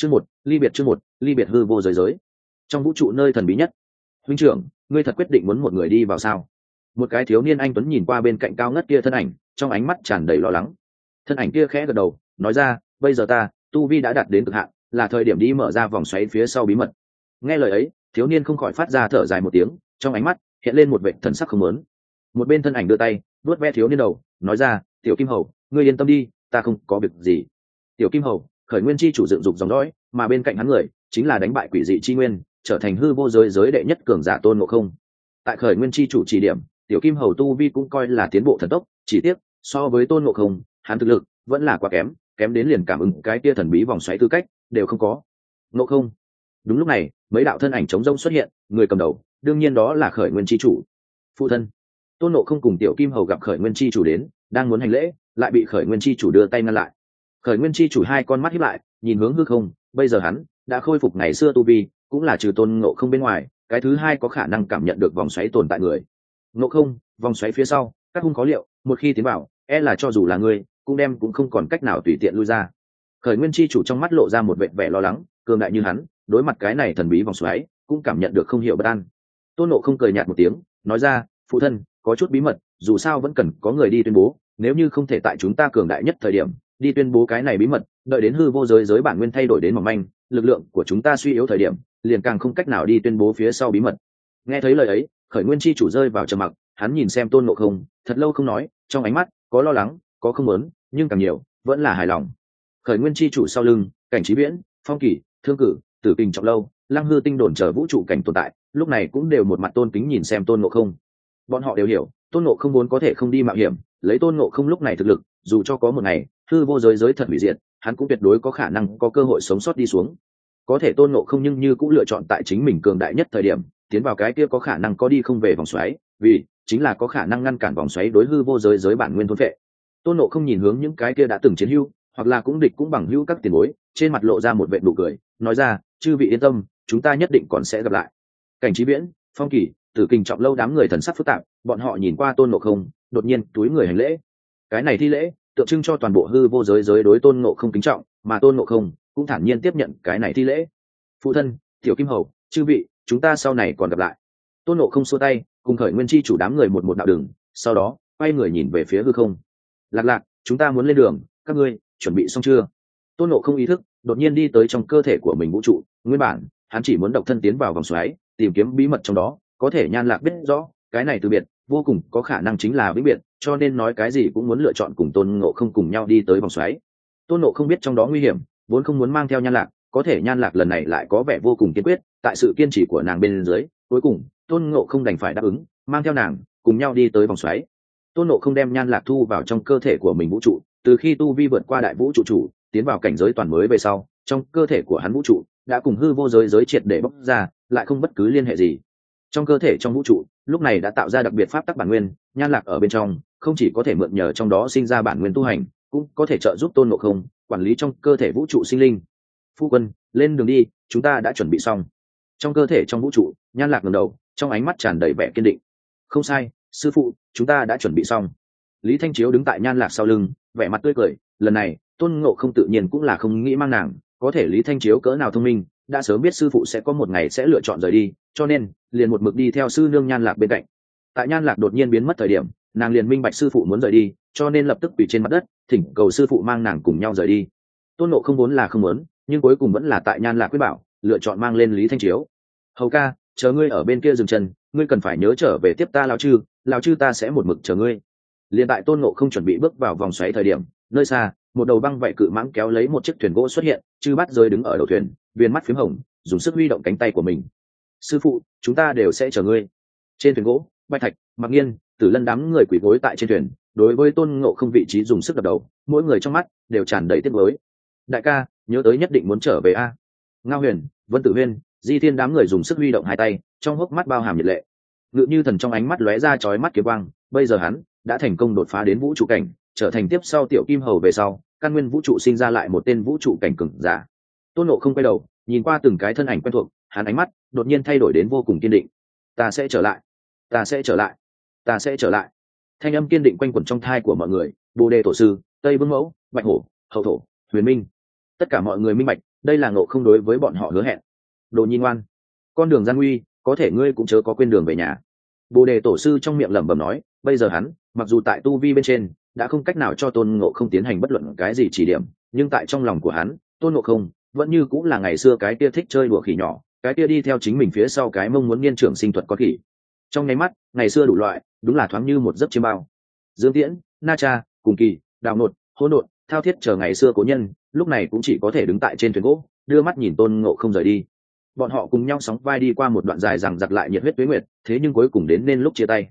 chương một, ly biệt chương một, ly biệt hư vô giới giới. Trong vũ trụ nơi thần bí nhất. Huynh trưởng, ngươi thật quyết định muốn một người đi vào sao? Một cái thiếu niên anh tuấn nhìn qua bên cạnh cao ngất kia thân ảnh, trong ánh mắt tràn đầy lo lắng. Thân ảnh kia khẽ gật đầu, nói ra, bây giờ ta, tu vi đã đạt đến cực hạn, là thời điểm đi mở ra vòng xoáy phía sau bí mật. Nghe lời ấy, thiếu niên không khỏi phát ra thở dài một tiếng, trong ánh mắt hiện lên một vệ thần sắc không lớn một bên thân ảnh đưa tay, vuốt ve thiếu niên đầu, nói ra, tiểu kim hầu, ngươi yên tâm đi, ta không có việc gì. Tiểu kim hầu khởi nguyên chi chủ dựng dục dòng dõi, mà bên cạnh hắn người, chính là đánh bại quỷ dị chi nguyên, trở thành hư vô giới giới đệ nhất cường giả tôn ngộ không. Tại khởi nguyên chi chủ chỉ điểm, tiểu kim hầu tu vi cũng coi là tiến bộ thần tốc, chỉ tiếc, so với tôn ngộ không, hắn thực lực vẫn là quá kém kém đến liền cảm ứng cái tia thần bí vòng xoáy tư cách, đều không có. Ngộ không. Đúng lúc này, mấy đạo thân ảnh chống rông xuất hiện, người cầm đầu, đương nhiên đó là khởi nguyên chi chủ. Phụ thân. Tôn ngộ không cùng tiểu kim hầu gặp khởi nguyên chi chủ đến, đang muốn hành lễ, lại bị khởi nguyên chi chủ đưa tay ngăn lại khởi nguyên chi chủ hai con mắt hiếp lại, nhìn hướng hư không, bây giờ hắn đã khôi phục ngày xưa tu vi, cũng là trừ tôn ngộ không bên ngoài, cái thứ hai có khả năng cảm nhận được vòng xoáy tồn tại người. Ngộ không, vòng xoáy phía sau, các hung có liệu, một khi tiến vào e là cho dù là ngươi, cũng đem cũng không còn cách nào tùy tiện lui ra. Khởi nguyên chi chủ trong mắt lộ ra một vẻ vẻ lo lắng, cường đại như hắn, đối mặt cái này thần bí vòng xoáy, cũng cảm nhận được không hiểu bất an. Tôn nộ không cười nhạt một tiếng, nói ra, phụ thân, có chút bí mật, dù sao vẫn cần có người đi tuyên bố, nếu như không thể tại chúng ta cường đại nhất thời điểm đi tuyên bố cái này bí mật, đợi đến hư vô giới giới bản nguyên thay đổi đến mỏng manh, lực lượng của chúng ta suy yếu thời điểm, liền càng không cách nào đi tuyên bố phía sau bí mật. Nghe thấy lời ấy, khởi nguyên chi chủ rơi vào trầm mặc, hắn nhìn xem tôn ngộ không, thật lâu không nói, trong ánh mắt có lo lắng, có không lớn nhưng càng nhiều, vẫn là hài lòng. Khởi nguyên chi chủ sau lưng, cảnh trí viễn, phong kỳ thương cử, tử kinh trọng lâu, lăng hư tinh đồn chờ vũ trụ cảnh tồn tại, lúc này cũng đều một mặt tôn kính nhìn xem tôn ngộ không. Bọn họ đều hiểu, tôn ngộ không vốn có thể không đi mạo hiểm, lấy tôn ngộ không lúc này thực lực dù cho có một ngày hư vô giới giới thật hủy diệt, hắn cũng tuyệt đối có khả năng có cơ hội sống sót đi xuống. Có thể tôn ngộ không nhưng như cũng lựa chọn tại chính mình cường đại nhất thời điểm, tiến vào cái kia có khả năng có đi không về vòng xoáy, vì chính là có khả năng ngăn cản vòng xoáy đối hư vô giới giới bản nguyên thôn vệ tôn ngộ không nhìn hướng những cái kia đã từng chiến hưu hoặc là cũng địch cũng bằng hưu các tiền bối, trên mặt lộ ra một vệ nụ cười, nói ra, chư vị yên tâm, chúng ta nhất định còn sẽ gặp lại. Cảnh trí viễn, phong kỳ, tử kinh trọng lâu đám người thần sắc phức tạp, bọn họ nhìn qua tôn ngộ không, đột nhiên túi người hành lễ cái này thi lễ, tượng trưng cho toàn bộ hư vô giới giới đối tôn ngộ không kính trọng, mà tôn ngộ không cũng thản nhiên tiếp nhận cái này thi lễ. Phụ thân, tiểu kim hầu, chư vị, chúng ta sau này còn gặp lại. Tôn ngộ không xua tay, cùng khởi nguyên chi chủ đám người một một đạo đường, sau đó, quay người nhìn về phía hư không. Lạc lạc, chúng ta muốn lên đường, các ngươi, chuẩn bị xong chưa? Tôn ngộ không ý thức, đột nhiên đi tới trong cơ thể của mình vũ trụ, nguyên bản, hắn chỉ muốn độc thân tiến vào vòng xoáy, tìm kiếm bí mật trong đó, có thể nhan lạc biết rõ, cái này từ biệt vô cùng có khả năng chính là vĩnh biệt, cho nên nói cái gì cũng muốn lựa chọn cùng tôn ngộ không cùng nhau đi tới vòng xoáy. Tôn ngộ không biết trong đó nguy hiểm, vốn không muốn mang theo nhan lạc, có thể nhan lạc lần này lại có vẻ vô cùng kiên quyết, tại sự kiên trì của nàng bên dưới, cuối cùng, tôn ngộ không đành phải đáp ứng, mang theo nàng, cùng nhau đi tới vòng xoáy. Tôn ngộ không đem nhan lạc thu vào trong cơ thể của mình vũ trụ, từ khi tu vi vượt qua đại vũ trụ chủ, tiến vào cảnh giới toàn mới về sau, trong cơ thể của hắn vũ trụ, đã cùng hư vô giới giới triệt để bóc ra, lại không bất cứ liên hệ gì. Trong cơ thể trong vũ trụ lúc này đã tạo ra đặc biệt pháp tắc bản nguyên, nhan lạc ở bên trong, không chỉ có thể mượn nhờ trong đó sinh ra bản nguyên tu hành, cũng có thể trợ giúp tôn ngộ không, quản lý trong cơ thể vũ trụ sinh linh. Phu quân, lên đường đi, chúng ta đã chuẩn bị xong. Trong cơ thể trong vũ trụ, nhan lạc ngầm đầu, trong ánh mắt tràn đầy vẻ kiên định. Không sai, sư phụ, chúng ta đã chuẩn bị xong. Lý thanh chiếu đứng tại nhan lạc sau lưng, vẻ mặt tươi cười, lần này, tôn ngộ không tự nhiên cũng là không nghĩ mang nàng, có thể lý thanh chiếu cỡ nào thông minh đã sớm biết sư phụ sẽ có một ngày sẽ lựa chọn rời đi, cho nên, liền một mực đi theo sư nương nhan lạc bên cạnh. Tại nhan lạc đột nhiên biến mất thời điểm, nàng liền minh bạch sư phụ muốn rời đi, cho nên lập tức quỳ trên mặt đất, thỉnh cầu sư phụ mang nàng cùng nhau rời đi. Tôn nộ không muốn là không muốn, nhưng cuối cùng vẫn là tại nhan lạc quyết bảo, lựa chọn mang lên lý thanh chiếu. Hầu ca, chờ ngươi ở bên kia dừng chân, ngươi cần phải nhớ trở về tiếp ta lao chư lao chư ta sẽ một mực chờ ngươi. Liền tại tôn nộ không chuẩn bị bước vào vòng xoáy thời điểm, nơi xa, một đầu băng vạy cự mãng kéo lấy một chiếc thuyền gỗ xuất hiện, chư bắt rơi đứng ở đầu thuyền viên mắt p h í m hồng, dùng sức huy động cánh tay của mình. Sư phụ, chúng ta đều sẽ chờ ngươi. Trên thuyền gỗ, bạch thạch mặc nhiên tử lân đám người quỳ gối tại trên thuyền, đối với tôn ngộ không vị trí dùng sức đập đầu, mỗi người trong mắt đều tràn đầy tiếc gối đại ca, nhớ tới nhất định muốn trở về a. Ngao huyền, vân tử huyên, di thiên đám người dùng sức huy động hai tay, trong hốc mắt bao hàm nhiệt lệ. Ngự như thần trong ánh mắt lóe ra chói mắt kiếm quang, bây giờ hắn đã thành công đột phá đến vũ trụ cảnh, trở thành tiếp sau tiểu kim hầu về sau, căn nguyên vũ trụ sinh ra lại một tên vũ trụ cảnh cừng giả tôn nộ không quay đầu, nhìn qua từng cái thân ảnh quen thuộc, hắn ánh mắt đột nhiên thay đổi đến vô cùng kiên định. Ta sẽ trở lại. Ta sẽ trở lại. Ta sẽ trở lại. Thanh âm kiên định quanh quẩn trong thai của mọi người, bồ đề tổ sư, tây vương mẫu, bạch hổ, hậu thổ, huyền minh. Tất cả mọi người minh bạch, đây là ngộ không đối với bọn họ hứa hẹn. Đồ nhi ngoan, con đường gian nguy, có thể ngươi cũng chớ có quên đường về nhà. Bồ đề tổ sư trong miệng lẩm bẩm nói, bây giờ hắn, mặc dù tại tu vi bên trên, đã không cách nào cho tôn ngộ không tiến hành bất luận cái gì chỉ điểm, nhưng tại trong lòng của hắn, tôn ngộ không vẫn như cũng là ngày xưa cái kia thích chơi đùa khỉ nhỏ, cái kia đi theo chính mình phía sau cái mong muốn nghiên trưởng sinh thuật có khỉ. Trong nháy mắt, ngày xưa đủ loại, đúng là thoáng như một giấc chiêm bao. Dương tiễn, na cha, cùng kỳ, đào nột, hỗn nộn thao thiết chờ ngày xưa cố nhân, lúc này cũng chỉ có thể đứng tại trên thuyền gỗ, đưa mắt nhìn tôn ngộ không rời đi. Bọn họ cùng nhau sóng vai đi qua một đoạn dài rằng giặc lại nhiệt huyết tuế nguyệt, thế nhưng cuối cùng đến nên lúc chia tay.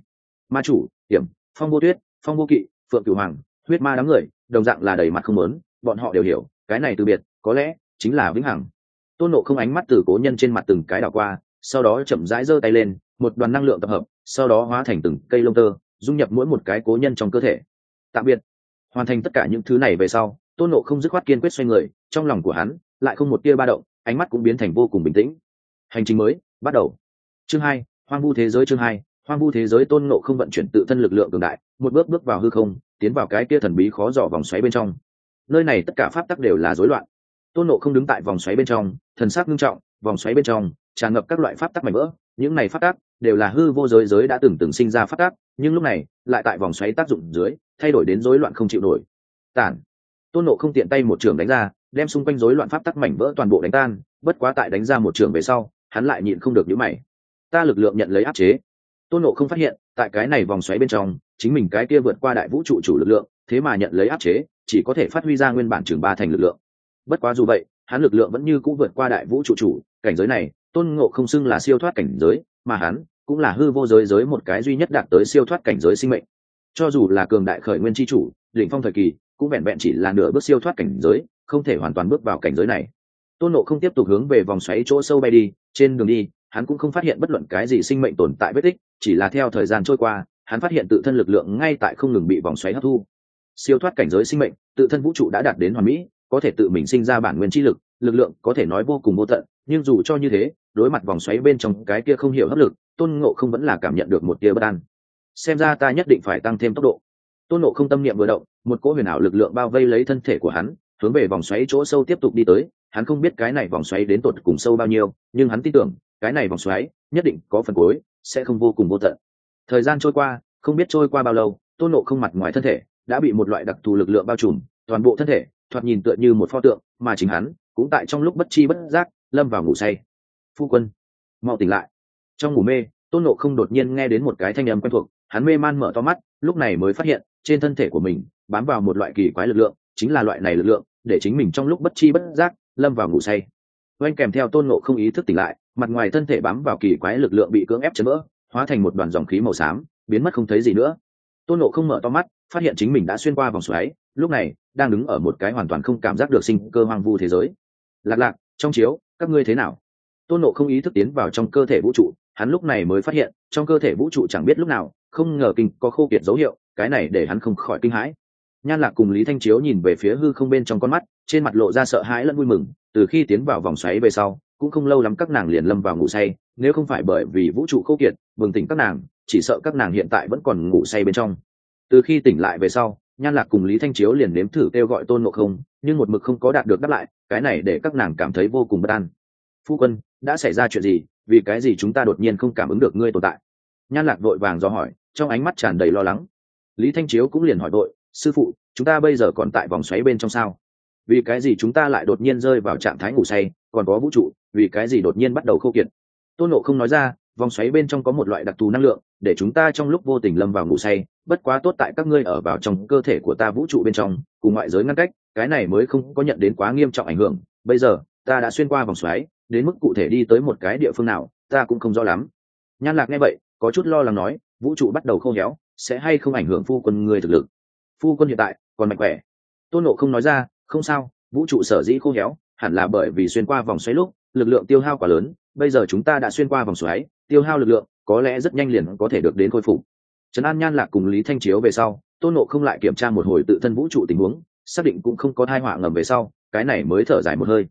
Ma chủ hiểm phong vô tuyết, phong vô kỵ, phượng cửu hoàng, huyết ma đám người, đồng dạng là đầy mặt không lớn bọn họ đều hiểu, cái này từ biệt, có lẽ chính là vĩnh hằng. Tôn nộ không ánh mắt từ cố nhân trên mặt từng cái đảo qua, sau đó chậm rãi giơ tay lên, một đoàn năng lượng tập hợp, sau đó hóa thành từng cây lông tơ, dung nhập mỗi một cái cố nhân trong cơ thể. Tạm biệt. Hoàn thành tất cả những thứ này về sau, tôn nộ không dứt khoát kiên quyết xoay người, trong lòng của hắn lại không một tia ba động, ánh mắt cũng biến thành vô cùng bình tĩnh. Hành trình mới, bắt đầu. Chương hai, hoang vu thế giới chương hai, hoang vu thế giới tôn nộ không vận chuyển tự thân lực lượng cường đại, một bước bước vào hư không, tiến vào cái kia thần bí khó dò vòng xoáy bên trong. Nơi này tất cả pháp tắc đều là rối loạn tôn nộ không đứng tại vòng xoáy bên trong, thần sắc nghiêm trọng, vòng xoáy bên trong, tràn ngập các loại pháp tắc mảnh vỡ, những này pháp tắc đều là hư vô giới giới đã từng từng sinh ra pháp tắc, nhưng lúc này, lại tại vòng xoáy tác dụng dưới, thay đổi đến rối loạn không chịu nổi. Tản. Tôn nộ không tiện tay một trường đánh ra, đem xung quanh rối loạn pháp tắc mảnh vỡ toàn bộ đánh tan, bất quá tại đánh ra một trường về sau, hắn lại nhịn không được nhữ mày. Ta lực lượng nhận lấy áp chế. Tôn nộ không phát hiện, tại cái này vòng xoáy bên trong, chính mình cái kia vượt qua đại vũ trụ chủ lực lượng, thế mà nhận lấy áp chế, chỉ có thể phát huy ra nguyên bản trường ba thành lực lượng bất quá dù vậy, hắn lực lượng vẫn như cũ vượt qua đại vũ trụ chủ, cảnh giới này, tôn ngộ không xưng là siêu thoát cảnh giới, mà hắn cũng là hư vô giới giới một cái duy nhất đạt tới siêu thoát cảnh giới sinh mệnh. Cho dù là cường đại khởi nguyên tri chủ, đỉnh phong thời kỳ, cũng vẹn vẹn chỉ là nửa bước siêu thoát cảnh giới, không thể hoàn toàn bước vào cảnh giới này. Tôn nộ không tiếp tục hướng về vòng xoáy chỗ sâu bay đi, trên đường đi, hắn cũng không phát hiện bất luận cái gì sinh mệnh tồn tại vết tích, chỉ là theo thời gian trôi qua, hắn phát hiện tự thân lực lượng ngay tại không ngừng bị vòng xoáy hấp thu. Siêu thoát cảnh giới sinh mệnh, tự thân vũ trụ đã đạt đến hoàn mỹ có thể tự mình sinh ra bản nguyên chi lực lực lượng có thể nói vô cùng vô tận, nhưng dù cho như thế, đối mặt vòng xoáy bên trong cái kia không hiểu hấp lực, tôn ngộ không vẫn là cảm nhận được một tia bất an. Xem ra ta nhất định phải tăng thêm tốc độ. Tôn ngộ không tâm niệm vừa động, một cỗ huyền ảo lực lượng bao vây lấy thân thể của hắn, hướng về vòng xoáy chỗ sâu tiếp tục đi tới. Hắn không biết cái này vòng xoáy đến tột cùng sâu bao nhiêu, nhưng hắn tin tưởng, cái này vòng xoáy nhất định có phần cuối, sẽ không vô cùng vô tận. Thời gian trôi qua, không biết trôi qua bao lâu, tôn nộ không mặt ngoài thân thể đã bị một loại đặc thù lực lượng bao trùm, toàn bộ thân thể thoạt nhìn tựa như một pho tượng, mà chính hắn cũng tại trong lúc bất chi bất giác lâm vào ngủ say. Phu quân, mau tỉnh lại. Trong ngủ mê, tôn nộ không đột nhiên nghe đến một cái thanh âm quen thuộc, hắn mê man mở to mắt, lúc này mới phát hiện, trên thân thể của mình bám vào một loại kỳ quái lực lượng, chính là loại này lực lượng để chính mình trong lúc bất chi bất giác lâm vào ngủ say. Oanh kèm theo tôn nộ không ý thức tỉnh lại, mặt ngoài thân thể bám vào kỳ quái lực lượng bị cưỡng ép chấn vỡ, hóa thành một đoàn dòng khí màu xám, biến mất không thấy gì nữa. Tôn nộ không mở to mắt, phát hiện chính mình đã xuyên qua vòng xoáy lúc này, đang đứng ở một cái hoàn toàn không cảm giác được sinh cơ hoang vu thế giới. Lạc lạc, trong chiếu, các ngươi thế nào? Tôn nộ không ý thức tiến vào trong cơ thể vũ trụ, hắn lúc này mới phát hiện, trong cơ thể vũ trụ chẳng biết lúc nào, không ngờ kinh có khô kiệt dấu hiệu, cái này để hắn không khỏi kinh hãi. Nhan lạc cùng lý thanh chiếu nhìn về phía hư không bên trong con mắt, trên mặt lộ ra sợ hãi lẫn vui mừng, từ khi tiến vào vòng xoáy về sau, cũng không lâu lắm các nàng liền lâm vào ngủ say, nếu không phải bởi vì vũ trụ khô kiệt, bừng tỉnh các nàng, chỉ sợ các nàng hiện tại vẫn còn ngủ say bên trong. Từ khi tỉnh lại về sau nhan lạc cùng lý thanh chiếu liền nếm thử kêu gọi tôn ngộ không, nhưng một mực không có đạt được đáp lại, cái này để các nàng cảm thấy vô cùng bất an. Phu quân, đã xảy ra chuyện gì? Vì cái gì chúng ta đột nhiên không cảm ứng được ngươi tồn tại? Nhan lạc vội vàng do hỏi, trong ánh mắt tràn đầy lo lắng. Lý thanh chiếu cũng liền hỏi vội, sư phụ, chúng ta bây giờ còn tại vòng xoáy bên trong sao? Vì cái gì chúng ta lại đột nhiên rơi vào trạng thái ngủ say, còn có vũ trụ, vì cái gì đột nhiên bắt đầu khô kiệt? Tôn nộ không nói ra vòng xoáy bên trong có một loại đặc thù năng lượng, để chúng ta trong lúc vô tình lâm vào ngủ say, bất quá tốt tại các ngươi ở vào trong cơ thể của ta vũ trụ bên trong, cùng ngoại giới ngăn cách, cái này mới không có nhận đến quá nghiêm trọng ảnh hưởng. Bây giờ, ta đã xuyên qua vòng xoáy, đến mức cụ thể đi tới một cái địa phương nào, ta cũng không rõ lắm. Nhan lạc nghe vậy, có chút lo lắng nói, vũ trụ bắt đầu khô héo, sẽ hay không ảnh hưởng phu quân người thực lực? Phu quân hiện tại còn mạnh khỏe. Tôn nộ không nói ra, không sao, vũ trụ sở dĩ khô héo, hẳn là bởi vì xuyên qua vòng xoáy lúc, lực lượng tiêu hao quá lớn, bây giờ chúng ta đã xuyên qua vòng xoáy tiêu hao lực lượng, có lẽ rất nhanh liền có thể được đến khôi phục. Trấn an nhan lạc cùng lý thanh chiếu về sau, tôn nộ không lại kiểm tra một hồi tự thân vũ trụ tình huống, xác định cũng không có thai họa ngầm về sau, cái này mới thở dài một hơi.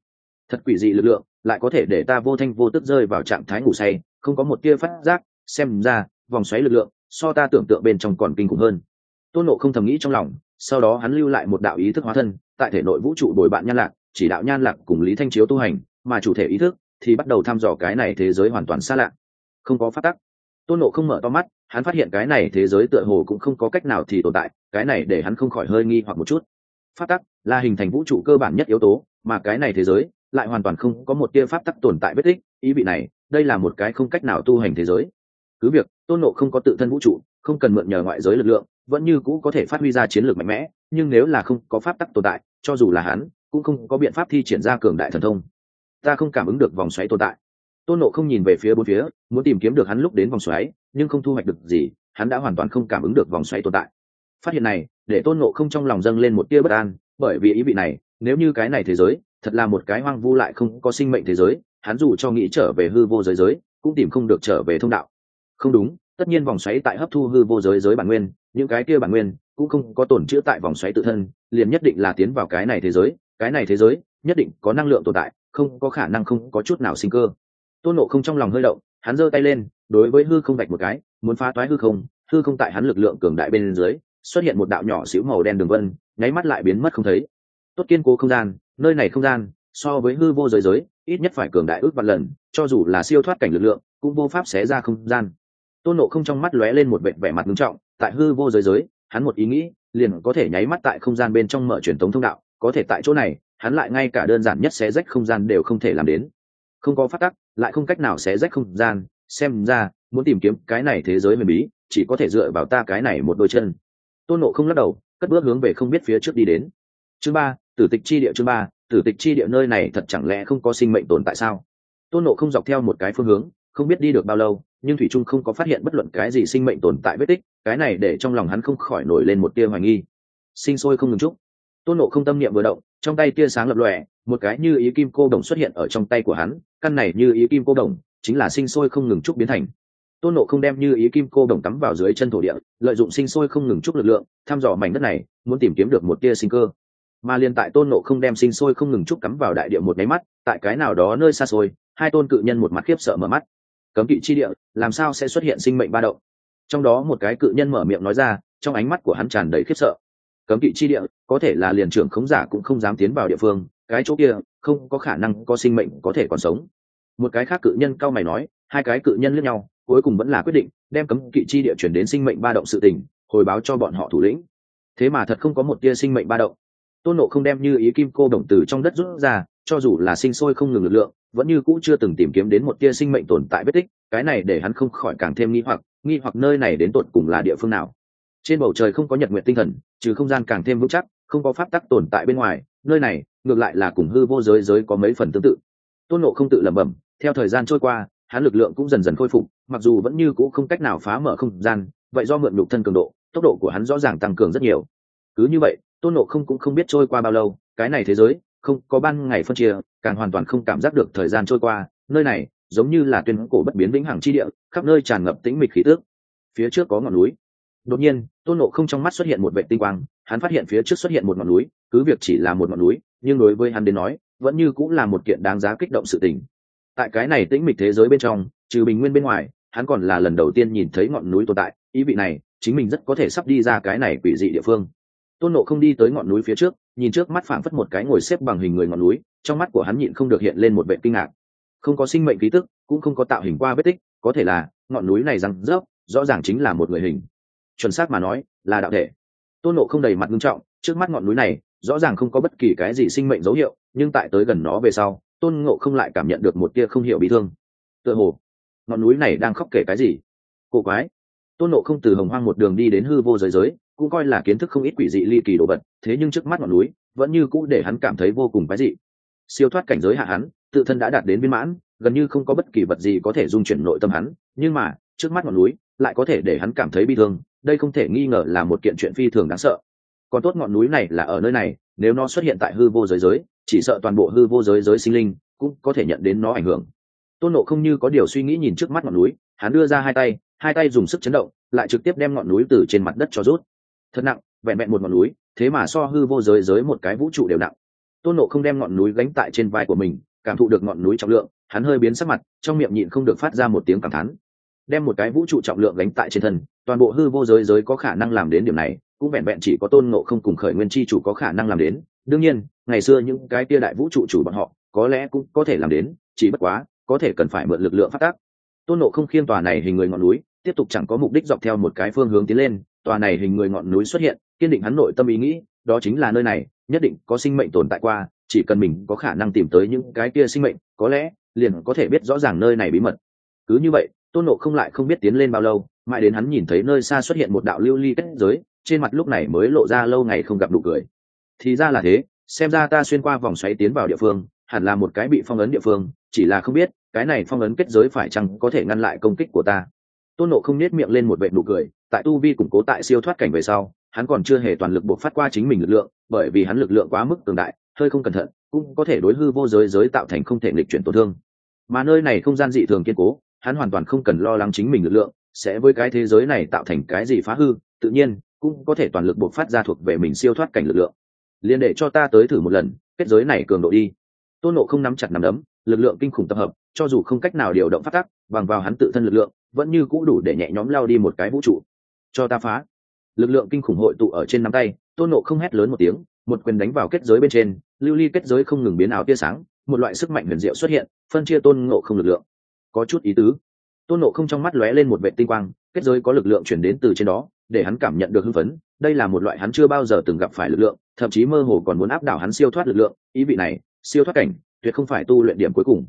Thật quỷ dị lực lượng, lại có thể để ta vô thanh vô tức rơi vào trạng thái ngủ say, không có một tia phát giác, xem ra, vòng xoáy lực lượng, so ta tưởng tượng bên trong còn kinh khủng hơn. Tôn nộ không thầm nghĩ trong lòng, sau đó hắn lưu lại một đạo ý thức hóa thân, tại thể nội vũ trụ đổi bạn nhan lạc, chỉ đạo nhan lạc cùng lý thanh chiếu tu hành, mà chủ thể ý thức thì bắt đầu thăm dò cái này thế giới hoàn toàn xa lạ không có phát tắc. Tôn nộ không mở to mắt, hắn phát hiện cái này thế giới tựa hồ cũng không có cách nào thì tồn tại, cái này để hắn không khỏi hơi nghi hoặc một chút. Phát tắc là hình thành vũ trụ cơ bản nhất yếu tố, mà cái này thế giới lại hoàn toàn không có một tia pháp tắc tồn tại vết tích. Ý vị này, đây là một cái không cách nào tu hành thế giới. Cứ việc, tôn nộ không có tự thân vũ trụ, không cần mượn nhờ ngoại giới lực lượng, vẫn như cũ có thể phát huy ra chiến lược mạnh mẽ, nhưng nếu là không có pháp tắc tồn tại, cho dù là hắn, cũng không có biện pháp thi triển ra cường đại thần thông. Ta không cảm ứng được vòng xoáy tồn tại tôn nộ không nhìn về phía bốn phía, muốn tìm kiếm được hắn lúc đến vòng xoáy, nhưng không thu hoạch được gì, hắn đã hoàn toàn không cảm ứng được vòng xoáy tồn tại. Phát hiện này, để tôn nộ không trong lòng dâng lên một tia bất an, bởi vì ý vị này, nếu như cái này thế giới, thật là một cái hoang vu lại không có sinh mệnh thế giới, hắn dù cho nghĩ trở về hư vô giới giới, cũng tìm không được trở về thông đạo. Không đúng, tất nhiên vòng xoáy tại hấp thu hư vô giới giới bản nguyên, những cái kia bản nguyên cũng không có tổn chữa tại vòng xoáy tự thân, liền nhất định là tiến vào cái này thế giới, cái này thế giới nhất định có năng lượng tồn tại, không có khả năng không có chút nào sinh cơ tôn nộ không trong lòng hơi động, hắn giơ tay lên, đối với hư không vạch một cái, muốn phá toái hư không hư không tại hắn lực lượng cường đại bên dưới, xuất hiện một đạo nhỏ xíu màu đen đường vân, nháy mắt lại biến mất không thấy. Tốt kiên cố không gian, nơi này không gian, so với hư vô giới giới, ít nhất phải cường đại ước vạn lần, cho dù là siêu thoát cảnh lực lượng, cũng vô pháp xé ra không gian. Tôn nộ không trong mắt lóe lên một vẻ vẻ mặt nghiêm trọng, tại hư vô giới giới, hắn một ý nghĩ, liền có thể nháy mắt tại không gian bên trong mở truyền thống thông đạo, có thể tại chỗ này, hắn lại ngay cả đơn giản nhất xé rách không gian đều không thể làm đến. Không có phát tắc lại không cách nào xé rách không gian, xem ra, muốn tìm kiếm cái này thế giới huyền bí, chỉ có thể dựa vào ta cái này một đôi chân. Tôn nộ không lắc đầu, cất bước hướng về không biết phía trước đi đến. Chương ba, tử tịch chi địa chương ba, tử tịch chi địa nơi này thật chẳng lẽ không có sinh mệnh tồn tại sao? Tôn nộ không dọc theo một cái phương hướng, không biết đi được bao lâu, nhưng thủy trung không có phát hiện bất luận cái gì sinh mệnh tồn tại vết tích, cái này để trong lòng hắn không khỏi nổi lên một tia hoài nghi. Sinh sôi không ngừng chúc tôn nộ không tâm niệm vừa động, trong tay tia sáng lập lòe, một cái như ý kim cô đồng xuất hiện ở trong tay của hắn, căn này như ý kim cô đồng chính là sinh sôi không ngừng trúc biến thành. Tôn nộ không đem như ý kim cô đồng tắm vào dưới chân thổ địa, lợi dụng sinh sôi không ngừng trúc lực lượng, thăm dò mảnh đất này, muốn tìm kiếm được một tia sinh cơ. Mà liền tại tôn nộ không đem sinh sôi không ngừng trúc cắm vào đại địa một máy mắt, tại cái nào đó nơi xa xôi, hai tôn cự nhân một mặt khiếp sợ mở mắt. Cấm kỵ chi địa, làm sao sẽ xuất hiện sinh mệnh ba động? Trong đó một cái cự nhân mở miệng nói ra, trong ánh mắt của hắn tràn đầy khiếp sợ cấm kỵ chi địa, có thể là liền trưởng khống giả cũng không dám tiến vào địa phương, cái chỗ kia không có khả năng có sinh mệnh có thể còn sống. Một cái khác cự nhân cao mày nói, hai cái cự nhân lẫn nhau, cuối cùng vẫn là quyết định đem cấm kỵ chi địa chuyển đến sinh mệnh ba động sự tình, hồi báo cho bọn họ thủ lĩnh. Thế mà thật không có một tia sinh mệnh ba động. Tôn nộ không đem như ý kim cô đồng từ trong đất rút ra, cho dù là sinh sôi không ngừng lực lượng, vẫn như cũ chưa từng tìm kiếm đến một tia sinh mệnh tồn tại vết tích, cái này để hắn không khỏi càng thêm nghi hoặc nghi hoặc nơi này đến tột cùng là địa phương nào trên bầu trời không có nhật nguyện tinh thần, trừ không gian càng thêm vững chắc, không có pháp tắc tồn tại bên ngoài, nơi này, ngược lại là cùng hư vô giới giới có mấy phần tương tự. Tôn nộ không tự lẩm bẩm, theo thời gian trôi qua, hắn lực lượng cũng dần dần khôi phục, mặc dù vẫn như cũ không cách nào phá mở không gian, vậy do mượn nhục thân cường độ, tốc độ của hắn rõ ràng tăng cường rất nhiều. Cứ như vậy, tôn nộ không cũng không biết trôi qua bao lâu, cái này thế giới, không có ban ngày phân chia, càng hoàn toàn không cảm giác được thời gian trôi qua, nơi này, giống như là tuyên cổ bất biến vĩnh hằng chi địa, khắp nơi tràn ngập tĩnh mịch khí tước phía trước có ngọn núi đột nhiên, tôn nộ không trong mắt xuất hiện một vệ tinh quang, hắn phát hiện phía trước xuất hiện một ngọn núi, cứ việc chỉ là một ngọn núi, nhưng đối với hắn đến nói, vẫn như cũng là một kiện đáng giá kích động sự tình. Tại cái này tĩnh mịch thế giới bên trong, trừ bình nguyên bên ngoài, hắn còn là lần đầu tiên nhìn thấy ngọn núi tồn tại, ý vị này, chính mình rất có thể sắp đi ra cái này quỷ dị địa phương. Tôn nộ không đi tới ngọn núi phía trước, nhìn trước mắt phảng phất một cái ngồi xếp bằng hình người ngọn núi, trong mắt của hắn nhịn không được hiện lên một vệ kinh ngạc. Không có sinh mệnh ký tức, cũng không có tạo hình qua vết tích, có thể là, ngọn núi này răng rớp, rõ ràng chính là một người hình chuẩn xác mà nói, là đạo thể. Tôn nộ không đầy mặt nghiêm trọng, trước mắt ngọn núi này, rõ ràng không có bất kỳ cái gì sinh mệnh dấu hiệu, nhưng tại tới gần nó về sau, tôn ngộ không lại cảm nhận được một tia không hiểu bị thương. Tựa hồ, ngọn núi này đang khóc kể cái gì? Cổ quái. Tôn nộ không từ hồng hoang một đường đi đến hư vô giới giới, cũng coi là kiến thức không ít quỷ dị ly kỳ đồ vật, thế nhưng trước mắt ngọn núi, vẫn như cũ để hắn cảm thấy vô cùng quái dị. Siêu thoát cảnh giới hạ hắn, tự thân đã đạt đến viên mãn, gần như không có bất kỳ vật gì có thể dung chuyển nội tâm hắn, nhưng mà, trước mắt ngọn núi, lại có thể để hắn cảm thấy bi thương đây không thể nghi ngờ là một kiện chuyện phi thường đáng sợ. Còn tốt ngọn núi này là ở nơi này, nếu nó xuất hiện tại hư vô giới giới, chỉ sợ toàn bộ hư vô giới giới sinh linh cũng có thể nhận đến nó ảnh hưởng. Tôn nộ không như có điều suy nghĩ nhìn trước mắt ngọn núi, hắn đưa ra hai tay hai tay dùng sức chấn động, lại trực tiếp đem ngọn núi từ trên mặt đất cho rút. Thật nặng, vẹn vẹn một ngọn núi, thế mà so hư vô giới giới một cái vũ trụ đều nặng. Tôn nộ không đem ngọn núi gánh tại trên vai của mình, cảm thụ được ngọn núi trọng lượng, hắn hơi biến sắc mặt, trong miệng nhịn không được phát ra một tiếng cảm thán đem một cái vũ trụ trọng lượng gánh tại trên thân, toàn bộ hư vô giới giới có khả năng làm đến điểm này, cũng vẹn vẹn chỉ có tôn ngộ không cùng khởi nguyên chi chủ có khả năng làm đến. Đương nhiên, ngày xưa những cái tia đại vũ trụ chủ bọn họ, có lẽ cũng có thể làm đến, chỉ bất quá, có thể cần phải mượn lực lượng phát tác. Tôn nộ không khiên tòa này hình người ngọn núi, tiếp tục chẳng có mục đích dọc theo một cái phương hướng tiến lên, tòa này hình người ngọn núi xuất hiện, kiên định hắn nội tâm ý nghĩ, đó chính là nơi này, nhất định có sinh mệnh tồn tại qua, chỉ cần mình có khả năng tìm tới những cái kia sinh mệnh, có lẽ liền có thể biết rõ ràng nơi này bí mật. Cứ như vậy tôn nộ không lại không biết tiến lên bao lâu, mãi đến hắn nhìn thấy nơi xa xuất hiện một đạo lưu ly kết giới, trên mặt lúc này mới lộ ra lâu ngày không gặp đủ cười. Thì ra là thế, xem ra ta xuyên qua vòng xoáy tiến vào địa phương, hẳn là một cái bị phong ấn địa phương, chỉ là không biết, cái này phong ấn kết giới phải chăng có thể ngăn lại công kích của ta. Tôn nộ không nết miệng lên một vệ nụ cười, tại tu vi củng cố tại siêu thoát cảnh về sau, hắn còn chưa hề toàn lực buộc phát qua chính mình lực lượng, bởi vì hắn lực lượng quá mức cường đại, hơi không cẩn thận, cũng có thể đối hư vô giới giới tạo thành không thể nghịch chuyển tổn thương. Mà nơi này không gian dị thường kiên cố hắn hoàn toàn không cần lo lắng chính mình lực lượng, sẽ với cái thế giới này tạo thành cái gì phá hư, tự nhiên, cũng có thể toàn lực buộc phát ra thuộc về mình siêu thoát cảnh lực lượng. Liên để cho ta tới thử một lần, kết giới này cường độ đi. Tôn nộ không nắm chặt nắm đấm, lực lượng kinh khủng tập hợp, cho dù không cách nào điều động phát tắc, bằng vào hắn tự thân lực lượng, vẫn như cũ đủ để nhẹ nhóm lao đi một cái vũ trụ. Cho ta phá. Lực lượng kinh khủng hội tụ ở trên nắm tay, tôn nộ không hét lớn một tiếng, một quyền đánh vào kết giới bên trên, lưu ly kết giới không ngừng biến ảo tia sáng, một loại sức mạnh huyền diệu xuất hiện, phân chia tôn ngộ không lực lượng có chút ý tứ. Tôn nộ không trong mắt lóe lên một vệ tinh quang, kết giới có lực lượng chuyển đến từ trên đó, để hắn cảm nhận được hưng phấn. Đây là một loại hắn chưa bao giờ từng gặp phải lực lượng, thậm chí mơ hồ còn muốn áp đảo hắn siêu thoát lực lượng. Ý vị này, siêu thoát cảnh, tuyệt không phải tu luyện điểm cuối cùng.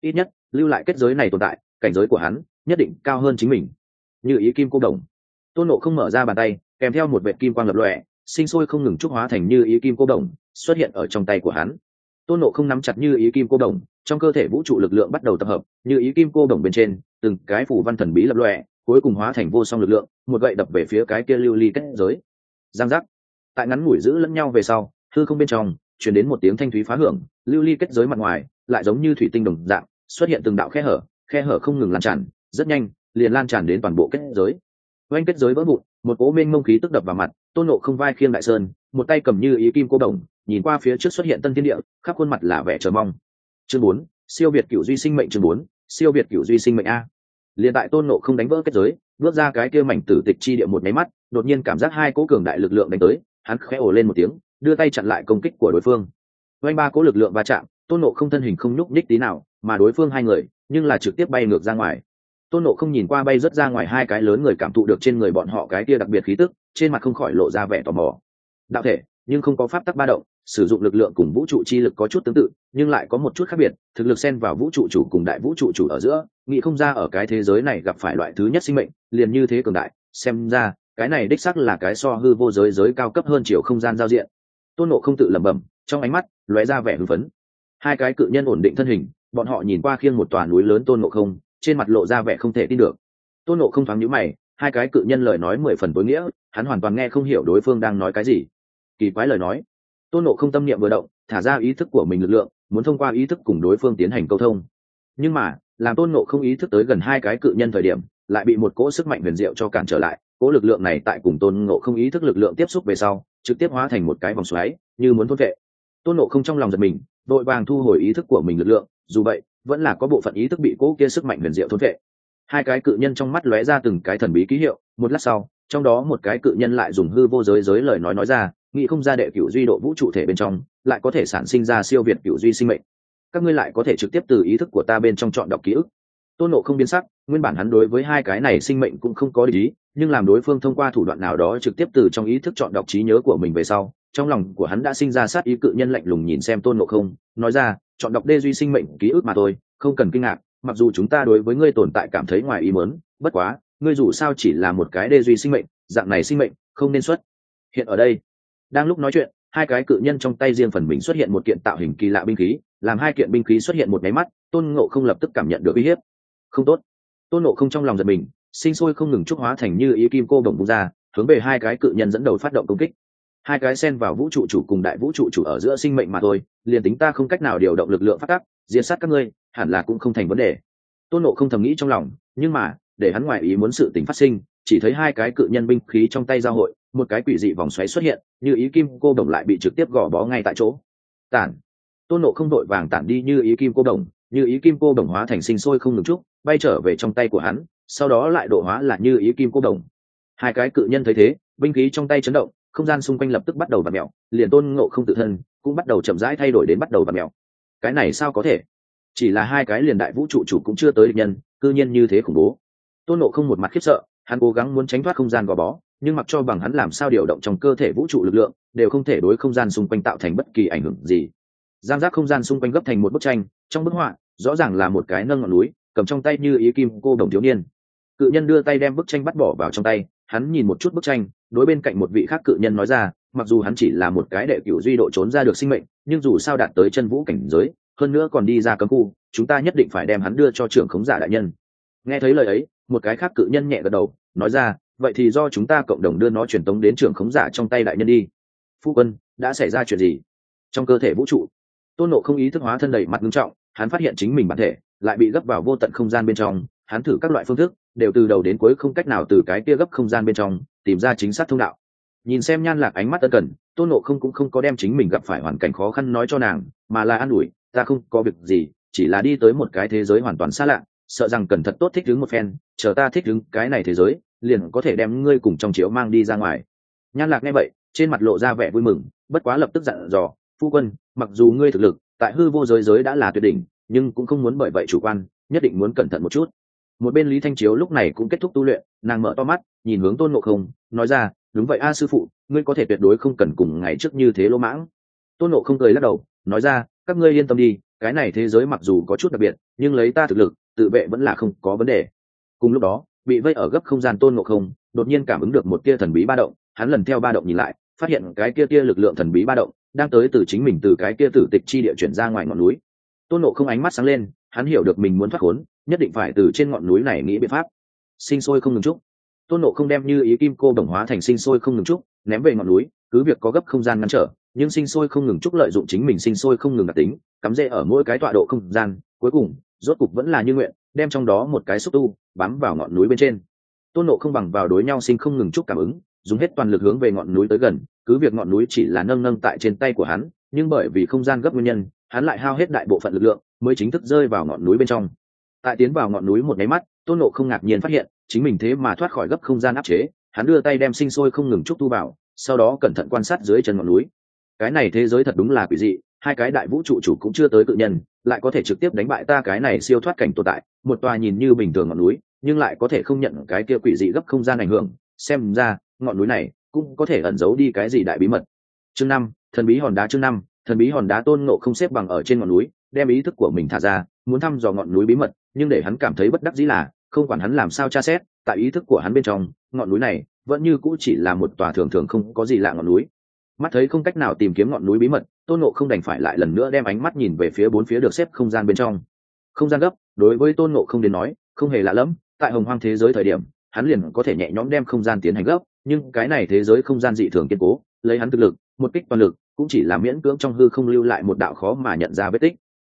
Ít nhất, lưu lại kết giới này tồn tại, cảnh giới của hắn nhất định cao hơn chính mình. Như ý kim cô đồng. Tôn nộ không mở ra bàn tay, kèm theo một vệ kim quang lập lòe, sinh sôi không ngừng trúc hóa thành như ý kim cô đồng, xuất hiện ở trong tay của hắn tôn nộ không nắm chặt như ý kim cô đồng, trong cơ thể vũ trụ lực lượng bắt đầu tập hợp, như ý kim cô đồng bên trên, từng cái phủ văn thần bí lập lòe, cuối cùng hóa thành vô song lực lượng, một gậy đập về phía cái kia lưu ly kết giới. Giang giác. Tại ngắn ngủi giữ lẫn nhau về sau, hư không bên trong chuyển đến một tiếng thanh thúy phá hưởng, lưu ly kết giới mặt ngoài, lại giống như thủy tinh đồng dạng, xuất hiện từng đạo khe hở khe hở không ngừng lan tràn, rất nhanh, liền lan tràn đến toàn bộ kết giới. Oanh kết giới vỡ vụn, một cố minh mông khí tức đập vào mặt, tôn nộ không vai khiêng đại sơn, một tay cầm như ý kim cô đồng nhìn qua phía trước xuất hiện tân thiên địa, khắp khuôn mặt là vẻ chờ mong. Chương bốn, siêu việt cựu duy sinh mệnh chương bốn, siêu việt cựu duy sinh mệnh a. Liền tại tôn nộ không đánh vỡ kết giới, bước ra cái kia mảnh tử tịch chi địa một máy mắt, đột nhiên cảm giác hai cố cường đại lực lượng đánh tới, hắn khẽ ồ lên một tiếng, đưa tay chặn lại công kích của đối phương. Oanh ba cố lực lượng va chạm, tôn nộ không thân hình không nhúc nhích tí nào, mà đối phương hai người, nhưng là trực tiếp bay ngược ra ngoài. Tôn nộ không nhìn qua bay rớt ra ngoài hai cái lớn người cảm thụ được trên người bọn họ cái kia đặc biệt khí tức, trên mặt không khỏi lộ ra vẻ tò mò. Đạo thể, nhưng không có pháp tắc ba động sử dụng lực lượng cùng vũ trụ chi lực có chút tương tự, nhưng lại có một chút khác biệt, thực lực xen vào vũ trụ chủ cùng đại vũ trụ chủ ở giữa, nghĩ không ra ở cái thế giới này gặp phải loại thứ nhất sinh mệnh, liền như thế cường đại, xem ra, cái này đích sắc là cái so hư vô giới giới cao cấp hơn chiều không gian giao diện. Tôn nộ không tự lẩm bẩm, trong ánh mắt lóe ra vẻ hưng phấn. Hai cái cự nhân ổn định thân hình, bọn họ nhìn qua khiêng một tòa núi lớn tôn nộ không, trên mặt lộ ra vẻ không thể tin được. Tôn nộ không thoáng nhữ mày, hai cái cự nhân lời nói mười phần tối nghĩa, hắn hoàn toàn nghe không hiểu đối phương đang nói cái gì. Kỳ quái lời nói tôn nộ không tâm niệm vừa động, thả ra ý thức của mình lực lượng, muốn thông qua ý thức cùng đối phương tiến hành câu thông. Nhưng mà, làm tôn nộ không ý thức tới gần hai cái cự nhân thời điểm, lại bị một cỗ sức mạnh huyền diệu cho cản trở lại. Cỗ lực lượng này tại cùng tôn nộ không ý thức lực lượng tiếp xúc về sau, trực tiếp hóa thành một cái vòng xoáy, như muốn thốt vệ. Tôn nộ không trong lòng giật mình, đội vàng thu hồi ý thức của mình lực lượng, dù vậy, vẫn là có bộ phận ý thức bị cỗ kia sức mạnh huyền diệu thốt vệ. Hai cái cự nhân trong mắt lóe ra từng cái thần bí ký hiệu, một lát sau, trong đó một cái cự nhân lại dùng hư vô giới giới lời nói nói ra nghĩ không ra đệ cửu duy độ vũ trụ thể bên trong lại có thể sản sinh ra siêu việt cửu duy sinh mệnh. Các ngươi lại có thể trực tiếp từ ý thức của ta bên trong chọn đọc ký ức. Tôn nộ không biến sắc, nguyên bản hắn đối với hai cái này sinh mệnh cũng không có lý nhưng làm đối phương thông qua thủ đoạn nào đó trực tiếp từ trong ý thức chọn đọc trí nhớ của mình về sau, trong lòng của hắn đã sinh ra sát ý cự nhân lạnh lùng nhìn xem tôn nộ không, nói ra, chọn đọc đê duy sinh mệnh ký ức mà thôi, không cần kinh ngạc, mặc dù chúng ta đối với ngươi tồn tại cảm thấy ngoài ý mớn bất quá, ngươi dù sao chỉ là một cái đê duy sinh mệnh, dạng này sinh mệnh không nên xuất hiện ở đây đang lúc nói chuyện, hai cái cự nhân trong tay riêng phần mình xuất hiện một kiện tạo hình kỳ lạ binh khí, làm hai kiện binh khí xuất hiện một máy mắt, tôn ngộ không lập tức cảm nhận được uy hiếp. Không tốt. Tôn ngộ không trong lòng giật mình, sinh sôi không ngừng trúc hóa thành như ý kim cô đồng bung ra, hướng về hai cái cự nhân dẫn đầu phát động công kích. Hai cái xen vào vũ trụ chủ cùng đại vũ trụ chủ ở giữa sinh mệnh mà thôi, liền tính ta không cách nào điều động lực lượng phát tác, diệt sát các ngươi, hẳn là cũng không thành vấn đề. Tôn nộ không thầm nghĩ trong lòng, nhưng mà, để hắn ngoại ý muốn sự tình phát sinh, chỉ thấy hai cái cự nhân binh khí trong tay giao hội một cái quỷ dị vòng xoáy xuất hiện, như ý kim cô đồng lại bị trực tiếp gò bó ngay tại chỗ. Tản. Tôn nộ không đội vàng tản đi như ý kim cô đồng, như ý kim cô đồng hóa thành sinh sôi không ngừng chút, bay trở về trong tay của hắn, sau đó lại độ hóa là như ý kim cô đồng. Hai cái cự nhân thấy thế, binh khí trong tay chấn động, không gian xung quanh lập tức bắt đầu và mẹo liền tôn ngộ không tự thân cũng bắt đầu chậm rãi thay đổi đến bắt đầu và mẹo cái này sao có thể? Chỉ là hai cái liền đại vũ trụ chủ cũng chưa tới địch nhân, cư nhiên như thế khủng bố. Tôn ngộ không một mặt khiếp sợ hắn cố gắng muốn tránh thoát không gian gò bó, nhưng mặc cho bằng hắn làm sao điều động trong cơ thể vũ trụ lực lượng, đều không thể đối không gian xung quanh tạo thành bất kỳ ảnh hưởng gì. Giang giác không gian xung quanh gấp thành một bức tranh, trong bức họa, rõ ràng là một cái nâng ngọn núi, cầm trong tay như ý kim cô đồng thiếu niên. Cự nhân đưa tay đem bức tranh bắt bỏ vào trong tay, hắn nhìn một chút bức tranh, đối bên cạnh một vị khác cự nhân nói ra, mặc dù hắn chỉ là một cái đệ cửu duy độ trốn ra được sinh mệnh, nhưng dù sao đạt tới chân vũ cảnh giới, hơn nữa còn đi ra cấm khu, chúng ta nhất định phải đem hắn đưa cho trưởng khống giả đại nhân nghe thấy lời ấy, một cái khác cự nhân nhẹ gật đầu, nói ra, vậy thì do chúng ta cộng đồng đưa nó truyền tống đến trường khống giả trong tay đại nhân đi. Phu quân, đã xảy ra chuyện gì? Trong cơ thể vũ trụ, tôn nộ không ý thức hóa thân đầy mặt nghiêm trọng, hắn phát hiện chính mình bản thể lại bị gấp vào vô tận không gian bên trong, hắn thử các loại phương thức, đều từ đầu đến cuối không cách nào từ cái kia gấp không gian bên trong tìm ra chính xác thông đạo. Nhìn xem nhan lạc ánh mắt ân cần, tôn nộ không cũng không có đem chính mình gặp phải hoàn cảnh khó khăn nói cho nàng, mà là an ủi, ta không có việc gì, chỉ là đi tới một cái thế giới hoàn toàn xa lạ sợ rằng cần thật tốt thích ứng một phen, chờ ta thích ứng cái này thế giới, liền có thể đem ngươi cùng trong chiếu mang đi ra ngoài. Nhan lạc nghe vậy, trên mặt lộ ra vẻ vui mừng, bất quá lập tức dặn dò, phu quân, mặc dù ngươi thực lực tại hư vô giới giới đã là tuyệt đỉnh, nhưng cũng không muốn bởi vậy chủ quan, nhất định muốn cẩn thận một chút. Một bên lý thanh chiếu lúc này cũng kết thúc tu luyện, nàng mở to mắt, nhìn hướng tôn ngộ không, nói ra, đúng vậy a sư phụ, ngươi có thể tuyệt đối không cần cùng ngày trước như thế lỗ mãng. Tôn ngộ không cười lắc đầu, nói ra, các ngươi yên tâm đi, cái này thế giới mặc dù có chút đặc biệt, nhưng lấy ta thực lực tự vệ vẫn là không có vấn đề. Cùng lúc đó bị vây ở gấp không gian tôn ngộ không đột nhiên cảm ứng được một tia thần bí ba động hắn lần theo ba động nhìn lại phát hiện cái kia tia lực lượng thần bí ba động đang tới từ chính mình từ cái kia tử tịch chi địa chuyển ra ngoài ngọn núi. Tôn ngộ không ánh mắt sáng lên hắn hiểu được mình muốn thoát khốn nhất định phải từ trên ngọn núi này nghĩ biện pháp. Sinh sôi không ngừng chút, tôn nộ không đem như ý kim cô đồng hóa thành sinh sôi không ngừng chút, ném về ngọn núi cứ việc có gấp không gian ngăn trở nhưng sinh sôi không ngừng chút lợi dụng chính mình sinh sôi không ngừng đặc tính cắm rễ ở mỗi cái tọa độ không gian cuối cùng rốt cục vẫn là như nguyện, đem trong đó một cái xúc tu bám vào ngọn núi bên trên. Tôn nộ không bằng vào đối nhau sinh không ngừng chút cảm ứng, dùng hết toàn lực hướng về ngọn núi tới gần, cứ việc ngọn núi chỉ là nâng nâng tại trên tay của hắn, nhưng bởi vì không gian gấp nguyên nhân, hắn lại hao hết đại bộ phận lực lượng, mới chính thức rơi vào ngọn núi bên trong. Tại tiến vào ngọn núi một nháy mắt, tôn nộ không ngạc nhiên phát hiện, chính mình thế mà thoát khỏi gấp không gian áp chế, hắn đưa tay đem sinh sôi không ngừng trúc tu vào, sau đó cẩn thận quan sát dưới chân ngọn núi. Cái này thế giới thật đúng là quỷ dị hai cái đại vũ trụ chủ cũng chưa tới tự nhân, lại có thể trực tiếp đánh bại ta cái này siêu thoát cảnh tồn tại, một tòa nhìn như bình thường ngọn núi, nhưng lại có thể không nhận cái kia quỷ dị gấp không gian ảnh hưởng, xem ra, ngọn núi này cũng có thể ẩn giấu đi cái gì đại bí mật. Chương năm, thần bí hòn đá chương năm, thần bí hòn đá tôn ngộ không xếp bằng ở trên ngọn núi, đem ý thức của mình thả ra, muốn thăm dò ngọn núi bí mật, nhưng để hắn cảm thấy bất đắc dĩ là, không quản hắn làm sao tra xét, tại ý thức của hắn bên trong, ngọn núi này vẫn như cũ chỉ là một tòa thường thường không có gì lạ ngọn núi mắt thấy không cách nào tìm kiếm ngọn núi bí mật, tôn nộ không đành phải lại lần nữa đem ánh mắt nhìn về phía bốn phía được xếp không gian bên trong. Không gian gấp, đối với tôn nộ không đến nói, không hề lạ lẫm, tại hồng hoang thế giới thời điểm, hắn liền có thể nhẹ nhõm đem không gian tiến hành gấp, nhưng cái này thế giới không gian dị thường kiên cố, lấy hắn thực lực, một kích toàn lực, cũng chỉ là miễn cưỡng trong hư không lưu lại một đạo khó mà nhận ra vết tích.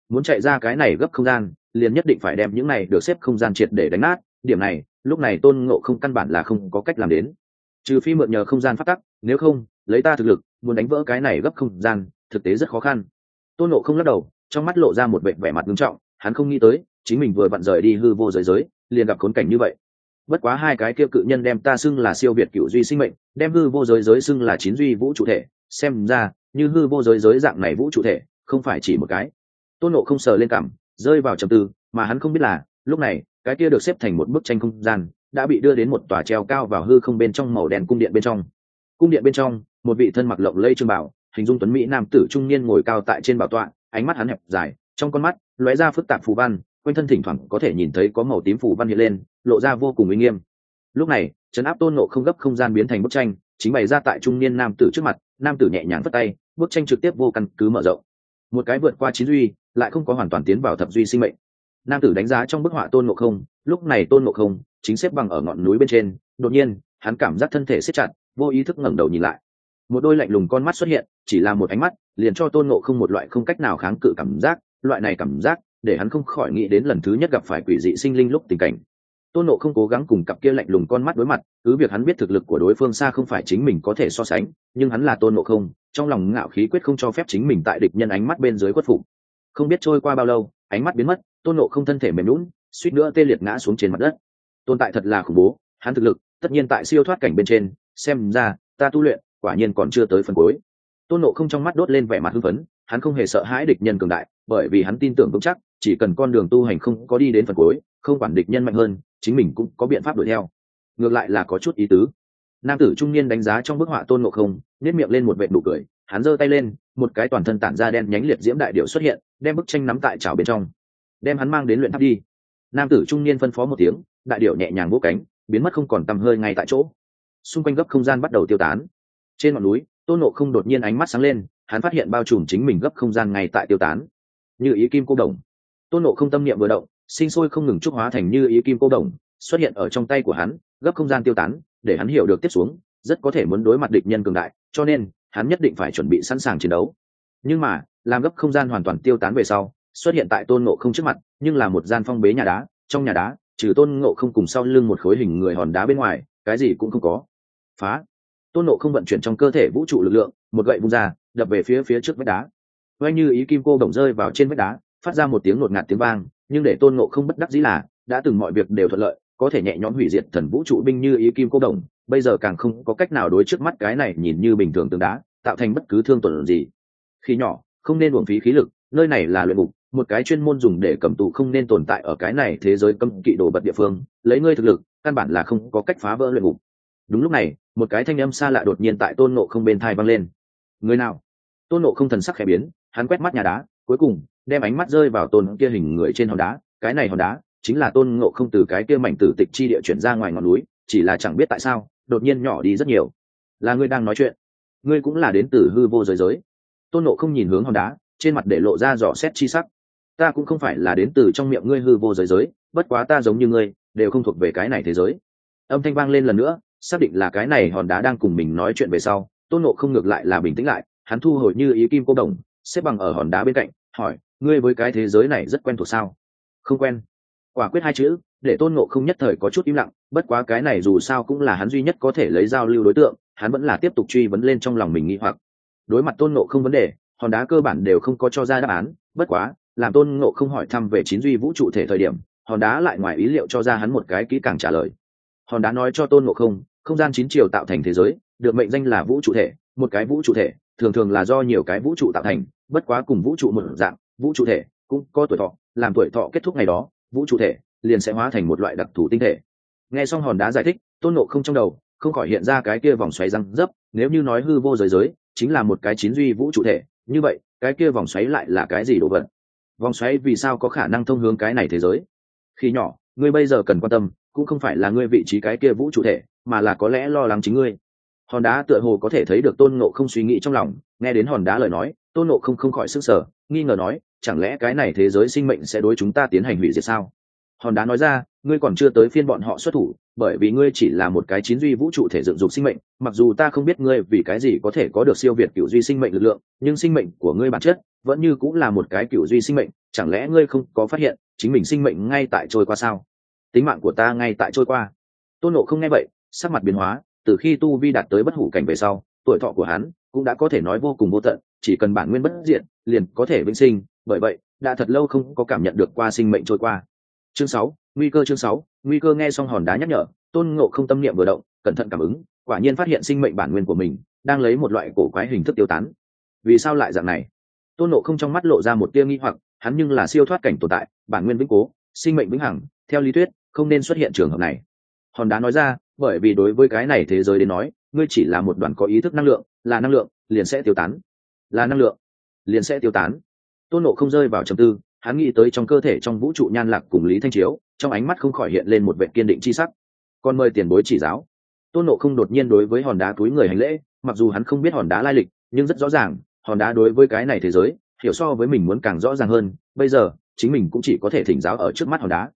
Muốn chạy ra cái này gấp không gian, liền nhất định phải đem những này được xếp không gian triệt để đánh nát, điểm này, lúc này tôn ngộ không căn bản là không có cách làm đến. Trừ phi mượn nhờ không gian phát tắc, nếu không lấy ta thực lực, muốn đánh vỡ cái này gấp không gian, thực tế rất khó khăn. Tôn nộ không lắc đầu, trong mắt lộ ra một vẻ vẻ mặt nghiêm trọng, hắn không nghĩ tới, chính mình vừa vặn rời đi hư vô giới giới, liền gặp khốn cảnh như vậy. Bất quá hai cái kia cự nhân đem ta xưng là siêu việt cựu duy sinh mệnh, đem hư vô giới giới xưng là chín duy vũ trụ thể, xem ra, như hư vô giới giới dạng này vũ trụ thể, không phải chỉ một cái. Tôn nộ không sờ lên cảm, rơi vào trầm tư, mà hắn không biết là, lúc này, cái kia được xếp thành một bức tranh không gian, đã bị đưa đến một tòa treo cao vào hư không bên trong màu đen cung điện bên trong. Cung điện bên trong một vị thân mặc lộng lây trương bảo, hình dung tuấn mỹ nam tử trung niên ngồi cao tại trên bảo tọa, ánh mắt hắn hẹp dài, trong con mắt lóe ra phức tạp phù văn, quanh thân thỉnh thoảng có thể nhìn thấy có màu tím phù văn hiện lên, lộ ra vô cùng uy nghiêm. Lúc này, trấn áp tôn nộ không gấp không gian biến thành bức tranh, chính bày ra tại trung niên nam tử trước mặt, nam tử nhẹ nhàng vất tay, bức tranh trực tiếp vô căn cứ mở rộng. Một cái vượt qua chín duy, lại không có hoàn toàn tiến vào thập duy sinh mệnh. Nam tử đánh giá trong bức họa tôn ngộ không, lúc này tôn ngộ không chính xếp bằng ở ngọn núi bên trên, đột nhiên, hắn cảm giác thân thể xếp chặt, vô ý thức ngẩng đầu nhìn lại một đôi lạnh lùng con mắt xuất hiện, chỉ là một ánh mắt, liền cho tôn ngộ không một loại không cách nào kháng cự cảm giác, loại này cảm giác, để hắn không khỏi nghĩ đến lần thứ nhất gặp phải quỷ dị sinh linh lúc tình cảnh. Tôn nộ không cố gắng cùng cặp kia lạnh lùng con mắt đối mặt, cứ việc hắn biết thực lực của đối phương xa không phải chính mình có thể so sánh, nhưng hắn là tôn nộ không, trong lòng ngạo khí quyết không cho phép chính mình tại địch nhân ánh mắt bên dưới khuất phục. Không biết trôi qua bao lâu, ánh mắt biến mất, tôn nộ không thân thể mềm lún suýt nữa tê liệt ngã xuống trên mặt đất. Tồn tại thật là khủng bố, hắn thực lực, tất nhiên tại siêu thoát cảnh bên trên, xem ra, ta tu luyện quả nhiên còn chưa tới phần cuối. Tôn nộ không trong mắt đốt lên vẻ mặt hưng phấn, hắn không hề sợ hãi địch nhân cường đại, bởi vì hắn tin tưởng vững chắc, chỉ cần con đường tu hành không có đi đến phần cuối, không quản địch nhân mạnh hơn, chính mình cũng có biện pháp đuổi theo. Ngược lại là có chút ý tứ. Nam tử trung niên đánh giá trong bức họa tôn ngộ không nếp miệng lên một vệ nụ cười, hắn giơ tay lên, một cái toàn thân tản ra đen nhánh liệt diễm đại điệu xuất hiện, đem bức tranh nắm tại chảo bên trong, đem hắn mang đến luyện tháp đi. Nam tử trung niên phân phó một tiếng, đại điệu nhẹ nhàng vỗ cánh, biến mất không còn tầm hơi ngay tại chỗ. Xung quanh gấp không gian bắt đầu tiêu tán trên ngọn núi, tôn nộ không đột nhiên ánh mắt sáng lên, hắn phát hiện bao trùm chính mình gấp không gian ngay tại tiêu tán. Như ý kim cô đồng. Tôn nộ không tâm niệm vừa động, sinh sôi không ngừng trúc hóa thành như ý kim cô đồng, xuất hiện ở trong tay của hắn, gấp không gian tiêu tán, để hắn hiểu được tiếp xuống, rất có thể muốn đối mặt địch nhân cường đại, cho nên, hắn nhất định phải chuẩn bị sẵn sàng chiến đấu. Nhưng mà, làm gấp không gian hoàn toàn tiêu tán về sau, xuất hiện tại tôn ngộ không trước mặt, nhưng là một gian phong bế nhà đá, trong nhà đá, trừ tôn ngộ không cùng sau lưng một khối hình người hòn đá bên ngoài, cái gì cũng không có. Phá tôn ngộ không vận chuyển trong cơ thể vũ trụ lực lượng, một gậy vung ra, đập về phía phía trước vách đá. Oanh như ý kim cô đồng rơi vào trên vách đá, phát ra một tiếng ngột ngạt tiếng vang, nhưng để tôn ngộ không bất đắc dĩ là, đã từng mọi việc đều thuận lợi, có thể nhẹ nhõm hủy diệt thần vũ trụ binh như ý kim cô đồng, bây giờ càng không có cách nào đối trước mắt cái này nhìn như bình thường tường đá, tạo thành bất cứ thương tổn gì. Khi nhỏ, không nên uổng phí khí lực, nơi này là luyện ngục, một cái chuyên môn dùng để cầm tù không nên tồn tại ở cái này thế giới cấm kỵ đồ bật địa phương, lấy ngươi thực lực, căn bản là không có cách phá vỡ luyện ngục. Đúng lúc này một cái thanh âm xa lạ đột nhiên tại tôn nộ không bên thai vang lên. Người nào? Tôn nộ không thần sắc khẽ biến, hắn quét mắt nhà đá, cuối cùng, đem ánh mắt rơi vào tôn kia hình người trên hòn đá. Cái này hòn đá, chính là tôn ngộ không từ cái kia mảnh tử tịch chi địa chuyển ra ngoài ngọn núi, chỉ là chẳng biết tại sao, đột nhiên nhỏ đi rất nhiều. Là ngươi đang nói chuyện. Ngươi cũng là đến từ hư vô giới giới. Tôn nộ không nhìn hướng hòn đá, trên mặt để lộ ra dò xét chi sắc. Ta cũng không phải là đến từ trong miệng ngươi hư vô giới giới, bất quá ta giống như ngươi, đều không thuộc về cái này thế giới. Âm thanh vang lên lần nữa xác định là cái này hòn đá đang cùng mình nói chuyện về sau, tôn nộ không ngược lại là bình tĩnh lại, hắn thu hồi như ý kim cô đồng, xếp bằng ở hòn đá bên cạnh, hỏi, ngươi với cái thế giới này rất quen thuộc sao? Không quen. Quả quyết hai chữ, để tôn nộ không nhất thời có chút im lặng, bất quá cái này dù sao cũng là hắn duy nhất có thể lấy giao lưu đối tượng, hắn vẫn là tiếp tục truy vấn lên trong lòng mình nghĩ hoặc. Đối mặt tôn nộ không vấn đề, hòn đá cơ bản đều không có cho ra đáp án, bất quá, làm tôn ngộ không hỏi thăm về chín duy vũ trụ thể thời điểm, hòn đá lại ngoài ý liệu cho ra hắn một cái kỹ càng trả lời. Hòn đá nói cho tôn ngộ không không gian chín chiều tạo thành thế giới, được mệnh danh là vũ trụ thể, một cái vũ trụ thể, thường thường là do nhiều cái vũ trụ tạo thành, bất quá cùng vũ trụ một dạng, vũ trụ thể cũng có tuổi thọ, làm tuổi thọ kết thúc ngày đó, vũ trụ thể liền sẽ hóa thành một loại đặc thù tinh thể. Nghe xong hòn đá giải thích, tôn nộ không trong đầu không khỏi hiện ra cái kia vòng xoáy răng dấp, nếu như nói hư vô giới giới, chính là một cái chín duy vũ trụ thể, như vậy, cái kia vòng xoáy lại là cái gì đồ vật? Vòng xoáy vì sao có khả năng thông hướng cái này thế giới? Khi nhỏ, ngươi bây giờ cần quan tâm cũng không phải là ngươi vị trí cái kia vũ trụ thể, mà là có lẽ lo lắng chính ngươi. Hòn đá tựa hồ có thể thấy được tôn nộ không suy nghĩ trong lòng, nghe đến hòn đá lời nói, tôn nộ không không khỏi sức sở nghi ngờ nói, chẳng lẽ cái này thế giới sinh mệnh sẽ đối chúng ta tiến hành hủy diệt sao? Hòn đá nói ra, ngươi còn chưa tới phiên bọn họ xuất thủ, bởi vì ngươi chỉ là một cái chín duy vũ trụ thể dựng dục sinh mệnh, mặc dù ta không biết ngươi vì cái gì có thể có được siêu việt cựu duy sinh mệnh lực lượng, nhưng sinh mệnh của ngươi bản chất vẫn như cũng là một cái cựu duy sinh mệnh, chẳng lẽ ngươi không có phát hiện, chính mình sinh mệnh ngay tại trôi qua sao? Tính mạng của ta ngay tại trôi qua. Tôn nộ không nghe vậy, sắc mặt biến hóa, từ khi tu vi đạt tới bất hủ cảnh về sau, tuổi thọ của hắn cũng đã có thể nói vô cùng vô tận, chỉ cần bản nguyên bất diện liền có thể vĩnh sinh. Bởi vậy, đã thật lâu không có cảm nhận được qua sinh mệnh trôi qua. Chương sáu, nguy cơ chương sáu, nguy cơ nghe xong hòn đá nhắc nhở, tôn ngộ không tâm niệm vừa động, cẩn thận cảm ứng, quả nhiên phát hiện sinh mệnh bản nguyên của mình đang lấy một loại cổ quái hình thức tiêu tán. Vì sao lại dạng này? Tôn ngộ không trong mắt lộ ra một tia nghi hoặc, hắn nhưng là siêu thoát cảnh tồn tại, bản nguyên vĩnh cố, sinh mệnh vĩnh hằng, theo lý thuyết không nên xuất hiện trường hợp này. Hòn đá nói ra, bởi vì đối với cái này thế giới đến nói, ngươi chỉ là một đoàn có ý thức năng lượng, là năng lượng, liền sẽ tiêu tán. Là năng lượng, liền sẽ tiêu tán. Tôn nộ không rơi vào trầm tư, hắn nghĩ tới trong cơ thể trong vũ trụ nhan lạc cùng lý thanh chiếu, trong ánh mắt không khỏi hiện lên một vệ kiên định c h i sắc. Còn mời tiền bối chỉ giáo. Tôn nộ không đột nhiên đối với hòn đá túi người hành lễ, mặc dù hắn không biết hòn đá lai lịch, nhưng rất rõ ràng, hòn đá đối với cái này thế giới, hiểu so với mình muốn càng rõ ràng hơn. Bây giờ, chính mình cũng chỉ có thể thỉnh giáo ở trước mắt hòn đá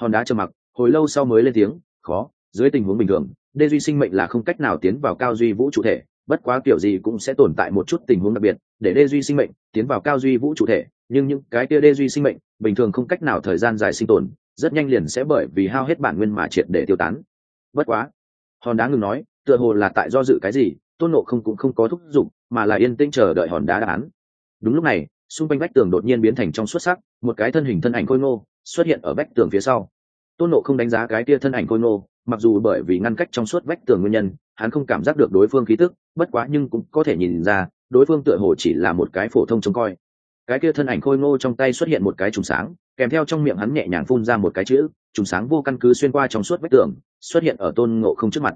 hòn đá trầm mặc, hồi lâu sau mới lên tiếng, khó, dưới tình huống bình thường, đê duy sinh mệnh là không cách nào tiến vào cao duy vũ trụ thể, bất quá kiểu gì cũng sẽ tồn tại một chút tình huống đặc biệt, để đê duy sinh mệnh tiến vào cao duy vũ trụ thể, nhưng những cái kia đê duy sinh mệnh, bình thường không cách nào thời gian dài sinh tồn, rất nhanh liền sẽ bởi vì hao hết bản nguyên mà triệt để tiêu tán. Bất quá, hòn đá ngừng nói, tựa hồ là tại do dự cái gì, tôn nộ không cũng không có thúc giục, mà là yên tĩnh chờ đợi hòn đá đáp án. Đúng lúc này, xung quanh vách tường đột nhiên biến thành trong xuất sắc, một cái thân hình thân ảnh khôi ngô xuất hiện ở vách tường phía sau. Tôn nộ không đánh giá cái kia thân ảnh khôi ngô, mặc dù bởi vì ngăn cách trong suốt vách tường nguyên nhân, hắn không cảm giác được đối phương khí tức, bất quá nhưng cũng có thể nhìn ra, đối phương tựa hồ chỉ là một cái phổ thông trông coi. Cái kia thân ảnh khôi ngô trong tay xuất hiện một cái trùng sáng, kèm theo trong miệng hắn nhẹ nhàng phun ra một cái chữ trùng sáng vô căn cứ xuyên qua trong suốt vách tường, xuất hiện ở tôn ngộ không trước mặt.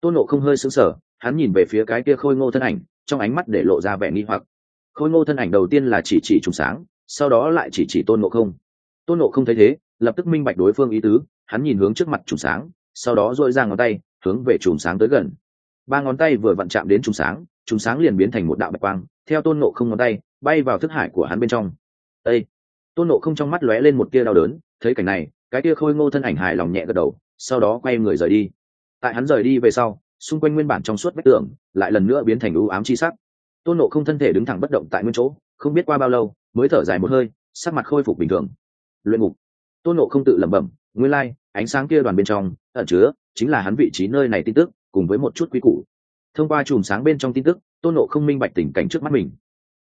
Tôn ngộ không hơi sững sờ, hắn nhìn về phía cái kia khôi ngô thân ảnh, trong ánh mắt để lộ ra vẻ nghi hoặc. Khôi ngô thân ảnh đầu tiên là chỉ chỉ trùng sáng, sau đó lại chỉ chỉ tôn ngộ không tôn Nộ không thấy thế, lập tức minh bạch đối phương ý tứ, hắn nhìn hướng trước mặt trùng sáng, sau đó dội ra ngón tay, hướng về trùng sáng tới gần. Ba ngón tay vừa vặn chạm đến trùng sáng trùng sáng liền biến thành một đạo bạch quang, theo tôn Nộ không ngón tay, bay vào thức hải của hắn bên trong. Ây tôn Nộ không trong mắt lóe lên một tia đau đớn, thấy cảnh này, cái tia khôi ngô thân ảnh hài lòng nhẹ gật đầu, sau đó quay người rời đi. Tại hắn rời đi về sau, xung quanh nguyên bản trong suốt vách tường, lại lần nữa biến thành u ám chi sắc. Tôn nộ không thân thể đứng thẳng bất động tại nguyên chỗ, không biết qua bao lâu, mới thở dài một hơi, sắc mặt khôi phục bình thường luyện ngục. Tôn nộ không tự lẩm bẩm, nguyên lai, ánh sáng kia đoàn bên trong, ẩn chứa, chính là hắn vị trí nơi này tin tức, cùng với một chút quy củ. Thông qua chùm sáng bên trong tin tức, tôn nộ không minh bạch tình cảnh trước mắt mình.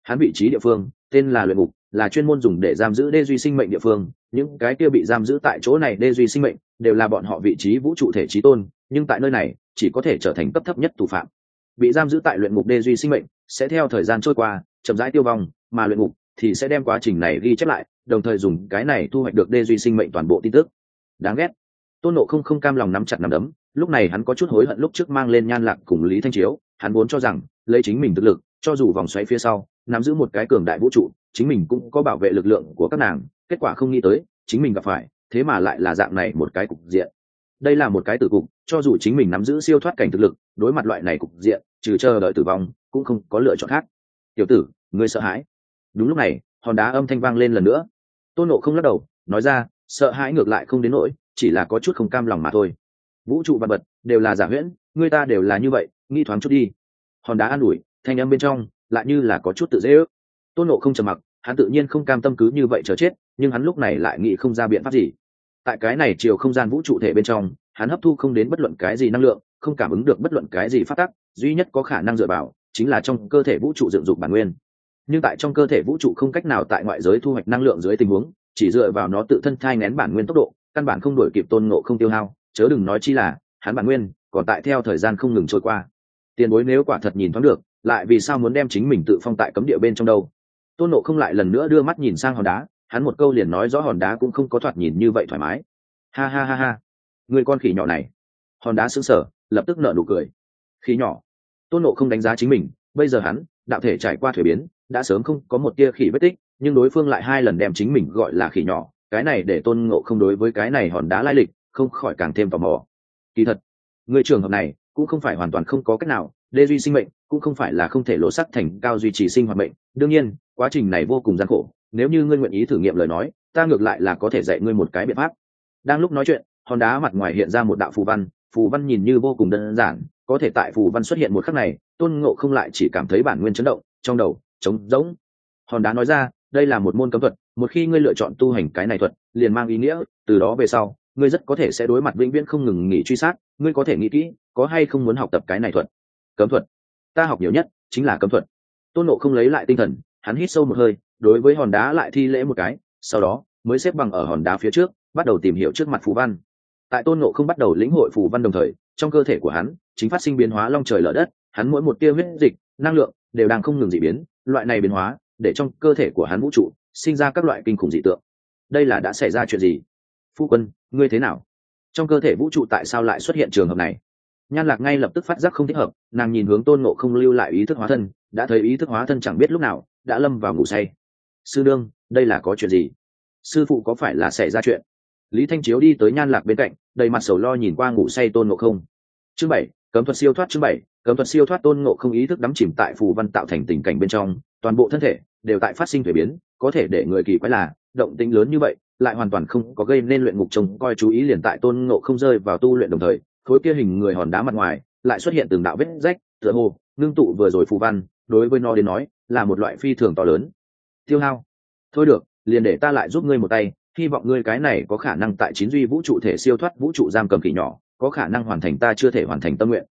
Hắn vị trí địa phương, tên là luyện ngục, là chuyên môn dùng để giam giữ đê duy sinh mệnh địa phương. Những cái kia bị giam giữ tại chỗ này đê duy sinh mệnh, đều là bọn họ vị trí vũ trụ thể trí tôn, nhưng tại nơi này, chỉ có thể trở thành cấp thấp nhất thủ phạm. Bị giam giữ tại luyện ngục đê duy sinh mệnh, sẽ theo thời gian trôi qua, chậm rãi tiêu vong, mà luyện ngục thì sẽ đem quá trình này ghi chép lại đồng thời dùng cái này thu hoạch được đê duy sinh mệnh toàn bộ tin tức. Đáng ghét. Tôn nộ không không cam lòng nắm chặt nắm đấm, lúc này hắn có chút hối hận lúc trước mang lên nhan lạc cùng lý thanh chiếu, hắn vốn cho rằng, lấy chính mình thực lực, cho dù vòng xoáy phía sau, nắm giữ một cái cường đại vũ trụ, chính mình cũng có bảo vệ lực lượng của các nàng, kết quả không nghĩ tới, chính mình gặp phải, thế mà lại là dạng này một cái cục diện. Đây là một cái tử cục, cho dù chính mình nắm giữ siêu thoát cảnh thực lực, đối mặt loại này cục diện, trừ chờ đợi tử vong, cũng không có lựa chọn khác. Tiểu tử, ngươi sợ hãi. Đúng lúc này, hòn đá âm thanh vang lên lần nữa tôn nộ không lắc đầu, nói ra, sợ hãi ngược lại không đến nỗi, chỉ là có chút không cam lòng mà thôi. Vũ trụ vật bật đều là giả huyễn, người ta đều là như vậy, nghi thoáng chút đi. Hòn đá an ủi, thanh âm bên trong lại như là có chút tự dễ ước. Tôn nộ không trầm mặc, hắn tự nhiên không cam tâm cứ như vậy chờ chết, nhưng hắn lúc này lại nghĩ không ra biện pháp gì. Tại cái này chiều không gian vũ trụ thể bên trong, hắn hấp thu không đến bất luận cái gì năng lượng, không cảm ứng được bất luận cái gì phát tắc duy nhất có khả năng dựa vào chính là trong cơ thể vũ trụ dựng dục bản nguyên nhưng tại trong cơ thể vũ trụ không cách nào tại ngoại giới thu hoạch năng lượng dưới tình huống, chỉ dựa vào nó tự thân thai ngén bản nguyên tốc độ, căn bản không đổi kịp tôn ngộ không tiêu hao, chớ đừng nói chi là, hắn bản nguyên, còn tại theo thời gian không ngừng trôi qua. Tiền bối nếu quả thật nhìn thoáng được, lại vì sao muốn đem chính mình tự phong tại cấm địa bên trong đâu? Tôn nộ không lại lần nữa đưa mắt nhìn sang hòn đá, hắn một câu liền nói rõ hòn đá cũng không có thoạt nhìn như vậy thoải mái. Ha ha ha ha. Người con khỉ nhỏ này. Hòn đá xứng sở lập tức nợ nụ cười. Khỉ nhỏ. Tôn nộ không đánh giá chính mình, bây giờ hắn, đạo thể trải qua thuế biến đã sớm không có một tia khỉ vết tích, nhưng đối phương lại hai lần đem chính mình gọi là khỉ nhỏ, cái này để tôn ngộ không đối với cái này hòn đá lai lịch không khỏi càng thêm tò mò. Kỳ thật, người trường hợp này cũng không phải hoàn toàn không có cách nào, đê duy sinh mệnh cũng không phải là không thể lộ sắc thành cao duy trì sinh hoạt mệnh. Đương nhiên, quá trình này vô cùng gian khổ, nếu như ngươi nguyện ý thử nghiệm lời nói, ta ngược lại là có thể dạy ngươi một cái biện pháp. Đang lúc nói chuyện, hòn đá mặt ngoài hiện ra một đạo phù văn phù văn nhìn như vô cùng đơn giản, có thể tại phù văn xuất hiện một khắc này, tôn ngộ không lại chỉ cảm thấy bản nguyên chấn động, trong đầu trống rỗng. Hòn đá nói ra, đây là một môn cấm thuật, một khi ngươi lựa chọn tu hành cái này thuật, liền mang ý nghĩa, từ đó về sau, ngươi rất có thể sẽ đối mặt vĩnh viễn không ngừng nghỉ truy sát, ngươi có thể nghĩ kỹ, có hay không muốn học tập cái này thuật. Cấm thuật. Ta học nhiều nhất chính là cấm thuật. Tôn nộ không lấy lại tinh thần, hắn hít sâu một hơi, đối với hòn đá lại thi lễ một cái, sau đó mới xếp bằng ở hòn đá phía trước, bắt đầu tìm hiểu trước mặt phù văn. Tại tôn nộ không bắt đầu lĩnh hội phù văn đồng thời, trong cơ thể của hắn chính phát sinh biến hóa long trời lở đất, hắn mỗi một tia huyết dịch, năng lượng đều đang không ngừng dị biến, loại này biến hóa để trong cơ thể của hắn vũ trụ sinh ra các loại kinh khủng dị tượng. Đây là đã xảy ra chuyện gì? Phu quân, ngươi thế nào? Trong cơ thể vũ trụ tại sao lại xuất hiện trường hợp này? Nhan lạc ngay lập tức phát giác không thích hợp, nàng nhìn hướng tôn ngộ không lưu lại ý thức hóa thân, đã thấy ý thức hóa thân chẳng biết lúc nào đã lâm vào ngủ say. Sư đương, đây là có chuyện gì? Sư phụ có phải là xảy ra chuyện? Lý thanh chiếu đi tới nhan lạc bên cạnh, đầy mặt sầu lo nhìn qua ngủ say tôn ngộ không. Chương bảy, cấm thuật siêu thoát chương bảy cấm thuật siêu thoát tôn ngộ không ý thức đắm chìm tại phù văn tạo thành tình cảnh bên trong, toàn bộ thân thể đều tại phát sinh thuế biến, có thể để người kỳ quái là, động tính lớn như vậy, lại hoàn toàn không có gây nên luyện ngục trông coi chú ý liền tại tôn ngộ không rơi vào tu luyện đồng thời, khối kia hình người hòn đá mặt ngoài lại xuất hiện từng đạo vết rách, tựa hồ ngưng tụ vừa rồi phù văn, đối với nó đến nói là một loại phi thường to lớn. Tiêu hao. Thôi được, liền để ta lại giúp ngươi một tay, hy vọng ngươi cái này có khả năng tại chín duy vũ trụ thể siêu thoát vũ trụ giam cầm kỳ nhỏ, có khả năng hoàn thành ta chưa thể hoàn thành tâm nguyện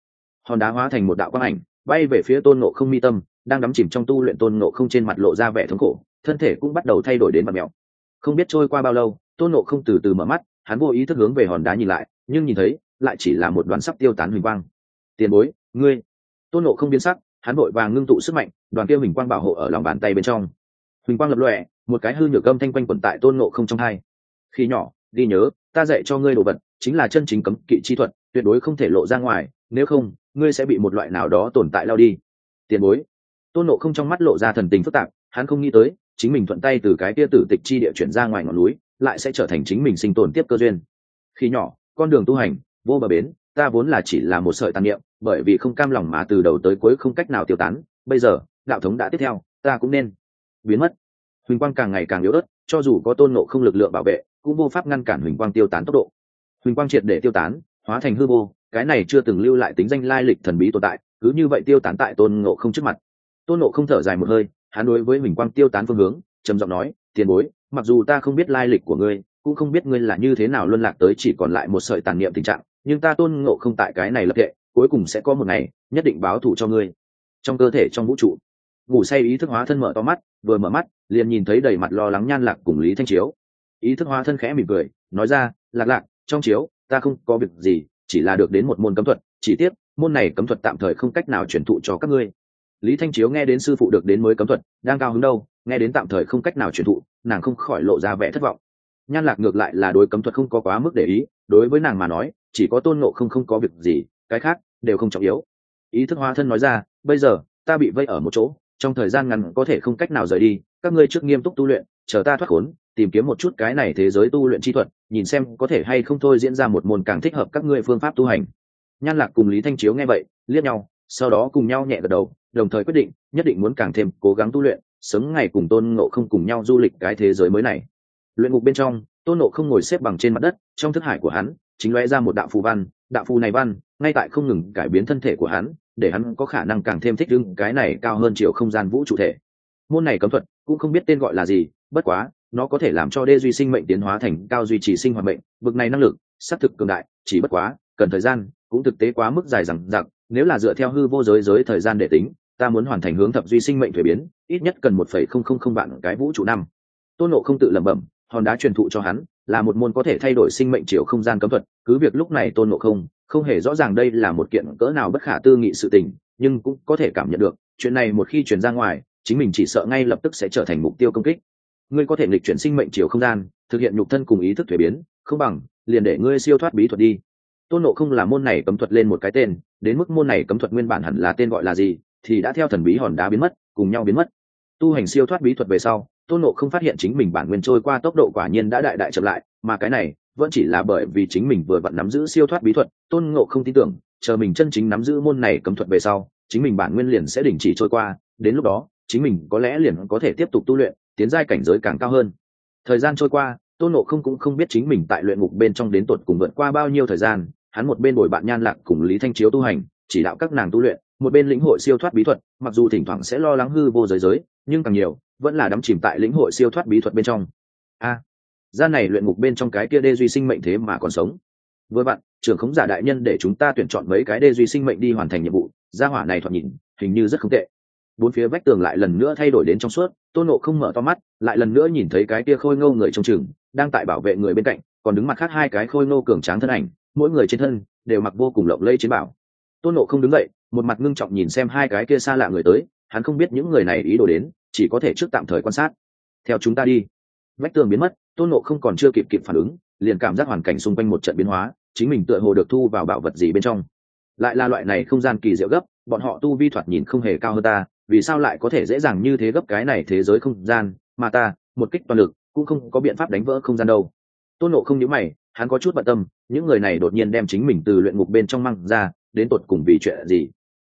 hòn đá hóa thành một đạo quang ảnh, bay về phía tôn nộ không mi tâm, đang đắm chìm trong tu luyện tôn nộ không trên mặt lộ ra vẻ thống khổ, thân thể cũng bắt đầu thay đổi đến mặt mẹo không biết trôi qua bao lâu, tôn nộ không từ từ mở mắt, hắn vô ý thức hướng về hòn đá nhìn lại, nhưng nhìn thấy, lại chỉ là một đoàn sắp tiêu tán huỳnh quang. Tiền bối, ngươi! Tôn nộ không biến sắc, hắn vội vàng ngưng tụ sức mạnh, đoàn kia huỳnh quang bảo hộ ở lòng bàn tay bên trong. Huỳnh quang lập lòe, một cái hư nhược gâm thanh quanh quẩn tại tôn nộ không trong hai. Khi nhỏ đi nhớ, ta dạy cho ngươi đồ vật, chính là chân chính cấm kỵ chi thuật, tuyệt đối không thể lộ ra ngoài, nếu không ngươi sẽ bị một loại nào đó tồn tại lao đi. Tiền bối. Tôn nộ không trong mắt lộ ra thần tình phức tạp, hắn không nghĩ tới, chính mình thuận tay từ cái kia tử tịch chi địa chuyển ra ngoài ngọn núi, lại sẽ trở thành chính mình sinh tồn tiếp cơ duyên. Khi nhỏ, con đường tu hành, vô bờ bến, ta vốn là chỉ là một sợi tàn niệm, bởi vì không cam lòng mà từ đầu tới cuối không cách nào tiêu tán, bây giờ, đạo thống đã tiếp theo, ta cũng nên biến mất. Huỳnh quang càng ngày càng yếu ớt, cho dù có tôn nộ không lực lượng bảo vệ, cũng vô pháp ngăn cản huỳnh quang tiêu tán tốc độ. Huỳnh quang triệt để tiêu tán, hóa thành hư vô cái này chưa từng lưu lại tính danh lai lịch thần bí tồn tại, cứ như vậy tiêu tán tại tôn ngộ không trước mặt. Tôn ngộ không thở dài một hơi, hắn đối với huỳnh quang tiêu tán phương hướng, trầm giọng nói, tiền bối, mặc dù ta không biết lai lịch của ngươi, cũng không biết ngươi là như thế nào luân lạc tới chỉ còn lại một sợi tàn niệm tình trạng, nhưng ta tôn ngộ không tại cái này lập hệ, cuối cùng sẽ có một ngày, nhất định báo thù cho ngươi. Trong cơ thể trong vũ trụ, ngủ say ý thức hóa thân mở to mắt, vừa mở mắt, liền nhìn thấy đầy mặt lo lắng nhan lạc cùng lý thanh chiếu. Ý thức hóa thân khẽ mỉm cười, nói ra, lạc lạc, trong chiếu, ta không có việc gì chỉ là được đến một môn cấm thuật, chỉ tiếc, môn này cấm thuật tạm thời không cách nào truyền thụ cho các ngươi. Lý thanh chiếu nghe đến sư phụ được đến mới cấm thuật, đang cao hứng đâu, nghe đến tạm thời không cách nào truyền thụ, nàng không khỏi lộ ra vẻ thất vọng. Nhan lạc ngược lại là đối cấm thuật không có quá mức để ý, đối với nàng mà nói, chỉ có tôn nộ không không có việc gì, cái khác đều không trọng yếu. Ý thức hóa thân nói ra, bây giờ, ta bị vây ở một chỗ, trong thời gian ngắn có thể không cách nào rời đi, các ngươi trước nghiêm túc tu luyện, chờ ta thoát khốn tìm kiếm một chút cái này thế giới tu luyện chi thuật, nhìn xem có thể hay không thôi diễn ra một môn càng thích hợp các ngươi phương pháp tu hành. Nhan lạc cùng lý thanh chiếu nghe vậy, liếc nhau, sau đó cùng nhau nhẹ gật đầu, đồng thời quyết định, nhất định muốn càng thêm cố gắng tu luyện, sớm ngày cùng tôn ngộ không cùng nhau du lịch cái thế giới mới này. Luyện ngục bên trong, tôn ngộ không ngồi xếp bằng trên mặt đất, trong thức hải của hắn, chính lóe ra một đạo phù văn, đạo phù này văn, ngay tại không ngừng cải biến thân thể của hắn, để hắn có khả năng càng thêm thích ứng cái này cao hơn chiều không gian vũ trụ thể. Môn này cấm thuật, cũng không biết tên gọi là gì, bất quá nó có thể làm cho đê duy sinh mệnh tiến hóa thành cao duy trì sinh hoạt mệnh, bực này năng lực, xác thực cường đại, chỉ bất quá, cần thời gian, cũng thực tế quá mức dài rằng rằng nếu là dựa theo hư vô giới giới thời gian để tính, ta muốn hoàn thành hướng thập duy sinh mệnh thuế biến, ít nhất cần một phẩy không không không vạn cái vũ trụ năm. Tôn nộ không tự lẩm bẩm, hòn đá truyền thụ cho hắn, là một môn có thể thay đổi sinh mệnh chiều không gian cấm thuật, cứ việc lúc này tôn nộ không không hề rõ ràng đây là một kiện cỡ nào bất khả tư nghị sự tình, nhưng cũng có thể cảm nhận được, chuyện này một khi truyền ra ngoài, chính mình chỉ sợ ngay lập tức sẽ trở thành mục tiêu công kích ngươi có thể nghịch chuyển sinh mệnh chiều không gian, thực hiện nhục thân cùng ý thức thuế biến, không bằng, liền để ngươi siêu thoát bí thuật đi. Tôn nộ không là môn này cấm thuật lên một cái tên, đến mức môn này cấm thuật nguyên bản hẳn là tên gọi là gì, thì đã theo thần bí hòn đá biến mất, cùng nhau biến mất. Tu hành siêu thoát bí thuật về sau, tôn nộ không phát hiện chính mình bản nguyên trôi qua tốc độ quả nhiên đã đại đại chậm lại, mà cái này, vẫn chỉ là bởi vì chính mình vừa vặn nắm giữ siêu thoát bí thuật, tôn ngộ không tin tưởng, chờ mình chân chính nắm giữ môn này cấm thuật về sau, chính mình bản nguyên liền sẽ đình chỉ trôi qua, đến lúc đó, chính mình có lẽ liền có thể tiếp tục tu luyện tiến giai cảnh giới càng cao hơn. Thời gian trôi qua tôn nộ không cũng không biết chính mình tại luyện ngục bên trong đến tột cùng vượt qua bao nhiêu thời gian, hắn một bên bồi bạn nhan lạc cùng lý thanh chiếu tu hành, chỉ đạo các nàng tu luyện, một bên lĩnh hội siêu thoát bí thuật, mặc dù thỉnh thoảng sẽ lo lắng hư vô giới giới, nhưng càng nhiều, vẫn là đắm chìm tại lĩnh hội siêu thoát bí thuật bên trong. A, gian này luyện ngục bên trong cái kia đê duy sinh mệnh thế mà còn sống. Với bạn, trưởng khống giả đại nhân để chúng ta tuyển chọn mấy cái đê duy sinh mệnh đi hoàn thành nhiệm vụ, gia hỏa này thoạt nhìn, hình như rất không tệ bốn phía vách tường lại lần nữa thay đổi đến trong suốt, tôn nộ không mở to mắt, lại lần nữa nhìn thấy cái kia khôi ngô người trong chừng đang tại bảo vệ người bên cạnh, còn đứng mặt khác hai cái khôi ngô cường tráng thân ảnh, mỗi người trên thân đều mặc vô cùng lộng lây chiến bảo. Tôn nộ không đứng dậy, một mặt ngưng trọng nhìn xem hai cái kia xa lạ người tới, hắn không biết những người này ý đồ đến, chỉ có thể trước tạm thời quan sát. Theo chúng ta đi. Vách tường biến mất, tôn nộ không còn chưa kịp kịp phản ứng, liền cảm giác hoàn cảnh xung quanh một trận biến hóa, chính mình tựa hồ được thu vào bảo vật gì bên trong. Lại là loại này không gian kỳ diệu gấp, bọn họ tu vi thoạt nhìn không hề cao hơn ta vì sao lại có thể dễ dàng như thế gấp cái này thế giới không gian, mà ta, một kích toàn lực, cũng không có biện pháp đánh vỡ không gian đâu. Tôn nộ không nhớ mày, hắn có chút bận tâm, những người này đột nhiên đem chính mình từ luyện ngục bên trong măng ra, đến tột cùng vì chuyện gì?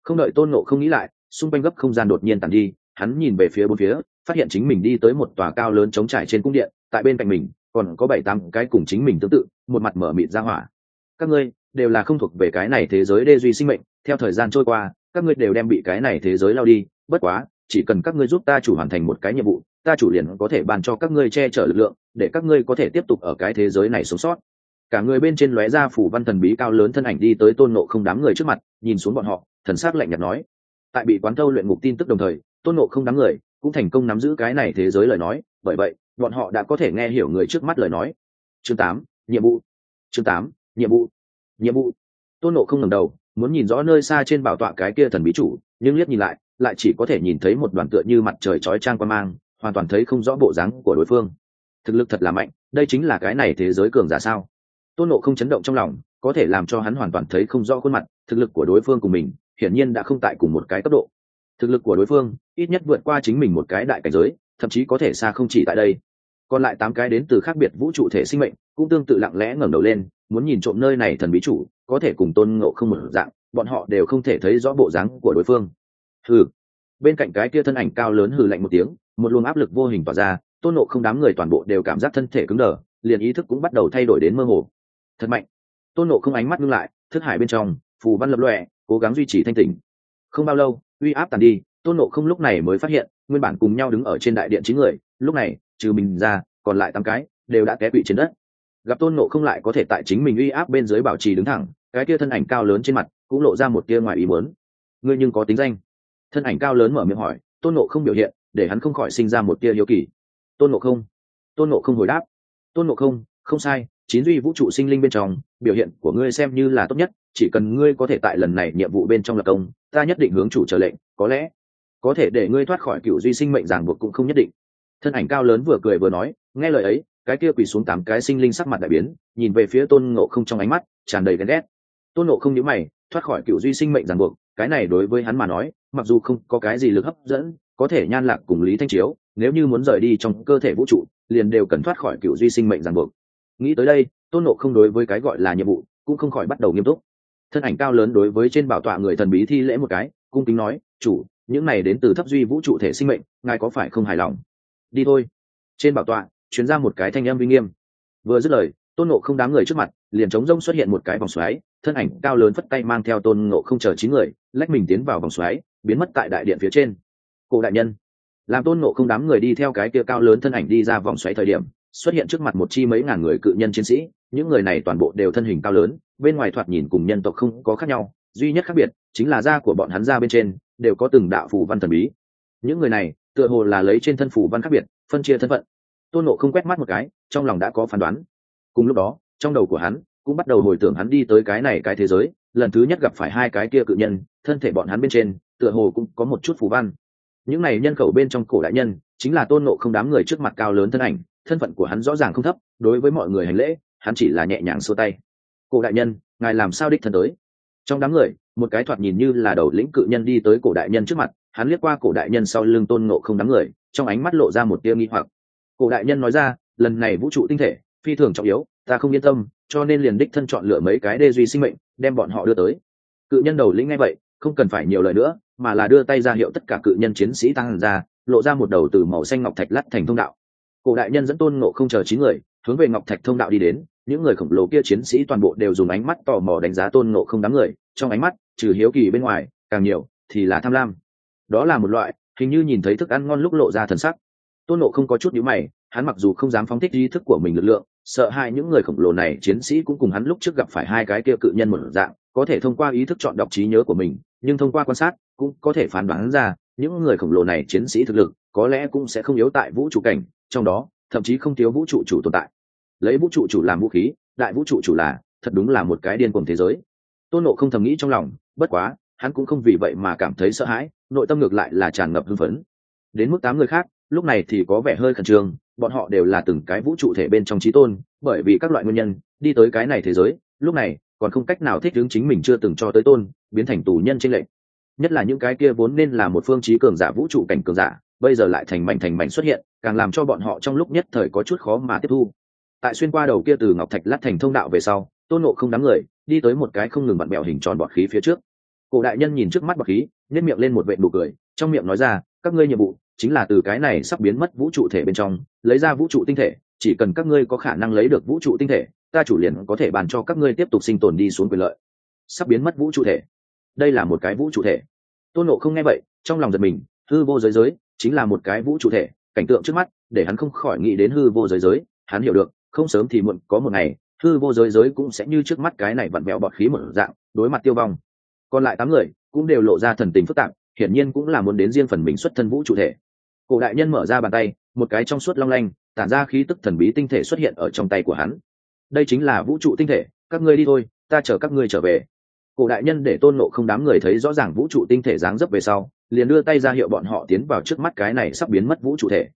Không đợi tôn nộ không nghĩ lại, xung quanh gấp không gian đột nhiên tàn đi, hắn nhìn về phía bốn phía, phát hiện chính mình đi tới một tòa cao lớn chống trải trên cung điện, tại bên cạnh mình, còn có bảy tám cái cùng chính mình tương tự, một mặt mở mịt ra hỏa. Các ngươi, đều là không thuộc về cái này thế giới đê duy sinh mệnh, theo thời gian trôi qua, các ngươi đều đem bị cái này thế giới lao đi bất quá, chỉ cần các ngươi giúp ta chủ hoàn thành một cái nhiệm vụ, ta chủ liền có thể bàn cho các ngươi che chở lực lượng, để các ngươi có thể tiếp tục ở cái thế giới này sống sót. Cả người bên trên lóe ra phủ văn thần bí cao lớn thân ảnh đi tới tôn nộ không đám người trước mặt, nhìn xuống bọn họ, thần s á c lạnh nhạt nói. Tại bị quán thâu luyện ngục tin tức đồng thời, tôn nộ không đám người cũng thành công nắm giữ cái này thế giới lời nói. Bởi vậy, bọn họ đã có thể nghe hiểu người trước mắt lời nói. Chương tám, nhiệm vụ. Chương tám, nhiệm vụ. Nhiệm vụ. Tôn nộ không ngẩng đầu, muốn nhìn rõ nơi xa trên bảo tọa cái kia thần bí chủ, nhưng liếc nhìn lại lại chỉ có thể nhìn thấy một đoàn tựa như mặt trời chói trang quan mang, hoàn toàn thấy không rõ bộ dáng của đối phương. Thực lực thật là mạnh, đây chính là cái này thế giới cường giả sao? Tôn nộ không chấn động trong lòng, có thể làm cho hắn hoàn toàn thấy không rõ khuôn mặt, thực lực của đối phương của mình, hiển nhiên đã không tại cùng một cái cấp độ. Thực lực của đối phương, ít nhất vượt qua chính mình một cái đại cảnh giới, thậm chí có thể xa không chỉ tại đây. Còn lại tám cái đến từ khác biệt vũ trụ thể sinh mệnh, cũng tương tự lặng lẽ ngẩng đầu lên, muốn nhìn trộm nơi này thần bí chủ, có thể cùng tôn ngộ không một dạng, bọn họ đều không thể thấy rõ bộ dáng của đối phương hừ. Bên cạnh cái kia thân ảnh cao lớn hừ lạnh một tiếng, một luồng áp lực vô hình tỏa ra, tôn nộ không đám người toàn bộ đều cảm giác thân thể cứng đờ, liền ý thức cũng bắt đầu thay đổi đến mơ hồ. Thật mạnh. Tôn nộ không ánh mắt ngưng lại, thức hải bên trong, phù văn lập lọe cố gắng duy trì thanh tình không bao lâu, uy áp tàn đi, tôn nộ không lúc này mới phát hiện, nguyên bản cùng nhau đứng ở trên đại điện chín người, lúc này, trừ mình ra, còn lại tám cái, đều đã té quỵ trên đất. Gặp tôn nộ không lại có thể tại chính mình uy áp bên dưới bảo trì đứng thẳng, cái kia thân ảnh cao lớn trên mặt, cũng lộ ra một tia ngoài ý muốn. Ngươi nhưng có tính danh? Thân ảnh cao lớn mở miệng hỏi, tôn nộ không biểu hiện, để hắn không khỏi sinh ra một tia hiếu kỳ. Tôn nộ không? Tôn nộ không hồi đáp, tôn nộ không không sai, chín duy vũ trụ sinh linh bên trong, biểu hiện của ngươi xem như là tốt nhất, chỉ cần ngươi có thể tại lần này nhiệm vụ bên trong lập công, ta nhất định hướng chủ trở lệnh, có lẽ có thể để ngươi thoát khỏi cựu duy sinh mệnh ràng buộc cũng không nhất định. Thân ảnh cao lớn vừa cười vừa nói, nghe lời ấy, cái kia quỳ xuống tám cái sinh linh sắc mặt đại biến, nhìn về phía tôn ngộ không trong ánh mắt, tràn đầy ghen ghét. Tôn ngộ không nhớ mày, thoát khỏi cựu duy sinh mệnh ràng buộc cái này đối với hắn mà nói, mặc dù không có cái gì lực hấp dẫn, có thể nhan lạc cùng lý thanh chiếu, nếu như muốn rời đi trong cơ thể vũ trụ, liền đều cần thoát khỏi cựu duy sinh mệnh ràng buộc. Nghĩ tới đây, tôn nộ không đối với cái gọi là nhiệm vụ cũng không khỏi bắt đầu nghiêm túc. Thân ảnh cao lớn đối với trên bảo tọa người thần bí thi lễ một cái, cung kính nói, chủ, những này đến từ thấp duy vũ trụ thể sinh mệnh, ngài có phải không hài lòng? Đi thôi. Trên bảo tọa chuyến ra một cái thanh âm uy nghiêm. Vừa dứt lời tôn nộ không đám người trước mặt, liền trống rông xuất hiện một cái vòng xoáy, thân ảnh cao lớn phất tay mang theo tôn nộ không chờ chín người, lách mình tiến vào vòng xoáy, biến mất tại đại điện phía trên. Cổ đại nhân. Làm tôn nộ không đám người đi theo cái kia cao lớn thân ảnh đi ra vòng xoáy thời điểm, xuất hiện trước mặt một chi mấy ngàn người cự nhân chiến sĩ, những người này toàn bộ đều thân hình cao lớn, bên ngoài thoạt nhìn cùng nhân tộc không có khác nhau, duy nhất khác biệt chính là da của bọn hắn ra bên trên, đều có từng đạo phù văn thần bí. Những người này, tựa hồ là lấy trên thân phù văn khác biệt, phân chia thân phận. Tôn nộ không quét mắt một cái, trong lòng đã có phán đoán cùng lúc đó, trong đầu của hắn cũng bắt đầu hồi tưởng hắn đi tới cái này cái thế giới, lần thứ nhất gặp phải hai cái kia cự nhân, thân thể bọn hắn bên trên, tựa hồ cũng có một chút phù văn. Những này nhân khẩu bên trong cổ đại nhân, chính là tôn nộ không đám người trước mặt cao lớn thân ảnh, thân phận của hắn rõ ràng không thấp, đối với mọi người hành lễ, hắn chỉ là nhẹ nhàng xô tay. Cổ đại nhân, ngài làm sao đích thân tới? Trong đám người, một cái thoạt nhìn như là đầu lĩnh cự nhân đi tới cổ đại nhân trước mặt, hắn liếc qua cổ đại nhân sau lưng tôn nộ không đám người, trong ánh mắt lộ ra một tia nghi hoặc. Cổ đại nhân nói ra, lần này vũ trụ tinh thể phi thường trọng yếu, ta không yên tâm, cho nên liền đích thân chọn lựa mấy cái đê duy sinh mệnh, đem bọn họ đưa tới. Cự nhân đầu lĩnh ngay vậy, không cần phải nhiều lời nữa, mà là đưa tay ra hiệu tất cả cự nhân chiến sĩ tăng ra, lộ ra một đầu từ màu xanh ngọc thạch lắt thành thông đạo. Cổ đại nhân dẫn tôn ngộ không chờ chín người, hướng về ngọc thạch thông đạo đi đến, những người khổng lồ kia chiến sĩ toàn bộ đều dùng ánh mắt tò mò đánh giá tôn ngộ không đám người, trong ánh mắt, trừ hiếu kỳ bên ngoài, càng nhiều, thì là tham lam. Đó là một loại, hình như nhìn thấy thức ăn ngon lúc lộ ra thần sắc tôn nộ không có chút nhữ mày, hắn mặc dù không dám phóng thích ý thức của mình lực lượng, sợ hai những người khổng lồ này chiến sĩ cũng cùng hắn lúc trước gặp phải hai cái kia cự nhân một dạng, có thể thông qua ý thức chọn đọc trí nhớ của mình, nhưng thông qua quan sát cũng có thể phán đoán ra, những người khổng lồ này chiến sĩ thực lực, có lẽ cũng sẽ không yếu tại vũ trụ cảnh, trong đó, thậm chí không thiếu vũ trụ chủ tồn tại. Lấy vũ trụ chủ làm vũ khí, đại vũ trụ chủ là, thật đúng là một cái điên cuồng thế giới. Tôn nộ không thầm nghĩ trong lòng, bất quá, hắn cũng không vì vậy mà cảm thấy sợ hãi, nội tâm ngược lại là tràn ngập hưng phấn. Đến mức tám người khác lúc này thì có vẻ hơi khẩn trương, bọn họ đều là từng cái vũ trụ thể bên trong trí tôn, bởi vì các loại nguyên nhân, đi tới cái này thế giới, lúc này, còn không cách nào thích ứng chính mình chưa từng cho tới tôn, biến thành tù nhân trên lệch. Nhất là những cái kia vốn nên là một phương trí cường giả vũ trụ cảnh cường giả, bây giờ lại thành mảnh thành mảnh xuất hiện, càng làm cho bọn họ trong lúc nhất thời có chút khó mà tiếp thu. Tại xuyên qua đầu kia từ ngọc thạch lát thành thông đạo về sau, tôn nộ không đám người, đi tới một cái không ngừng bận bẹo hình tròn bọt khí phía trước. Cổ đại nhân nhìn trước mắt bọt khí nhét miệng lên một vệ nụ cười, trong miệng nói ra, các ngươi nhiệm vụ chính là từ cái này sắp biến mất vũ trụ thể bên trong, lấy ra vũ trụ tinh thể, chỉ cần các ngươi có khả năng lấy được vũ trụ tinh thể, ta chủ liền có thể bàn cho các ngươi tiếp tục sinh tồn đi xuống quyền lợi. Sắp biến mất vũ trụ thể. Đây là một cái vũ trụ thể. Tôn nộ không nghe vậy, trong lòng giật mình, hư vô giới giới, chính là một cái vũ trụ thể. Cảnh tượng trước mắt, để hắn không khỏi nghĩ đến hư vô giới giới, hắn hiểu được, không sớm thì muộn, có một ngày, hư vô giới giới cũng sẽ như trước mắt cái này vặn vẹo bọt khí một dạng, đối mặt tiêu vong. Còn lại tám người, cũng đều lộ ra thần tình phức tạp, hiển nhiên cũng là muốn đến riêng phần mình xuất thân vũ trụ thể cổ đại nhân mở ra bàn tay, một cái trong suốt long lanh, tản ra khí tức thần bí tinh thể xuất hiện ở trong tay của hắn. Đây chính là vũ trụ tinh thể, các ngươi đi thôi, ta chờ các ngươi trở về. Cổ đại nhân để tôn nộ không đám người thấy rõ ràng vũ trụ tinh thể dáng dấp về sau, liền đưa tay ra hiệu bọn họ tiến vào trước mắt cái này sắp biến mất vũ trụ thể.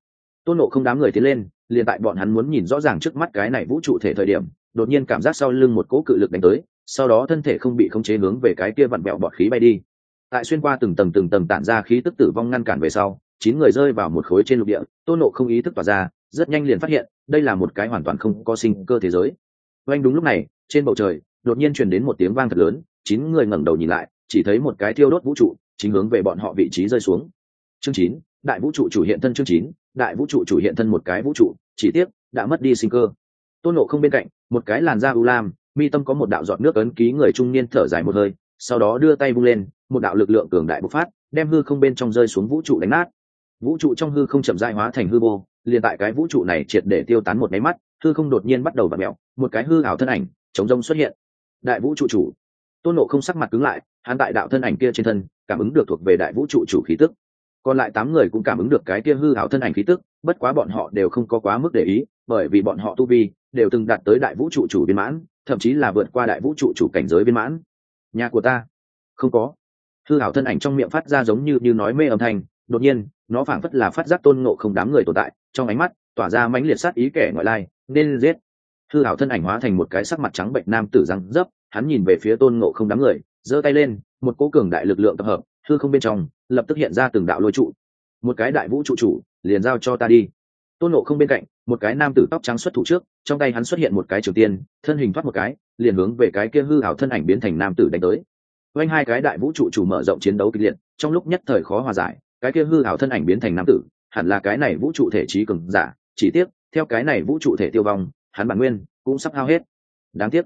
Tôn nộ không đám người tiến lên, liền tại bọn hắn muốn nhìn rõ ràng trước mắt cái này vũ trụ thể thời điểm, đột nhiên cảm giác sau lưng một cỗ cự lực đánh tới, sau đó thân thể không bị khống chế hướng về cái kia vặn bẹo bọt khí bay đi. Tại xuyên qua từng tầng từng tầng tản ra khí tức tử vong ngăn cản về sau chín người rơi vào một khối trên lục địa, tôn nộ không ý thức tỏa ra, rất nhanh liền phát hiện, đây là một cái hoàn toàn không có sinh cơ thế giới. Oanh đúng lúc này, trên bầu trời, đột nhiên truyền đến một tiếng vang thật lớn, chín người ngẩng đầu nhìn lại, chỉ thấy một cái thiêu đốt vũ trụ, chính hướng về bọn họ vị trí rơi xuống. Chương chín, đại vũ trụ chủ hiện thân chương chín, đại vũ trụ chủ hiện thân một cái vũ trụ, chỉ tiếc, đã mất đi sinh cơ. Tôn nộ không bên cạnh, một cái làn da u lam, mi tâm có một đạo giọt nước ấn ký người trung niên thở dài một hơi, sau đó đưa tay vung lên, một đạo lực lượng cường đại bộc phát, đem hư không bên trong rơi xuống vũ trụ đánh nát vũ trụ trong hư không chậm dại hóa thành hư vô, liền tại cái vũ trụ này triệt để tiêu tán một máy mắt, hư không đột nhiên bắt đầu v ặ mẹo một cái hư ảo thân ảnh, chống rông xuất hiện. Đại vũ trụ chủ. Tôn nộ không sắc mặt cứng lại, hắn tại đạo thân ảnh kia trên thân, cảm ứng được thuộc về đại vũ trụ chủ khí tức. Còn lại tám người cũng cảm ứng được cái kia hư ảo thân ảnh khí tức, bất quá bọn họ đều không có quá mức để ý, bởi vì bọn họ tu vi đều từng đạt tới đại vũ trụ chủ viên mãn, thậm chí là vượt qua đại vũ trụ chủ cảnh giới viên mãn. Nhà của ta? Không có. Hư ảo thân ảnh trong miệng phát ra giống như như nói mê âm thanh đột nhiên, nó phảng phất là phát giác tôn ngộ không đám người tồn tại, trong ánh mắt, tỏa ra mãnh liệt sát ý kẻ ngoại lai, nên giết. Hư hảo thân ảnh hóa thành một cái sắc mặt trắng bệnh nam tử răng dấp, hắn nhìn về phía tôn ngộ không đám người, giơ tay lên, một cố cường đại lực lượng tập hợp, hư không bên trong, lập tức hiện ra từng đạo lôi trụ. Một cái đại vũ trụ chủ, liền giao cho ta đi. Tôn ngộ không bên cạnh, một cái nam tử tóc trắng xuất thủ trước, trong tay hắn xuất hiện một cái trường tiên, thân hình thoát một cái, liền hướng về cái kia hư hảo thân ảnh biến thành nam tử đánh tới. Quanh hai cái đại vũ trụ chủ mở rộng chiến đấu kịch liệt, trong lúc nhất thời khó hòa giải cái kia hư ảo thân ảnh biến thành nam tử, hẳn là cái này vũ trụ thể trí cường giả, chỉ tiếc, theo cái này vũ trụ thể tiêu vong, hắn bản nguyên cũng sắp hao hết. Đáng tiếc,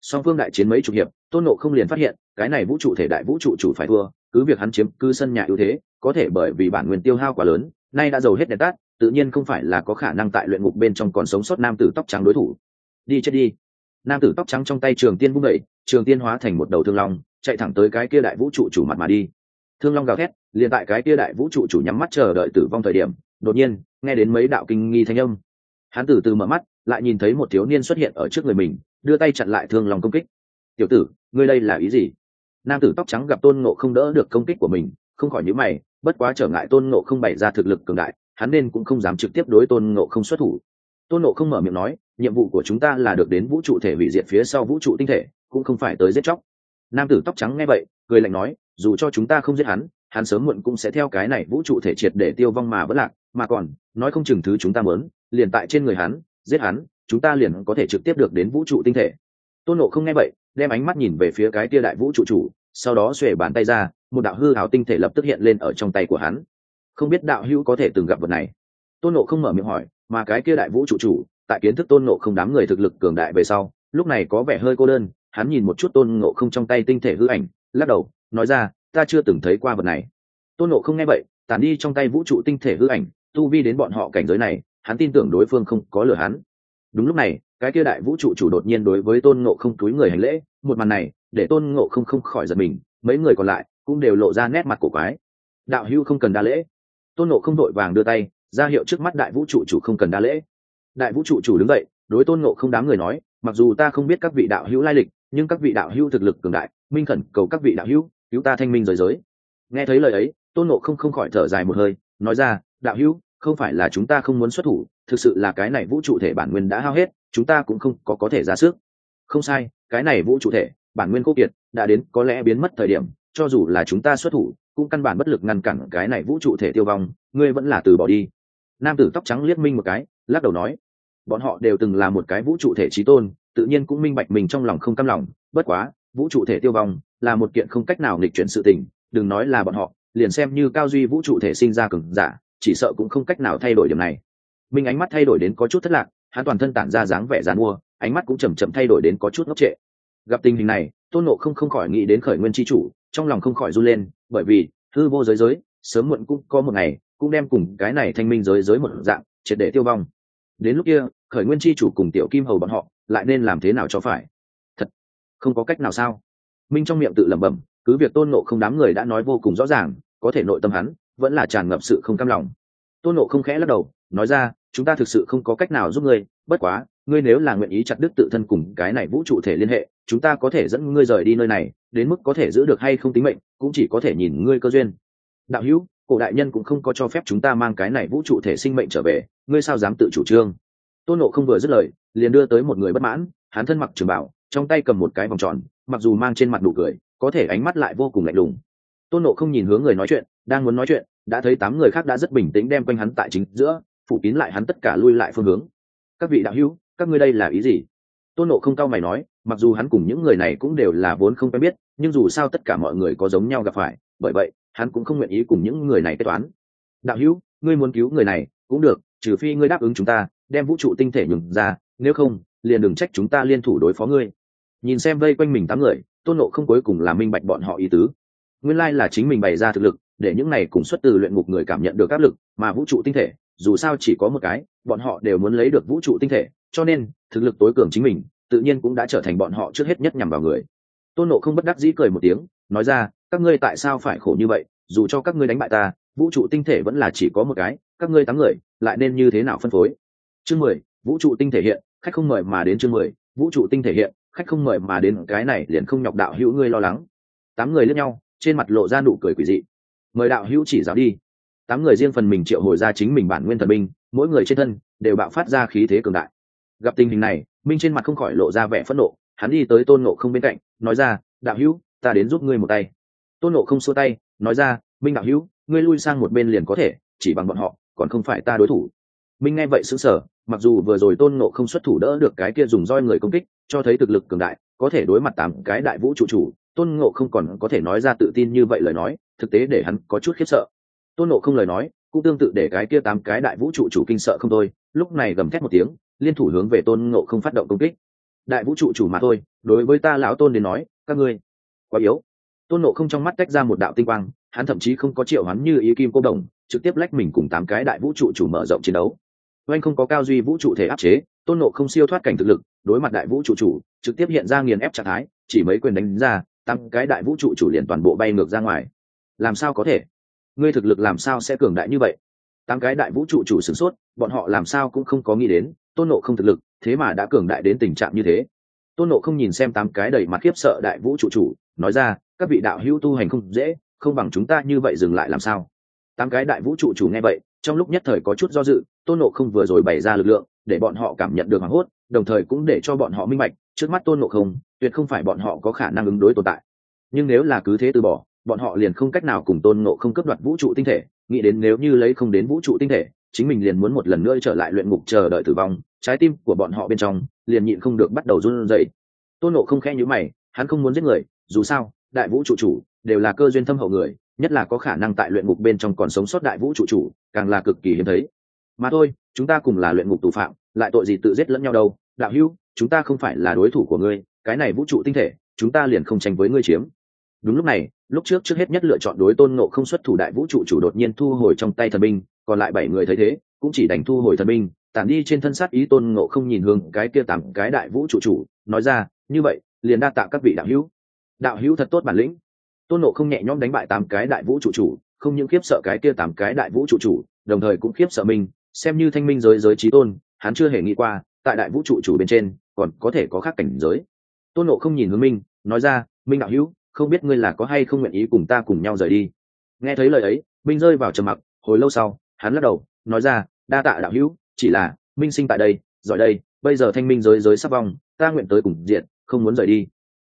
song phương đại chiến mấy chục hiệp, tôn nộ không liền phát hiện, cái này vũ trụ thể đại vũ trụ chủ phải thua, cứ việc hắn chiếm cư sân nhà ưu thế, có thể bởi vì bản nguyên tiêu hao quá lớn, nay đã giàu hết đèn tát tự nhiên không phải là có khả năng tại luyện ngục bên trong còn sống sót nam tử tóc trắng đối thủ. Đi chết đi. Nam tử tóc trắng trong tay trường tiên vung đẩy trường tiên hóa thành một đầu thương long, chạy thẳng tới cái kia đại vũ trụ chủ mặt mà đi thương long gào thét, liền tại cái kia đại vũ trụ chủ nhắm mắt chờ đợi tử vong thời điểm, đột nhiên, nghe đến mấy đạo kinh nghi thanh âm. Hắn từ từ mở mắt, lại nhìn thấy một thiếu niên xuất hiện ở trước người mình, đưa tay chặn lại thương lòng công kích. Tiểu tử, ngươi đây là ý gì? Nam tử tóc trắng gặp tôn ngộ không đỡ được công kích của mình, không khỏi nhíu mày, bất quá trở ngại tôn ngộ không bày ra thực lực cường đại, hắn nên cũng không dám trực tiếp đối tôn ngộ không xuất thủ. Tôn ngộ không mở miệng nói, nhiệm vụ của chúng ta là được đến vũ trụ thể hủy diệt phía sau vũ trụ tinh thể, cũng không phải tới giết chóc. Nam tử tóc trắng nghe vậy, cười lạnh nói dù cho chúng ta không giết hắn hắn sớm muộn cũng sẽ theo cái này vũ trụ thể triệt để tiêu vong mà vẫn lạc, mà còn, nói không chừng thứ chúng ta muốn, liền tại trên người hắn, giết hắn, chúng ta liền có thể trực tiếp được đến vũ trụ tinh thể. Tôn nộ không nghe vậy, đem ánh mắt nhìn về phía cái tia đại vũ trụ chủ, sau đó xuề bàn tay ra, một đạo hư hào tinh thể lập tức hiện lên ở trong tay của hắn. Không biết đạo hữu có thể từng gặp vật này? Tôn nộ không mở miệng hỏi, mà cái kia đại vũ trụ chủ, tại kiến thức tôn nộ không đám người thực lực cường đại về sau, lúc này có vẻ hơi cô đơn, hắn nhìn một chút tôn ngộ không trong tay tinh thể hư ảnh, lắc đầu nói ra, ta chưa từng thấy qua vật này. Tôn ngộ không nghe vậy tàn đi trong tay vũ trụ tinh thể hư ảnh, tu vi đến bọn họ cảnh giới này, hắn tin tưởng đối phương không có lừa hắn. Đúng lúc này, cái kia đại vũ trụ chủ đột nhiên đối với tôn ngộ không túi người hành lễ, một màn này, để tôn ngộ không không khỏi giật mình, mấy người còn lại cũng đều lộ ra nét mặt cổ quái. Đạo hữu không cần đa lễ. Tôn ngộ không đội vàng đưa tay, ra hiệu trước mắt đại vũ trụ chủ không cần đa lễ. Đại vũ trụ chủ đứng dậy, đối tôn ngộ không đám người nói, mặc dù ta không biết các vị đạo hữu lai lịch, nhưng các vị đạo hữu thực lực cường đại, minh khẩn cầu các vị đạo hữu cứu ta thanh minh giới giới. Nghe thấy lời ấy, tôn ngộ không không khỏi thở dài một hơi, nói ra, đạo hữu, không phải là chúng ta không muốn xuất thủ, thực sự là cái này vũ trụ thể bản nguyên đã hao hết, chúng ta cũng không có có thể ra sức. Không sai, cái này vũ trụ thể, bản nguyên khô kiệt, đã đến có lẽ biến mất thời điểm, cho dù là chúng ta xuất thủ, cũng căn bản bất lực ngăn cản cái này vũ trụ thể tiêu vong, ngươi vẫn là từ bỏ đi. Nam tử tóc trắng liếc minh một cái, lắc đầu nói, bọn họ đều từng là một cái vũ trụ thể trí tôn, tự nhiên cũng minh bạch mình trong lòng không cam lòng, bất quá vũ trụ thể tiêu vong là một kiện không cách nào nghịch chuyển sự tình, đừng nói là bọn họ, liền xem như cao duy vũ trụ thể sinh ra cường giả, chỉ sợ cũng không cách nào thay đổi điểm này. Minh ánh mắt thay đổi đến có chút thất lạc, hắn toàn thân tản ra dáng vẻ dàn mua, ánh mắt cũng chầm chậm thay đổi đến có chút ngốc trệ. Gặp tình hình này, tôn nộ không không khỏi nghĩ đến khởi nguyên tri chủ, trong lòng không khỏi run lên, bởi vì, hư vô giới giới, sớm muộn cũng có một ngày, cũng đem cùng cái này thanh minh giới giới một dạng, triệt để tiêu vong. Đến lúc kia, khởi nguyên tri chủ cùng tiểu kim hầu bọn họ, lại nên làm thế nào cho phải? Không có cách nào sao? Minh trong miệng tự lẩm bẩm, cứ việc tôn nộ không đám người đã nói vô cùng rõ ràng, có thể nội tâm hắn vẫn là tràn ngập sự không cam lòng. Tôn nộ không khẽ lắc đầu, nói ra, chúng ta thực sự không có cách nào giúp ngươi, bất quá, ngươi nếu là nguyện ý chặt đứt tự thân cùng cái này vũ trụ thể liên hệ, chúng ta có thể dẫn ngươi rời đi nơi này, đến mức có thể giữ được hay không tính mệnh, cũng chỉ có thể nhìn ngươi cơ duyên. Đạo hữu, cổ đại nhân cũng không có cho phép chúng ta mang cái này vũ trụ thể sinh mệnh trở về, ngươi sao dám tự chủ trương? Tôn nộ không vừa dứt lời, liền đưa tới một người bất mãn, hắn thân mặc trường bảo trong tay cầm một cái vòng tròn, mặc dù mang trên mặt đủ cười, có thể ánh mắt lại vô cùng lạnh lùng. Tôn nộ không nhìn hướng người nói chuyện, đang muốn nói chuyện, đã thấy tám người khác đã rất bình tĩnh đem quanh hắn tại chính giữa, phủ kín lại hắn tất cả lui lại phương hướng. Các vị đạo hữu, các ngươi đây là ý gì? Tôn nộ không cao mày nói, mặc dù hắn cùng những người này cũng đều là vốn không quen biết, nhưng dù sao tất cả mọi người có giống nhau gặp phải, bởi vậy, hắn cũng không nguyện ý cùng những người này kết toán. Đạo hữu, ngươi muốn cứu người này, cũng được, trừ phi ngươi đáp ứng chúng ta, đem vũ trụ tinh thể nhường ra, nếu không, liền đừng trách chúng ta liên thủ đối phó ngươi nhìn xem vây quanh mình tám người, tôn nộ không cuối cùng là minh bạch bọn họ ý tứ. Nguyên lai là chính mình bày ra thực lực, để những này cùng xuất từ luyện ngục người cảm nhận được áp lực, mà vũ trụ tinh thể, dù sao chỉ có một cái, bọn họ đều muốn lấy được vũ trụ tinh thể, cho nên, thực lực tối cường chính mình, tự nhiên cũng đã trở thành bọn họ trước hết nhất nhằm vào người. Tôn nộ không bất đắc dĩ cười một tiếng, nói ra, các ngươi tại sao phải khổ như vậy? Dù cho các ngươi đánh bại ta, vũ trụ tinh thể vẫn là chỉ có một cái, các ngươi tám người, lại nên như thế nào phân phối? Chương mười, vũ trụ tinh thể hiện, khách không mời mà đến chương mười, vũ trụ tinh thể hiện khách không mời mà đến cái này liền không nhọc đạo hữu ngươi lo lắng. Tám người lướt nhau, trên mặt lộ ra nụ cười quỷ dị. Mời đạo hữu chỉ giáo đi. Tám người riêng phần mình triệu hồi ra chính mình bản nguyên thần binh, mỗi người trên thân đều bạo phát ra khí thế cường đại. Gặp tình hình này, minh trên mặt không khỏi lộ ra vẻ phẫn nộ, hắn đi tới tôn nộ không bên cạnh, nói ra, đạo hữu, ta đến giúp ngươi một tay. Tôn nộ không xua tay, nói ra, minh đạo hữu, ngươi lui sang một bên liền có thể, chỉ bằng bọn họ, còn không phải ta đối thủ. Minh nghe vậy xứng sở mặc dù vừa rồi tôn nộ không xuất thủ đỡ được cái kia dùng roi người công kích cho thấy thực lực cường đại, có thể đối mặt tám cái đại vũ trụ chủ, tôn ngộ không còn có thể nói ra tự tin như vậy lời nói, thực tế để hắn có chút khiếp sợ. Tôn ngộ không lời nói, cũng tương tự để cái kia tám cái đại vũ trụ chủ kinh sợ không thôi, lúc này gầm thét một tiếng, liên thủ hướng về tôn ngộ không phát động công kích. Đại vũ trụ chủ mà thôi, đối với ta lão tôn đến nói, các ngươi, quá yếu. Tôn nộ không trong mắt tách ra một đạo tinh quang, hắn thậm chí không có triệu hắn như ý kim cô đồng, trực tiếp lách mình cùng tám cái đại vũ trụ chủ mở rộng chiến đấu. Oanh không có cao duy vũ trụ thể áp chế tôn nộ không siêu thoát cảnh thực lực, đối mặt đại vũ trụ chủ, trực tiếp hiện ra nghiền ép trạng thái, chỉ mấy quyền đánh ra tám cái đại vũ trụ chủ liền toàn bộ bay ngược ra ngoài. Làm sao có thể? Ngươi thực lực làm sao sẽ cường đại như vậy? Tám cái đại vũ trụ chủ sửng sốt, bọn họ làm sao cũng không có nghĩ đến, tôn nộ không thực lực, thế mà đã cường đại đến tình trạng như thế. Tôn nộ không nhìn xem tám cái đầy mặt khiếp sợ đại vũ trụ chủ, nói ra, các vị đạo hữu tu hành không dễ, không bằng chúng ta như vậy dừng lại làm sao? Tám cái đại vũ trụ chủ nghe vậy trong lúc nhất thời có chút do dự, tôn nộ không vừa rồi bày ra lực lượng, để bọn họ cảm nhận được hoảng hốt, đồng thời cũng để cho bọn họ minh bạch, trước mắt tôn nộ không, tuyệt không phải bọn họ có khả năng ứng đối tồn tại. Nhưng nếu là cứ thế từ bỏ, bọn họ liền không cách nào cùng tôn nộ không cấp đoạt vũ trụ tinh thể. Nghĩ đến nếu như lấy không đến vũ trụ tinh thể, chính mình liền muốn một lần nữa trở lại luyện ngục chờ đợi tử vong, trái tim của bọn họ bên trong liền nhịn không được bắt đầu run rẩy. Tôn nộ không khẽ nhữ mày, hắn không muốn giết người, dù sao, đại vũ trụ chủ đều là cơ duyên thâm hậu người, nhất là có khả năng tại luyện ngục bên trong còn sống sót đại vũ trụ chủ càng là cực kỳ hiếm thấy. Mà thôi, chúng ta cùng là luyện ngục tù phạm, lại tội gì tự giết lẫn nhau đâu? Đạo hữu, chúng ta không phải là đối thủ của ngươi, cái này vũ trụ tinh thể, chúng ta liền không tranh với ngươi chiếm. Đúng lúc này, lúc trước trước hết nhất lựa chọn đối tôn ngộ không xuất thủ đại vũ trụ chủ đột nhiên thu hồi trong tay thần binh, còn lại bảy người thấy thế, cũng chỉ đành thu hồi thần binh, tản đi trên thân sát ý tôn ngộ không nhìn hướng cái kia tặng cái đại vũ trụ chủ, nói ra, như vậy, liền đa tạ các vị đạo hữu. Đạo hữu thật tốt bản lĩnh. Tôn ngộ không nhẹ nhõm đánh bại tám cái đại vũ trụ chủ không những khiếp sợ cái kia tám cái đại vũ trụ chủ, đồng thời cũng khiếp sợ mình, xem như thanh minh giới giới trí tôn, hắn chưa hề nghĩ qua, tại đại vũ trụ chủ bên trên, còn có thể có khác cảnh giới. Tôn nộ không nhìn hướng minh, nói ra, minh đạo hữu, không biết ngươi là có hay không nguyện ý cùng ta cùng nhau rời đi? Nghe thấy lời ấy, minh rơi vào trầm mặc, hồi lâu sau, hắn lắc đầu, nói ra, đa tạ đạo hữu, chỉ là, minh sinh tại đây, giỏi đây, bây giờ thanh minh giới giới sắp vong, ta nguyện tới cùng diện, không muốn rời đi.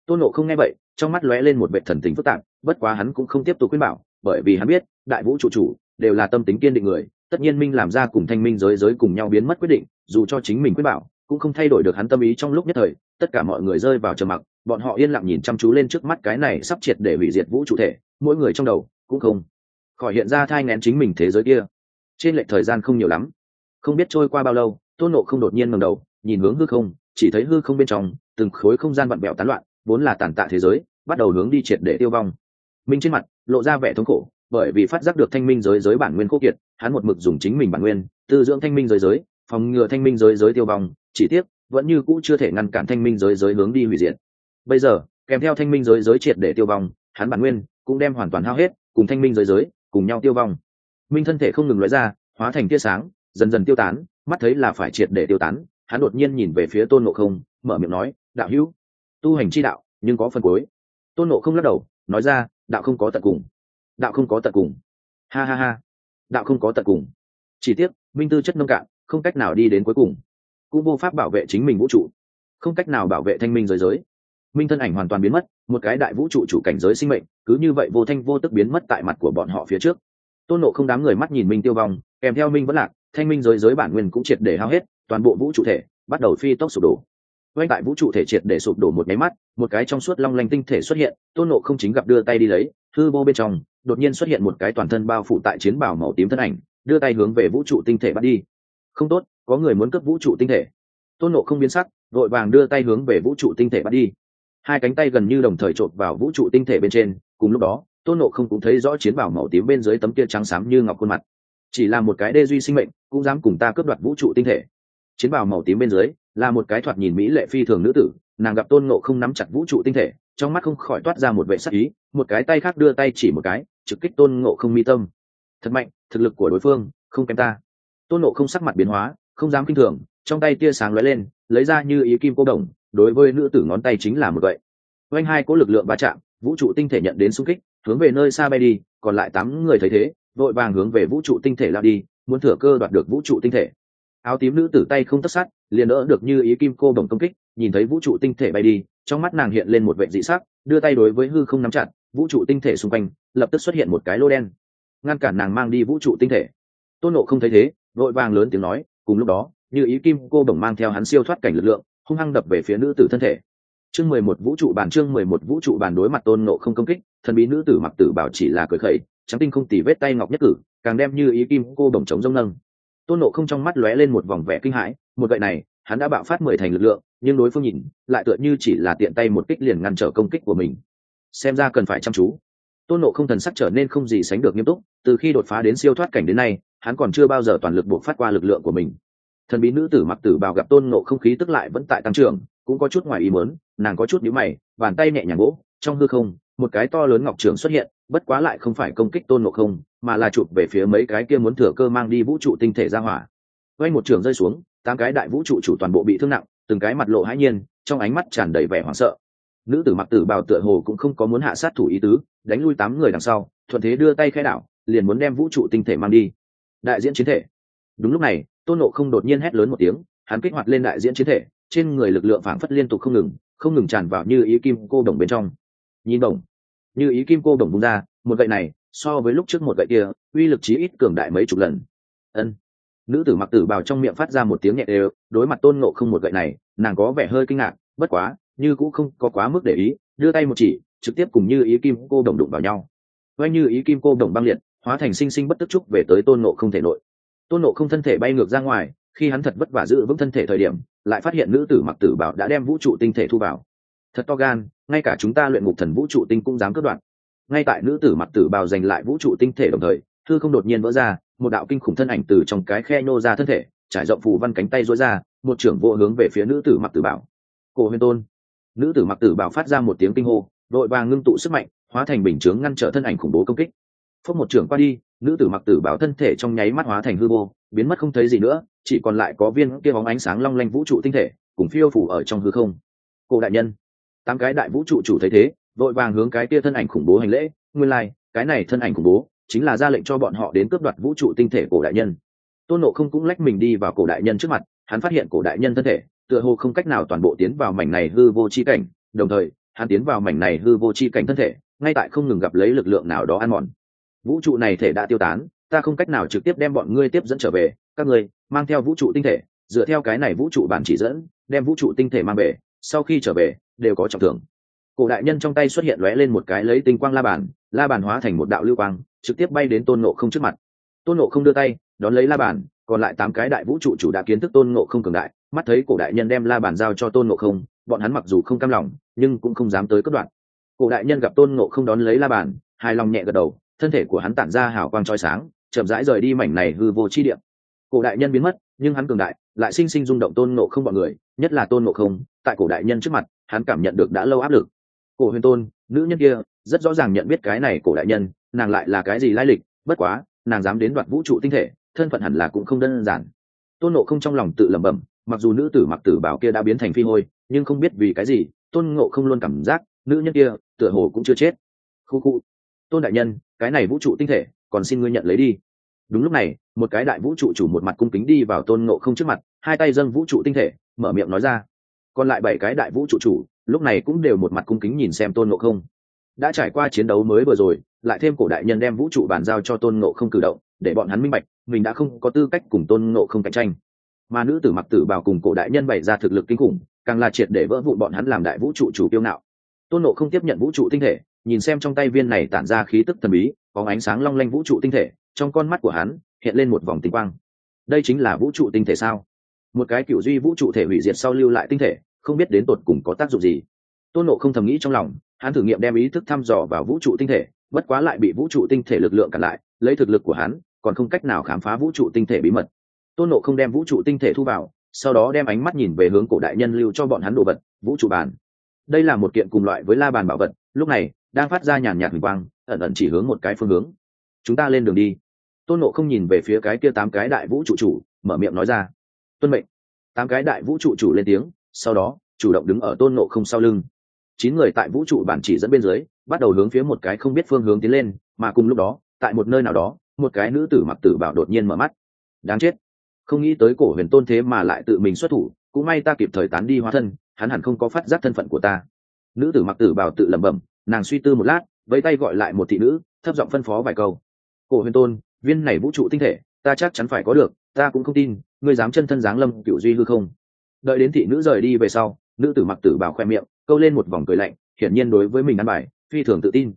Tôn nộ không nghe vậy, trong mắt lóe lên một vệ thần tình phức tạp, bất quá hắn cũng không tiếp tục khuyên bảo bởi vì hắn biết, đại vũ trụ chủ đều là tâm tính kiên định người, tất nhiên minh làm ra cùng thanh minh giới giới cùng nhau biến mất quyết định, dù cho chính mình quyết bảo, cũng không thay đổi được hắn tâm ý trong lúc nhất thời, tất cả mọi người rơi vào trầm mặc, bọn họ yên lặng nhìn chăm chú lên trước mắt cái này sắp triệt để hủy diệt vũ trụ thể, mỗi người trong đầu cũng không khỏi hiện ra thai ngén chính mình thế giới kia. Trên lệch thời gian không nhiều lắm, không biết trôi qua bao lâu, tôn nộ không đột nhiên ngầm đầu, nhìn hướng hư không, chỉ thấy hư không bên trong, từng khối không gian vặn bẹo tán loạn, vốn là tàn tạ thế giới, bắt đầu hướng đi triệt để tiêu vong. Minh trên mặt lộ ra vẻ thống khổ, bởi vì phát giác được thanh minh giới giới bản nguyên khô kiệt, hắn một mực dùng chính mình bản nguyên, tư dưỡng thanh minh giới giới, phòng ngừa thanh minh giới giới tiêu vong, chỉ tiếc, vẫn như cũ chưa thể ngăn cản thanh minh giới giới hướng đi hủy diệt. Bây giờ, kèm theo thanh minh giới giới triệt để tiêu vong, hắn bản nguyên cũng đem hoàn toàn hao hết, cùng thanh minh giới giới cùng nhau tiêu vong. Minh thân thể không ngừng nói ra, hóa thành tia sáng, dần dần tiêu tán, mắt thấy là phải triệt để tiêu tán, hắn đột nhiên nhìn về phía tôn ngộ không, mở miệng nói, đạo hữu, tu hành chi đạo, nhưng có phần cuối. Tôn nộ không lắc đầu, nói ra đạo không có tận cùng. Đạo không có tận cùng. Ha ha ha. Đạo không có tận cùng. Chỉ tiếc minh tư chất nông cạn, không cách nào đi đến cuối cùng. Cũng vô pháp bảo vệ chính mình vũ trụ. Không cách nào bảo vệ thanh minh giới giới. Minh thân ảnh hoàn toàn biến mất, một cái đại vũ trụ chủ cảnh giới sinh mệnh, cứ như vậy vô thanh vô tức biến mất tại mặt của bọn họ phía trước. Tôn nộ không đám người mắt nhìn minh tiêu vong, kèm theo minh vẫn lạc, thanh minh giới giới bản nguyên cũng triệt để hao hết, toàn bộ vũ trụ thể bắt đầu phi tốc sụp đổ quanh tại vũ trụ thể triệt để sụp đổ một máy mắt, một cái trong suốt long lanh tinh thể xuất hiện, tôn nộ không chính gặp đưa tay đi lấy thư vô bên trong, đột nhiên xuất hiện một cái toàn thân bao phủ tại chiến bảo màu tím thân ảnh, đưa tay hướng về vũ trụ tinh thể bắt đi. Không tốt, có người muốn cướp vũ trụ tinh thể. Tôn nộ không biến sắc, vội vàng đưa tay hướng về vũ trụ tinh thể bắt đi. Hai cánh tay gần như đồng thời trộn vào vũ trụ tinh thể bên trên, cùng lúc đó, tôn nộ không cũng thấy rõ chiến bảo màu tím bên dưới tấm kia trắng xám như ngọc khuôn mặt. Chỉ là một cái đê duy sinh mệnh, cũng dám cùng ta cướp đoạt vũ trụ tinh thể. Chiến bảo màu tím bên dưới là một cái thoạt nhìn mỹ lệ phi thường nữ tử, nàng gặp tôn ngộ không nắm chặt vũ trụ tinh thể, trong mắt không khỏi toát ra một vệ sắc ý, một cái tay khác đưa tay chỉ một cái, trực kích tôn ngộ không mi tâm. Thật mạnh, thực lực của đối phương, không kém ta. Tôn ngộ không sắc mặt biến hóa, không dám kinh thường, trong tay tia sáng lóe lên, lấy ra như ý kim cô đồng, đối với nữ tử ngón tay chính là một vậy oanh hai có lực lượng va chạm, vũ trụ tinh thể nhận đến xung kích, hướng về nơi xa bay đi, còn lại tám người thấy thế, vội vàng hướng về vũ trụ tinh thể lao đi, muốn thừa cơ đoạt được vũ trụ tinh thể áo tím nữ tử tay không tất sát, liền đỡ được như ý kim cô đồng công kích, nhìn thấy vũ trụ tinh thể bay đi, trong mắt nàng hiện lên một vệ dị sắc, đưa tay đối với hư không nắm chặt, vũ trụ tinh thể xung quanh, lập tức xuất hiện một cái lô đen. Ngăn cản nàng mang đi vũ trụ tinh thể. Tôn nộ không thấy thế, vội vàng lớn tiếng nói, cùng lúc đó, như ý kim cô đồng mang theo hắn siêu thoát cảnh lực lượng, hung hăng đập về phía nữ tử thân thể. Chương mười một vũ trụ bàn chương mười một vũ trụ bàn đối mặt tôn nộ không công kích, thần bí nữ tử mặc tử bảo chỉ là cười khẩy, trắng tinh không tỉ vết tay ngọc nhất cử, càng đem như ý kim cô đồng chống rông nâng tôn nộ không trong mắt lóe lên một vòng vẻ kinh hãi, một gậy này, hắn đã bạo phát mười thành lực lượng, nhưng đối phương nhìn, lại tựa như chỉ là tiện tay một kích liền ngăn trở công kích của mình. Xem ra cần phải chăm chú. Tôn nộ không thần sắc trở nên không gì sánh được nghiêm túc, từ khi đột phá đến siêu thoát cảnh đến nay, hắn còn chưa bao giờ toàn lực buộc phát qua lực lượng của mình. Thần bí nữ tử mặc tử bào gặp tôn nộ không khí tức lại vẫn tại tăng trưởng, cũng có chút ngoài ý mớn nàng có chút nhíu mày, bàn tay nhẹ nhàng gỗ trong hư không, một cái to lớn ngọc trường xuất hiện, bất quá lại không phải công kích tôn nộ không mà là chụp về phía mấy cái kia muốn thừa cơ mang đi vũ trụ tinh thể ra hỏa. Quay một trường rơi xuống, tám cái đại vũ trụ chủ toàn bộ bị thương nặng, từng cái mặt lộ hãi nhiên, trong ánh mắt tràn đầy vẻ hoảng sợ. Nữ tử mặc tử bào tựa hồ cũng không có muốn hạ sát thủ ý tứ, đánh lui tám người đằng sau, thuận thế đưa tay khai đảo, liền muốn đem vũ trụ tinh thể mang đi. Đại diễn chiến thể. Đúng lúc này, tôn nộ không đột nhiên hét lớn một tiếng, hắn kích hoạt lên đại diễn chiến thể, trên người lực lượng phảng phất liên tục không ngừng không ngừng tràn vào như ý kim cô đồng bên trong. Nhìn đồng. Như ý kim cô đồng bung ra, một gậy này so với lúc trước một gậy kia, uy lực chí ít cường đại mấy chục lần. Ân. Nữ tử mặc tử bào trong miệng phát ra một tiếng nhẹ đều, đối mặt tôn ngộ không một gậy này, nàng có vẻ hơi kinh ngạc, bất quá, như cũng không có quá mức để ý, đưa tay một chỉ, trực tiếp cùng như ý kim cô đồng đụng vào nhau. Quay như ý kim cô đồng băng liệt, hóa thành sinh sinh bất tức trúc về tới tôn ngộ không thể nội. Tôn ngộ không thân thể bay ngược ra ngoài, khi hắn thật vất vả giữ vững thân thể thời điểm, lại phát hiện nữ tử mặc tử bảo đã đem vũ trụ tinh thể thu vào. Thật to gan, ngay cả chúng ta luyện ngục thần vũ trụ tinh cũng dám cướp đoạt ngay tại nữ tử mặc tử bào giành lại vũ trụ tinh thể đồng thời, thư không đột nhiên vỡ ra, một đạo kinh khủng thân ảnh từ trong cái khe nô ra thân thể, trải rộng phù văn cánh tay rối ra, một trưởng vô hướng về phía nữ tử mặc tử bảo cổ huyền tôn. Nữ tử mặc tử bảo phát ra một tiếng kinh hô, đội vàng ngưng tụ sức mạnh, hóa thành bình chướng ngăn trở thân ảnh khủng bố công kích. Phốc một trưởng qua đi, nữ tử mặc tử bảo thân thể trong nháy mắt hóa thành hư vô, biến mất không thấy gì nữa, chỉ còn lại có viên kia bóng ánh sáng long lanh vũ trụ tinh thể, cùng phiêu phủ ở trong hư không. Cổ đại nhân. Tám cái đại vũ trụ chủ thấy thế vội vàng hướng cái kia thân ảnh khủng bố hành lễ nguyên lai、like, cái này thân ảnh khủng bố chính là ra lệnh cho bọn họ đến cướp đoạt vũ trụ tinh thể cổ đại nhân. Tôn nộ không cũng lách mình đi vào cổ đại nhân trước mặt hắn phát hiện cổ đại nhân thân thể tựa hồ không cách nào toàn bộ tiến vào mảnh này hư vô c h i cảnh đồng thời hắn tiến vào mảnh này hư vô c h i cảnh thân thể ngay tại không ngừng gặp lấy lực lượng nào đó ăn mòn. Vũ trụ này thể đã tiêu tán ta không cách nào trực tiếp đem bọn ngươi tiếp dẫn trở về các ngươi mang theo vũ trụ tinh thể dựa theo cái này vũ trụ bản chỉ dẫn đem vũ trụ tinh thể mang về sau khi trở về đều có trọng thưởng cổ đại nhân trong tay xuất hiện lóe lên một cái lấy tinh quang la bàn la bàn hóa thành một đạo lưu quang, trực tiếp bay đến tôn nộ không trước mặt. Tôn nộ không đưa tay, đón lấy la bàn, còn lại tám cái đại vũ trụ chủ đã kiến thức tôn nộ không cường đại, mắt thấy cổ đại nhân đem la bàn giao cho tôn nộ không, bọn hắn mặc dù không cam lòng, nhưng cũng không dám tới cất đoạn. Cổ đại nhân gặp tôn nộ không đón lấy la bàn, hài lòng nhẹ gật đầu, thân thể của hắn tản ra hào quang trói sáng, chậm rãi rời đi mảnh này hư vô chi điểm cổ đại nhân biến mất, nhưng hắn cường đại, lại sinh sinh rung động tôn nộ không bọn người, nhất là tôn nộ không, tại cổ đại nhân trước mặt, hắn cảm nhận được đã lâu áp lực cổ huyền tôn, nữ nhân kia, rất rõ ràng nhận biết cái này cổ đại nhân, nàng lại là cái gì lai lịch, bất quá, nàng dám đến đoạt vũ trụ tinh thể, thân phận hẳn là cũng không đơn giản. Tôn nộ không trong lòng tự lẩm bẩm, mặc dù nữ tử mặc tử bảo kia đã biến thành phi hôi, nhưng không biết vì cái gì, tôn ngộ không luôn cảm giác, nữ nhân kia, tựa hồ cũng chưa chết. Khu khu. Tôn đại nhân, cái này vũ trụ tinh thể, còn xin ngươi nhận lấy đi. Đúng lúc này, một cái đại vũ trụ chủ một mặt cung kính đi vào tôn ngộ không trước mặt, hai tay dâng vũ trụ tinh thể, mở miệng nói ra. Còn lại bảy cái đại vũ trụ chủ lúc này cũng đều một mặt cung kính nhìn xem tôn ngộ không. Đã trải qua chiến đấu mới vừa rồi, lại thêm cổ đại nhân đem vũ trụ bàn giao cho tôn ngộ không cử động, để bọn hắn minh bạch, mình đã không có tư cách cùng tôn ngộ không cạnh tranh. Mà nữ tử mặc tử bảo cùng cổ đại nhân bày ra thực lực kinh khủng, càng là triệt để vỡ vụn bọn hắn làm đại vũ trụ chủ kiêu ngạo. Tôn ngộ không tiếp nhận vũ trụ tinh thể, nhìn xem trong tay viên này tản ra khí tức thần bí, có ánh sáng long lanh vũ trụ tinh thể, trong con mắt của hắn, hiện lên một vòng tinh quang. Đây chính là vũ trụ tinh thể sao? Một cái cựu duy vũ trụ thể hủy diệt sau lưu lại tinh thể không biết đến tột cùng có tác dụng gì. Tôn nộ không thầm nghĩ trong lòng, hắn thử nghiệm đem ý thức thăm dò vào vũ trụ tinh thể, bất quá lại bị vũ trụ tinh thể lực lượng cản lại, lấy thực lực của hắn, còn không cách nào khám phá vũ trụ tinh thể bí mật. Tôn nộ không đem vũ trụ tinh thể thu vào, sau đó đem ánh mắt nhìn về hướng cổ đại nhân lưu cho bọn hắn đồ vật, vũ trụ bàn. Đây là một kiện cùng loại với la bàn bảo vật, lúc này, đang phát ra nhàn nhạt hình quang, ẩn ẩn chỉ hướng một cái phương hướng. Chúng ta lên đường đi. Tôn nộ không nhìn về phía cái kia tám cái đại vũ trụ chủ, mở miệng nói ra. Tuân mệnh. Tám cái đại vũ trụ chủ lên tiếng sau đó, chủ động đứng ở tôn nộ không sau lưng. Chín người tại vũ trụ bản chỉ dẫn bên dưới, bắt đầu hướng phía một cái không biết phương hướng tiến lên, mà cùng lúc đó, tại một nơi nào đó, một cái nữ tử mặc tử bảo đột nhiên mở mắt. Đáng chết. Không nghĩ tới cổ huyền tôn thế mà lại tự mình xuất thủ, cũng may ta kịp thời tán đi hóa thân, hắn hẳn không có phát giác thân phận của ta. Nữ tử mặc tử bảo tự lẩm bẩm, nàng suy tư một lát với tay gọi lại một thị nữ, thấp giọng phân phó vài câu. Cổ huyền tôn, viên này vũ trụ tinh thể, ta chắc chắn phải có được, ta cũng không tin, ngươi dám chân thân giáng lâm cựu duy hư không đợi đến thị nữ rời đi về sau, nữ tử mặc tử bảo khoe miệng, câu lên một vòng cười lạnh, hiển nhiên đối với mình ăn bài, phi thường tự tin.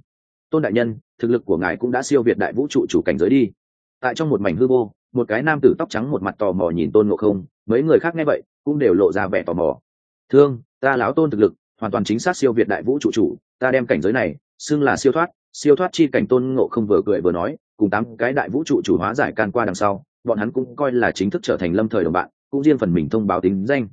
Tôn đại nhân, thực lực của ngài cũng đã siêu việt đại vũ trụ chủ cảnh giới đi. Tại trong một mảnh hư vô, một cái nam tử tóc trắng một mặt tò mò nhìn tôn ngộ không, mấy người khác nghe vậy cũng đều lộ ra vẻ tò mò. Thương, ta láo tôn thực lực, hoàn toàn chính xác siêu việt đại vũ trụ chủ, ta đem cảnh giới này xưng là siêu thoát. Siêu thoát chi cảnh tôn ngộ không vừa cười vừa nói, cùng tám cái đại vũ trụ chủ hóa giải can qua đằng sau, bọn hắn cũng coi là chính thức trở thành lâm thời đồng bạn, cũng riêng phần mình thông báo tính danh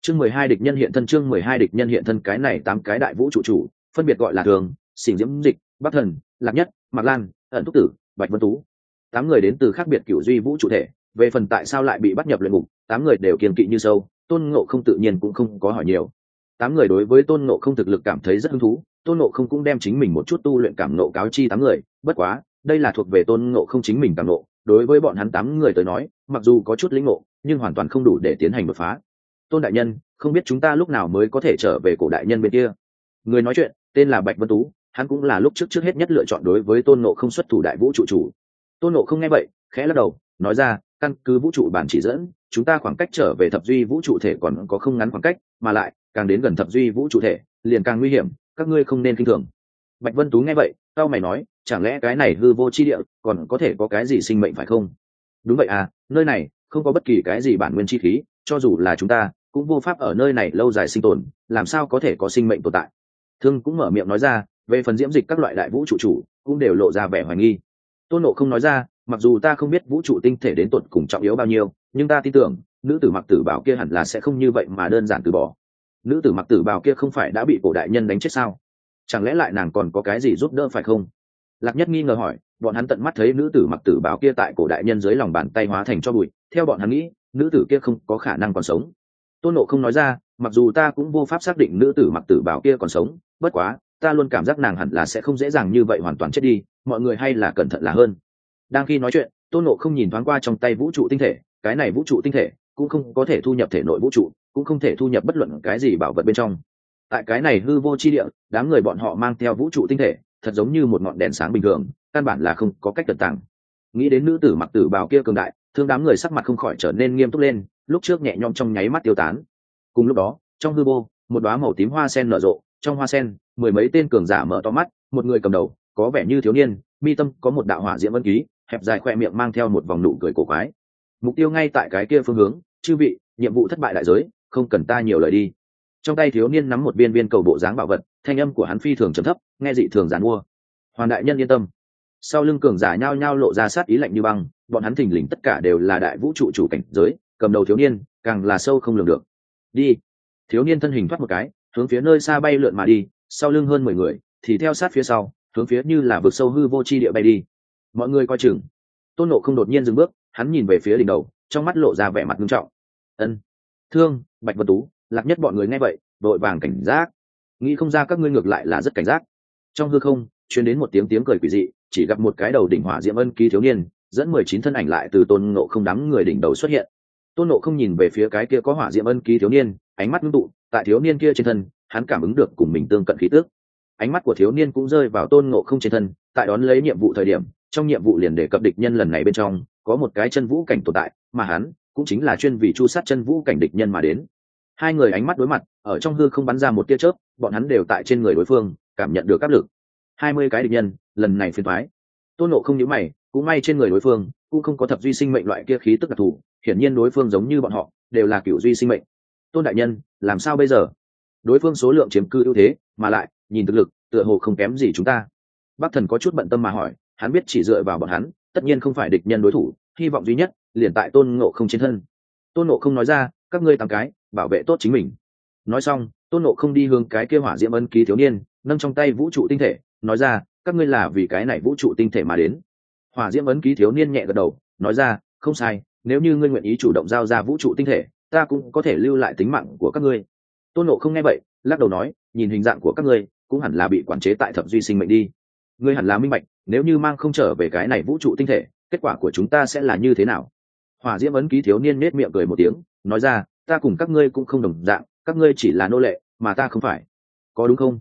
chương mười hai địch nhân hiện thân, chương mười hai địch nhân hiện thân, cái này tám cái đại vũ trụ chủ, phân biệt gọi là thường xỉn diễm, dịch, bắc thần, lạc nhất, mạc lan, ẩn thúc tử, bạch vân tú. Tám người đến từ khác biệt cựu duy vũ trụ thể, về phần tại sao lại bị bắt nhập luyện ngục, tám người đều kiềm kỵ như sâu, tôn ngộ không tự nhiên cũng không có hỏi nhiều. Tám người đối với tôn ngộ không thực lực cảm thấy rất hứng thú, tôn ngộ không cũng đem chính mình một chút tu luyện cảm nộ cáo chi tám người, bất quá, đây là thuộc về tôn ngộ không chính mình cảm nộ đối với bọn hắn tám người tới nói, mặc dù có chút lĩnh ngộ, nhưng hoàn toàn không đủ để tiến hành đột phá tôn đại nhân, không biết chúng ta lúc nào mới có thể trở về cổ đại nhân bên kia? Người nói chuyện, tên là bạch vân tú, hắn cũng là lúc trước trước hết nhất lựa chọn đối với tôn nộ không xuất thủ đại vũ trụ chủ. Tôn nộ không nghe vậy, khẽ lắc đầu, nói ra, căn cứ vũ trụ bản chỉ dẫn, chúng ta khoảng cách trở về thập duy vũ trụ thể còn có không ngắn khoảng cách, mà lại, càng đến gần thập duy vũ trụ thể, liền càng nguy hiểm, các ngươi không nên k i n h thường. Bạch vân tú nghe vậy tao mày nói, chẳng lẽ cái này hư vô chi địa, còn có thể có cái gì sinh mệnh phải không? Đúng vậy à nơi này, không có bất kỳ cái gì bản nguyên chi khí, cho dù là chúng ta cũng vô pháp ở nơi này lâu dài sinh tồn, làm sao có thể có sinh mệnh tồn tại? Thương cũng mở miệng nói ra, về phần diễm dịch các loại đại vũ trụ chủ, cũng đều lộ ra vẻ hoài nghi. Tôn nộ không nói ra, mặc dù ta không biết vũ trụ tinh thể đến tột cùng trọng yếu bao nhiêu, nhưng ta tin tưởng, nữ tử mặc tử bảo kia hẳn là sẽ không như vậy mà đơn giản từ bỏ. Nữ tử mặc tử bảo kia không phải đã bị cổ đại nhân đánh chết sao? Chẳng lẽ lại nàng còn có cái gì giúp đỡ phải không? Lạc nhất nghi ngờ hỏi, bọn hắn tận mắt thấy nữ tử mặc tử bảo kia tại cổ đại nhân dưới lòng bàn tay hóa thành cho bụi. Theo bọn hắn nghĩ, nữ tử kia không có khả năng còn sống tôn nộ không nói ra, mặc dù ta cũng vô pháp xác định nữ tử mặc tử bảo kia còn sống, bất quá, ta luôn cảm giác nàng hẳn là sẽ không dễ dàng như vậy hoàn toàn chết đi, mọi người hay là cẩn thận là hơn. Đang khi nói chuyện, tôn nộ không nhìn thoáng qua trong tay vũ trụ tinh thể, cái này vũ trụ tinh thể cũng không có thể thu nhập thể nội vũ trụ, cũng không thể thu nhập bất luận cái gì bảo vật bên trong. Tại cái này hư vô chi địa, đám người bọn họ mang theo vũ trụ tinh thể, thật giống như một ngọn đèn sáng bình thường, căn bản là không có cách tận tàng. Nghĩ đến nữ tử mặc tử bào kia cường đại, thương đám người sắc mặt không khỏi trở nên nghiêm túc lên lúc trước nhẹ nhõm trong nháy mắt tiêu tán. Cùng lúc đó, trong hư vô, một đoá màu tím hoa sen nở rộ, trong hoa sen, mười mấy tên cường giả mở to mắt, một người cầm đầu, có vẻ như thiếu niên, mi tâm có một đạo hỏa diễm vân ký, hẹp dài khoe miệng mang theo một vòng nụ cười cổ quái. Mục tiêu ngay tại cái kia phương hướng, chư vị, nhiệm vụ thất bại đại giới, không cần ta nhiều lời đi. Trong tay thiếu niên nắm một viên viên cầu bộ dáng bảo vật, thanh âm của hắn phi thường trầm thấp, nghe dị thường giàn mua. Hoàn đại nhân yên tâm. Sau lưng cường giả nhao nhao lộ ra sát ý lạnh như băng, bọn hắn thình lình tất cả đều là đại vũ trụ chủ cảnh giới cầm đầu thiếu niên, càng là sâu không lường được. Đi. Thiếu niên thân hình thoát một cái, hướng phía nơi xa bay lượn mà đi, sau lưng hơn mười người, thì theo sát phía sau, hướng phía như là vực sâu hư vô chi địa bay đi. Mọi người coi chừng. Tôn nộ không đột nhiên dừng bước, hắn nhìn về phía đỉnh đầu, trong mắt lộ ra vẻ mặt nghiêm trọng. Ân. Thương, bạch vật tú, lạc nhất bọn người nghe vậy vội vàng cảnh giác. Nghĩ không ra các ngươi ngược lại là rất cảnh giác. Trong hư không chuyến đến một tiếng tiếng cười quỷ dị, chỉ gặp một cái đầu đỉnh hỏa diễm ân ký thiếu niên, dẫn mười chín thân ảnh lại từ tôn nộ không đám người đỉnh đầu xuất hiện tôn nộ không nhìn về phía cái kia có hỏa diệm ân ký thiếu niên, ánh mắt ngưng tụ, tại thiếu niên kia trên thân, hắn cảm ứng được cùng mình tương cận khí tước ánh mắt của thiếu niên cũng rơi vào tôn nộ không trên thân, tại đón lấy nhiệm vụ thời điểm, trong nhiệm vụ liền đề cập địch nhân lần này bên trong, có một cái chân vũ cảnh tồn tại, mà hắn cũng chính là chuyên vì chu sát chân vũ cảnh địch nhân mà đến. Hai người ánh mắt đối mặt, ở trong hư không bắn ra một tia chớp, bọn hắn đều tại trên người đối phương, cảm nhận được áp lực. Hai mươi cái địch nhân, lần này phiền thoái tôn nộ không nhữ mày, cũng may trên người đối phương cũng không có thập duy sinh mệnh loại kia khí tức đặc thù, hiển nhiên đối phương giống như bọn họ, đều là cựu duy sinh mệnh. Tôn đại nhân, làm sao bây giờ? Đối phương số lượng chiếm cư ưu thế, mà lại, nhìn thực lực, tựa hồ không kém gì chúng ta. Bắc thần có chút bận tâm mà hỏi, hắn biết chỉ dựa vào bọn hắn, tất nhiên không phải địch nhân đối thủ, hy vọng duy nhất, liền tại tôn ngộ không trên thân. Tôn ngộ không nói ra, các ngươi tám cái, bảo vệ tốt chính mình. Nói xong, tôn ngộ không đi hướng cái kêu hỏa diễm ân ký thiếu niên, nâng trong tay vũ trụ tinh thể, nói ra, các ngươi là vì cái này vũ trụ tinh thể mà đến hỏa diễm ấn ký thiếu niên nhẹ gật đầu, nói ra, không sai, nếu như ngươi nguyện ý chủ động giao ra vũ trụ tinh thể, ta cũng có thể lưu lại tính mạng của các ngươi. Tôn nộ không nghe vậy, lắc đầu nói, nhìn hình dạng của các ngươi, cũng hẳn là bị quản chế tại thập duy sinh mệnh đi. Ngươi hẳn là minh bạch, nếu như mang không trở về cái này vũ trụ tinh thể, kết quả của chúng ta sẽ là như thế nào? Hỏa diễm ấn ký thiếu niên nết miệng cười một tiếng, nói ra, ta cùng các ngươi cũng không đồng dạng, các ngươi chỉ là nô lệ, mà ta không phải. Có đúng không?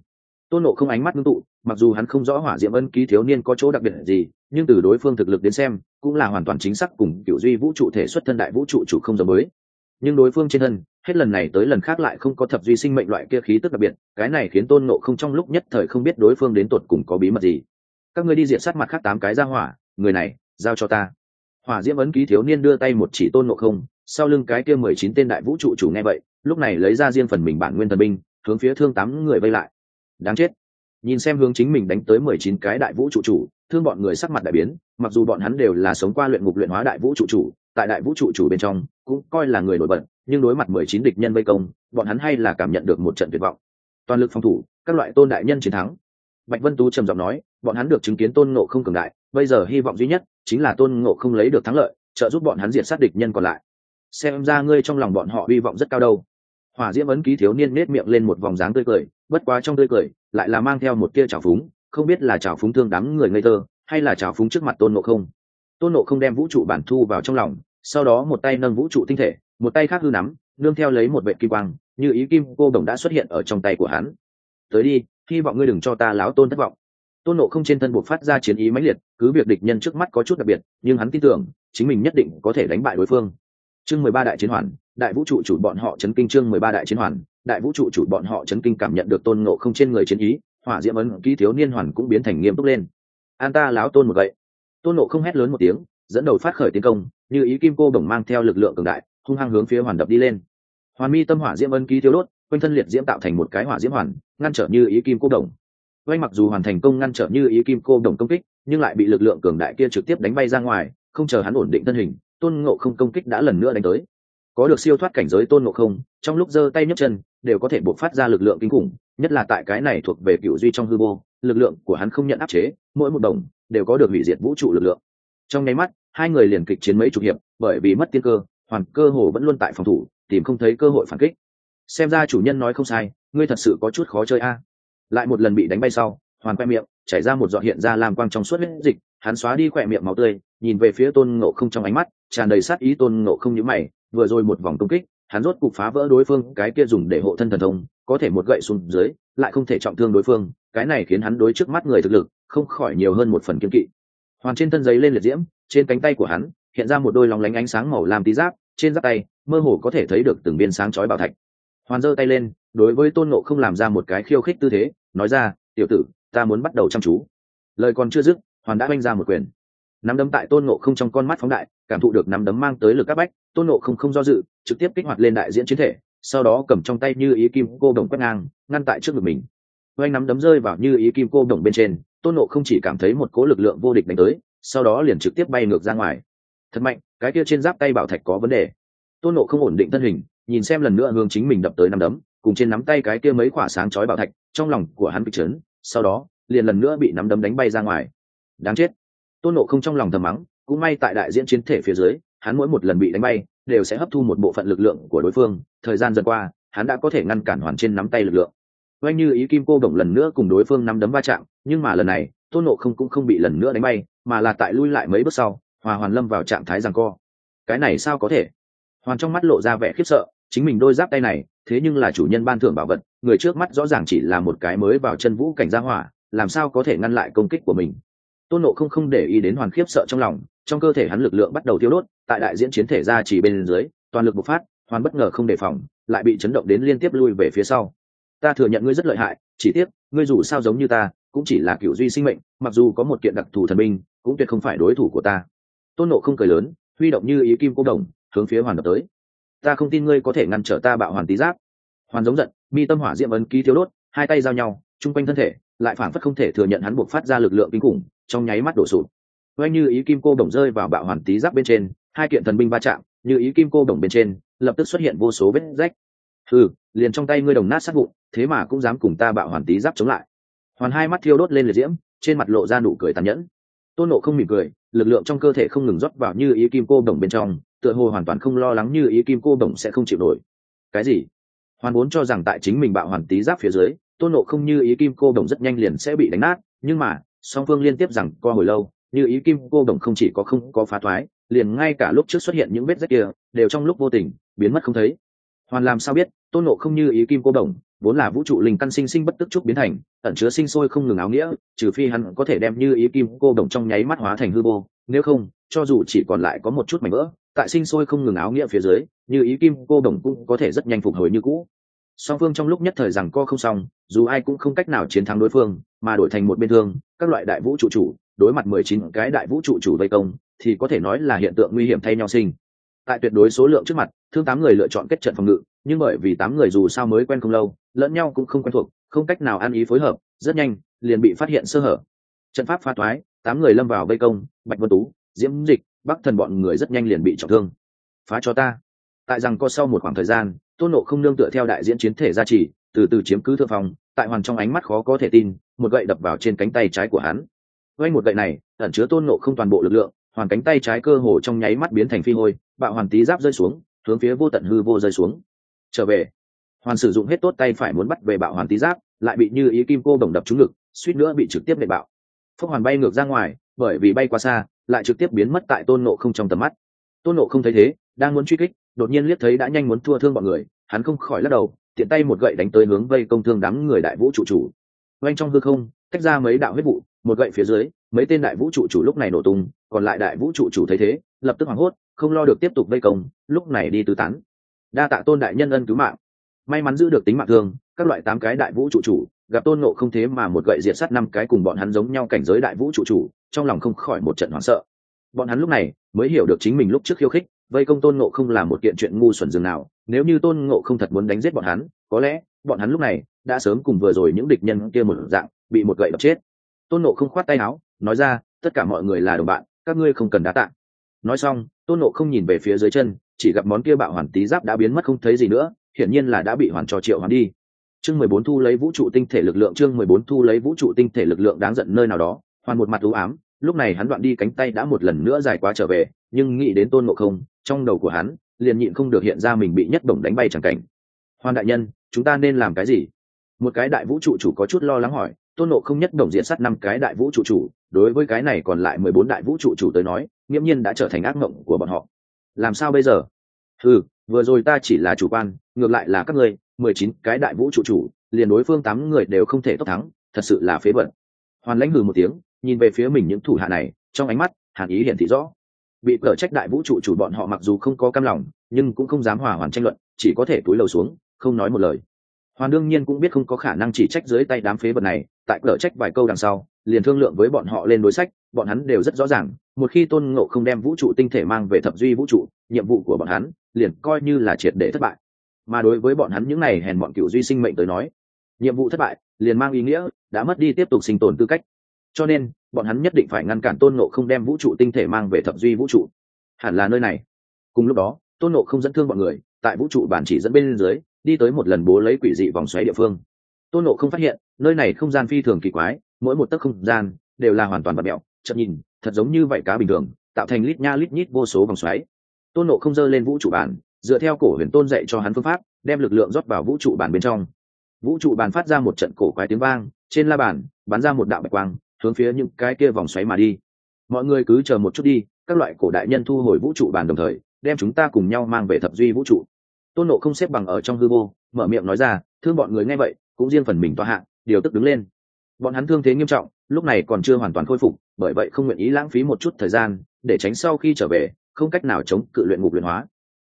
Tôn nộ không ánh mắt ngưng tụ mặc dù hắn không rõ hỏa diễm ân ký thiếu niên có chỗ đặc biệt gì, nhưng từ đối phương thực lực đến xem, cũng là hoàn toàn chính xác cùng kiểu duy vũ trụ thể xuất thân đại vũ trụ chủ không giống mới nhưng đối phương trên thân, hết lần này tới lần khác lại không có thập duy sinh mệnh loại kia khí tức đặc biệt, cái này khiến tôn nộ không trong lúc nhất thời không biết đối phương đến tột cùng có bí mật gì. Các ngươi đi diện sát mặt khác tám cái ra hỏa, người này, giao cho ta. Hỏa diễm ấn ký thiếu niên đưa tay một chỉ tôn nộ không, sau lưng cái kia mười chín tên đại vũ trụ chủ nghe vậy, lúc này lấy ra riêng phần mình bản nguyên thần binh, hướng phía thương tám người vây lại. Đáng chết nhìn xem hướng chính mình đánh tới mười chín cái đại vũ trụ chủ, thương bọn người sắc mặt đại biến, mặc dù bọn hắn đều là sống qua luyện ngục luyện hóa đại vũ trụ chủ, tại đại vũ trụ chủ bên trong, cũng coi là người nổi bật, nhưng đối mặt mười chín địch nhân vây công, bọn hắn hay là cảm nhận được một trận tuyệt vọng. Toàn lực phòng thủ, các loại tôn đại nhân chiến thắng. Bạch vân tú trầm giọng nói, bọn hắn được chứng kiến tôn ngộ không cường đại, bây giờ hy vọng duy nhất chính là tôn ngộ không lấy được thắng lợi, trợ giúp bọn hắn diệt sát địch nhân còn lại. Xem ra ngươi trong lòng bọn họ hy vọng rất cao đâu hỏa diễm ấn ký thiếu niên nết miệng lên một vòng dáng tươi cười, bất quá trong tươi cười, lại là mang theo một tia trào phúng, không biết là trào phúng thương đám người ngây thơ, hay là trào phúng trước mặt tôn nộ không. Tôn nộ không đem vũ trụ bản thu vào trong lòng, sau đó một tay nâng vũ trụ tinh thể, một tay khác hư nắm, nương theo lấy một vệ kim quang, như ý kim cô đồng đã xuất hiện ở trong tay của hắn. Tới đi, hy vọng ngươi đừng cho ta láo tôn thất vọng. Tôn nộ không trên thân buộc phát ra chiến ý mãnh liệt, cứ việc địch nhân trước mắt có chút đặc biệt, nhưng hắn tin tưởng, chính mình nhất định có thể đánh bại đối phương chương mười ba đại chiến hoàn, đại vũ trụ chủ bọn họ chấn kinh chương mười ba đại chiến hoàn, đại vũ trụ chủ bọn họ chấn kinh cảm nhận được tôn ngộ không trên người chiến ý, hỏa diễm ấn ký thiếu niên hoàn cũng biến thành nghiêm túc lên. An ta láo tôn một gậy. Tôn ngộ không hét lớn một tiếng, dẫn đầu phát khởi tiến công, như ý kim cô đồng mang theo lực lượng cường đại, hung hăng hướng phía hoàn đập đi lên. Hoàn mi tâm hỏa diễm ân ký thiếu đốt, quanh thân liệt diễm tạo thành một cái hỏa diễm hoàn, ngăn trở như ý kim cô đồng. Oanh mặc dù hoàn thành công ngăn trở như ý kim cô đồng công kích, nhưng lại bị lực lượng cường đại kia trực tiếp đánh bay ra ngoài, không chờ hắn ổn định thân hình tôn ngộ không công kích đã lần nữa đánh tới. Có được siêu thoát cảnh giới tôn ngộ không, trong lúc giơ tay nhấc chân, đều có thể buộc phát ra lực lượng kinh khủng, nhất là tại cái này thuộc về cựu duy trong hư vô, lực lượng của hắn không nhận áp chế, mỗi một đồng đều có được hủy diệt vũ trụ lực lượng. Trong nháy mắt, hai người liền kịch chiến mấy chục hiệp, bởi vì mất tiên cơ, hoàn cơ hồ vẫn luôn tại phòng thủ, tìm không thấy cơ hội phản kích. Xem ra chủ nhân nói không sai, ngươi thật sự có chút khó chơi a. Lại một lần bị đánh bay sau, hoàn quay miệng, chảy ra một giọt hiện ra làm quang trong suốt huyết dịch hắn xóa đi khỏe miệng máu tươi, nhìn về phía tôn ngộ không trong ánh mắt, tràn đầy sát ý tôn ngộ không nhữ mày, vừa rồi một vòng công kích, hắn rốt cục phá vỡ đối phương, cái kia dùng để hộ thân thần thông, có thể một gậy xuống dưới, lại không thể trọng thương đối phương, cái này khiến hắn đối trước mắt người thực lực, không khỏi nhiều hơn một phần kiên kỵ. Hoàn trên thân giấy lên liệt diễm, trên cánh tay của hắn, hiện ra một đôi lòng lánh ánh sáng màu làm tí giáp, trên giáp tay, mơ hồ có thể thấy được từng viên sáng chói bảo thạch. Hoàn giơ tay lên, đối với tôn nộ không làm ra một cái khiêu khích tư thế, nói ra, tiểu tử, ta muốn bắt đầu chăm chú. Lời còn chưa dứt hoàn đã oanh ra một quyền. Nắm đấm tại tôn nộ không trong con mắt phóng đại, cảm thụ được nắm đấm mang tới lực áp bách, tôn nộ không không do dự, trực tiếp kích hoạt lên đại diễn chiến thể, sau đó cầm trong tay như ý kim cô đồng quét ngang, ngăn tại trước ngực mình. Oanh nắm đấm rơi vào như ý kim cô đồng bên trên, tôn nộ không chỉ cảm thấy một cố lực lượng vô địch đánh tới, sau đó liền trực tiếp bay ngược ra ngoài. Thật mạnh, cái kia trên giáp tay bảo thạch có vấn đề. Tôn nộ không ổn định thân hình, nhìn xem lần nữa hướng chính mình đập tới nắm đấm, cùng trên nắm tay cái kia mấy quả sáng chói bảo thạch, trong lòng của hắn kịch chấn, sau đó, liền lần nữa bị nắm đấm đánh bay ra ngoài đáng chết. Tôn nộ không trong lòng thầm mắng, cũng may tại đại diễn chiến thể phía dưới, hắn mỗi một lần bị đánh bay, đều sẽ hấp thu một bộ phận lực lượng của đối phương. Thời gian dần qua, hắn đã có thể ngăn cản hoàn trên nắm tay lực lượng. Oanh như ý kim cô đồng lần nữa cùng đối phương nắm đấm va chạm, nhưng mà lần này, tôn nộ không cũng không bị lần nữa đánh bay, mà là tại lui lại mấy bước sau, hòa hoàn lâm vào trạng thái rằng co. Cái này sao có thể? Hoàn trong mắt lộ ra vẻ khiếp sợ, chính mình đôi giáp tay này, thế nhưng là chủ nhân ban thưởng bảo vật, người trước mắt rõ ràng chỉ là một cái mới vào chân vũ cảnh gia hỏa, làm sao có thể ngăn lại công kích của mình? Tôn nộ không không để ý đến hoàn khiếp sợ trong lòng, trong cơ thể hắn lực lượng bắt đầu tiêu đốt, tại đại diễn chiến thể ra chỉ bên dưới, toàn lực bộc phát, hoàn bất ngờ không đề phòng, lại bị chấn động đến liên tiếp lui về phía sau. Ta thừa nhận ngươi rất lợi hại, chỉ tiếc, ngươi dù sao giống như ta, cũng chỉ là cựu duy sinh mệnh, mặc dù có một kiện đặc thù thần binh, cũng tuyệt không phải đối thủ của ta. Tôn nộ không cười lớn, huy động như ý kim cô đồng, hướng phía hoàn đập tới. Ta không tin ngươi có thể ngăn trở ta bạo hoàn tí giáp. Hoàn giống giận, mi tâm hỏa diệm ấn ký thiếu đốt, hai tay giao nhau, chung quanh thân thể, lại phản phất không thể thừa nhận hắn buộc phát ra lực lượng kinh khủng trong nháy mắt đổ sụt oanh như ý kim cô đồng rơi vào bạo hoàn tí giáp bên trên, hai kiện thần binh va chạm, như ý kim cô đồng bên trên, lập tức xuất hiện vô số vết rách. Ừ liền trong tay ngươi đồng nát sát vụn, thế mà cũng dám cùng ta bạo hoàn tí giáp chống lại. Hoàn hai mắt thiêu đốt lên liệt diễm, trên mặt lộ ra nụ cười tàn nhẫn. Tôn nộ không mỉm cười, lực lượng trong cơ thể không ngừng rót vào như ý kim cô đồng bên trong, tựa hồ hoàn toàn không lo lắng như ý kim cô đồng sẽ không chịu nổi. Cái gì? Hoàn vốn cho rằng tại chính mình bạo hoàn tí giáp phía dưới, tôn nộ không như ý kim cô đồng rất nhanh liền sẽ bị đánh nát, nhưng mà song phương liên tiếp rằng co hồi lâu, như ý kim cô đồng không chỉ có không có phá thoái, liền ngay cả lúc trước xuất hiện những vết rách kia, đều trong lúc vô tình, biến mất không thấy. Hoàn làm sao biết, tôn nộ không như ý kim cô đồng, vốn là vũ trụ linh căn sinh sinh bất tức trúc biến thành, ẩn chứa sinh sôi không ngừng áo nghĩa, trừ phi hắn có thể đem như ý kim cô đồng trong nháy mắt hóa thành hư vô, nếu không, cho dù chỉ còn lại có một chút mảnh vỡ, tại sinh sôi không ngừng áo nghĩa phía dưới, như ý kim cô đồng cũng có thể rất nhanh phục hồi như cũ song phương trong lúc nhất thời rằng co không xong, dù ai cũng không cách nào chiến thắng đối phương, mà đổi thành một bên thương, các loại đại vũ trụ chủ, đối mặt mười chín cái đại vũ trụ chủ vây công, thì có thể nói là hiện tượng nguy hiểm thay nhau sinh. Tại tuyệt đối số lượng trước mặt, thương tám người lựa chọn kết trận phòng ngự, nhưng bởi vì tám người dù sao mới quen không lâu, lẫn nhau cũng không quen thuộc, không cách nào ăn ý phối hợp, rất nhanh, liền bị phát hiện sơ hở. Trận pháp pha toái tám người lâm vào vây công, bạch vân tú, diễm dịch, bắc thần bọn người rất nhanh liền bị trọng thương. Phá cho ta. Tại rằng có sau một khoảng thời gian tôn nộ không nương tựa theo đại diễn chiến thể gia trì, từ từ chiếm cứ thượng phòng tại hoàng trong ánh mắt khó có thể tin, một gậy đập vào trên cánh tay trái của hắn. Quanh một gậy này, ẩn chứa tôn nộ không toàn bộ lực lượng, hoàn cánh tay trái cơ hồ trong nháy mắt biến thành phi hôi, bạo hoàn tí giáp rơi xuống, hướng phía vô tận hư vô rơi xuống. Trở về. Hoàn sử dụng hết tốt tay phải muốn bắt về bạo hoàn tí giáp, lại bị như ý kim cô đồng đập trúng ngực, suýt nữa bị trực tiếp nệ bạo. Phong hoàn bay ngược ra ngoài, bởi vì bay quá xa, lại trực tiếp biến mất tại tôn nộ không trong tầm mắt. Tôn nộ không thấy thế, đang muốn truy kích đột nhiên liếc thấy đã nhanh muốn thua thương bọn người, hắn không khỏi lắc đầu, tiện tay một gậy đánh tới hướng vây công thương đám người đại vũ trụ chủ. Oanh trong hư không, tách ra mấy đạo huyết vụ, một gậy phía dưới, mấy tên đại vũ trụ chủ lúc này nổ tung, còn lại đại vũ trụ chủ thấy thế, lập tức hoảng hốt, không lo được tiếp tục vây công, lúc này đi tứ tán. Đa tạ tôn đại nhân ân cứu mạng. May mắn giữ được tính mạng thương, các loại tám cái đại vũ trụ chủ, gặp tôn nộ không thế mà một gậy diệt sát năm cái cùng bọn hắn giống nhau cảnh giới đại vũ trụ chủ, trong lòng không khỏi một trận hoảng sợ. Bọn hắn lúc này mới hiểu được chính mình lúc trước khiêu khích vây công tôn ngộ không là một kiện chuyện ngu xuẩn dường nào, nếu như tôn ngộ không thật muốn đánh giết bọn hắn, có lẽ bọn hắn lúc này đã sớm cùng vừa rồi những địch nhân kia một dạng, bị một gậy đập chết. Tôn nộ không khoát tay áo, nói ra, tất cả mọi người là đồng bạn, các ngươi không cần đá tạng nói xong, tôn nộ không nhìn về phía dưới chân, chỉ gặp món kia bạo hoàn tí giáp đã biến mất không thấy gì nữa, hiển nhiên là đã bị hoàn trò triệu hoàn đi. Chương mười bốn thu lấy vũ trụ tinh thể lực lượng, chương mười bốn thu lấy vũ trụ tinh thể lực lượng đáng giận nơi nào đó, hoàn một mặt ưu ám, lúc này hắn đoạn đi cánh tay đã một lần nữa dài quá trở về nhưng nghĩ đến tôn ngộ không, trong đầu của hắn, liền nhịn không được hiện ra mình bị nhất bổng đánh bay chẳng cảnh. Hoàn đại nhân, chúng ta nên làm cái gì? Một cái đại vũ trụ chủ có chút lo lắng hỏi, tôn nộ không nhất đồng diện sắt năm cái đại vũ trụ chủ, đối với cái này còn lại mười bốn đại vũ trụ chủ tới nói, nghiễm nhiên đã trở thành ác mộng của bọn họ. Làm sao bây giờ? Ừ vừa rồi ta chỉ là chủ quan, ngược lại là các ngươi, mười chín cái đại vũ trụ chủ, liền đối phương tám người đều không thể tốc thắng, thật sự là phế bận hoàn lãnh hừ một tiếng, nhìn về phía mình những thủ hạ này, trong ánh mắt, hàn ý hiển thị rõ bị cờ trách đại vũ trụ chủ bọn họ mặc dù không có cam lòng, nhưng cũng không dám hòa hoàn tranh luận, chỉ có thể túi lầu xuống, không nói một lời. Hoàn đương nhiên cũng biết không có khả năng chỉ trách dưới tay đám phế vật này, tại cờ trách vài câu đằng sau, liền thương lượng với bọn họ lên đối sách, bọn hắn đều rất rõ ràng, một khi tôn ngộ không đem vũ trụ tinh thể mang về thập duy vũ trụ, nhiệm vụ của bọn hắn liền coi như là triệt để thất bại. Mà đối với bọn hắn những này hèn bọn cựu duy sinh mệnh tới nói, nhiệm vụ thất bại liền mang ý nghĩa đã mất đi tiếp tục sinh tồn tư cách cho nên, bọn hắn nhất định phải ngăn cản tôn nộ không đem vũ trụ tinh thể mang về thập duy vũ trụ. Hẳn là nơi này. Cùng lúc đó, tôn nộ không dẫn thương bọn người, tại vũ trụ bản chỉ dẫn bên dưới, đi tới một lần bố lấy quỷ dị vòng xoáy địa phương. Tôn nộ không phát hiện, nơi này không gian phi thường kỳ quái, mỗi một tấc không gian đều là hoàn toàn vật mẹo, chậm nhìn, thật giống như vậy cá bình thường, tạo thành lít nha lít nhít vô số vòng xoáy. Tôn nộ không dơ lên vũ trụ bản dựa theo cổ huyền tôn dạy cho hắn phương pháp, đem lực lượng rót vào vũ trụ bản bên trong. Vũ trụ bản phát ra một trận cổ quái tiếng vang, trên la bàn, bắn ra một đạo bạch quang hướng phía những cái kia vòng xoáy mà đi. Mọi người cứ chờ một chút đi, các loại cổ đại nhân thu hồi vũ trụ bàn đồng thời, đem chúng ta cùng nhau mang về thập duy vũ trụ. Tôn nộ không xếp bằng ở trong hư vô, mở miệng nói ra, thương bọn người nghe vậy, cũng riêng phần mình toa hạng điều tức đứng lên. Bọn hắn thương thế nghiêm trọng, lúc này còn chưa hoàn toàn khôi phục, bởi vậy không nguyện ý lãng phí một chút thời gian, để tránh sau khi trở về, không cách nào chống cự luyện ngục luyện hóa.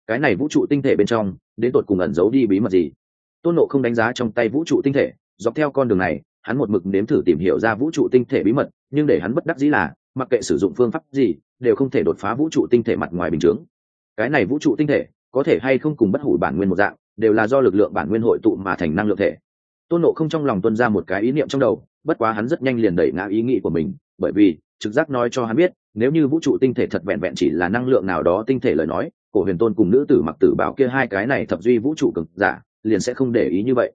Cái này vũ trụ tinh thể bên trong, đến tột cùng ẩn giấu đi bí mật gì? Tôn nộ không đánh giá trong tay vũ trụ tinh thể, dọc theo con đường này hắn một mực nếm thử tìm hiểu ra vũ trụ tinh thể bí mật, nhưng để hắn bất đắc dĩ là, mặc kệ sử dụng phương pháp gì, đều không thể đột phá vũ trụ tinh thể mặt ngoài bình chướng. Cái này vũ trụ tinh thể, có thể hay không cùng bất hủ bản nguyên một dạng, đều là do lực lượng bản nguyên hội tụ mà thành năng lượng thể. Tôn nộ không trong lòng tuân ra một cái ý niệm trong đầu, bất quá hắn rất nhanh liền đẩy ngã ý nghĩ của mình, bởi vì, trực giác nói cho hắn biết, nếu như vũ trụ tinh thể thật vẹn vẹn chỉ là năng lượng nào đó tinh thể lời nói, cổ huyền tôn cùng nữ tử mặc tử bảo kia hai cái này thập duy vũ trụ cực giả, liền sẽ không để ý như vậy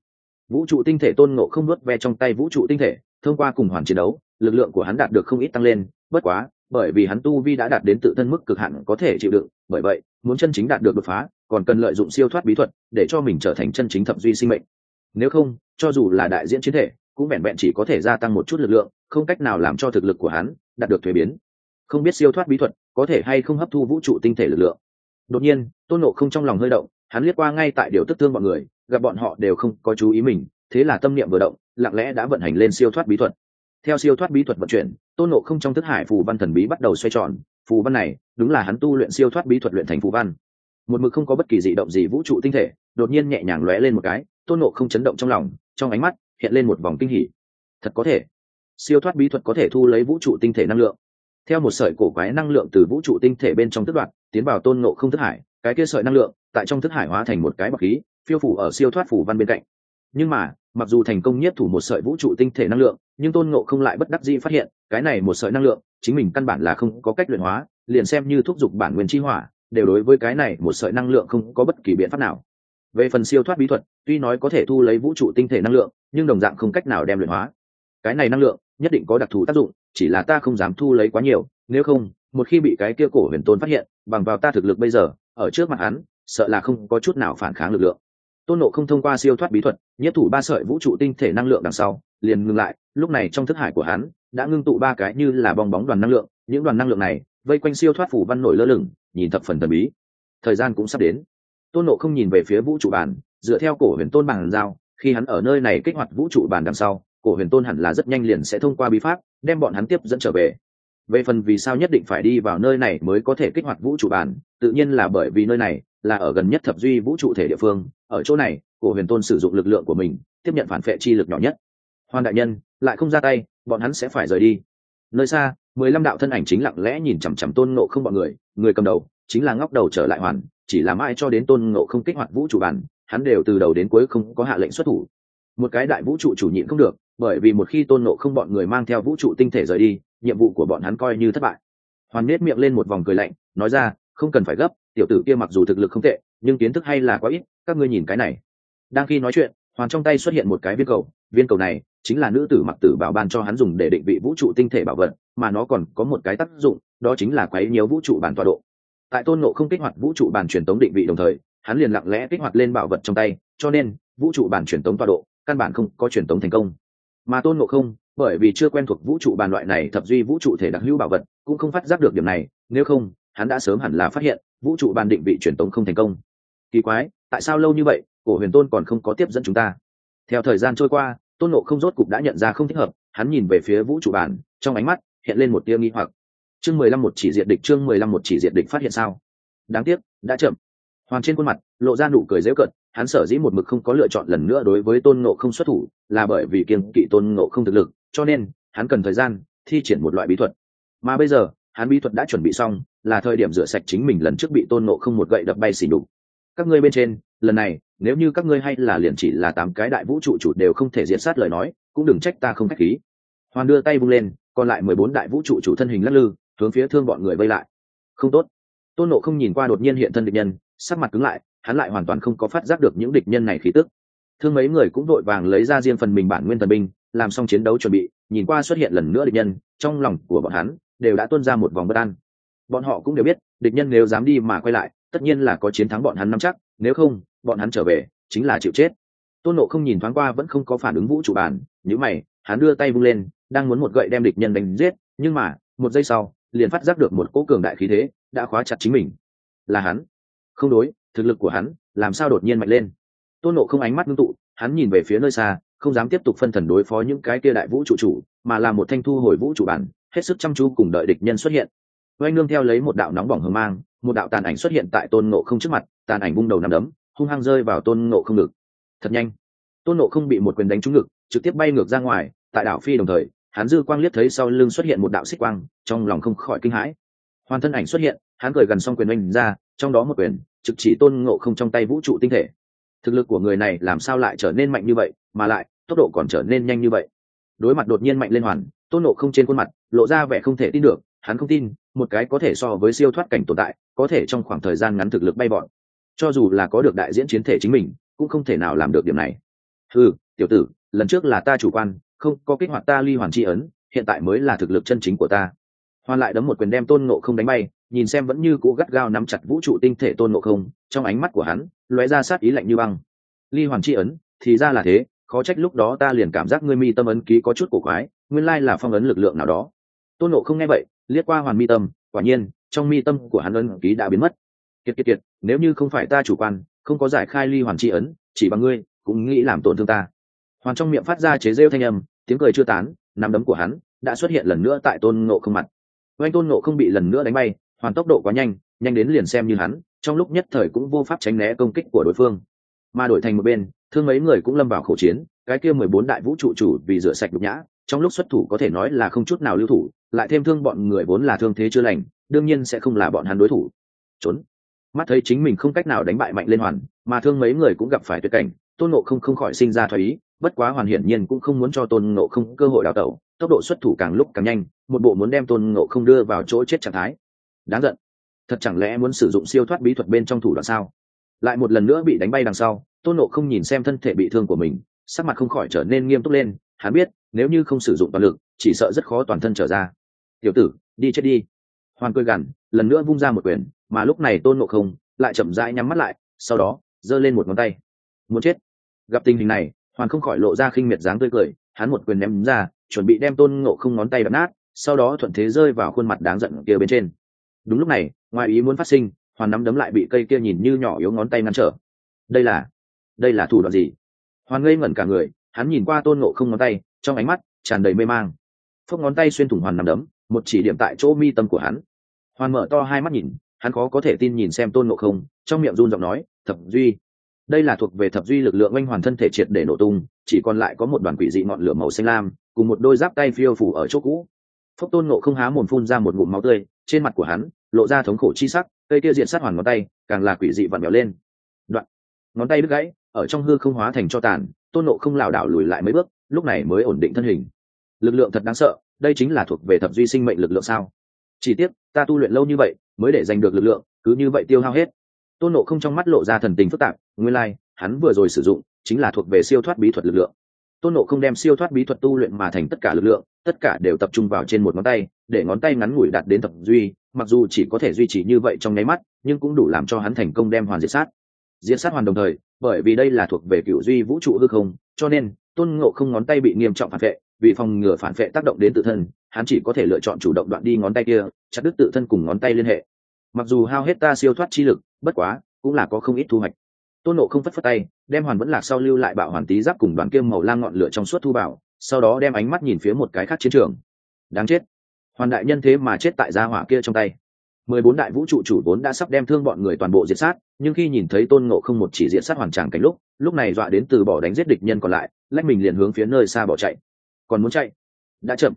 vũ trụ tinh thể tôn ngộ không nuốt ve trong tay vũ trụ tinh thể, thông qua cùng hoàn chiến đấu, lực lượng của hắn đạt được không ít tăng lên. Bất quá, bởi vì hắn tu vi đã đạt đến tự thân mức cực hạn có thể chịu đựng, bởi vậy, muốn chân chính đạt được đột phá, còn cần lợi dụng siêu thoát bí thuật để cho mình trở thành chân chính thập duy sinh mệnh. Nếu không, cho dù là đại diễn chiến thể, cũng vẹn vẹn chỉ có thể gia tăng một chút lực lượng, không cách nào làm cho thực lực của hắn đạt được thuế biến. Không biết siêu thoát bí thuật có thể hay không hấp thu vũ trụ tinh thể lực lượng. Đột nhiên, tôn nộ không trong lòng hơi động, hắn liếc qua ngay tại điều tức thương mọi người gặp bọn họ đều không có chú ý mình, thế là tâm niệm vừa động, lặng lẽ đã vận hành lên siêu thoát bí thuật. Theo siêu thoát bí thuật vận chuyển, tôn nộ không trong thức hải phù văn thần bí bắt đầu xoay tròn. Phù văn này, đúng là hắn tu luyện siêu thoát bí thuật luyện thành phù văn. Một mực không có bất kỳ dị động gì vũ trụ tinh thể, đột nhiên nhẹ nhàng lóe lên một cái, tôn nộ không chấn động trong lòng, trong ánh mắt hiện lên một vòng kinh hỉ. Thật có thể, siêu thoát bí thuật có thể thu lấy vũ trụ tinh thể năng lượng. Theo một sợi cổ quái năng lượng từ vũ trụ tinh thể bên trong tức đoạn tiến vào tôn nộ không thức hải, cái kia sợi năng lượng tại trong thức hải hóa thành một cái bọc khí phiêu phủ ở siêu thoát phủ văn bên cạnh. Nhưng mà, mặc dù thành công nhất thủ một sợi vũ trụ tinh thể năng lượng, nhưng tôn ngộ không lại bất đắc dĩ phát hiện, cái này một sợi năng lượng, chính mình căn bản là không có cách luyện hóa, liền xem như thúc giục bản nguyên chi hỏa, đều đối với cái này một sợi năng lượng không có bất kỳ biện pháp nào. Về phần siêu thoát bí thuật, tuy nói có thể thu lấy vũ trụ tinh thể năng lượng, nhưng đồng dạng không cách nào đem luyện hóa. Cái này năng lượng, nhất định có đặc thù tác dụng, chỉ là ta không dám thu lấy quá nhiều, nếu không, một khi bị cái kia cổ huyền tôn phát hiện, bằng vào ta thực lực bây giờ, ở trước mặt hắn, sợ là không có chút nào phản kháng lực lượng tôn nộ không thông qua siêu thoát bí thuật nhất thủ ba sợi vũ trụ tinh thể năng lượng đằng sau, liền ngừng lại. Lúc này trong thức hải của hắn, đã ngưng tụ ba cái như là bong bóng đoàn năng lượng. Những đoàn năng lượng này, vây quanh siêu thoát phủ văn nổi lơ lửng, nhìn thập phần thần bí. Thời gian cũng sắp đến. Tôn nộ không nhìn về phía vũ trụ bản dựa theo cổ huyền tôn bằng giao, khi hắn ở nơi này kích hoạt vũ trụ bản đằng sau, cổ huyền tôn hẳn là rất nhanh liền sẽ thông qua bí pháp, đem bọn hắn tiếp dẫn trở về. Về phần vì sao nhất định phải đi vào nơi này mới có thể kích hoạt vũ trụ bản tự nhiên là bởi vì nơi này là ở gần nhất thập duy vũ trụ thể địa phương ở chỗ này, cổ huyền tôn sử dụng lực lượng của mình, tiếp nhận phản vệ chi lực nhỏ nhất. Hoàn đại nhân, lại không ra tay, bọn hắn sẽ phải rời đi. Nơi xa, mười lăm đạo thân ảnh chính lặng lẽ nhìn chằm chằm tôn nộ không bọn người người cầm đầu chính là ngóc đầu trở lại hoàn, chỉ làm ai cho đến tôn nộ không kích hoạt vũ trụ bản, hắn đều từ đầu đến cuối không có hạ lệnh xuất thủ. Một cái đại vũ trụ chủ nhịn không được, bởi vì một khi tôn nộ không bọn người mang theo vũ trụ tinh thể rời đi, nhiệm vụ của bọn hắn coi như thất bại. Hoàn nết miệng lên một vòng cười lạnh, nói ra, không cần phải gấp, tiểu tử kia mặc dù thực lực không tệ nhưng kiến thức hay là quá ít, các ngươi nhìn cái này. Đang khi nói chuyện hoàn trong tay xuất hiện một cái viên cầu viên cầu này chính là nữ tử mặc tử bảo ban cho hắn dùng để định vị vũ trụ tinh thể bảo vật, mà nó còn có một cái tác dụng, đó chính là quấy nhiều vũ trụ bản tọa độ. Tại tôn nộ không kích hoạt vũ trụ bản truyền tống định vị đồng thời, hắn liền lặng lẽ kích hoạt lên bảo vật trong tay, cho nên vũ trụ bản truyền tống tọa độ căn bản không có truyền tống thành công. Mà tôn nộ không, bởi vì chưa quen thuộc vũ trụ bản loại này thập duy vũ trụ thể đặc hữu bảo vật, cũng không phát giác được điểm này, nếu không, hắn đã sớm hẳn là phát hiện vũ trụ bản định vị truyền tống không thành công kỳ quái tại sao lâu như vậy cổ huyền tôn còn không có tiếp dẫn chúng ta? Theo thời gian trôi qua tôn nộ không rốt cục đã nhận ra không thích hợp hắn nhìn về phía vũ trụ bản, trong ánh mắt hiện lên một tia nghi hoặc. Chương mười lăm một chỉ diện địch chương mười lăm một chỉ diện địch phát hiện sao? Đáng tiếc đã chậm. Hoàn trên khuôn mặt lộ ra nụ cười dễu cận hắn sở dĩ một mực không có lựa chọn lần nữa đối với tôn nộ không xuất thủ là bởi vì kiên kỵ tôn nộ không thực lực cho nên hắn cần thời gian thi triển một loại bí thuật. Mà bây giờ hắn bí thuật đã chuẩn bị xong là thời điểm rửa sạch chính mình lần trước bị tôn nộ không một gậy đập bay xỉ đục các ngươi bên trên, lần này, nếu như các ngươi hay là liền chỉ là tám cái đại vũ trụ chủ đều không thể diệt sát lời nói, cũng đừng trách ta không khách khí. Hoàn đưa tay vung lên, còn lại mười bốn đại vũ trụ chủ thân hình lắc lư, hướng phía thương bọn người vây lại. Không tốt. Tôn nộ không nhìn qua đột nhiên hiện thân địch nhân, sắc mặt cứng lại, hắn lại hoàn toàn không có phát giác được những địch nhân này khí tức. Thương mấy người cũng vội vàng lấy ra riêng phần mình bản nguyên thần binh, làm xong chiến đấu chuẩn bị, nhìn qua xuất hiện lần nữa địch nhân, trong lòng của bọn hắn đều đã tuôn ra một vòng bất an. Bọn họ cũng đều biết, địch nhân nếu dám đi mà quay lại tất nhiên là có chiến thắng bọn hắn nắm chắc, nếu không, bọn hắn trở về, chính là chịu chết. Tôn nộ không nhìn thoáng qua vẫn không có phản ứng vũ trụ bản nhữ mày, hắn đưa tay vung lên, đang muốn một gậy đem địch nhân đánh giết, nhưng mà, một giây sau, liền phát giác được một cỗ cường đại khí thế đã khóa chặt chính mình. Là hắn. Không đối, thực lực của hắn, làm sao đột nhiên mạnh lên? Tôn nộ không ánh mắt ngưng tụ, hắn nhìn về phía nơi xa, không dám tiếp tục phân thần đối phó những cái kia đại vũ trụ chủ, mà là một thanh thu hồi vũ trụ bản, hết sức chăm chú cùng đợi địch nhân xuất hiện. Oanh nương theo lấy một đạo nóng bỏng hờ mang một đạo tàn ảnh xuất hiện tại tôn ngộ không trước mặt, tàn ảnh bung đầu nằm đấm, hung hăng rơi vào tôn ngộ không ngực. Thật nhanh. Tôn ngộ không bị một quyền đánh trúng ngực, trực tiếp bay ngược ra ngoài, tại đảo phi đồng thời, hắn dư quang liếc thấy sau lưng xuất hiện một đạo xích quang, trong lòng không khỏi kinh hãi. Hoàn thân ảnh xuất hiện, hắn cười gần xong quyền oanh ra, trong đó một quyền, trực chỉ tôn ngộ không trong tay vũ trụ tinh thể. Thực lực của người này làm sao lại trở nên mạnh như vậy, mà lại, tốc độ còn trở nên nhanh như vậy. Đối mặt đột nhiên mạnh lên hoàn, tôn nộ không trên khuôn mặt, lộ ra vẻ không thể tin được hắn không tin, một cái có thể so với siêu thoát cảnh tồn tại, có thể trong khoảng thời gian ngắn thực lực bay bọn cho dù là có được đại diễn chiến thể chính mình, cũng không thể nào làm được điểm này. Ừ tiểu tử, lần trước là ta chủ quan, không, có kích hoạt ta ly hoàn tri ấn, hiện tại mới là thực lực chân chính của ta. Hoàn lại đấm một quyền đem tôn nộ không đánh bay, nhìn xem vẫn như cũ gắt gao nắm chặt vũ trụ tinh thể tôn nộ không, trong ánh mắt của hắn, lóe ra sát ý lạnh như băng. Ly hoàn tri ấn, thì ra là thế, khó trách lúc đó ta liền cảm giác ngươi mi tâm ấn ký có chút cổ quái, nguyên lai là phong ấn lực lượng nào đó. Tôn nộ không nghe vậy liếc qua hoàn mi tâm, quả nhiên, trong mi tâm của hắn ấn ký đã biến mất. Kiệt kiệt kiệt, nếu như không phải ta chủ quan, không có giải khai ly hoàn tri ấn, chỉ bằng ngươi, cũng nghĩ làm tổn thương ta. Hoàn trong miệng phát ra chế rêu thanh âm, tiếng cười chưa tán, nắm đấm của hắn đã xuất hiện lần nữa tại tôn nộ không mặt. Oanh tôn nộ không bị lần nữa đánh bay, hoàn tốc độ quá nhanh nhanh đến liền xem như hắn, trong lúc nhất thời cũng vô pháp tránh né công kích của đối phương. Mà đổi thành một bên, thương mấy người cũng lâm vào khẩu chiến, cái kia mười bốn đại vũ trụ chủ vì rửa sạch nhục nhã trong lúc xuất thủ có thể nói là không chút nào lưu thủ, lại thêm thương bọn người vốn là thương thế chưa lành, đương nhiên sẽ không là bọn hắn đối thủ. Trốn. Mắt thấy chính mình không cách nào đánh bại mạnh lên hoàn, mà thương mấy người cũng gặp phải tuyệt cảnh, tôn nộ không không khỏi sinh ra thoái ý, bất quá hoàn hiển nhiên cũng không muốn cho tôn nộ không cơ hội đào tẩu, tốc độ xuất thủ càng lúc càng nhanh, một bộ muốn đem tôn nộ không đưa vào chỗ chết trạng thái. Đáng giận. Thật chẳng lẽ muốn sử dụng siêu thoát bí thuật bên trong thủ đoạn sao? Lại một lần nữa bị đánh bay đằng sau, tôn nộ không nhìn xem thân thể bị thương của mình, sắc mặt không khỏi trở nên nghiêm túc lên hắn biết, nếu như không sử dụng toàn lực, chỉ sợ rất khó toàn thân trở ra. Tiểu tử, đi chết đi. Hoàn cười gằn, lần nữa vung ra một quyền, mà lúc này tôn ngộ không lại chậm rãi nhắm mắt lại, sau đó, giơ lên một ngón tay. Muốn chết? Gặp tình hình này hoàn không khỏi lộ ra khinh miệt dáng tươi cười, hắn một quyền ném ra, chuẩn bị đem tôn ngộ không ngón tay đập nát, sau đó thuận thế rơi vào khuôn mặt đáng giận kia bên trên. Đúng lúc này, ngoài ý muốn phát sinh hoàn nắm đấm lại bị cây kia nhìn như nhỏ yếu ngón tay ngăn trở. Đây là đây là thủ đoạn gì? Hoàn ngây ngẩn cả người hắn nhìn qua tôn ngộ không ngón tay, trong ánh mắt tràn đầy mê mang. Phốc ngón tay xuyên thủng hoàn nắm đấm, một chỉ điểm tại chỗ mi tâm của hắn. Hoàn mở to hai mắt nhìn, hắn khó có thể tin nhìn xem tôn ngộ không, trong miệng run giọng nói, thập duy. Đây là thuộc về thập duy lực lượng oanh hoàn thân thể triệt để nổ tung, chỉ còn lại có một đoàn quỷ dị ngọn lửa màu xanh lam, cùng một đôi giáp tay phiêu phủ ở chỗ cũ. Phốc tôn ngộ không há mồm phun ra một ngụm máu tươi, trên mặt của hắn lộ ra thống khổ chi sắc, cây kia diện sát hoàn ngón tay, càng là quỷ dị vặn vẹo lên. Đoạn. Ngón tay đứt gãy ở trong hư không hóa thành cho tàn tôn nộ không lảo đảo lùi lại mấy bước lúc này mới ổn định thân hình. Lực lượng thật đáng sợ đây chính là thuộc về thập duy sinh mệnh lực lượng sao? Chỉ tiếc ta tu luyện lâu như vậy mới để giành được lực lượng cứ như vậy tiêu hao hết. Tôn nộ không trong mắt lộ ra thần tình phức tạp nguyên lai、like, hắn vừa rồi sử dụng chính là thuộc về siêu thoát bí thuật lực lượng. Tôn nộ không đem siêu thoát bí thuật tu luyện mà thành tất cả lực lượng tất cả đều tập trung vào trên một ngón tay để ngón tay ngắn ngủi đạt đến thập duy mặc dù chỉ có thể duy trì như vậy trong nháy mắt nhưng cũng đủ làm cho hắn thành công đem hoàn diệt sát diễn sát hoàn đồng thời, bởi vì đây là thuộc về cựu duy vũ trụ hư không, cho nên, tôn ngộ không ngón tay bị nghiêm trọng phản vệ, vì phòng ngừa phản vệ tác động đến tự thân, hắn chỉ có thể lựa chọn chủ động đoạn đi ngón tay kia, chặt đứt tự thân cùng ngón tay liên hệ. Mặc dù hao hết ta siêu thoát chi lực, bất quá, cũng là có không ít thu hoạch. Tôn nộ không phất phất tay, đem hoàn vẫn lạc sau lưu lại bạo hoàn tí giáp cùng đoàn kiêm màu lam ngọn lửa trong suốt thu bảo sau đó đem ánh mắt nhìn phía một cái khác chiến trường. Đáng chết. Hoàn đại nhân thế mà chết tại gia hỏa kia trong tay mười bốn đại vũ trụ chủ vốn đã sắp đem thương bọn người toàn bộ diệt sát, nhưng khi nhìn thấy tôn ngộ không một chỉ diệt sát hoàn tràng cảnh lúc lúc này dọa đến từ bỏ đánh giết địch nhân còn lại, lách mình liền hướng phía nơi xa bỏ chạy. Còn muốn chạy? Đã chậm.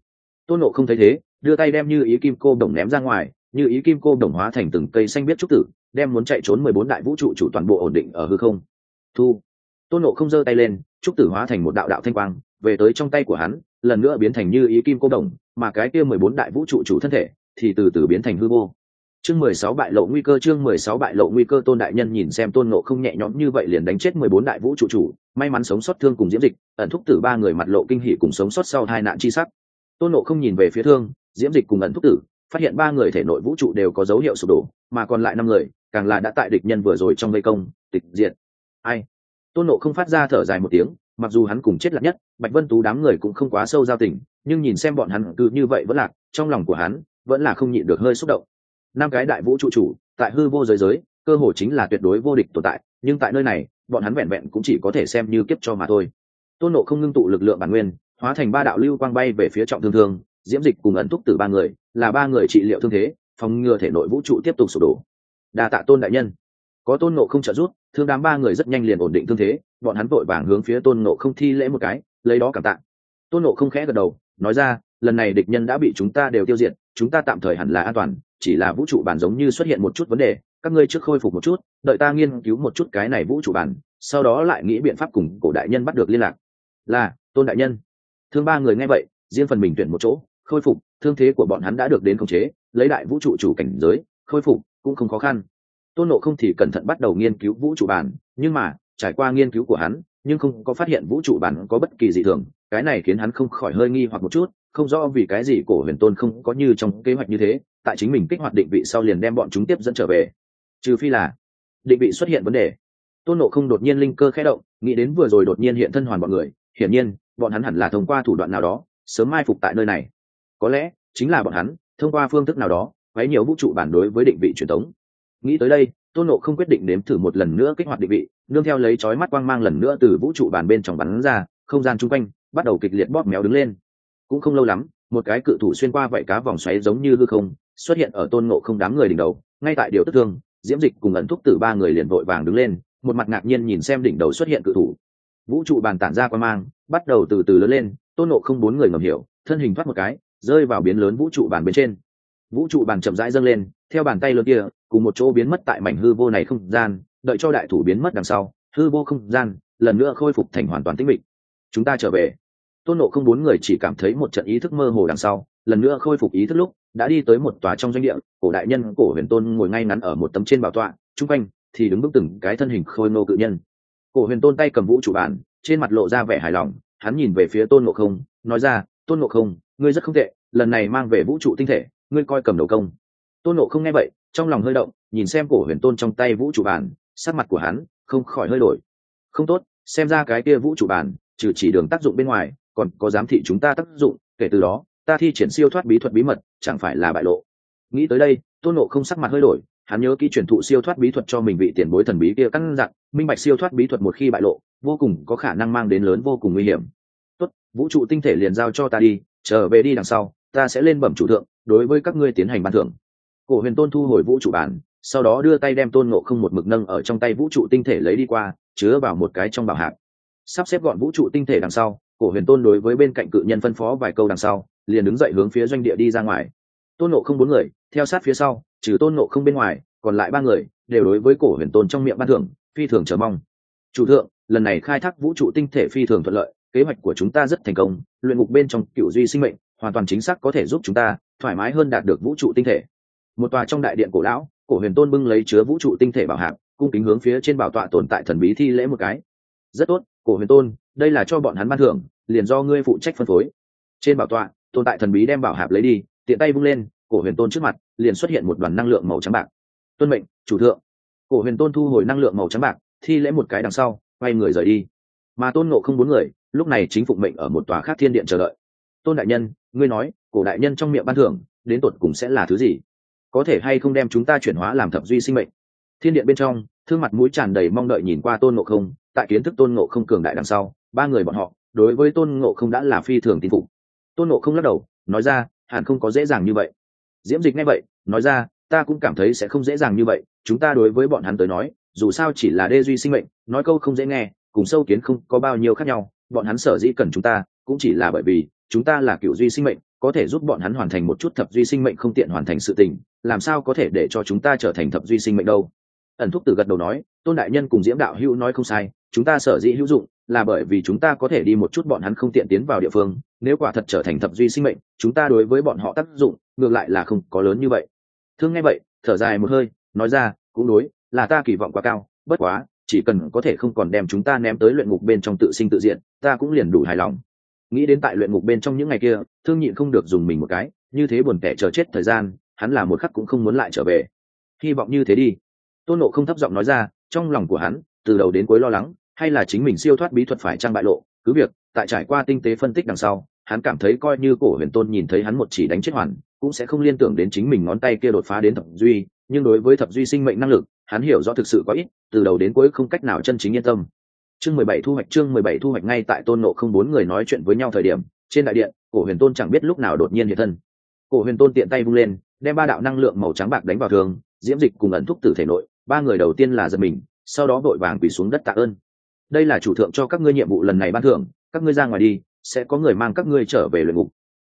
Tôn ngộ không thấy thế, đưa tay đem như ý kim cô đồng ném ra ngoài, như ý kim cô đồng hóa thành từng cây xanh biết trúc tử, đem muốn chạy trốn mười bốn đại vũ trụ chủ toàn bộ ổn định ở hư không. Thu. Tôn ngộ không giơ tay lên, trúc tử hóa thành một đạo đạo thanh quang, về tới trong tay của hắn, lần nữa biến thành như ý kim cô đồng, mà cái kia mười bốn đại vũ trụ chủ thân thể thì từ từ biến thành hư vô chương mười sáu bại lộ nguy cơ, chương mười sáu bại lộ nguy cơ, tôn đại nhân nhìn xem tôn nộ không nhẹ nhõm như vậy liền đánh chết mười bốn đại vũ trụ chủ, may mắn sống sót thương cùng diễm dịch, ẩn thúc tử ba người mặt lộ kinh hỉ cùng sống sót sau hai nạn chi sắc. Tôn nộ không nhìn về phía thương, diễm dịch cùng ẩn thúc tử, phát hiện ba người thể nội vũ trụ đều có dấu hiệu sụp đổ, mà còn lại năm người, càng là đã tại địch nhân vừa rồi trong vây công, tịch diệt. Ai? Tôn nộ không phát ra thở dài một tiếng, mặc dù hắn cùng chết lạc nhất, bạch vân tú đám người cũng không quá sâu giao tình, nhưng nhìn xem bọn hắn cứ như vậy vẫn lạc, trong lòng của hắn vẫn là không nhịn được hơi xúc động năm cái đại vũ trụ chủ, tại hư vô giới giới, cơ hồ chính là tuyệt đối vô địch tồn tại, nhưng tại nơi này, bọn hắn vẹn vẹn cũng chỉ có thể xem như kiếp cho mà thôi. Tôn nộ không ngưng tụ lực lượng bản nguyên, hóa thành ba đạo lưu quang bay về phía trọng thương thương, diễm dịch cùng ẩn túc từ ba người, là ba người trị liệu thương thế, phòng ngừa thể nội vũ trụ tiếp tục sụp đổ. Đa tạ tôn đại nhân. Có tôn nộ không trợ giúp, thương đám ba người rất nhanh liền ổn định thương thế, bọn hắn vội vàng hướng phía tôn nộ không thi lễ một cái, lấy đó cảm tạ. Tôn nộ không khẽ gật đầu, nói ra, lần này địch nhân đã bị chúng ta đều tiêu diệt, chúng ta tạm thời hẳn là an toàn chỉ là vũ trụ bản giống như xuất hiện một chút vấn đề, các ngươi trước khôi phục một chút, đợi ta nghiên cứu một chút cái này vũ trụ bản, sau đó lại nghĩ biện pháp cùng cổ đại nhân bắt được liên lạc. Là, tôn đại nhân. Thương ba người nghe vậy, riêng phần mình tuyển một chỗ, khôi phục, thương thế của bọn hắn đã được đến khống chế, lấy đại vũ trụ chủ cảnh giới, khôi phục, cũng không khó khăn. Tôn nộ không thì cẩn thận bắt đầu nghiên cứu vũ trụ bản, nhưng mà, trải qua nghiên cứu của hắn, nhưng không có phát hiện vũ trụ bản có bất kỳ gì thường cái này khiến hắn không khỏi hơi nghi hoặc một chút, không rõ vì cái gì cổ huyền tôn không có như trong kế hoạch như thế, tại chính mình kích hoạt định vị sau liền đem bọn chúng tiếp dẫn trở về. Trừ phi là định vị xuất hiện vấn đề. Tôn nộ không đột nhiên linh cơ khẽ động, nghĩ đến vừa rồi đột nhiên hiện thân hoàn bọn người, hiển nhiên, bọn hắn hẳn là thông qua thủ đoạn nào đó, sớm mai phục tại nơi này. Có lẽ, chính là bọn hắn, thông qua phương thức nào đó, quấy nhiều vũ trụ bản đối với định vị truyền thống. Nghĩ tới đây, tôn nộ không quyết định nếm thử một lần nữa kích hoạt định vị, nương theo lấy chói mắt quang mang lần nữa từ vũ trụ bản bên trong bắn ra, không gian chung quanh bắt đầu kịch liệt bóp méo đứng lên. Cũng không lâu lắm, một cái cự thủ xuyên qua vảy cá vòng xoáy giống như hư không, xuất hiện ở tôn ngộ không đám người đỉnh đầu. Ngay tại điều tức thương, diễm dịch cùng ẩn thúc tử ba người liền vội vàng đứng lên, một mặt ngạc nhiên nhìn xem đỉnh đầu xuất hiện cự thủ. Vũ trụ bàn tản ra qua mang, bắt đầu từ từ lớn lên, tôn nộ không bốn người ngầm hiểu, thân hình thoát một cái, rơi vào biến lớn vũ trụ bàn bên trên. Vũ trụ bàn chậm rãi dâng lên, theo bàn tay lớn kia, cùng một chỗ biến mất tại mảnh hư vô này không gian, đợi cho đại thủ biến mất đằng sau, hư vô không gian lần nữa khôi phục thành hoàn toàn tĩnh mịch. Chúng ta trở về tôn nộ không bốn người chỉ cảm thấy một trận ý thức mơ hồ đằng sau, lần nữa khôi phục ý thức lúc, đã đi tới một tòa trong doanh địa, cổ đại nhân, cổ huyền tôn ngồi ngay ngắn ở một tấm trên bảo tọa, chung quanh thì đứng bước từng cái thân hình khôi nô cự nhân. Cổ huyền tôn tay cầm vũ trụ bản, trên mặt lộ ra vẻ hài lòng, hắn nhìn về phía tôn ngộ không, nói ra, tôn ngộ không, ngươi rất không tệ, lần này mang về vũ trụ tinh thể, ngươi coi cầm đầu công. Tôn ngộ không nghe vậy, trong lòng hơi động, nhìn xem cổ huyền tôn trong tay vũ trụ bản, sắc mặt của hắn không khỏi hơi đổi. Không tốt, xem ra cái kia vũ trụ bản, trừ chỉ đường tác dụng bên ngoài còn có giám thị chúng ta tác dụng kể từ đó ta thi triển siêu thoát bí thuật bí mật chẳng phải là bại lộ. Nghĩ tới đây tôn nộ không sắc mặt hơi đổi hắn nhớ kỹ truyền thụ siêu thoát bí thuật cho mình vị tiền bối thần bí kia căn dặn minh bạch siêu thoát bí thuật một khi bại lộ vô cùng có khả năng mang đến lớn vô cùng nguy hiểm. Tốt vũ trụ tinh thể liền giao cho ta đi trở về đi đằng sau ta sẽ lên bẩm chủ thượng đối với các ngươi tiến hành ban thưởng. Cổ huyền tôn thu hồi vũ trụ bản sau đó đưa tay đem tôn ngộ không một mực nâng ở trong tay vũ trụ tinh thể lấy đi qua chứa vào một cái trong bảo hạt, sắp xếp gọn vũ trụ tinh thể đằng sau cổ huyền tôn đối với bên cạnh cự nhân phân phó vài câu đằng sau, liền đứng dậy hướng phía doanh địa đi ra ngoài. Tôn nộ không bốn người, theo sát phía sau, trừ tôn nộ không bên ngoài, còn lại ba người đều đối với cổ huyền tôn trong miệng ban thưởng, phi thường chờ mong. Chủ thượng, lần này khai thác vũ trụ tinh thể phi thường thuận lợi, kế hoạch của chúng ta rất thành công, luyện ngục bên trong cựu duy sinh mệnh, hoàn toàn chính xác có thể giúp chúng ta thoải mái hơn đạt được vũ trụ tinh thể. Một tòa trong đại điện cổ lão, cổ huyền tôn bưng lấy chứa vũ trụ tinh thể bảo hạc, cung kính hướng phía trên bảo tọa tồn tại thần bí thi lễ một cái. Rất tốt, cổ huyền tôn đây là cho bọn hắn ban thưởng, liền do ngươi phụ trách phân phối. Trên bảo tọa, tồn tại thần bí đem bảo hạp lấy đi, tiện tay vung lên, cổ huyền tôn trước mặt, liền xuất hiện một đoàn năng lượng màu trắng bạc. Tuân mệnh, chủ thượng. Cổ huyền tôn thu hồi năng lượng màu trắng bạc, thi lễ một cái đằng sau, quay người rời đi. Mà tôn nộ không bốn người, lúc này chính phục mệnh ở một tòa khác thiên điện chờ đợi. Tôn đại nhân, ngươi nói, cổ đại nhân trong miệng ban thưởng, đến tột cùng sẽ là thứ gì? Có thể hay không đem chúng ta chuyển hóa làm thập duy sinh mệnh? Thiên điện bên trong, thương mặt mũi tràn đầy mong đợi nhìn qua tôn ngộ không, tại kiến thức tôn ngộ không cường đại đằng sau ba người bọn họ, đối với tôn ngộ không đã là phi thường tin phục. Tôn ngộ không lắc đầu, nói ra, hẳn không có dễ dàng như vậy. Diễm dịch nghe vậy, nói ra, ta cũng cảm thấy sẽ không dễ dàng như vậy, chúng ta đối với bọn hắn tới nói, dù sao chỉ là đê duy sinh mệnh, nói câu không dễ nghe, cùng sâu kiến không có bao nhiêu khác nhau, bọn hắn sở dĩ cần chúng ta, cũng chỉ là bởi vì, chúng ta là cựu duy sinh mệnh, có thể giúp bọn hắn hoàn thành một chút thập duy sinh mệnh không tiện hoàn thành sự tình, làm sao có thể để cho chúng ta trở thành thập duy sinh mệnh đâu? Ẩn thúc từ gật đầu nói, tôn đại nhân cùng diễm đạo hữu nói không sai, chúng ta sở dĩ hữu dụng là bởi vì chúng ta có thể đi một chút bọn hắn không tiện tiến vào địa phương, nếu quả thật trở thành thập duy sinh mệnh, chúng ta đối với bọn họ tác dụng, ngược lại là không có lớn như vậy. Thương nghe vậy, thở dài một hơi, nói ra, cũng đối, là ta kỳ vọng quá cao, bất quá, chỉ cần có thể không còn đem chúng ta ném tới luyện ngục bên trong tự sinh tự diện, ta cũng liền đủ hài lòng. Nghĩ đến tại luyện ngục bên trong những ngày kia, thương nhịn không được dùng mình một cái, như thế buồn tẻ chờ chết thời gian, hắn là một khắc cũng không muốn lại trở về. Hy vọng như thế đi. Tôn nộ không thấp giọng nói ra, trong lòng của hắn, từ đầu đến cuối lo lắng hay là chính mình siêu thoát bí thuật phải trang bại lộ, cứ việc, tại trải qua tinh tế phân tích đằng sau, hắn cảm thấy coi như cổ huyền tôn nhìn thấy hắn một chỉ đánh chết hoàn, cũng sẽ không liên tưởng đến chính mình ngón tay kia đột phá đến thập duy, nhưng đối với thập duy sinh mệnh năng lực, hắn hiểu rõ thực sự quá ít, từ đầu đến cuối không cách nào chân chính yên tâm. Chương mười bảy thu hoạch, chương mười bảy thu hoạch ngay tại tôn nộ không bốn người nói chuyện với nhau thời điểm, trên đại điện, cổ huyền tôn chẳng biết lúc nào đột nhiên hiện thân. Cổ huyền tôn tiện tay vung lên, đem ba đạo năng lượng màu trắng bạc đánh vào thường diễm dịch cùng ẩn thúc tử thể nội, ba người đầu tiên là giật mình, sau đó vội vàng quỳ xuống đất tạ ơn đây là chủ thượng cho các ngươi nhiệm vụ lần này ban thưởng, các ngươi ra ngoài đi, sẽ có người mang các ngươi trở về luyện ngục.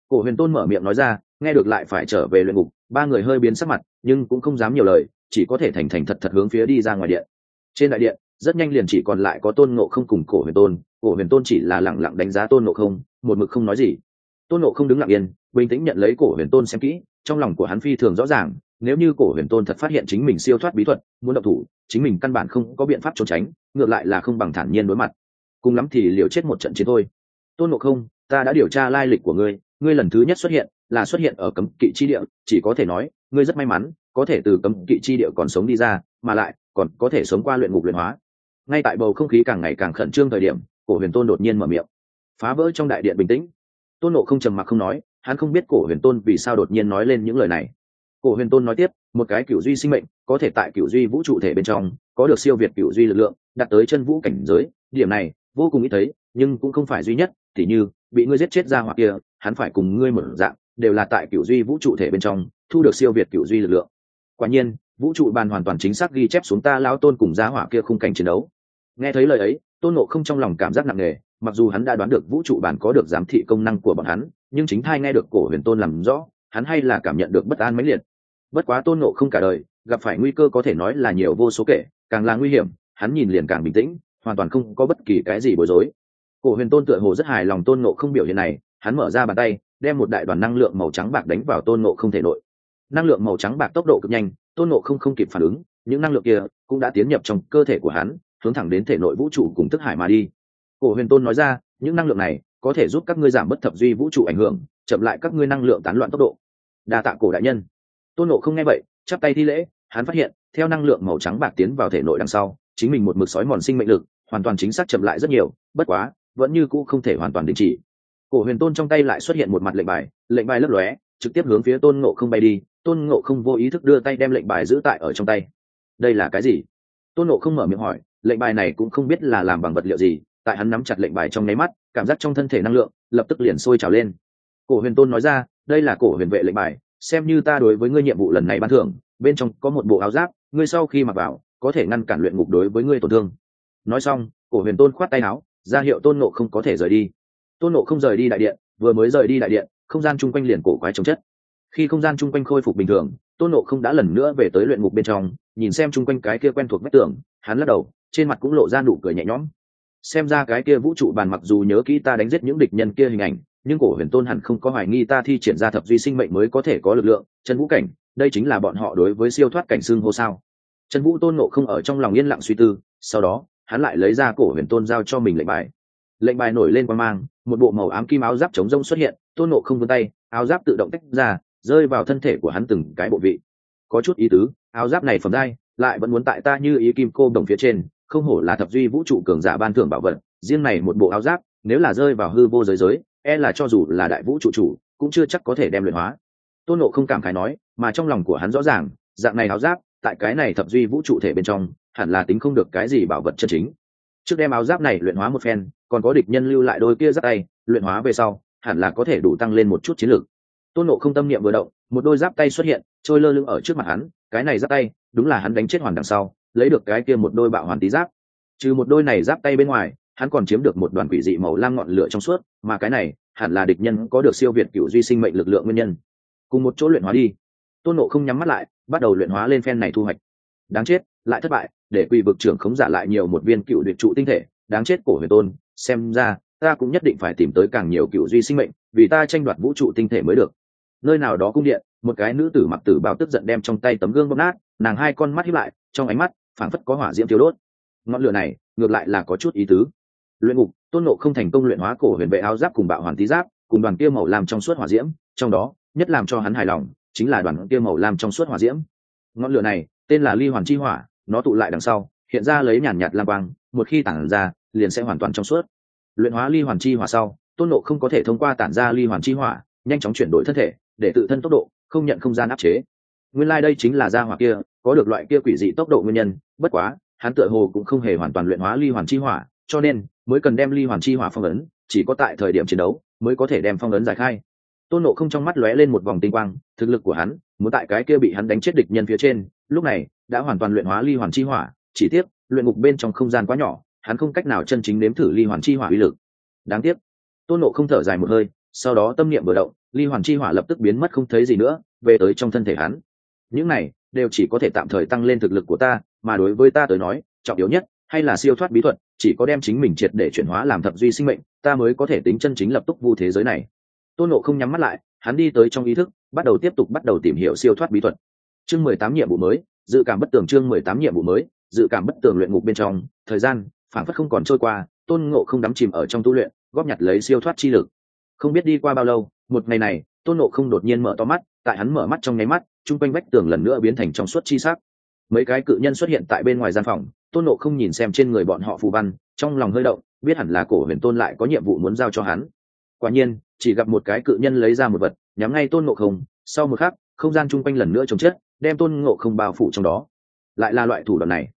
Cổ huyền tôn mở miệng nói ra, nghe được lại phải trở về luyện ngục, ba người hơi biến sắc mặt, nhưng cũng không dám nhiều lời, chỉ có thể thành thành thật thật hướng phía đi ra ngoài điện. Trên đại điện, rất nhanh liền chỉ còn lại có tôn ngộ không cùng cổ huyền tôn, cổ huyền tôn chỉ là lẳng lặng đánh giá tôn ngộ không, một mực không nói gì. Tôn ngộ không đứng lặng yên, bình tĩnh nhận lấy cổ huyền tôn xem kỹ, trong lòng của hắn phi thường rõ ràng, nếu như cổ huyền tôn thật phát hiện chính mình siêu thoát bí thuật, muốn động thủ, chính mình căn bản không có biện pháp trốn tránh ngược lại là không bằng thản nhiên đối mặt. Cùng lắm thì liều chết một trận chiến thôi. Tôn ngộ không, ta đã điều tra lai lịch của ngươi ngươi lần thứ nhất xuất hiện là xuất hiện ở cấm kỵ chi địa, chỉ có thể nói, ngươi rất may mắn, có thể từ cấm kỵ chi địa còn sống đi ra, mà lại còn có thể sống qua luyện ngục luyện hóa. Ngay tại bầu không khí càng ngày càng khẩn trương thời điểm, cổ huyền tôn đột nhiên mở miệng. Phá vỡ trong đại điện bình tĩnh. Tôn nộ không trầm mặc không nói, hắn không biết cổ huyền tôn vì sao đột nhiên nói lên những lời này. Cổ huyền tôn nói tiếp, một cái cựu duy sinh mệnh có thể tại cựu duy vũ trụ thể bên trong, có được siêu việt cựu duy lực lượng, đạt tới chân vũ cảnh giới, điểm này, vô cùng ít thấy, nhưng cũng không phải duy nhất thì như, bị ngươi giết chết ra hoặc kia, hắn phải cùng ngươi một dạng, đều là tại cựu duy vũ trụ thể bên trong, thu được siêu việt cựu duy lực lượng. Quả nhiên, vũ trụ bàn hoàn toàn chính xác ghi chép xuống ta lao tôn cùng gia hỏa kia khung cảnh chiến đấu. Nghe thấy lời ấy, tôn nộ không trong lòng cảm giác nặng nề, mặc dù hắn đã đoán được vũ trụ bàn có được giám thị công năng của bọn hắn, nhưng chính thai nghe được cổ huyền tôn làm rõ, hắn hay là cảm nhận được bất an mãnh liệt. Bất quá tôn nộ không cả đời gặp phải nguy cơ có thể nói là nhiều vô số kể, càng là nguy hiểm, hắn nhìn liền càng bình tĩnh, hoàn toàn không có bất kỳ cái gì bối rối. Cổ huyền tôn tựa hồ rất hài lòng tôn nộ không biểu hiện này, hắn mở ra bàn tay, đem một đại đoàn năng lượng màu trắng bạc đánh vào tôn nộ không thể nội. Năng lượng màu trắng bạc tốc độ cực nhanh, tôn nộ không không kịp phản ứng, những năng lượng kia cũng đã tiến nhập trong cơ thể của hắn, hướng thẳng đến thể nội vũ trụ cùng thức hải mà đi. Cổ huyền tôn nói ra, những năng lượng này có thể giúp các ngươi giảm bất thập duy vũ trụ ảnh hưởng, chậm lại các ngươi năng lượng tán loạn tốc độ. Đa tạ cổ đại nhân. Tôn nộ không nghe vậy, chắp tay thi lễ hắn phát hiện, theo năng lượng màu trắng bạc tiến vào thể nội đằng sau, chính mình một mực sói mòn sinh mệnh lực, hoàn toàn chính xác chậm lại rất nhiều, bất quá, vẫn như cũ không thể hoàn toàn đình chỉ. Cổ huyền tôn trong tay lại xuất hiện một mặt lệnh bài lệnh bài lấp lóe, trực tiếp hướng phía tôn ngộ không bay đi, tôn ngộ không vô ý thức đưa tay đem lệnh bài giữ tại ở trong tay. Đây là cái gì? Tôn ngộ không mở miệng hỏi, lệnh bài này cũng không biết là làm bằng vật liệu gì, tại hắn nắm chặt lệnh bài trong nháy mắt, cảm giác trong thân thể năng lượng, lập tức liền sôi trào lên. Cổ huyền tôn nói ra, đây là cổ huyền vệ lệnh bài, xem như ta đối với ngươi nhiệm vụ lần này ban thưởng bên trong có một bộ áo giáp, ngươi sau khi mặc vào, có thể ngăn cản luyện ngục đối với ngươi tổn thương. Nói xong, cổ huyền tôn khoát tay áo, ra hiệu tôn nộ không có thể rời đi. Tôn nộ không rời đi đại điện, vừa mới rời đi đại điện, không gian chung quanh liền cổ quái chống chất. Khi không gian chung quanh khôi phục bình thường, tôn nộ không đã lần nữa về tới luyện ngục bên trong, nhìn xem chung quanh cái kia quen thuộc vách tường, hắn lắc đầu, trên mặt cũng lộ ra nụ cười nhẹ nhõm. Xem ra cái kia vũ trụ bàn mặc dù nhớ kỹ ta đánh giết những địch nhân kia hình ảnh, nhưng cổ huyền tôn hẳn không có hoài nghi ta thi triển ra thập duy sinh mệnh mới có thể có lực lượng, chân vũ cảnh đây chính là bọn họ đối với siêu thoát cảnh xương hô sao. Trần vũ tôn nộ không ở trong lòng yên lặng suy tư, sau đó, hắn lại lấy ra cổ huyền tôn giao cho mình lệnh bài. Lệnh bài nổi lên qua mang, một bộ màu ám kim áo giáp chống rông xuất hiện, tôn nộ không vươn tay, áo giáp tự động tách ra, rơi vào thân thể của hắn từng cái bộ vị. Có chút ý tứ, áo giáp này phẩm dai lại vẫn muốn tại ta như ý kim cô đồng phía trên, không hổ là thập duy vũ trụ cường giả ban thưởng bảo vật, riêng này một bộ áo giáp, nếu là rơi vào hư vô giới giới e là cho dù là đại vũ trụ chủ, cũng chưa chắc có thể đem luyện hóa tôn nộ không cảm khái nói, mà trong lòng của hắn rõ ràng, dạng này áo giáp, tại cái này thập duy vũ trụ thể bên trong, hẳn là tính không được cái gì bảo vật chân chính. Trước đem áo giáp này luyện hóa một phen, còn có địch nhân lưu lại đôi kia giáp tay, luyện hóa về sau, hẳn là có thể đủ tăng lên một chút chiến lược. Tôn nộ không tâm niệm vừa động, một đôi giáp tay xuất hiện, trôi lơ lưng ở trước mặt hắn, cái này giáp tay, đúng là hắn đánh chết hoàn đằng sau, lấy được cái kia một đôi bạo hoàn tí giáp. Trừ một đôi này giáp tay bên ngoài, hắn còn chiếm được một đoàn quỷ dị màu lam ngọn lửa trong suốt, mà cái này, hẳn là địch nhân có được siêu việt cựu duy sinh mệnh lực lượng nguyên nhân cùng một chỗ luyện hóa đi. Tôn nộ không nhắm mắt lại, bắt đầu luyện hóa lên phen này thu hoạch. Đáng chết, lại thất bại, để quỳ vực trưởng khống giả lại nhiều một viên cựu luyện trụ tinh thể. Đáng chết cổ huyền tôn, xem ra, ta cũng nhất định phải tìm tới càng nhiều cựu duy sinh mệnh, vì ta tranh đoạt vũ trụ tinh thể mới được. Nơi nào đó cung điện, một cái nữ tử mặc tử báo tức giận đem trong tay tấm gương bóp nát, nàng hai con mắt hiếp lại, trong ánh mắt, phảng phất có hỏa diễm thiếu đốt. Ngọn lửa này, ngược lại là có chút ý tứ. Luyện ngục, tôn nộ không thành công luyện hóa cổ huyền vệ áo giáp cùng bạo hoàn tí giáp, cùng đoàn kia màu làm trong suốt hỏa diễm, trong đó nhất làm cho hắn hài lòng chính là đoàn kia màu làm trong suốt hỏa diễm. Ngọn lửa này, tên là ly hoàn chi hỏa, nó tụ lại đằng sau, hiện ra lấy nhàn nhạt lam quang, một khi tản ra, liền sẽ hoàn toàn trong suốt. Luyện hóa ly hoàn chi hỏa sau, tôn nộ không có thể thông qua tản ra ly hoàn chi hỏa, nhanh chóng chuyển đổi thân thể, để tự thân tốc độ, không nhận không gian áp chế. Nguyên lai、like、đây chính là gia hỏa kia, có được loại kia quỷ dị tốc độ nguyên nhân, bất quá, hắn tựa hồ cũng không hề hoàn toàn luyện hóa ly hoàn chi hỏa, cho nên mới cần đem ly hoàn chi hỏa phong ấn, chỉ có tại thời điểm chiến đấu, mới có thể đem phong ấn giải khai tôn nộ không trong mắt lóe lên một vòng tinh quang, thực lực của hắn, muốn tại cái kia bị hắn đánh chết địch nhân phía trên, lúc này, đã hoàn toàn luyện hóa ly hoàn chi hỏa, chỉ tiếc, luyện ngục bên trong không gian quá nhỏ, hắn không cách nào chân chính nếm thử ly hoàn chi hỏa uy lực. Đáng tiếc. Tôn nộ không thở dài một hơi, sau đó tâm niệm vừa động, ly hoàn chi hỏa lập tức biến mất không thấy gì nữa, về tới trong thân thể hắn. Những này, đều chỉ có thể tạm thời tăng lên thực lực của ta, mà đối với ta tới nói, trọng yếu nhất, hay là siêu thoát bí thuật, chỉ có đem chính mình triệt để chuyển hóa làm thập duy sinh mệnh, ta mới có thể tính chân chính lập tức vu thế giới này tôn nộ không nhắm mắt lại, hắn đi tới trong ý thức, bắt đầu tiếp tục bắt đầu tìm hiểu siêu thoát bí thuật. Chương mười tám nhiệm vụ mới, dự cảm bất tường chương mười tám nhiệm vụ mới, dự cảm bất tường luyện ngục bên trong, thời gian phản phất không còn trôi qua, tôn ngộ không đắm chìm ở trong tu luyện, góp nhặt lấy siêu thoát chi lực. Không biết đi qua bao lâu, một ngày này, tôn ngộ không đột nhiên mở to mắt, tại hắn mở mắt trong nháy mắt, chung quanh vách tường lần nữa biến thành trong suốt chi sắc. Mấy cái cự nhân xuất hiện tại bên ngoài gian phòng, tôn nộ không nhìn xem trên người bọn họ phù văn, trong lòng hơi động, biết hẳn là cổ huyền tôn lại có nhiệm vụ muốn giao cho hắn quả nhiên, chỉ gặp một cái cự nhân lấy ra một vật, nhắm ngay tôn ngộ không, sau một khắc, không gian chung quanh lần nữa trồng chết đem tôn ngộ không bao phủ trong đó. Lại là loại thủ đoạn này.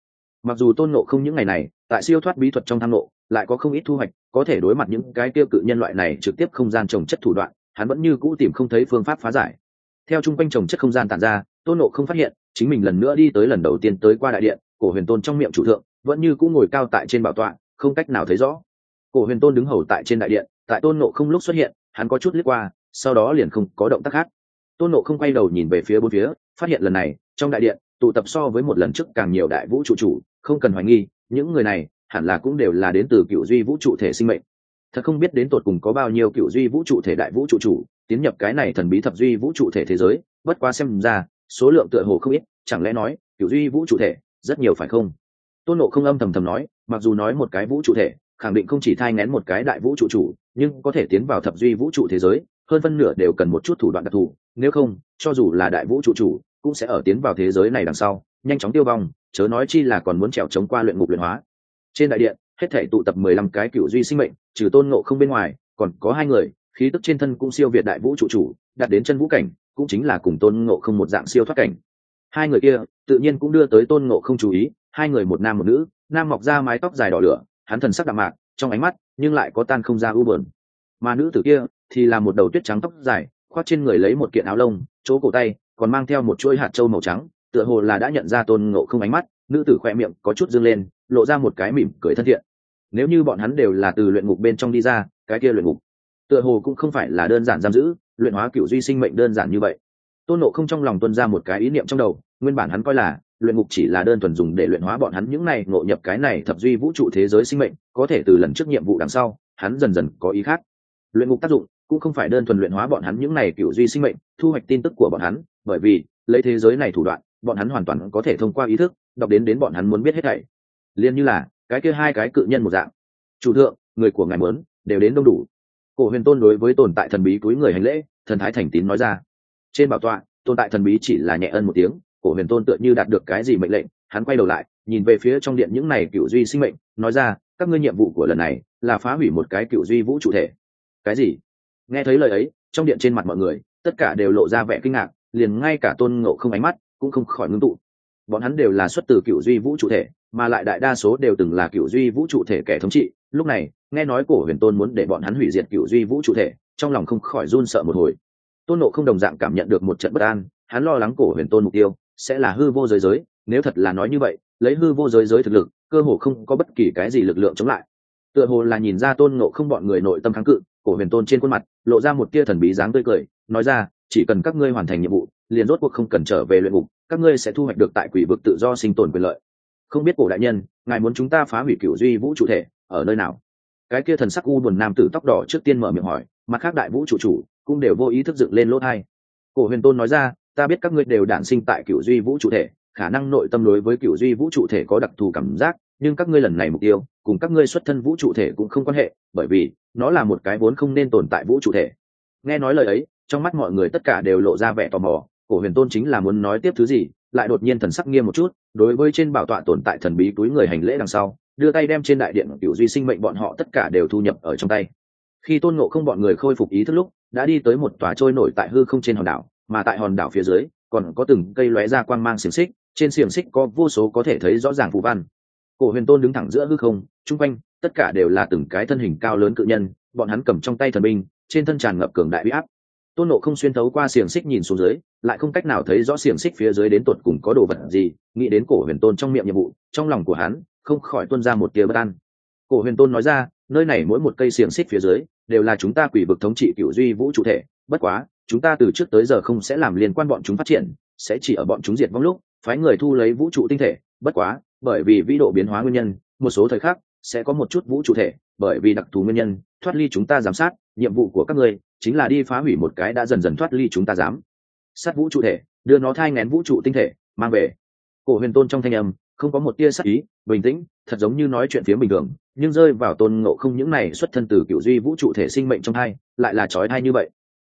Mặc dù tôn ngộ không những ngày này, tại siêu thoát bí thuật trong tham ngộ lại có không ít thu hoạch, có thể đối mặt những cái tiêu cự nhân loại này trực tiếp không gian trồng chất thủ đoạn, hắn vẫn như cũ tìm không thấy phương pháp phá giải. Theo chung quanh trồng chất không gian tàn ra, tôn nộ không phát hiện, chính mình lần nữa đi tới lần đầu tiên tới qua đại điện, cổ huyền tôn trong miệng chủ thượng, vẫn như cũ ngồi cao tại trên bảo tọa, không cách nào thấy rõ. Cổ huyền tôn đứng hầu tại trên đại điện tại tôn nộ không lúc xuất hiện, hắn có chút liếc qua, sau đó liền không có động tác khác. Tôn nộ không quay đầu nhìn về phía bốn phía, phát hiện lần này, trong đại điện, tụ tập so với một lần trước càng nhiều đại vũ trụ chủ, không cần hoài nghi, những người này hẳn là cũng đều là đến từ cựu duy vũ trụ thể sinh mệnh. Thật không biết đến tột cùng có bao nhiêu cựu duy vũ trụ thể đại vũ trụ chủ, tiến nhập cái này thần bí thập duy vũ trụ thể thế giới, bất quá xem ra, số lượng tựa hồ không ít, chẳng lẽ nói, cựu duy vũ trụ thể, rất nhiều phải không? Tôn nộ không âm thầm thầm nói, mặc dù nói một cái vũ trụ thể khẳng định không chỉ thai ngén một cái đại vũ trụ chủ, nhưng có thể tiến vào thập duy vũ trụ thế giới, hơn phân nửa đều cần một chút thủ đoạn đặc thù. Nếu không, cho dù là đại vũ trụ chủ, cũng sẽ ở tiến vào thế giới này đằng sau, nhanh chóng tiêu vong, chớ nói chi là còn muốn trèo chống qua luyện ngục luyện hóa. Trên đại điện, hết thể tụ tập mười lăm cái cựu duy sinh mệnh, trừ tôn ngộ không bên ngoài, còn có hai người, khí tức trên thân cũng siêu việt đại vũ trụ chủ, đạt đến chân vũ cảnh, cũng chính là cùng tôn ngộ không một dạng siêu thoát cảnh. Hai người kia, tự nhiên cũng đưa tới tôn ngộ không chú ý, hai người một nam một nữ, nam mọc ra mái tóc dài đỏ lửa hắn thần sắc đạm mạc, trong ánh mắt nhưng lại có tan không ra u bờn mà nữ tử kia thì là một đầu tuyết trắng tóc dài, khoác trên người lấy một kiện áo lông, chỗ cổ tay còn mang theo một chuỗi hạt trâu màu trắng, tựa hồ là đã nhận ra tôn ngộ không ánh mắt, nữ tử khoe miệng có chút dâng lên, lộ ra một cái mỉm cười thân thiện. Nếu như bọn hắn đều là từ luyện ngục bên trong đi ra, cái kia luyện ngục tựa hồ cũng không phải là đơn giản giam giữ, luyện hóa cựu duy sinh mệnh đơn giản như vậy. Tôn nộ không trong lòng tuân ra một cái ý niệm trong đầu, nguyên bản hắn coi là luyện ngục chỉ là đơn thuần dùng để luyện hóa bọn hắn những này ngộ nhập cái này thập duy vũ trụ thế giới sinh mệnh, có thể từ lần trước nhiệm vụ đằng sau, hắn dần dần có ý khác. Luyện ngục tác dụng cũng không phải đơn thuần luyện hóa bọn hắn những này cựu duy sinh mệnh, thu hoạch tin tức của bọn hắn, bởi vì, lấy thế giới này thủ đoạn, bọn hắn hoàn toàn có thể thông qua ý thức, đọc đến đến bọn hắn muốn biết hết thảy. Liên như là, cái kia hai cái cự nhân một dạng. Chủ thượng, người của ngài muốn, đều đến đông đủ. Cổ huyền tôn đối với tồn tại thần bí túi người hành lễ, thần thái thành tín nói ra. Trên bảo tọa, tồn tại thần bí chỉ là nhẹ ân một tiếng cổ huyền tôn tựa như đạt được cái gì mệnh lệnh, hắn quay đầu lại, nhìn về phía trong điện những này cựu duy sinh mệnh, nói ra, các ngươi nhiệm vụ của lần này là phá hủy một cái cựu duy vũ trụ thể. Cái gì? Nghe thấy lời ấy, trong điện trên mặt mọi người, tất cả đều lộ ra vẻ kinh ngạc, liền ngay cả tôn ngộ không ánh mắt cũng không khỏi ngưng tụ. Bọn hắn đều là xuất từ cựu duy vũ trụ thể, mà lại đại đa số đều từng là cựu duy vũ trụ thể kẻ thống trị. Lúc này, nghe nói cổ huyền tôn muốn để bọn hắn hủy diệt cựu duy vũ trụ thể, trong lòng không khỏi run sợ một hồi. Tôn nộ không đồng dạng cảm nhận được một trận bất an, hắn lo lắng cổ huyền tôn mục tiêu sẽ là hư vô giới giới, nếu thật là nói như vậy, lấy hư vô giới giới thực lực, cơ hồ không có bất kỳ cái gì lực lượng chống lại. Tựa hồ là nhìn ra tôn nộ không bọn người nội tâm kháng cự, cổ huyền tôn trên khuôn mặt, lộ ra một tia thần bí dáng tươi cười, nói ra, chỉ cần các ngươi hoàn thành nhiệm vụ, liền rốt cuộc không cần trở về luyện ngục, các ngươi sẽ thu hoạch được tại quỷ vực tự do sinh tồn quyền lợi. Không biết cổ đại nhân, ngài muốn chúng ta phá hủy cựu duy vũ trụ thể, ở nơi nào? Cái kia thần sắc u buồn nam tử tóc đỏ trước tiên mở miệng hỏi, mặt khác đại vũ trụ chủ cũng đều vô ý thức dựng lên lỗ thai cổ huyền tôn nói ra ta biết các ngươi đều đản sinh tại cựu duy vũ trụ thể, khả năng nội tâm đối với cựu duy vũ trụ thể có đặc thù cảm giác, nhưng các ngươi lần này mục tiêu, cùng các ngươi xuất thân vũ trụ thể cũng không quan hệ, bởi vì, nó là một cái vốn không nên tồn tại vũ trụ thể. Nghe nói lời ấy, trong mắt mọi người tất cả đều lộ ra vẻ tò mò, cổ huyền tôn chính là muốn nói tiếp thứ gì, lại đột nhiên thần sắc nghiêm một chút, đối với trên bảo tọa tồn tại thần bí túi người hành lễ đằng sau, đưa tay đem trên đại điện cựu duy sinh mệnh bọn họ tất cả đều thu nhập ở trong tay. Khi tôn ngộ không bọn người khôi phục ý thức lúc, đã đi tới một tòa trôi nổi tại hư không trên hòn đảo mà tại hòn đảo phía dưới, còn có từng cây lóe ra quang mang xiềng xích, trên xiềng xích có vô số có thể thấy rõ ràng phù văn. Cổ huyền tôn đứng thẳng giữa hư không, chung quanh, tất cả đều là từng cái thân hình cao lớn cự nhân, bọn hắn cầm trong tay thần binh, trên thân tràn ngập cường đại huy áp. Tôn nộ không xuyên thấu qua xiềng xích nhìn xuống dưới, lại không cách nào thấy rõ xiềng xích phía dưới đến tột cùng có đồ vật gì, nghĩ đến cổ huyền tôn trong miệng nhiệm vụ, trong lòng của hắn, không khỏi tuân ra một tia bất an. Cổ huyền tôn nói ra, nơi này mỗi một cây xiềng xích phía dưới, đều là chúng ta quỷ vực thống trị cựu duy vũ trụ thể, bất quá chúng ta từ trước tới giờ không sẽ làm liên quan bọn chúng phát triển, sẽ chỉ ở bọn chúng diệt vong lúc, phái người thu lấy vũ trụ tinh thể. Bất quá, bởi vì vĩ độ biến hóa nguyên nhân, một số thời khắc sẽ có một chút vũ trụ thể, bởi vì đặc thù nguyên nhân, thoát ly chúng ta giám sát, nhiệm vụ của các ngươi chính là đi phá hủy một cái đã dần dần thoát ly chúng ta dám sát vũ trụ thể, đưa nó thai ngén vũ trụ tinh thể, mang về. Cổ huyền tôn trong thanh âm, không có một tia sắc ý, bình tĩnh, thật giống như nói chuyện phía bình thường, nhưng rơi vào tôn ngộ không những này xuất thân từ cựu duy vũ trụ thể sinh mệnh trong hai, lại là trói thai như vậy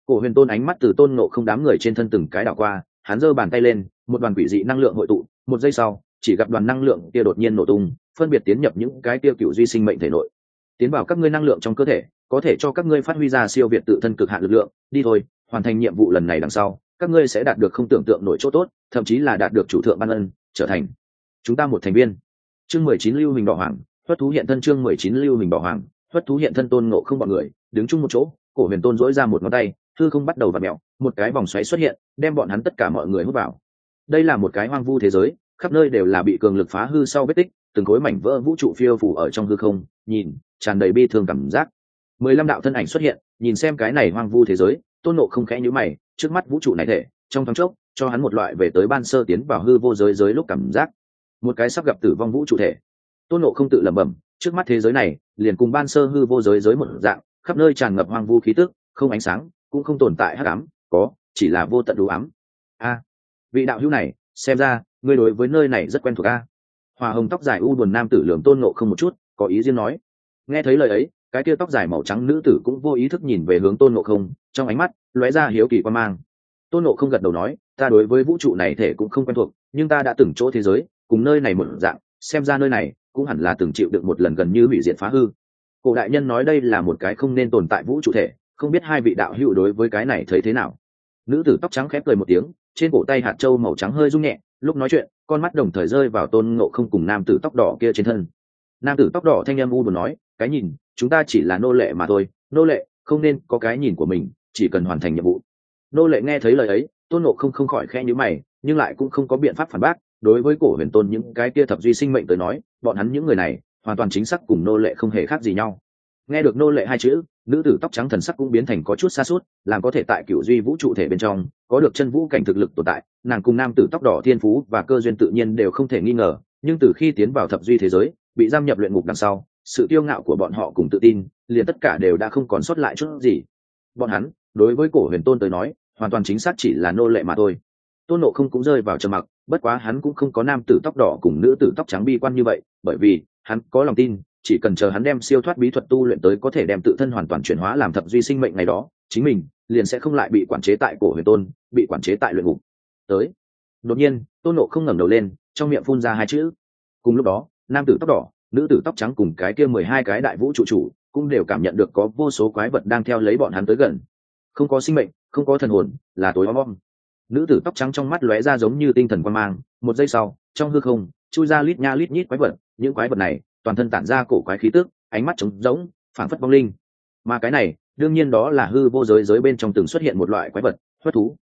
cổ huyền tôn ánh mắt từ tôn nộ không đám người trên thân từng cái đảo qua, hắn giơ bàn tay lên, một đoàn quỷ dị năng lượng hội tụ, một giây sau, chỉ gặp đoàn năng lượng kia đột nhiên nổ tung, phân biệt tiến nhập những cái tiêu cựu duy sinh mệnh thể nội. Tiến vào các ngươi năng lượng trong cơ thể, có thể cho các ngươi phát huy ra siêu việt tự thân cực hạn lực lượng, đi thôi, hoàn thành nhiệm vụ lần này đằng sau, các ngươi sẽ đạt được không tưởng tượng nổi chỗ tốt, thậm chí là đạt được chủ thượng ban ân, trở thành chúng ta một thành viên. Chương mười chín lưu hình đỏ hoàng thất thú hiện thân chương mười chín lưu hình đỏ hoàng thất thú hiện thân tôn ngộ không bọn người, đứng chung một chỗ, cổ huyền tôn dỗi ra một ngón tay hư không bắt đầu v ặ mẹo, một cái vòng xoáy xuất hiện, đem bọn hắn tất cả mọi người hút vào. Đây là một cái hoang vu thế giới, khắp nơi đều là bị cường lực phá hư sau vết tích, từng khối mảnh vỡ vũ trụ phiêu phủ ở trong hư không, nhìn, tràn đầy bi thương cảm giác. Mười lăm đạo thân ảnh xuất hiện, nhìn xem cái này hoang vu thế giới, tôn nộ không khẽ nhữ mày, trước mắt vũ trụ này thể, trong thoáng chốc, cho hắn một loại về tới ban sơ tiến vào hư vô giới giới lúc cảm giác. Một cái sắp gặp tử vong vũ trụ thể. Tôn nộ không tự lẩm bẩm, trước mắt thế giới này, liền cùng ban sơ hư vô giới giới một dạng, khắp nơi tràn ngập hoang vu khí tức, không ánh sáng cũng không tồn tại hắc ám, có, chỉ là vô tận đủ ám. A, vị đạo hữu này, xem ra, ngươi đối với nơi này rất quen thuộc a. Hòa hồng tóc dài u buồn nam tử lường tôn nộ không một chút, có ý riêng nói. Nghe thấy lời ấy, cái kia tóc dài màu trắng nữ tử cũng vô ý thức nhìn về hướng tôn nộ không, trong ánh mắt lóe ra hiếu kỳ quan mang. Tôn nộ không gật đầu nói, ta đối với vũ trụ này thể cũng không quen thuộc, nhưng ta đã từng chỗ thế giới, cùng nơi này một dạng, xem ra nơi này cũng hẳn là từng chịu được một lần gần như hủy diệt phá hư. Cổ đại nhân nói đây là một cái không nên tồn tại vũ trụ thể không biết hai vị đạo hữu đối với cái này thấy thế nào. Nữ tử tóc trắng khép cười một tiếng, trên cổ tay hạt trâu màu trắng hơi rung nhẹ, lúc nói chuyện, con mắt đồng thời rơi vào tôn ngộ không cùng nam tử tóc đỏ kia trên thân. Nam tử tóc đỏ thanh âm u buồn nói, cái nhìn, chúng ta chỉ là nô lệ mà thôi, nô lệ, không nên có cái nhìn của mình, chỉ cần hoàn thành nhiệm vụ. Nô lệ nghe thấy lời ấy, tôn ngộ không không khỏi khe nhữ mày, nhưng lại cũng không có biện pháp phản bác, đối với cổ huyền tôn những cái kia thập duy sinh mệnh tới nói, bọn hắn những người này, hoàn toàn chính xác cùng nô lệ không hề khác gì nhau nghe được nô lệ hai chữ, nữ tử tóc trắng thần sắc cũng biến thành có chút xa suốt làm có thể tại cựu duy vũ trụ thể bên trong, có được chân vũ cảnh thực lực tồn tại, nàng cùng nam tử tóc đỏ thiên phú và cơ duyên tự nhiên đều không thể nghi ngờ, nhưng từ khi tiến vào thập duy thế giới, bị giam nhập luyện ngục đằng sau, sự tiêu ngạo của bọn họ cùng tự tin, liền tất cả đều đã không còn sót lại chút gì. Bọn hắn, đối với cổ huyền tôn tới nói, hoàn toàn chính xác chỉ là nô lệ mà thôi. Tôn nộ không cũng rơi vào trầm mặc, bất quá hắn cũng không có nam tử tóc đỏ cùng nữ tử tóc trắng bi quan như vậy, bởi vì hắn có lòng tin chỉ cần chờ hắn đem siêu thoát bí thuật tu luyện tới có thể đem tự thân hoàn toàn chuyển hóa làm thập duy sinh mệnh ngày đó, chính mình liền sẽ không lại bị quản chế tại cổ huyền tôn, bị quản chế tại luyện ngục. Tới. Đột nhiên, tôn nộ không ngẩng đầu lên, trong miệng phun ra hai chữ. Cùng lúc đó, nam tử tóc đỏ, nữ tử tóc trắng cùng cái kia mười hai cái đại vũ trụ chủ cũng đều cảm nhận được có vô số quái vật đang theo lấy bọn hắn tới gần. Không có sinh mệnh, không có thần hồn, là tối om om. Nữ tử tóc trắng trong mắt lóe ra giống như tinh thần quan mang, một giây sau, trong hư không, chui ra lít nha lít nhít quái vật. Những quái vật này toàn thân tản ra cổ quái khí tức, ánh mắt trống rỗng, phảng phất vong linh. Mà cái này, đương nhiên đó là hư vô giới giới bên trong từng xuất hiện một loại quái vật, huyết thú.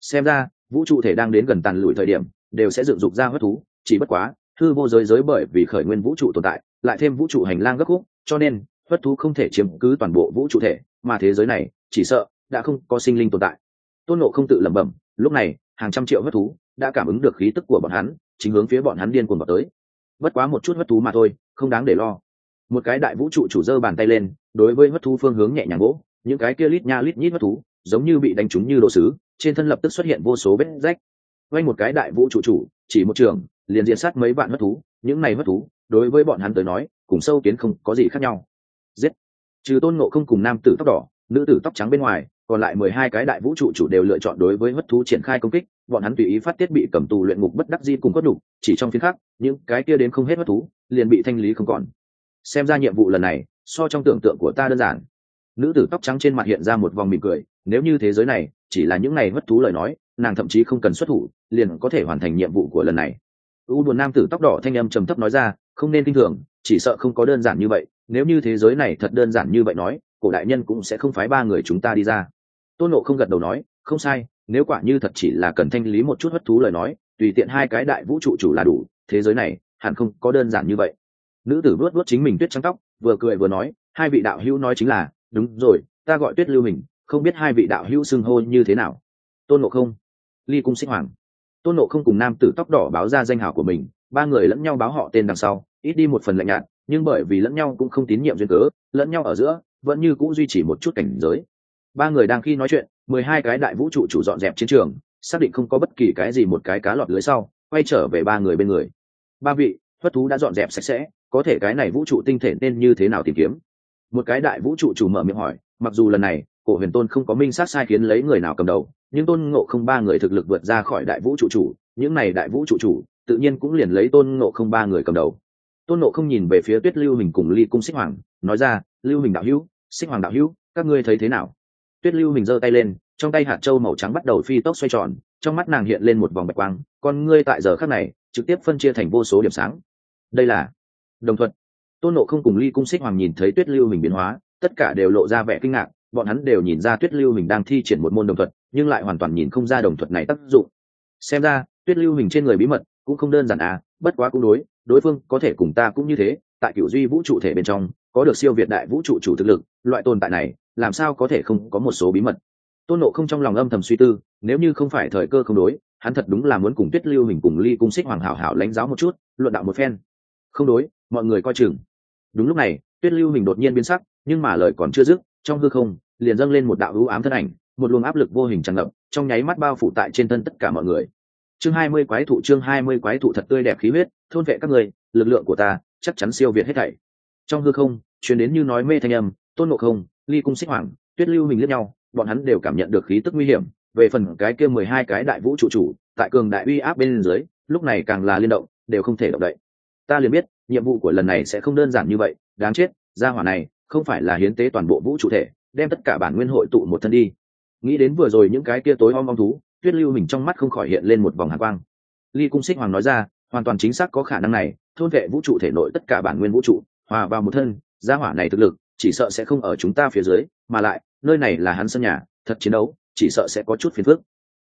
Xem ra, vũ trụ thể đang đến gần tàn lụi thời điểm, đều sẽ dựng dục ra huyết thú, chỉ bất quá, hư vô giới giới bởi vì khởi nguyên vũ trụ tồn tại, lại thêm vũ trụ hành lang gấp khúc, cho nên, huyết thú không thể chiếm cứ toàn bộ vũ trụ thể, mà thế giới này, chỉ sợ, đã không có sinh linh tồn tại. Tôn nộ không tự lẩm bẩm, lúc này, hàng trăm triệu huyết thú, đã cảm ứng được khí tức của bọn hắn, chính hướng phía bọn hắn điên cuồng vào tới. Bất quá một chút huyết thú mà thôi không đáng để lo. Một cái đại vũ trụ chủ dơ bàn tay lên, đối với hất thú phương hướng nhẹ nhàng gỗ những cái kia lít nha lít nhít hất thú, giống như bị đánh trúng như đồ sứ, trên thân lập tức xuất hiện vô số vết rách. Quanh một cái đại vũ trụ chủ, chỉ một trường, liền diện sát mấy vạn hất thú, những này hất thú, đối với bọn hắn tới nói, cùng sâu kiến không có gì khác nhau. Giết! Trừ tôn ngộ không cùng nam tử tóc đỏ, nữ tử tóc trắng bên ngoài còn lại mười hai cái đại vũ trụ chủ đều lựa chọn đối với hất thú triển khai công kích, bọn hắn tùy ý phát tiết bị cầm tù luyện ngục bất đắc di cùng cốt đủ, chỉ trong phiên khắc, những cái kia đến không hết hất thú, liền bị thanh lý không còn. Xem ra nhiệm vụ lần này, so trong tưởng tượng của ta đơn giản. Nữ tử tóc trắng trên mặt hiện ra một vòng mỉm cười, nếu như thế giới này chỉ là những này hất thú lời nói, nàng thậm chí không cần xuất thủ, liền có thể hoàn thành nhiệm vụ của lần này. U buồn nam tử tóc đỏ thanh âm trầm thấp nói ra, không nên kinh thường, chỉ sợ không có đơn giản như vậy, nếu như thế giới này thật đơn giản như vậy nói, cổ đại nhân cũng sẽ không phái ba người chúng ta đi ra tôn nộ không gật đầu nói, không sai, nếu quả như thật chỉ là cần thanh lý một chút hất thú lời nói, tùy tiện hai cái đại vũ trụ chủ là đủ, thế giới này hẳn không có đơn giản như vậy. Nữ tử vuốt vuốt chính mình tuyết trắng tóc, vừa cười vừa nói, hai vị đạo hữu nói chính là, đúng rồi, ta gọi tuyết lưu mình không biết hai vị đạo hữu xưng hô như thế nào. Tôn nộ không, ly cung xích hoàng. Tôn nộ không cùng nam tử tóc đỏ báo ra danh hảo của mình, ba người lẫn nhau báo họ tên đằng sau, ít đi một phần lạnh nhạt, nhưng bởi vì lẫn nhau cũng không tín nhiệm duyên cớ, lẫn nhau ở giữa, vẫn như cũng duy trì một chút cảnh giới ba người đang khi nói chuyện, mười hai cái đại vũ trụ chủ dọn dẹp chiến trường, xác định không có bất kỳ cái gì một cái cá lọt lưới sau, quay trở về ba người bên người. Ba vị, huất thú đã dọn dẹp sạch sẽ, có thể cái này vũ trụ tinh thể nên như thế nào tìm kiếm? Một cái đại vũ trụ chủ mở miệng hỏi, mặc dù lần này, cổ huyền tôn không có minh sát sai khiến lấy người nào cầm đầu, nhưng tôn ngộ không ba người thực lực vượt ra khỏi đại vũ trụ chủ, những này đại vũ trụ chủ, tự nhiên cũng liền lấy tôn ngộ không ba người cầm đầu. Tôn ngộ không nhìn về phía tuyết lưu hình cùng ly cung xích hoàng, nói ra, lưu hình đạo hữu, xích hoàng đạo hữu, các ngươi thấy thế nào? Tuyết lưu mình giơ tay lên, trong tay hạt trâu màu trắng bắt đầu phi tốc xoay tròn, trong mắt nàng hiện lên một vòng bạch quang, con ngươi tại giờ khác này trực tiếp phân chia thành vô số điểm sáng. Đây là đồng thuận. Tôn nộ không cùng ly cung xích hoàng nhìn thấy tuyết lưu mình biến hóa, tất cả đều lộ ra vẻ kinh ngạc, bọn hắn đều nhìn ra tuyết lưu mình đang thi triển một môn đồng thuật nhưng lại hoàn toàn nhìn không ra đồng thuật này tác dụng. Xem ra, tuyết lưu mình trên người bí mật cũng không đơn giản à bất quá cũng đối đối phương có thể cùng ta cũng như thế, tại cựu duy vũ trụ thể bên trong có được siêu việt đại vũ trụ chủ thực lực, loại tồn tại này, làm sao có thể không có một số bí mật? Tôn nộ không trong lòng âm thầm suy tư, nếu như không phải thời cơ không đối, hắn thật đúng là muốn cùng tuyết lưu hình cùng ly cung xích hoàng hảo hảo lãnh giáo một chút, luận đạo một phen. Không đối, mọi người coi chừng. Đúng lúc này, tuyết lưu hình đột nhiên biến sắc, nhưng mà lời còn chưa dứt, trong hư không, liền dâng lên một đạo hữu ám thân ảnh, một luồng áp lực vô hình tràn ngập, trong nháy mắt bao phủ tại trên thân tất cả mọi người. Chương hai mươi quái thụ, chương hai mươi quái thụ thật tươi đẹp khí huyết, thôn vệ các người, lực lượng của ta, chắc chắn siêu việt hết thảy trong hư không chuyển đến như nói mê thanh âm, tôn ngộ không, ly cung xích hoàng, tuyết lưu mình lẫn nhau, bọn hắn đều cảm nhận được khí tức nguy hiểm. Về phần cái kia mười hai cái đại vũ trụ chủ, tại cường đại uy áp bên dưới, lúc này càng là liên động, đều không thể động đậy. Ta liền biết, nhiệm vụ của lần này sẽ không đơn giản như vậy, đáng chết, gia hỏa này, không phải là hiến tế toàn bộ vũ trụ thể, đem tất cả bản nguyên hội tụ một thân đi. Nghĩ đến vừa rồi những cái kia tối om om thú, tuyết lưu mình trong mắt không khỏi hiện lên một vòng hạ quang. Ly cung xích hoàng nói ra, hoàn toàn chính xác có khả năng này, thôn vệ vũ trụ thể nội tất cả bản nguyên vũ trụ hòa vào một thân, gia hỏa này thực lực, chỉ sợ sẽ không ở chúng ta phía dưới, mà lại, nơi này là hắn sân nhà, thật chiến đấu, chỉ sợ sẽ có chút phiền phức.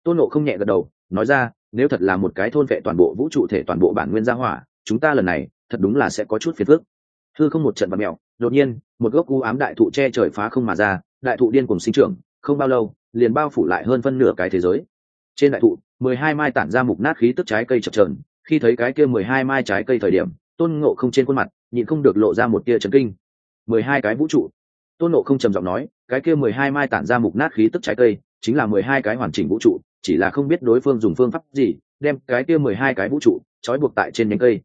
Tôn nộ không nhẹ gật đầu, nói ra, nếu thật là một cái thôn vệ toàn bộ vũ trụ thể toàn bộ bản nguyên gia hỏa, chúng ta lần này, thật đúng là sẽ có chút phiền phức. Thư không một trận bật mẹo, đột nhiên, một gốc u ám đại thụ che trời phá không mà ra, đại thụ điên cùng sinh trưởng, không bao lâu, liền bao phủ lại hơn phân nửa cái thế giới. Trên đại thụ, mười hai mai tản ra mục nát khí tức trái cây chập trờn khi thấy cái kia mười hai mai trái cây thời điểm tôn ngộ không trên khuôn mặt, nhịn không được lộ ra một tia trấn kinh. Mười hai cái vũ trụ. Tôn ngộ không trầm giọng nói, cái kia mười hai mai tản ra mục nát khí tức trái cây, chính là mười hai cái hoàn chỉnh vũ trụ, chỉ là không biết đối phương dùng phương pháp gì, đem cái kia mười hai cái vũ trụ trói buộc tại trên nhánh cây.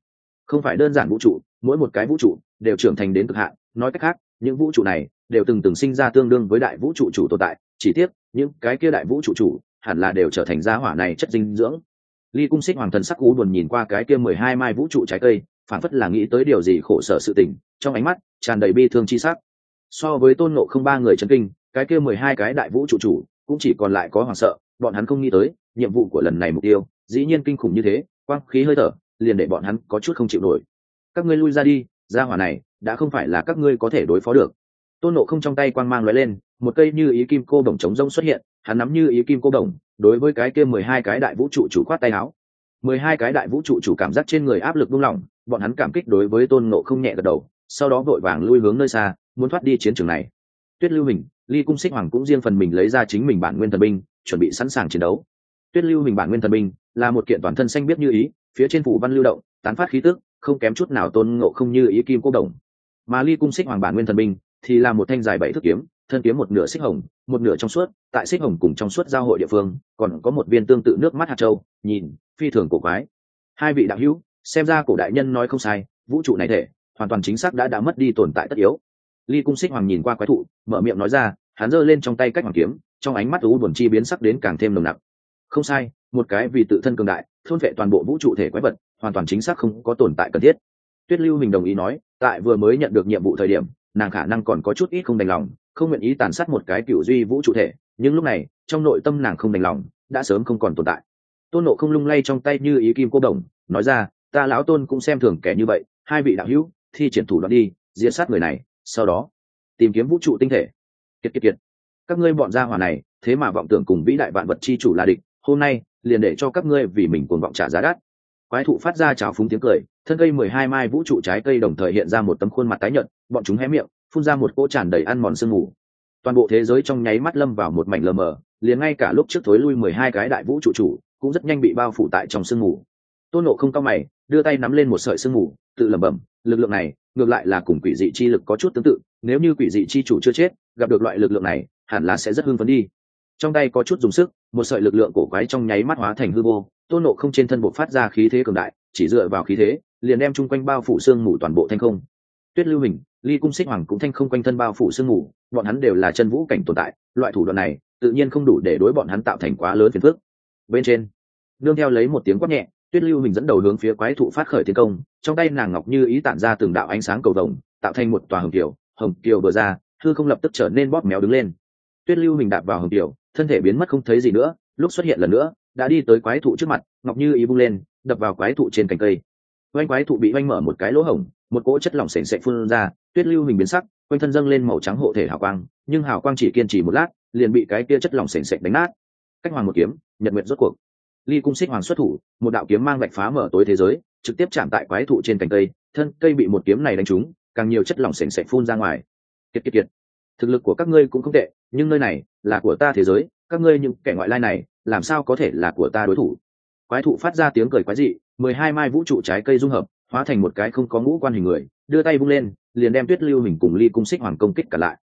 Không phải đơn giản vũ trụ, mỗi một cái vũ trụ đều trưởng thành đến cực hạn, nói cách khác, những vũ trụ này đều từng từng sinh ra tương đương với đại vũ trụ chủ tồn tại, chỉ tiếc, những cái kia đại vũ trụ chủ hẳn là đều trở thành gia hỏa này chất dinh dưỡng. Ly cung xích hoàng thần sắc cú buồn nhìn qua cái kia mười hai mai vũ trụ trái cây phản phất là nghĩ tới điều gì khổ sở sự tình, trong ánh mắt tràn đầy bi thương chi sắc. So với tôn nộ không ba người chân kinh, cái kia mười hai cái đại vũ trụ chủ cũng chỉ còn lại có hoảng sợ, bọn hắn không nghĩ tới, nhiệm vụ của lần này mục tiêu dĩ nhiên kinh khủng như thế, quang khí hơi thở liền để bọn hắn có chút không chịu nổi. Các ngươi lui ra đi, gia hỏa này đã không phải là các ngươi có thể đối phó được. Tôn nộ không trong tay quang mang l lên, một cây như ý kim cô đồng trống rông xuất hiện, hắn nắm như ý kim cô đồng, đối với cái kia mười hai cái đại vũ trụ chủ khoát tay áo mười hai cái đại vũ trụ chủ cảm giác trên người áp lực buông lỏng, bọn hắn cảm kích đối với tôn nộ không nhẹ gật đầu, sau đó vội vàng lui hướng nơi xa, muốn thoát đi chiến trường này. Tuyết lưu hình, ly cung xích hoàng cũng riêng phần mình lấy ra chính mình bản nguyên thần binh, chuẩn bị sẵn sàng chiến đấu. Tuyết lưu hình bản nguyên thần binh là một kiện toàn thân xanh biết như ý, phía trên phủ văn lưu động, tán phát khí tức, không kém chút nào tôn ngộ không như ý kim quốc đồng. Mà ly cung xích hoàng bản nguyên thần binh thì là một thanh dài bảy thước kiếm, thân kiếm một nửa xích hồng, một nửa trong suốt, tại xích hồng cùng trong suốt giao hội địa phương, còn có một viên tương tự nước mắt hạt châu, nhìn phi thường cổ quái. Hai vị đạo hữu, xem ra cổ đại nhân nói không sai, vũ trụ này thể, hoàn toàn chính xác đã đã mất đi tồn tại tất yếu. Ly cung xích hoàng nhìn qua quái thụ, mở miệng nói ra, hắn giơ lên trong tay cách hoàng kiếm, trong ánh mắt u buồn chi biến sắc đến càng thêm nồng nặc. Không sai, một cái vì tự thân cường đại, thôn vệ toàn bộ vũ trụ thể quái vật, hoàn toàn chính xác không có tồn tại cần thiết. Tuyết lưu mình đồng ý nói, tại vừa mới nhận được nhiệm vụ thời điểm, nàng khả năng còn có chút ít không đành lòng, không nguyện ý tàn sát một cái cựu duy vũ trụ thể, nhưng lúc này, trong nội tâm nàng không đành lòng, đã sớm không còn tồn tại tôn nộ không lung lay trong tay như ý kim cô đồng, nói ra, ta lão tôn cũng xem thường kẻ như vậy, hai vị đạo hữu, thi triển thủ đoạn đi diễn sát người này, sau đó tìm kiếm vũ trụ tinh thể. Kiệt kiệt kiệt. Các ngươi bọn gia hỏa này, thế mà vọng tưởng cùng vĩ đại vạn vật chi chủ là địch, hôm nay liền để cho các ngươi vì mình cuồng vọng trả giá đắt. Quái thụ phát ra trào phúng tiếng cười, thân cây mười hai mai vũ trụ trái cây đồng thời hiện ra một tấm khuôn mặt tái nhợt, bọn chúng hé miệng, phun ra một cỗ tràn đầy ăn mòn sương mù. Toàn bộ thế giới trong nháy mắt lâm vào một mảnh lờ mờ, liền ngay cả lúc trước thối lui mười hai cái đại vũ trụ chủ cũng rất nhanh bị bao phủ tại trong sương mù. Tôn nộ không cao mày, đưa tay nắm lên một sợi sương mù, tự lẩm bẩm, lực lượng này, ngược lại là cùng quỷ dị chi lực có chút tương tự, nếu như quỷ dị chi chủ chưa chết, gặp được loại lực lượng này, hẳn là sẽ rất hưng phấn đi. Trong tay có chút dùng sức, một sợi lực lượng cổ quái trong nháy mắt hóa thành hư vô, tôn nộ không trên thân bộ phát ra khí thế cường đại, chỉ dựa vào khí thế, liền đem chung quanh bao phủ xương mù toàn bộ thanh không. Tuyết lưu hình ly cung xích hoàng cũng thanh không quanh thân bao phủ xương mù, bọn hắn đều là chân vũ cảnh tồn tại, loại thủ đoạn này, tự nhiên không đủ để đối bọn hắn tạo thành quá lớn phiền phức bên trên. Nương theo lấy một tiếng quát nhẹ, tuyết lưu hình dẫn đầu hướng phía quái thụ phát khởi tiến công, trong tay nàng ngọc như ý tản ra từng đạo ánh sáng cầu vồng, tạo thành một tòa hồng kiều hồng kiều vừa ra thư không lập tức trở nên bóp méo đứng lên. Tuyết lưu hình đạp vào hồng kiều, thân thể biến mất không thấy gì nữa, lúc xuất hiện lần nữa, đã đi tới quái thụ trước mặt, ngọc như ý bung lên, đập vào quái thụ trên cành cây. Quanh quái thụ bị oanh mở một cái lỗ hổng, một cỗ chất lỏng s ề n s ệ phun ra, tuyết lưu hình biến sắc, quanh thân dâng lên màu trắng hộ thể hào quang, nhưng hào quang chỉ kiên trì một lát, liền bị cái kia chất lỏng s ề n s ệ đánh nát cách hoàng một kiếm, nhật nguyện rốt cuộc. Ly cung xích hoàng xuất thủ, một đạo kiếm mang vạch phá mở tối thế giới, trực tiếp chạm tại quái thụ trên cành cây, thân cây bị một kiếm này đánh trúng, càng nhiều chất lỏng s ề n s ệ phun ra ngoài. Kiệt kiệt kiệt. Thực lực của các ngươi cũng không tệ, nhưng nơi này là của ta thế giới, các ngươi những kẻ ngoại lai này, làm sao có thể là của ta đối thủ? Quái thụ phát ra tiếng cười quái dị, mười hai mai vũ trụ trái cây dung hợp, hóa thành một cái không có ngũ quan hình người, đưa tay vung lên, liền đem tuyết lưu hình cùng ly cung xích hoàng công kích cả lại.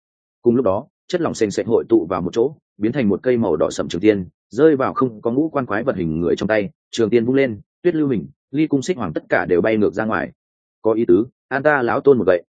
Cùng lúc đó chất lỏng sền sệt hội tụ vào một chỗ, biến thành một cây màu đỏ sậm trường tiên, rơi vào không có ngũ quan quái vật hình người trong tay, trường tiên vung lên, tuyết lưu hình, ly cung xích hoàng tất cả đều bay ngược ra ngoài. Có ý tứ, an ta lão tôn một vậy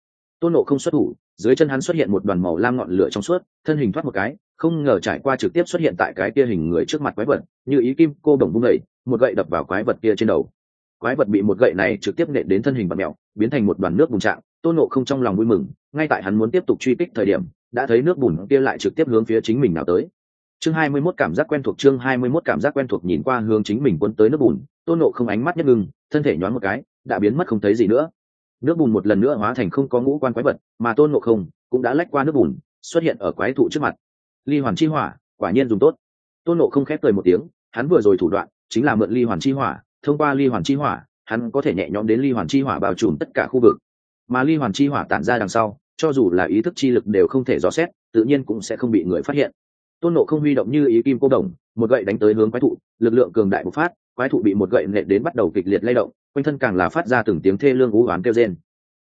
tôn nộ không xuất thủ, dưới chân hắn xuất hiện một đoàn màu lam ngọn lửa trong suốt, thân hình thoát một cái, không ngờ trải qua trực tiếp xuất hiện tại cái kia hình người trước mặt quái vật, như ý kim cô đồng vung gậy một gậy đập vào quái vật kia trên đầu. Quái vật bị một gậy này trực tiếp nện đến thân hình bật mẹo biến thành một đoàn nước bùn trạng. Tôn nộ không trong lòng vui mừng, ngay tại hắn muốn tiếp tục truy kích thời điểm đã thấy nước bùn kia lại trực tiếp hướng phía chính mình nào tới. Chương hai mươi 21 cảm giác quen thuộc, chương hai mươi 21 cảm giác quen thuộc nhìn qua hướng chính mình quân tới nước bùn, tôn nộ không ánh mắt nhất ngưng, thân thể nhoáng một cái, đã biến mất không thấy gì nữa. Nước bùn một lần nữa hóa thành không có ngũ quan quái vật, mà tôn nộ không cũng đã lách qua nước bùn, xuất hiện ở quái thụ trước mặt. Ly hoàn chi hỏa, quả nhiên dùng tốt. Tôn nộ không khép cười một tiếng, hắn vừa rồi thủ đoạn chính là mượn ly hoàn chi hỏa, thông qua ly hoàn chi hỏa, hắn có thể nhẹ nhõm đến ly hoàn chi hỏa bao trùm tất cả khu vực. Mà ly hoàn chi hỏa tản ra đằng sau cho dù là ý thức chi lực đều không thể dò xét, tự nhiên cũng sẽ không bị người phát hiện. Tôn nộ không huy động như ý kim cô đồng, một gậy đánh tới hướng quái thụ, lực lượng cường đại bộc phát, quái thụ bị một gậy nệ đến bắt đầu kịch liệt lay động, quanh thân càng là phát ra từng tiếng thê lương ú oán kêu trên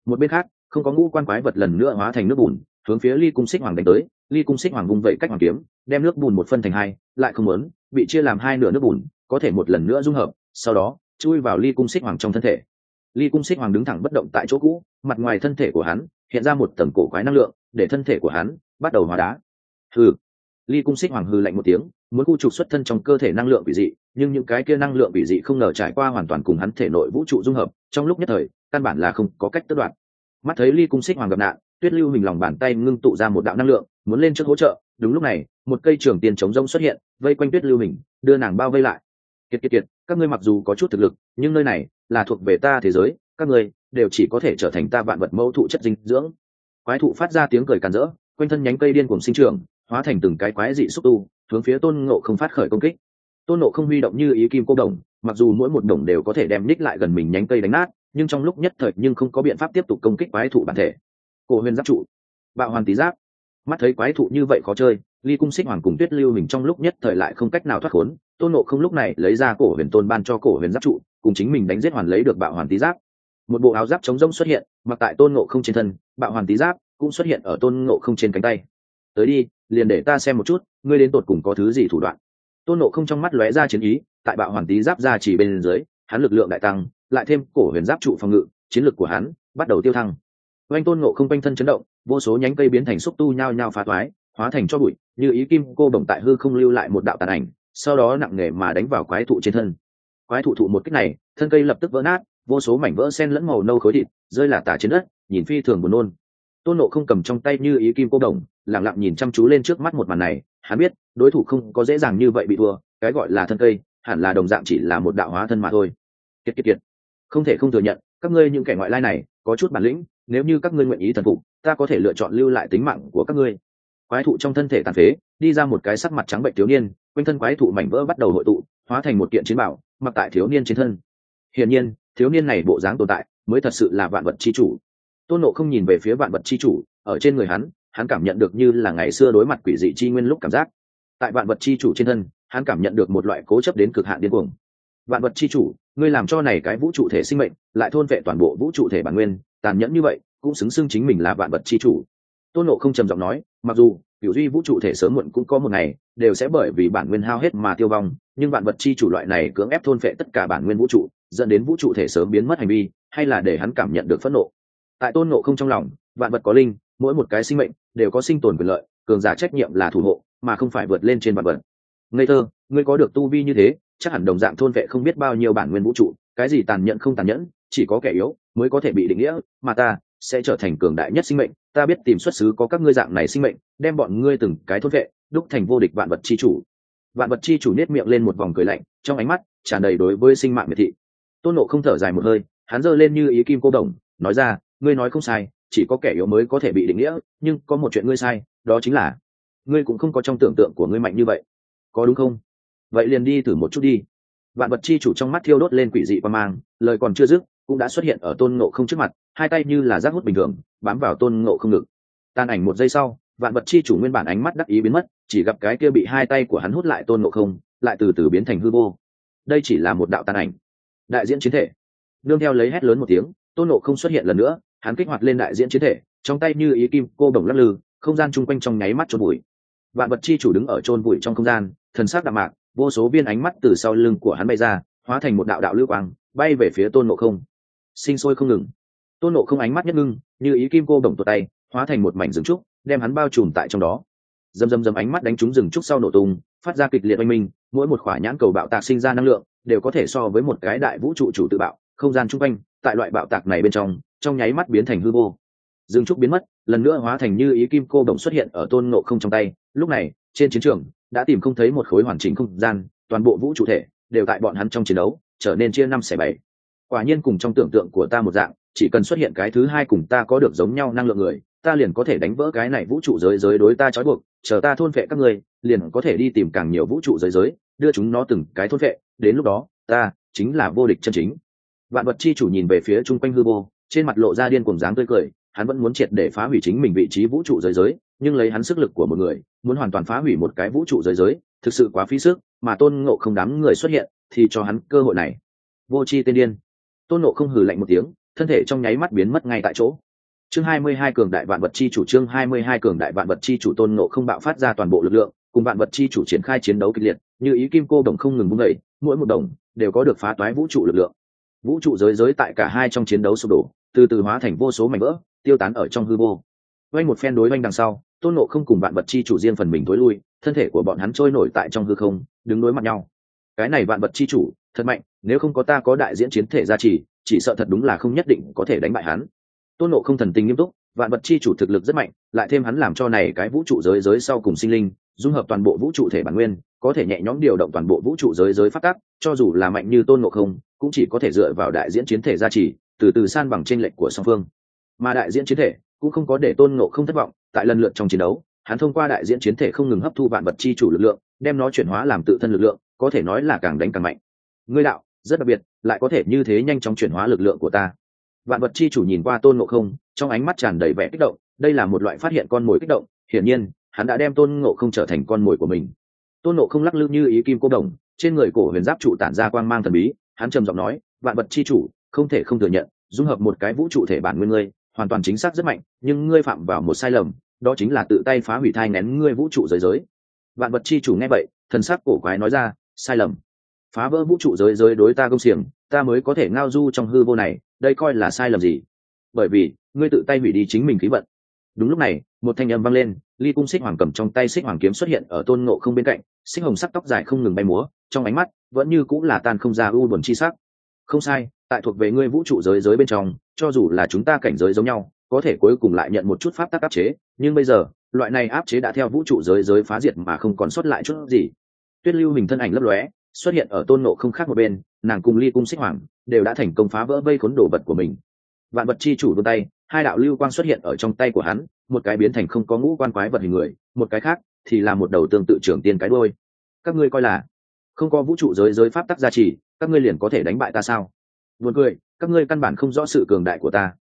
một bên khác, không có ngũ quan quái vật lần nữa hóa thành nước bùn, hướng phía ly cung xích hoàng đánh tới. Ly cung xích hoàng vung vẩy cách hoàng kiếm, đem nước bùn một phân thành hai, lại không muốn, bị chia làm hai nửa nước bùn, có thể một lần nữa dung hợp, sau đó, chui vào ly cung xích hoàng trong thân thể ly cung xích hoàng đứng thẳng bất động tại chỗ cũ, mặt ngoài thân thể của hắn hiện ra một tầng cổ quái năng lượng, để thân thể của hắn bắt đầu hóa đá. Hừ. Ly cung xích hoàng hư lạnh một tiếng, muốn khu trục xuất thân trong cơ thể năng lượng bị dị, nhưng những cái kia năng lượng bị dị không ngờ trải qua hoàn toàn cùng hắn thể nội vũ trụ dung hợp, trong lúc nhất thời, căn bản là không có cách tất đoạt. mắt thấy ly cung xích hoàng gặp nạn, tuyết lưu mình lòng bàn tay ngưng tụ ra một đạo năng lượng, muốn lên trước hỗ trợ, đúng lúc này, một cây trường tiền chống rông xuất hiện, vây quanh tuyết lưu mình đưa nàng bao vây lại. Kiệt kiệt kiệt các ngươi mặc dù có chút thực lực, nhưng nơi này là thuộc về ta thế giới, các ngươi đều chỉ có thể trở thành ta vạn vật mẫu thụ chất dinh dưỡng. Quái thụ phát ra tiếng cười càn rỡ, quanh thân nhánh cây điên cùng sinh trường hóa thành từng cái quái dị xúc tu, hướng phía tôn ngộ không phát khởi công kích. Tôn ngộ không huy động như ý kim cô đồng, mặc dù mỗi một đồng đều có thể đem ních lại gần mình nhánh cây đánh nát, nhưng trong lúc nhất thời nhưng không có biện pháp tiếp tục công kích quái thụ bản thể. Cổ huyền giáp trụ, bạo hoàn tí giáp. Mắt thấy quái thụ như vậy khó chơi, ly cung xích hoàng cùng tuyết lưu mình trong lúc nhất thời lại không cách nào thoát khốn tôn nộ không lúc này lấy ra cổ huyền tôn ban cho cổ huyền giáp trụ, cùng chính mình đánh giết hoàn lấy được bạo hoàn tý giáp. Một bộ áo giáp chống rông xuất hiện, mặc tại tôn nộ không trên thân, bạo hoàn tý giáp cũng xuất hiện ở tôn nộ không trên cánh tay. Tới đi, liền để ta xem một chút, ngươi đến tột cùng có thứ gì thủ đoạn? Tôn nộ không trong mắt lóe ra chiến ý, tại bạo hoàn tý giáp ra chỉ bên dưới, hắn lực lượng đại tăng, lại thêm cổ huyền giáp trụ phòng ngự, chiến lực của hắn bắt đầu tiêu thăng. Oanh tôn nộ không quanh thân chấn động, vô số nhánh cây biến thành xúc tu nhao nhao phá toái hóa thành cho bụi, như ý kim cô đồng tại hư không lưu lại một đạo tàn ảnh sau đó nặng nề mà đánh vào quái thụ trên thân. Quái thụ thụ một cách này, thân cây lập tức vỡ nát, vô số mảnh vỡ sen lẫn màu nâu khối thịt, rơi là tả trên đất, nhìn phi thường buồn nôn. Tôn nộ không cầm trong tay như ý kim cô đồng lẳng lặng nhìn chăm chú lên trước mắt một màn này, hắn biết, đối thủ không có dễ dàng như vậy bị thua, cái gọi là thân cây, hẳn là đồng dạng chỉ là một đạo hóa thân mà thôi. Kiệt kiệt kiệt. Không thể không thừa nhận, các ngươi những kẻ ngoại lai này, có chút bản lĩnh, nếu như các ngươi nguyện ý thần phục, ta có thể lựa chọn lưu lại tính mạng của các ngươi. Quái thụ trong thân thể tàn phế, đi ra một cái sắc mặt trắng bệnh thiếu niên quanh thân quái thụ mảnh vỡ bắt đầu hội tụ, hóa thành một kiện chiến bảo, mặc tại thiếu niên trên thân. Hiển nhiên, thiếu niên này bộ dáng tồn tại, mới thật sự là vạn vật chi chủ. Tôn nộ không nhìn về phía vạn vật chi chủ, ở trên người hắn hắn cảm nhận được như là ngày xưa đối mặt quỷ dị chi nguyên lúc cảm giác. Tại vạn vật chi chủ trên thân, hắn cảm nhận được một loại cố chấp đến cực hạn điên cuồng. Vạn vật chi chủ, ngươi làm cho này cái vũ trụ thể sinh mệnh, lại thôn vệ toàn bộ vũ trụ thể bản nguyên, tàn nhẫn như vậy, cũng xứng xưng chính mình là vạn vật chi chủ. Tôn nộ không trầm giọng nói, mặc dù cựu duy vũ trụ thể sớm muộn cũng có một ngày, đều sẽ bởi vì bản nguyên hao hết mà tiêu vong, nhưng vạn vật chi chủ loại này cưỡng ép thôn phệ tất cả bản nguyên vũ trụ, dẫn đến vũ trụ thể sớm biến mất hành vi, hay là để hắn cảm nhận được phẫn nộ. Tại tôn nộ không trong lòng, vạn vật có linh, mỗi một cái sinh mệnh đều có sinh tồn quyền lợi, cường giả trách nhiệm là thủ hộ, mà không phải vượt lên trên vạn vật. Ngây thơ, ngươi có được tu vi như thế, chắc hẳn đồng dạng thôn vệ không biết bao nhiêu bản nguyên vũ trụ, cái gì tàn nhẫn không tàn nhẫn, chỉ có kẻ yếu mới có thể bị định nghĩa, mà ta sẽ trở thành cường đại nhất sinh mệnh ta biết tìm xuất xứ có các ngươi dạng này sinh mệnh, đem bọn ngươi từng cái thôn vệ, đúc thành vô địch vạn vật chi chủ. Vạn vật chi chủ nết miệng lên một vòng cười lạnh, trong ánh mắt tràn đầy đối với sinh mạng miệt thị. Tôn nộ không thở dài một hơi, hắn giơ lên như ý kim cô đồng, nói ra, ngươi nói không sai, chỉ có kẻ yếu mới có thể bị định nghĩa, nhưng có một chuyện ngươi sai, đó chính là, ngươi cũng không có trong tưởng tượng của ngươi mạnh như vậy. Có đúng không? Vậy liền đi thử một chút đi. Vạn vật chi chủ trong mắt thiêu đốt lên quỷ dị qua mang, lời còn chưa dứt cũng đã xuất hiện ở tôn ngộ không trước mặt, hai tay như là rác hút bình thường, bám vào tôn ngộ không ngực. Tan ảnh một giây sau, vạn vật chi chủ nguyên bản ánh mắt đắc ý biến mất, chỉ gặp cái kia bị hai tay của hắn hút lại tôn ngộ không, lại từ từ biến thành hư vô. Đây chỉ là một đạo tàn ảnh. Đại diễn chiến thể. Nương theo lấy hét lớn một tiếng, tôn ngộ không xuất hiện lần nữa, hắn kích hoạt lên đại diễn chiến thể, trong tay như ý kim, cô đồng lắc lư, không gian chung quanh trong nháy mắt trôn bụi vạn vật chi chủ đứng ở trôn bụi trong không gian, thần sắc đạm mạc, vô số viên ánh mắt từ sau lưng của hắn bay ra, hóa thành một đạo đạo lưu quang, bay về phía tôn ngộ không sinh sôi không ngừng. Tôn nộ không ánh mắt nhất ngưng, như ý kim cô đồng tuột tay, hóa thành một mảnh rừng trúc, đem hắn bao trùm tại trong đó. Dầm dầm dầm ánh mắt đánh trúng rừng trúc sau nổ tung, phát ra kịch liệt oanh minh, mỗi một khỏa nhãn cầu bạo tạc sinh ra năng lượng, đều có thể so với một cái đại vũ trụ chủ tự bạo, không gian chung quanh, tại loại bạo tạc này bên trong trong nháy mắt biến thành hư vô. Rừng trúc biến mất, lần nữa hóa thành như ý kim cô đồng xuất hiện ở tôn nộ không trong tay. Lúc này, trên chiến trường, đã tìm không thấy một khối hoàn chỉnh không gian, toàn bộ vũ trụ thể, đều tại bọn hắn trong chiến đấu, trở nên chia năm xẻ bảy quả nhiên cùng trong tưởng tượng của ta một dạng, chỉ cần xuất hiện cái thứ hai cùng ta có được giống nhau năng lượng người, ta liền có thể đánh vỡ cái này vũ trụ giới giới đối ta trói buộc, chờ ta thôn vệ các người liền có thể đi tìm càng nhiều vũ trụ giới giới, đưa chúng nó từng cái thôn vệ, đến lúc đó, ta chính là vô địch chân chính. Vạn vật chi chủ nhìn về phía chung quanh hư vô, trên mặt lộ ra điên cuồng dáng tươi cười, hắn vẫn muốn triệt để phá hủy chính mình vị trí vũ trụ giới giới, nhưng lấy hắn sức lực của một người, muốn hoàn toàn phá hủy một cái vũ trụ giới giới, thực sự quá phí sức, mà tôn ngộ không đám người xuất hiện, thì cho hắn cơ hội này. Vô c h i tên điên tôn nộ không hừ lạnh một tiếng, thân thể trong nháy mắt biến mất ngay tại chỗ. Chương hai mươi hai cường đại vạn vật chi chủ trương hai mươi hai cường đại vạn vật chi chủ tôn nộ không bạo phát ra toàn bộ lực lượng, cùng vạn vật chi chủ triển khai chiến đấu kịch liệt, như ý kim cô đồng không ngừng vung đầy mỗi một đồng đều có được phá toái vũ trụ lực lượng. Vũ trụ giới giới tại cả hai trong chiến đấu sụp đổ, từ từ hóa thành vô số mảnh vỡ, tiêu tán ở trong hư vô. Oanh một phen đối oanh đằng sau, tôn nộ không cùng vạn vật chi chủ riêng phần mình tối lui, thân thể của bọn hắn trôi nổi tại trong hư không, đứng đối mặt nhau. Cái này vạn vật chi chủ, thật mạnh nếu không có ta có đại diễn chiến thể gia trì, chỉ sợ thật đúng là không nhất định có thể đánh bại hắn. Tôn nộ không thần tình nghiêm túc, vạn vật chi chủ thực lực rất mạnh, lại thêm hắn làm cho này cái vũ trụ giới giới sau cùng sinh linh, dung hợp toàn bộ vũ trụ thể bản nguyên, có thể nhẹ nhõm điều động toàn bộ vũ trụ giới giới phát tác, cho dù là mạnh như tôn nộ không, cũng chỉ có thể dựa vào đại diễn chiến thể gia trì, từ từ san bằng tranh lệch của song phương. Mà đại diễn chiến thể cũng không có để tôn ngộ không thất vọng, tại lần lượt trong chiến đấu, hắn thông qua đại diễn chiến thể không ngừng hấp thu vạn vật chi chủ lực lượng, đem nó chuyển hóa làm tự thân lực lượng, có thể nói là càng đánh càng mạnh. Ngươi đạo rất đặc biệt, lại có thể như thế nhanh chóng chuyển hóa lực lượng của ta. Vạn vật chi chủ nhìn qua tôn ngộ không, trong ánh mắt tràn đầy vẻ kích động, đây là một loại phát hiện con mồi kích động, hiển nhiên, hắn đã đem tôn ngộ không trở thành con mồi của mình. Tôn ngộ không lắc lư như ý kim cô đồng, trên người cổ huyền giáp trụ tản ra quang mang thần bí, hắn trầm giọng nói, vạn vật chi chủ, không thể không thừa nhận, dung hợp một cái vũ trụ thể bản nguyên ngươi, hoàn toàn chính xác rất mạnh, nhưng ngươi phạm vào một sai lầm, đó chính là tự tay phá hủy thai nén ngươi vũ trụ giới giới. Vạn vật chi chủ nghe vậy, thần sắc cổ quái nói ra, sai lầm phá vỡ vũ trụ giới giới đối ta công xiềng, ta mới có thể ngao du trong hư vô này, đây coi là sai lầm gì? Bởi vì, ngươi tự tay hủy đi chính mình khí vận. Đúng lúc này, một thanh âm vang lên, ly cung xích hoàng cầm trong tay xích hoàng kiếm xuất hiện ở tôn ngộ không bên cạnh, xích hồng sắc tóc dài không ngừng bay múa, trong ánh mắt vẫn như cũng là tan không ra u buồn chi sắc. Không sai, tại thuộc về ngươi vũ trụ giới giới bên trong, cho dù là chúng ta cảnh giới giống nhau, có thể cuối cùng lại nhận một chút pháp tắc áp chế, nhưng bây giờ, loại này áp chế đã theo vũ trụ giới giới phá diệt mà không còn xuất lại chút gì. Tuyết lưu hình thân ảnh lấp lóe xuất hiện ở tôn nộ không khác một bên, nàng cùng ly cung xích hoàng đều đã thành công phá vỡ vây khốn đồ vật của mình. Vạn vật chi chủ vươn tay, hai đạo lưu quang xuất hiện ở trong tay của hắn, một cái biến thành không có ngũ quan quái vật hình người, một cái khác thì là một đầu tương tự trưởng tiên cái đôi các ngươi coi là, không có vũ trụ giới giới pháp tắc gia trì, các ngươi liền có thể đánh bại ta sao? Buồn cười, các ngươi căn bản không rõ sự cường đại của ta.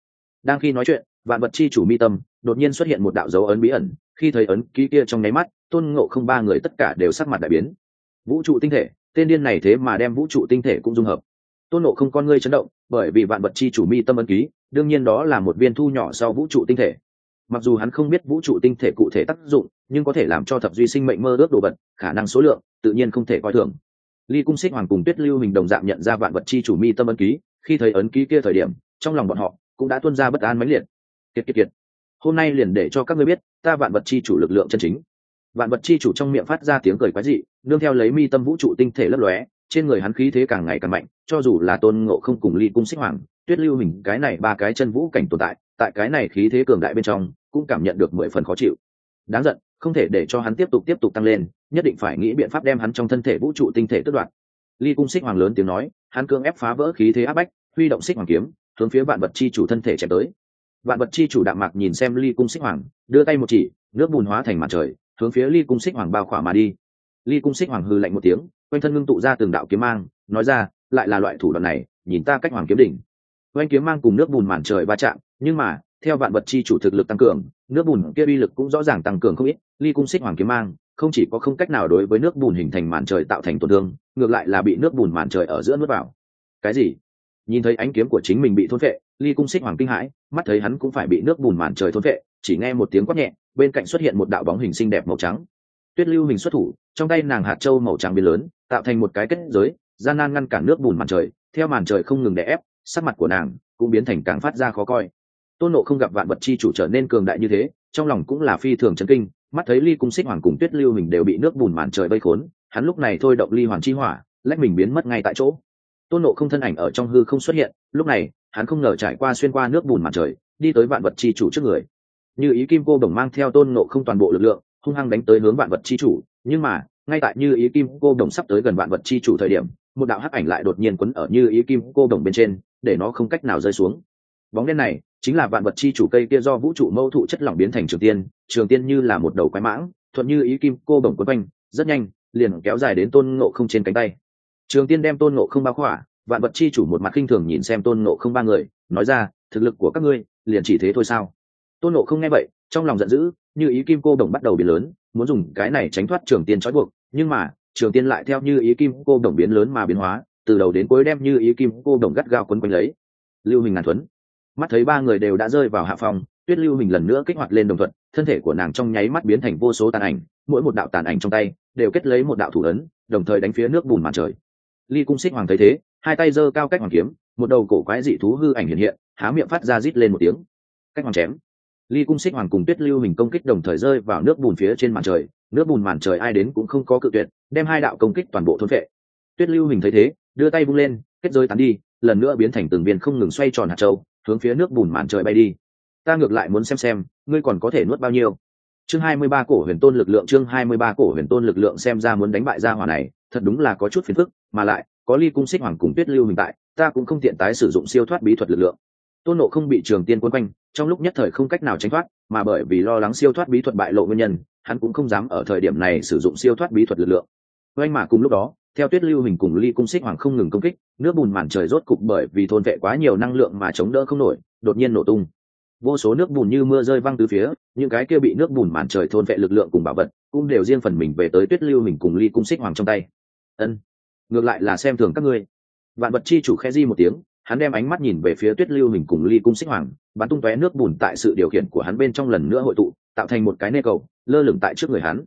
Đang khi nói chuyện, vạn vật chi chủ mi tâm đột nhiên xuất hiện một đạo dấu ấn bí ẩn, khi thấy ấn ký kia trong nháy mắt, tôn ngộ không ba người tất cả đều sắc mặt đại biến. Vũ trụ tinh thể tên điên này thế mà đem vũ trụ tinh thể cũng dung hợp. Tôn nộ không con ngươi chấn động, bởi vì vạn vật chi chủ mi tâm ấn ký, đương nhiên đó là một viên thu nhỏ sau vũ trụ tinh thể. Mặc dù hắn không biết vũ trụ tinh thể cụ thể tác dụng, nhưng có thể làm cho thập duy sinh mệnh mơ ước đồ vật, khả năng số lượng, tự nhiên không thể coi thường. Ly cung xích hoàng cùng tuyết lưu hình đồng dạng nhận ra vạn vật chi chủ mi tâm ấn ký, khi thấy ấn ký kia thời điểm, trong lòng bọn họ cũng đã tuân ra bất an mãnh liệt. Kiệt kiệt kiệt. Hôm nay liền để cho các ngươi biết, ta vạn vật chi chủ lực lượng chân chính. Vạn vật chi chủ trong miệng phát ra tiếng cười quái dị nương theo lấy mi tâm vũ trụ tinh thể lấp lóe, trên người hắn khí thế càng ngày càng mạnh, cho dù là tôn ngộ không cùng ly cung xích hoàng, tuyết lưu hình, cái này ba cái chân vũ cảnh tồn tại tại cái này khí thế cường đại bên trong, cũng cảm nhận được mười phần khó chịu. Đáng giận, không thể để cho hắn tiếp tục tiếp tục tăng lên, nhất định phải nghĩ biện pháp đem hắn trong thân thể vũ trụ tinh thể tước đoạt. Ly cung xích hoàng lớn tiếng nói, hắn cương ép phá vỡ khí thế áp bách, huy động xích hoàng kiếm, hướng phía vạn vật chi chủ thân thể chém tới. Vạn vật chi chủ đạm mạc nhìn xem ly cung xích hoàng, đưa tay một chỉ, nước bùn hóa thành mặt trời, hướng phía ly cung xích hoàng bao khỏa mà đi ly cung xích hoàng hư lạnh một tiếng, quanh thân ngưng tụ ra từng đạo kiếm mang, nói ra, lại là loại thủ đoạn này, nhìn ta cách hoàng kiếm đỉnh. Quanh kiếm mang cùng nước bùn màn trời va chạm, nhưng mà, theo vạn vật chi chủ thực lực tăng cường, nước bùn kia uy lực cũng rõ ràng tăng cường không ít. Ly cung xích hoàng kiếm mang, không chỉ có không cách nào đối với nước bùn hình thành màn trời tạo thành tổn thương, ngược lại là bị nước bùn màn trời ở giữa nuốt vào. Cái gì? Nhìn thấy ánh kiếm của chính mình bị thôn vệ ly cung xích hoàng kinh hãi, mắt thấy hắn cũng phải bị nước bùn màn trời thôn vệ chỉ nghe một tiếng quát nhẹ, bên cạnh xuất hiện một đạo bóng hình xinh đẹp màu trắng tuyết lưu hình xuất thủ, trong tay nàng hạt trâu màu trắng biến lớn, tạo thành một cái kết giới, gian nan ngăn cản nước bùn màn trời, theo màn trời không ngừng đè ép, sắc mặt của nàng cũng biến thành càng phát ra khó coi. Tôn nộ không gặp vạn vật chi chủ trở nên cường đại như thế, trong lòng cũng là phi thường chấn kinh, mắt thấy ly cung xích hoàng cùng tuyết lưu hình đều bị nước bùn màn trời vây khốn, hắn lúc này thôi động ly hoàng chi hỏa, lách mình biến mất ngay tại chỗ. Tôn nộ không thân ảnh ở trong hư không xuất hiện, lúc này, hắn không ngờ trải qua xuyên qua nước bùn màn trời, đi tới vạn vật chi chủ trước người. Như ý kim cô đồng mang theo tôn nộ không toàn bộ lực lượng hung hăng đánh tới hướng vạn vật chi chủ, nhưng mà, ngay tại như ý kim cô đồng sắp tới gần vạn vật chi chủ thời điểm, một đạo hắc ảnh lại đột nhiên quấn ở như ý kim cô đồng bên trên, để nó không cách nào rơi xuống. Bóng đen này, chính là vạn vật chi chủ cây kia do vũ trụ mâu thụ chất lỏng biến thành trường tiên trường tiên như là một đầu quái mãng, thuận như ý kim cô đồng quấn quanh, rất nhanh, liền kéo dài đến tôn ngộ không trên cánh tay. Trường tiên đem tôn ngộ không bao khỏa, vạn vật chi chủ một mặt khinh thường nhìn xem tôn ngộ không ba người, nói ra, thực lực của các ngươi, liền chỉ thế thôi sao? Tôn ngộ không nghe vậy, trong lòng giận dữ như ý kim cô đồng bắt đầu biến lớn, muốn dùng cái này tránh thoát trường tiên trói buộc, nhưng mà, trường tiên lại theo như ý kim cô đồng biến lớn mà biến hóa, từ đầu đến cuối đem như ý kim cô đồng gắt gao quấn quanh lấy. Lưu hình ngàn thuấn. Mắt thấy ba người đều đã rơi vào hạ phòng, tuyết lưu hình lần nữa kích hoạt lên đồng thuận, thân thể của nàng trong nháy mắt biến thành vô số tàn ảnh, mỗi một đạo tàn ảnh trong tay đều kết lấy một đạo thủ ấn, đồng thời đánh phía nước bùn màn trời. Ly cung xích hoàng thấy thế, hai tay giơ cao cách hoàng kiếm, một đầu cổ quái dị thú hư ảnh hiện hiện, há miệng phát ra rít lên một tiếng. Cách hoàng chém ly cung xích hoàng cùng tuyết lưu hình công kích đồng thời rơi vào nước bùn phía trên màn trời. Nước bùn màn trời ai đến cũng không có cự tuyệt, đem hai đạo công kích toàn bộ thôn vệ. Tuyết lưu hình thấy thế, đưa tay vung lên, kết rơi tán đi, lần nữa biến thành từng viên không ngừng xoay tròn hạt châu, hướng phía nước bùn màn trời bay đi. Ta ngược lại muốn xem xem, ngươi còn có thể nuốt bao nhiêu? Chương hai mươi ba cổ huyền tôn lực lượng, chương hai mươi ba cổ huyền tôn lực lượng xem ra muốn đánh bại gia hỏa này, thật đúng là có chút phiền phức, mà lại, có ly cung xích hoàng cùng tuyết lưu hình tại, ta cũng không tiện tái sử dụng siêu thoát bí thuật lực lượng tôn nộ không bị trường tiên quân quanh, trong lúc nhất thời không cách nào tránh thoát, mà bởi vì lo lắng siêu thoát bí thuật bại lộ nguyên nhân, hắn cũng không dám ở thời điểm này sử dụng siêu thoát bí thuật lực lượng. Oanh mà cùng lúc đó, theo tuyết lưu hình cùng ly cung xích hoàng không ngừng công kích, nước bùn màn trời rốt cục bởi vì thôn vệ quá nhiều năng lượng mà chống đỡ không nổi, đột nhiên nổ tung. Vô số nước bùn như mưa rơi văng từ phía, những cái kia bị nước bùn màn trời thôn vệ lực lượng cùng bảo vật, cũng đều riêng phần mình về tới tuyết lưu hình cùng ly cung xích hoàng trong tay. Ân, ngược lại là xem thường các ngươi. Vạn vật chi chủ khe di một tiếng hắn đem ánh mắt nhìn về phía tuyết lưu hình cùng ly cung xích hoàng, bắn tung tóe nước bùn tại sự điều khiển của hắn bên trong lần nữa hội tụ, tạo thành một cái nê cầu, lơ lửng tại trước người hắn.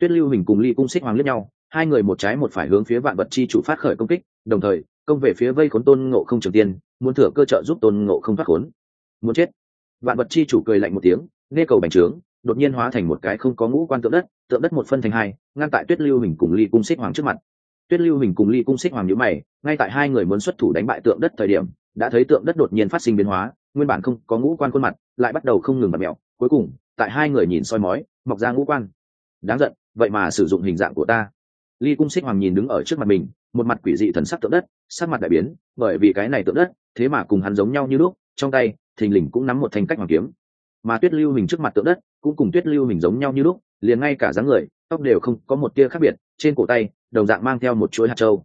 Tuyết lưu hình cùng ly cung xích hoàng lướt nhau, hai người một trái một phải hướng phía vạn vật chi chủ phát khởi công kích, đồng thời, công về phía vây khốn tôn ngộ không trường tiên, muốn thừa cơ trợ giúp tôn ngộ không thoát khốn. Muốn chết. Vạn vật chi chủ cười lạnh một tiếng, nê cầu bành trướng, đột nhiên hóa thành một cái không có ngũ quan tượng đất tượng đất một phân thành hai, ngăn tại tuyết lưu hình cùng ly cung xích hoàng trước mặt tuyết lưu hình cùng ly cung xích hoàng nhữ mày, ngay tại hai người muốn xuất thủ đánh bại tượng đất thời điểm, đã thấy tượng đất đột nhiên phát sinh biến hóa, nguyên bản không có ngũ quan khuôn mặt, lại bắt đầu không ngừng bật mẹo cuối cùng, tại hai người nhìn soi mói, mọc ra ngũ quan. Đáng giận, vậy mà sử dụng hình dạng của ta. Ly cung xích hoàng nhìn đứng ở trước mặt mình, một mặt quỷ dị thần sắc tượng đất, sắc mặt đại biến, bởi vì cái này tượng đất, thế mà cùng hắn giống nhau như lúc, trong tay, thình lình cũng nắm một thanh cách hoàng kiếm. Mà tuyết lưu hình trước mặt tượng đất, cũng cùng tuyết lưu hình giống nhau như lúc, liền ngay cả dáng người tóc đều không có một tia khác biệt, trên cổ tay, đồng dạng mang theo một chuỗi hạt trâu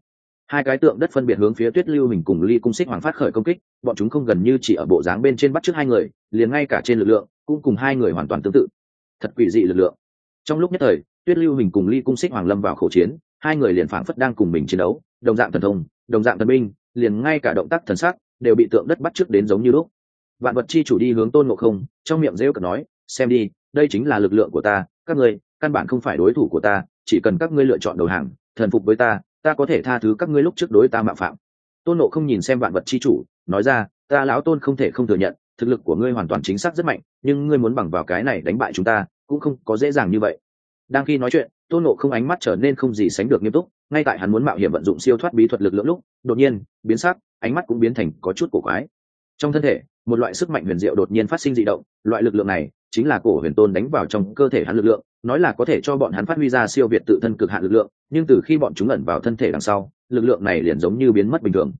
hai cái tượng đất phân biệt hướng phía tuyết lưu hình cùng ly cung xích hoàng phát khởi công kích, bọn chúng không gần như chỉ ở bộ dáng bên trên bắt trước hai người, liền ngay cả trên lực lượng cũng cùng hai người hoàn toàn tương tự. Thật quỷ dị lực lượng. Trong lúc nhất thời, tuyết lưu hình cùng ly cung xích hoàng lâm vào khẩu chiến, hai người liền phảng phất đang cùng mình chiến đấu, đồng dạng thần thông, đồng dạng thần binh, liền ngay cả động tác thần sắc đều bị tượng đất bắt trước đến giống như lúc. Vạn vật chi chủ đi hướng tôn ngộ không, trong miệng rêu cợt nói, xem đi, đây chính là lực lượng của ta, các ngươi căn bản không phải đối thủ của ta, chỉ cần các ngươi lựa chọn đầu hàng, thần phục với ta ta có thể tha thứ các ngươi lúc trước đối ta mạo phạm. Tôn nộ không nhìn xem vạn vật chi chủ, nói ra, ta lão tôn không thể không thừa nhận, thực lực của ngươi hoàn toàn chính xác rất mạnh, nhưng ngươi muốn bằng vào cái này đánh bại chúng ta, cũng không có dễ dàng như vậy. Đang khi nói chuyện, tôn nộ không ánh mắt trở nên không gì sánh được nghiêm túc, ngay tại hắn muốn mạo hiểm vận dụng siêu thoát bí thuật lực lượng lúc, đột nhiên, biến sắc, ánh mắt cũng biến thành có chút cổ quái. Trong thân thể, một loại sức mạnh huyền diệu đột nhiên phát sinh dị động, loại lực lượng này chính là cổ huyền tôn đánh vào trong cơ thể hắn lực lượng, nói là có thể cho bọn hắn phát huy ra siêu việt tự thân cực hạn lực lượng, nhưng từ khi bọn chúng ẩn vào thân thể đằng sau, lực lượng này liền giống như biến mất bình thường.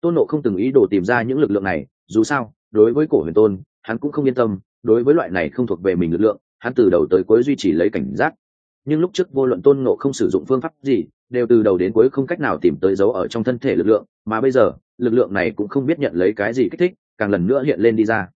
Tôn nộ không từng ý đồ tìm ra những lực lượng này, dù sao, đối với cổ huyền tôn, hắn cũng không yên tâm, đối với loại này không thuộc về mình lực lượng, hắn từ đầu tới cuối duy trì lấy cảnh giác. Nhưng lúc trước vô luận tôn nộ không sử dụng phương pháp gì, đều từ đầu đến cuối không cách nào tìm tới dấu ở trong thân thể lực lượng, mà bây giờ, lực lượng này cũng không biết nhận lấy cái gì kích thích, càng lần nữa hiện lên đi ra.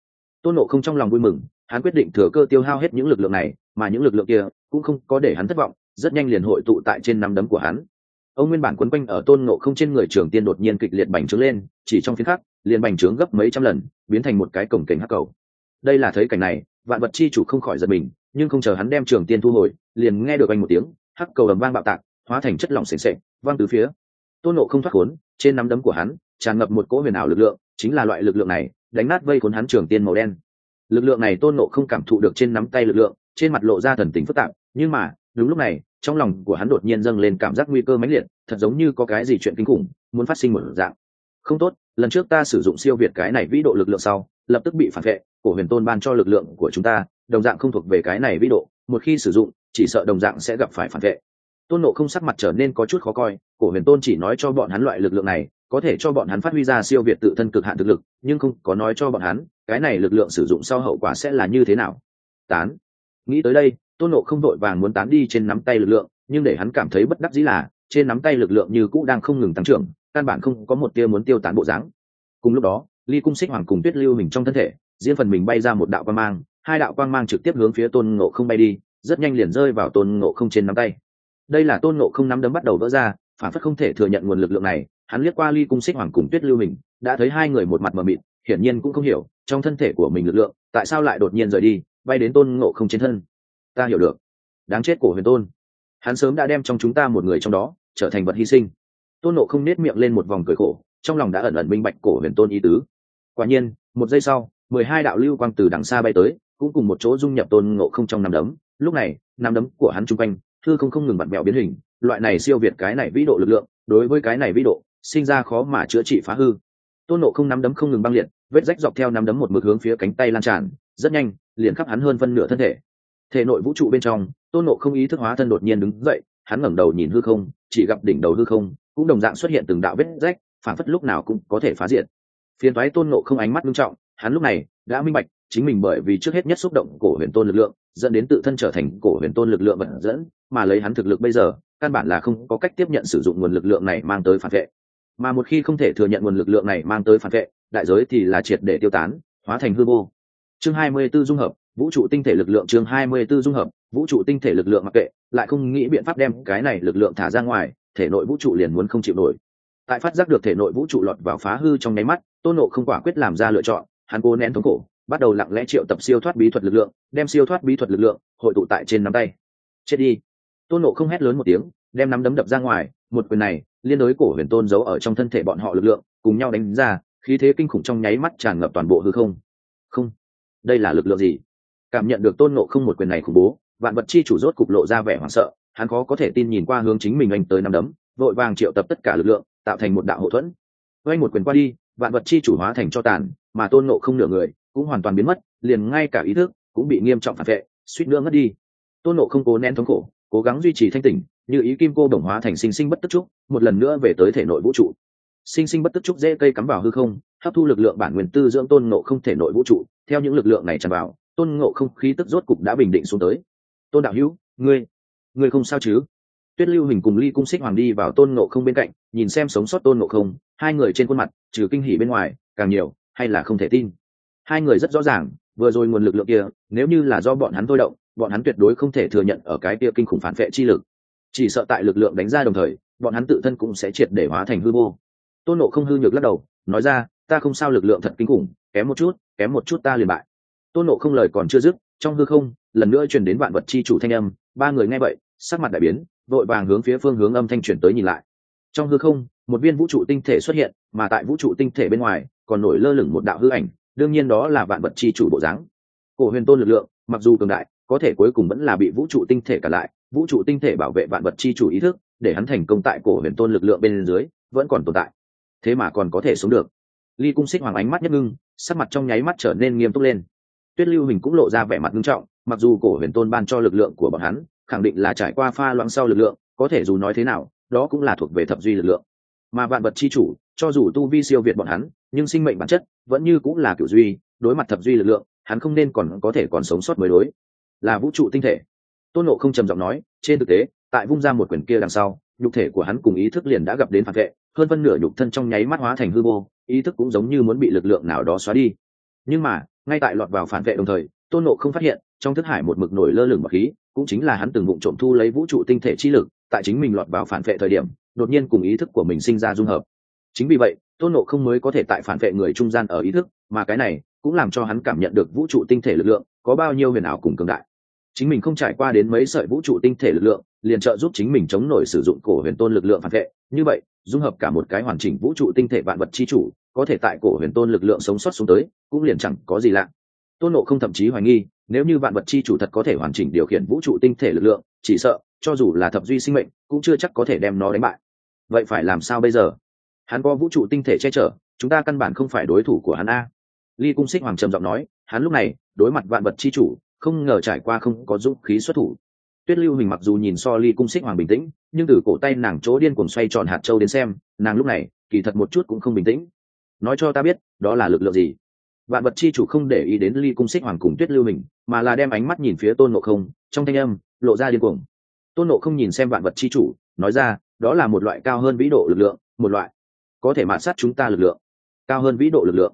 Tôn nộ không trong lòng vui mừng hắn quyết định thừa cơ tiêu hao hết những lực lượng này mà những lực lượng kia cũng không có để hắn thất vọng rất nhanh liền hội tụ tại trên nắm đấm của hắn. Ông nguyên bản quấn quanh ở tôn nộ không trên người trường tiên đột nhiên kịch liệt bành trướng lên chỉ trong phiến khắc liền bành trướng gấp mấy trăm lần biến thành một cái cổng cảnh hắc cầu. Đây là thấy cảnh này vạn vật chi chủ không khỏi giật mình nhưng không chờ hắn đem trường tiên thu hồi liền nghe được anh một tiếng hắc cầu ầm vang bạo tạc hóa thành chất lỏng sền sệt, vang từ phía. Tôn nộ không thoát khốn trên nắm đấm của hắn tràn ngập một cỗ huyền ảo lực lượng chính là loại lực lượng này đánh nát vây khốn hắn trường tiên màu đen lực lượng này tôn nộ không cảm thụ được trên nắm tay lực lượng, trên mặt lộ ra thần tính phức tạp, nhưng mà, đúng lúc này, trong lòng của hắn đột nhiên dâng lên cảm giác nguy cơ mãnh liệt, thật giống như có cái gì chuyện kinh khủng, muốn phát sinh một dạng. Không tốt, lần trước ta sử dụng siêu việt cái này vĩ độ lực lượng sau, lập tức bị phản vệ, cổ huyền tôn ban cho lực lượng của chúng ta, đồng dạng không thuộc về cái này vĩ độ, một khi sử dụng, chỉ sợ đồng dạng sẽ gặp phải phản vệ. Tôn nộ không sắc mặt trở nên có chút khó coi, cổ huyền tôn chỉ nói cho bọn hắn loại lực lượng này có thể cho bọn hắn phát huy ra siêu việt tự thân cực hạn thực lực, nhưng không có nói cho bọn hắn, cái này lực lượng sử dụng sau hậu quả sẽ là như thế nào. Tán. Nghĩ tới đây, tôn nộ không vội vàng muốn tán đi trên nắm tay lực lượng, nhưng để hắn cảm thấy bất đắc dĩ là, trên nắm tay lực lượng như cũ đang không ngừng tăng trưởng, căn bản không có một tia muốn tiêu tán bộ dáng. Cùng lúc đó, ly cung xích hoàng cùng tuyết lưu mình trong thân thể diễn phần mình bay ra một đạo quang mang, hai đạo quang mang trực tiếp hướng phía tôn ngộ không bay đi, rất nhanh liền rơi vào tôn ngộ không trên nắm tay. Đây là tôn ngộ không nắm đấm bắt đầu vỡ ra, phản phất không thể thừa nhận nguồn lực lượng này hắn liếc qua ly cung xích hoàng cùng tuyết lưu mình, đã thấy hai người một mặt mờ mịt, hiển nhiên cũng không hiểu, trong thân thể của mình lực lượng, tại sao lại đột nhiên rời đi, bay đến tôn ngộ không trên thân. Ta hiểu được. Đáng chết của huyền tôn. Hắn sớm đã đem trong chúng ta một người trong đó, trở thành vật hy sinh. Tôn nộ không nết miệng lên một vòng cười khổ, trong lòng đã ẩn ẩn minh bạch cổ huyền tôn ý tứ. Quả nhiên, một giây sau, mười hai đạo lưu quang từ đằng xa bay tới, cũng cùng một chỗ dung nhập tôn ngộ không trong năm đấm. Lúc này năm đấm của hắn chung quanh thư không không ngừng bật mẹo biến hình, loại này siêu việt cái này vĩ độ lực lượng, đối với cái này vĩ độ sinh ra khó mà chữa trị phá hư. Tôn nộ không nắm đấm không ngừng băng liệt, vết rách dọc theo nắm đấm một mực hướng phía cánh tay lan tràn, rất nhanh, liền khắp hắn hơn phân nửa thân thể. Thể nội vũ trụ bên trong, tôn nộ không ý thức hóa thân đột nhiên đứng dậy, hắn ngẩng đầu nhìn hư không, chỉ gặp đỉnh đầu hư không, cũng đồng dạng xuất hiện từng đạo vết rách, phản phất lúc nào cũng có thể phá diện phiền thoái tôn nộ không ánh mắt nghiêm trọng, hắn lúc này đã minh bạch, chính mình bởi vì trước hết nhất xúc động cổ huyền tôn lực lượng, dẫn đến tự thân trở thành cổ huyền tôn lực lượng vận dẫn, mà lấy hắn thực lực bây giờ, căn bản là không có cách tiếp nhận sử dụng nguồn lực lượng này mang tới phản vệ mà một khi không thể thừa nhận nguồn lực lượng này mang tới phản vệ, đại giới thì là triệt để tiêu tán, hóa thành hư vô. Chương 24 dung hợp, vũ trụ tinh thể lực lượng chương 24 dung hợp, vũ trụ tinh thể lực lượng mặc kệ, lại không nghĩ biện pháp đem cái này lực lượng thả ra ngoài, thể nội vũ trụ liền muốn không chịu nổi. Tại phát giác được thể nội vũ trụ lọt vào phá hư trong nháy mắt, tôn nộ không quả quyết làm ra lựa chọn, hắn cố nén thống cổ bắt đầu lặng lẽ triệu tập siêu thoát bí thuật lực lượng, đem siêu thoát bí thuật lực lượng hội tụ tại trên nắm tay. Chết đi. Tôn nộ không hét lớn một tiếng, đem nắm đấm đập ra ngoài, một quyền này liên đối cổ huyền tôn giấu ở trong thân thể bọn họ lực lượng, cùng nhau đánh ra, khí thế kinh khủng trong nháy mắt tràn ngập toàn bộ hư không. Không, đây là lực lượng gì? Cảm nhận được tôn nộ không một quyền này khủng bố, vạn vật chi chủ rốt cục lộ ra vẻ hoảng sợ, hắn khó có thể tin nhìn qua hướng chính mình anh tới năm đấm, vội vàng triệu tập tất cả lực lượng, tạo thành một đạo hậu thuẫn. Oanh một quyền qua đi, vạn vật chi chủ hóa thành cho tàn, mà tôn nộ không nửa người cũng hoàn toàn biến mất, liền ngay cả ý thức cũng bị nghiêm trọng phản vệ, suýt nữa ngất đi. Tôn nộ không cố nén thống khổ, cố gắng duy trì thanh tỉnh như ý kim cô đồng hóa thành sinh sinh bất tức trúc, một lần nữa về tới thể nội vũ trụ. Sinh sinh bất tức trúc dễ cây cắm vào hư không, hấp thu lực lượng bản nguyên tư dưỡng tôn ngộ không thể nội vũ trụ. Theo những lực lượng này tràn vào, tôn ngộ không khí tức rốt cục đã bình định xuống tới. Tôn đạo hữu, ngươi ngươi không sao chứ? Tuyết lưu hình cùng ly cung xích hoàng đi vào tôn ngộ không bên cạnh, nhìn xem sống sót tôn ngộ không, hai người trên khuôn mặt, trừ kinh hỉ bên ngoài, càng nhiều, hay là không thể tin. Hai người rất rõ ràng, vừa rồi nguồn lực lượng kia, nếu như là do bọn hắn thôi động, bọn hắn tuyệt đối không thể thừa nhận ở cái kia kinh khủng phản vệ chi lực chỉ sợ tại lực lượng đánh ra đồng thời, bọn hắn tự thân cũng sẽ triệt để hóa thành hư vô. Tôn nộ không hư nhược lắc đầu, nói ra, ta không sao lực lượng thật kinh khủng, kém một chút, kém một chút ta liền bại. Tôn nộ không lời còn chưa dứt, trong hư không, lần nữa truyền đến vạn vật chi chủ thanh âm, ba người nghe vậy, sắc mặt đại biến, vội vàng hướng phía phương hướng âm thanh chuyển tới nhìn lại. Trong hư không, một viên vũ trụ tinh thể xuất hiện, mà tại vũ trụ tinh thể bên ngoài, còn nổi lơ lửng một đạo hư ảnh, đương nhiên đó là vạn vật chi chủ bộ dáng. Cổ huyền tôn lực lượng, mặc dù cường đại, có thể cuối cùng vẫn là bị vũ trụ tinh thể cả lại vũ trụ tinh thể bảo vệ vạn vật chi chủ ý thức, để hắn thành công tại cổ huyền tôn lực lượng bên dưới, vẫn còn tồn tại. Thế mà còn có thể sống được. Ly cung xích hoàng ánh mắt nhất ngưng, sắc mặt trong nháy mắt trở nên nghiêm túc lên. Tuyết lưu hình cũng lộ ra vẻ mặt nghiêm trọng, mặc dù cổ huyền tôn ban cho lực lượng của bọn hắn, khẳng định là trải qua pha loãng sau lực lượng, có thể dù nói thế nào, đó cũng là thuộc về thập duy lực lượng. Mà vạn vật chi chủ, cho dù tu vi siêu việt bọn hắn, nhưng sinh mệnh bản chất vẫn như cũng là kiểu duy, đối mặt thập duy lực lượng, hắn không nên còn có thể còn sống sót mới đối. Là vũ trụ tinh thể tôn nộ không trầm giọng nói, trên thực tế, tại vung ra một quyển kia đằng sau, nhục thể của hắn cùng ý thức liền đã gặp đến phản vệ, hơn phân nửa nhục thân trong nháy mắt hóa thành hư vô, ý thức cũng giống như muốn bị lực lượng nào đó xóa đi. Nhưng mà, ngay tại lọt vào phản vệ đồng thời, tôn nộ không phát hiện, trong thức hải một mực nổi lơ lửng bọc khí, cũng chính là hắn từng vụng trộm thu lấy vũ trụ tinh thể chi lực, tại chính mình lọt vào phản vệ thời điểm, đột nhiên cùng ý thức của mình sinh ra dung hợp. Chính vì vậy, tôn nộ không mới có thể tại phản vệ người trung gian ở ý thức, mà cái này cũng làm cho hắn cảm nhận được vũ trụ tinh thể lực lượng có bao nhiêu huyền ảo cùng cường đại chính mình không trải qua đến mấy sợi vũ trụ tinh thể lực lượng, liền trợ giúp chính mình chống nổi sử dụng cổ huyền tôn lực lượng phản vệ. Như vậy, dung hợp cả một cái hoàn chỉnh vũ trụ tinh thể vạn vật chi chủ, có thể tại cổ huyền tôn lực lượng sống sót xuống tới, cũng liền chẳng có gì lạ. Tôn nộ không thậm chí hoài nghi, nếu như vạn vật chi chủ thật có thể hoàn chỉnh điều khiển vũ trụ tinh thể lực lượng, chỉ sợ, cho dù là thập duy sinh mệnh, cũng chưa chắc có thể đem nó đánh bại. Vậy phải làm sao bây giờ? Hắn có vũ trụ tinh thể che chở, chúng ta căn bản không phải đối thủ của hắn a. Ly cung xích hoàng trầm giọng nói, hắn lúc này, đối mặt vạn vật chi chủ không ngờ trải qua không có dũng khí xuất thủ. Tuyết lưu hình mặc dù nhìn so ly cung xích hoàng bình tĩnh, nhưng từ cổ tay nàng chỗ điên cuồng xoay tròn hạt châu đến xem, nàng lúc này, kỳ thật một chút cũng không bình tĩnh. Nói cho ta biết, đó là lực lượng gì? Vạn vật chi chủ không để ý đến ly cung xích hoàng cùng tuyết lưu hình mà là đem ánh mắt nhìn phía tôn nộ không, trong thanh âm, lộ ra điên cuồng. Tôn nộ không nhìn xem vạn vật chi chủ, nói ra, đó là một loại cao hơn vĩ độ lực lượng, một loại, có thể mạt sát chúng ta lực lượng. Cao hơn vĩ độ lực lượng.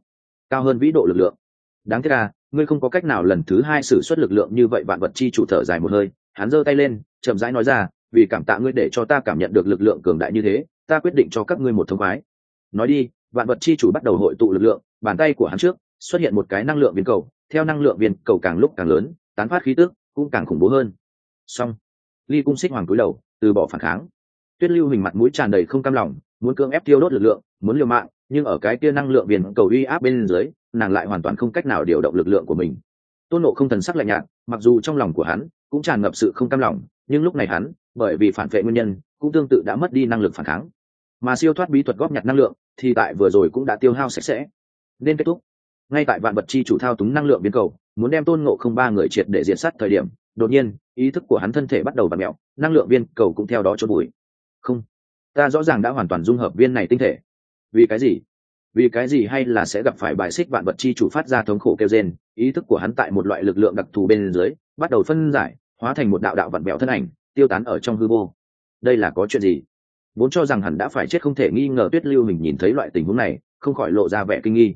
Cao hơn vĩ độ lực lượng đáng tiếc là ngươi không có cách nào lần thứ hai xử suất lực lượng như vậy, vạn vật chi chủ thở dài một hơi, hắn giơ tay lên, chậm rãi nói ra, vì cảm tạ ngươi để cho ta cảm nhận được lực lượng cường đại như thế, ta quyết định cho các ngươi một thông khoái. Nói đi, vạn vật chi chủ bắt đầu hội tụ lực lượng, bàn tay của hắn trước, xuất hiện một cái năng lượng viên cầu, theo năng lượng viên cầu càng lúc càng lớn, tán phát khí tức, cũng càng khủng bố hơn. Xong, ly cung xích hoàng cúi đầu, từ bỏ phản kháng. Tuyết lưu hình mặt mũi tràn đầy không cam lòng, muốn cưỡng ép tiêu đốt lực lượng, muốn liều mạng, nhưng ở cái kia năng lượng viên cầu uy áp bên dưới nàng lại hoàn toàn không cách nào điều động lực lượng của mình. Tôn nộ không thần sắc lạnh nhạt, mặc dù trong lòng của hắn cũng tràn ngập sự không cam lòng, nhưng lúc này hắn, bởi vì phản vệ nguyên nhân, cũng tương tự đã mất đi năng lực phản kháng. Mà siêu thoát bí thuật góp nhặt năng lượng, thì tại vừa rồi cũng đã tiêu hao sạch sẽ. Nên kết thúc. Ngay tại vạn vật chi chủ thao túng năng lượng biến cầu, muốn đem tôn ngộ không ba người triệt để diện sát thời điểm, đột nhiên, ý thức của hắn thân thể bắt đầu bật mẹo năng lượng viên cầu cũng theo đó chốt bụi không, ta rõ ràng đã hoàn toàn dung hợp viên này tinh thể. Vì cái gì? Vì cái gì hay là sẽ gặp phải bài xích vạn vật chi chủ phát ra thống khổ kêu rên, ý thức của hắn tại một loại lực lượng đặc thù bên dưới, bắt đầu phân giải, hóa thành một đạo đạo vặn bẹo thân ảnh, tiêu tán ở trong hư vô. Đây là có chuyện gì? Vốn cho rằng hắn đã phải chết không thể nghi ngờ, tuyết lưu mình nhìn thấy loại tình huống này, không khỏi lộ ra vẻ kinh nghi.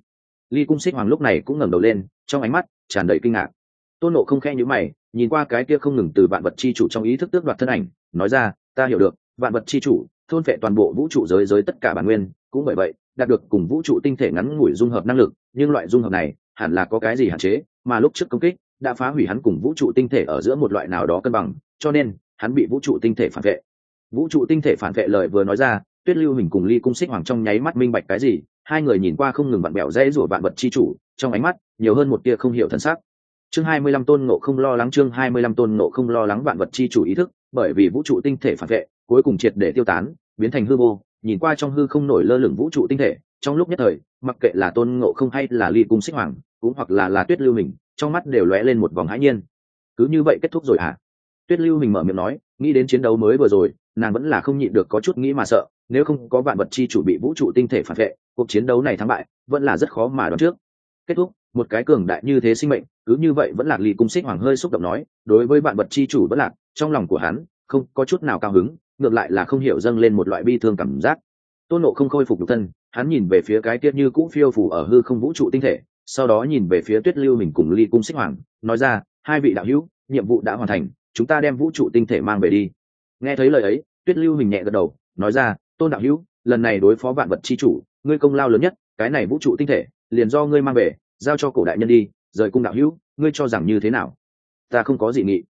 Ly cung xích hoàng lúc này cũng ngẩng đầu lên, trong ánh mắt tràn đầy kinh ngạc. Tôn nộ không khe nhữ mày, nhìn qua cái kia không ngừng từ vạn vật chi chủ trong ý thức tước đoạt thân ảnh, nói ra, ta hiểu được, vạn vật chi chủ, thôn phệ toàn bộ vũ trụ giới giới tất cả bản nguyên, cũng bởi vậy đạt được cùng vũ trụ tinh thể ngắn ngủi dung hợp năng lực, nhưng loại dung hợp này hẳn là có cái gì hạn chế, mà lúc trước công kích đã phá hủy hắn cùng vũ trụ tinh thể ở giữa một loại nào đó cân bằng, cho nên hắn bị vũ trụ tinh thể phản vệ vũ trụ tinh thể phản vệ lời vừa nói ra, tuyết lưu hình cùng ly cung xích hoàng trong nháy mắt minh bạch cái gì, hai người nhìn qua không ngừng vặn bẹo dễ rủa vạn vật chi chủ, trong ánh mắt nhiều hơn một tia không hiểu thần sắc. chương hai mươi lăm tôn ngộ không lo lắng, chương hai mươi lăm tôn ngộ không lo lắng vạn vật chi chủ ý thức, bởi vì vũ trụ tinh thể phản vệ, cuối cùng triệt để tiêu tán, biến thành hư vô nhìn qua trong hư không nổi lơ lửng vũ trụ tinh thể, trong lúc nhất thời, mặc kệ là tôn ngộ không hay là ly cung xích hoàng, cũng hoặc là là tuyết lưu mình, trong mắt đều lóe lên một vòng hãi nhiên. Cứ như vậy kết thúc rồi à tuyết lưu mình mở miệng nói, nghĩ đến chiến đấu mới vừa rồi, nàng vẫn là không nhịn được có chút nghĩ mà sợ, nếu không có vạn vật chi chủ bị vũ trụ tinh thể phản vệ, cuộc chiến đấu này thắng bại, vẫn là rất khó mà đoán trước. Kết thúc, một cái cường đại như thế sinh mệnh, cứ như vậy vẫn lạc ly cung xích hoàng hơi xúc động nói, đối với vạn vật chi chủ vẫn lạc, trong lòng của hắn, không có chút nào cao hứng ngược lại là không hiểu dâng lên một loại bi thương cảm giác. Tôn nộ không khôi phục được thân, hắn nhìn về phía cái tiết như cũ phiêu phủ ở hư không vũ trụ tinh thể, sau đó nhìn về phía tuyết lưu mình cùng ly cung xích hoàng, nói ra, hai vị đạo hữu, nhiệm vụ đã hoàn thành, chúng ta đem vũ trụ tinh thể mang về đi. Nghe thấy lời ấy, tuyết lưu mình nhẹ gật đầu, nói ra, tôn đạo hữu, lần này đối phó vạn vật chi chủ, ngươi công lao lớn nhất, cái này vũ trụ tinh thể, liền do ngươi mang về, giao cho cổ đại nhân đi, rời cung đạo hữu, ngươi cho rằng như thế nào? Ta không có gì nghị.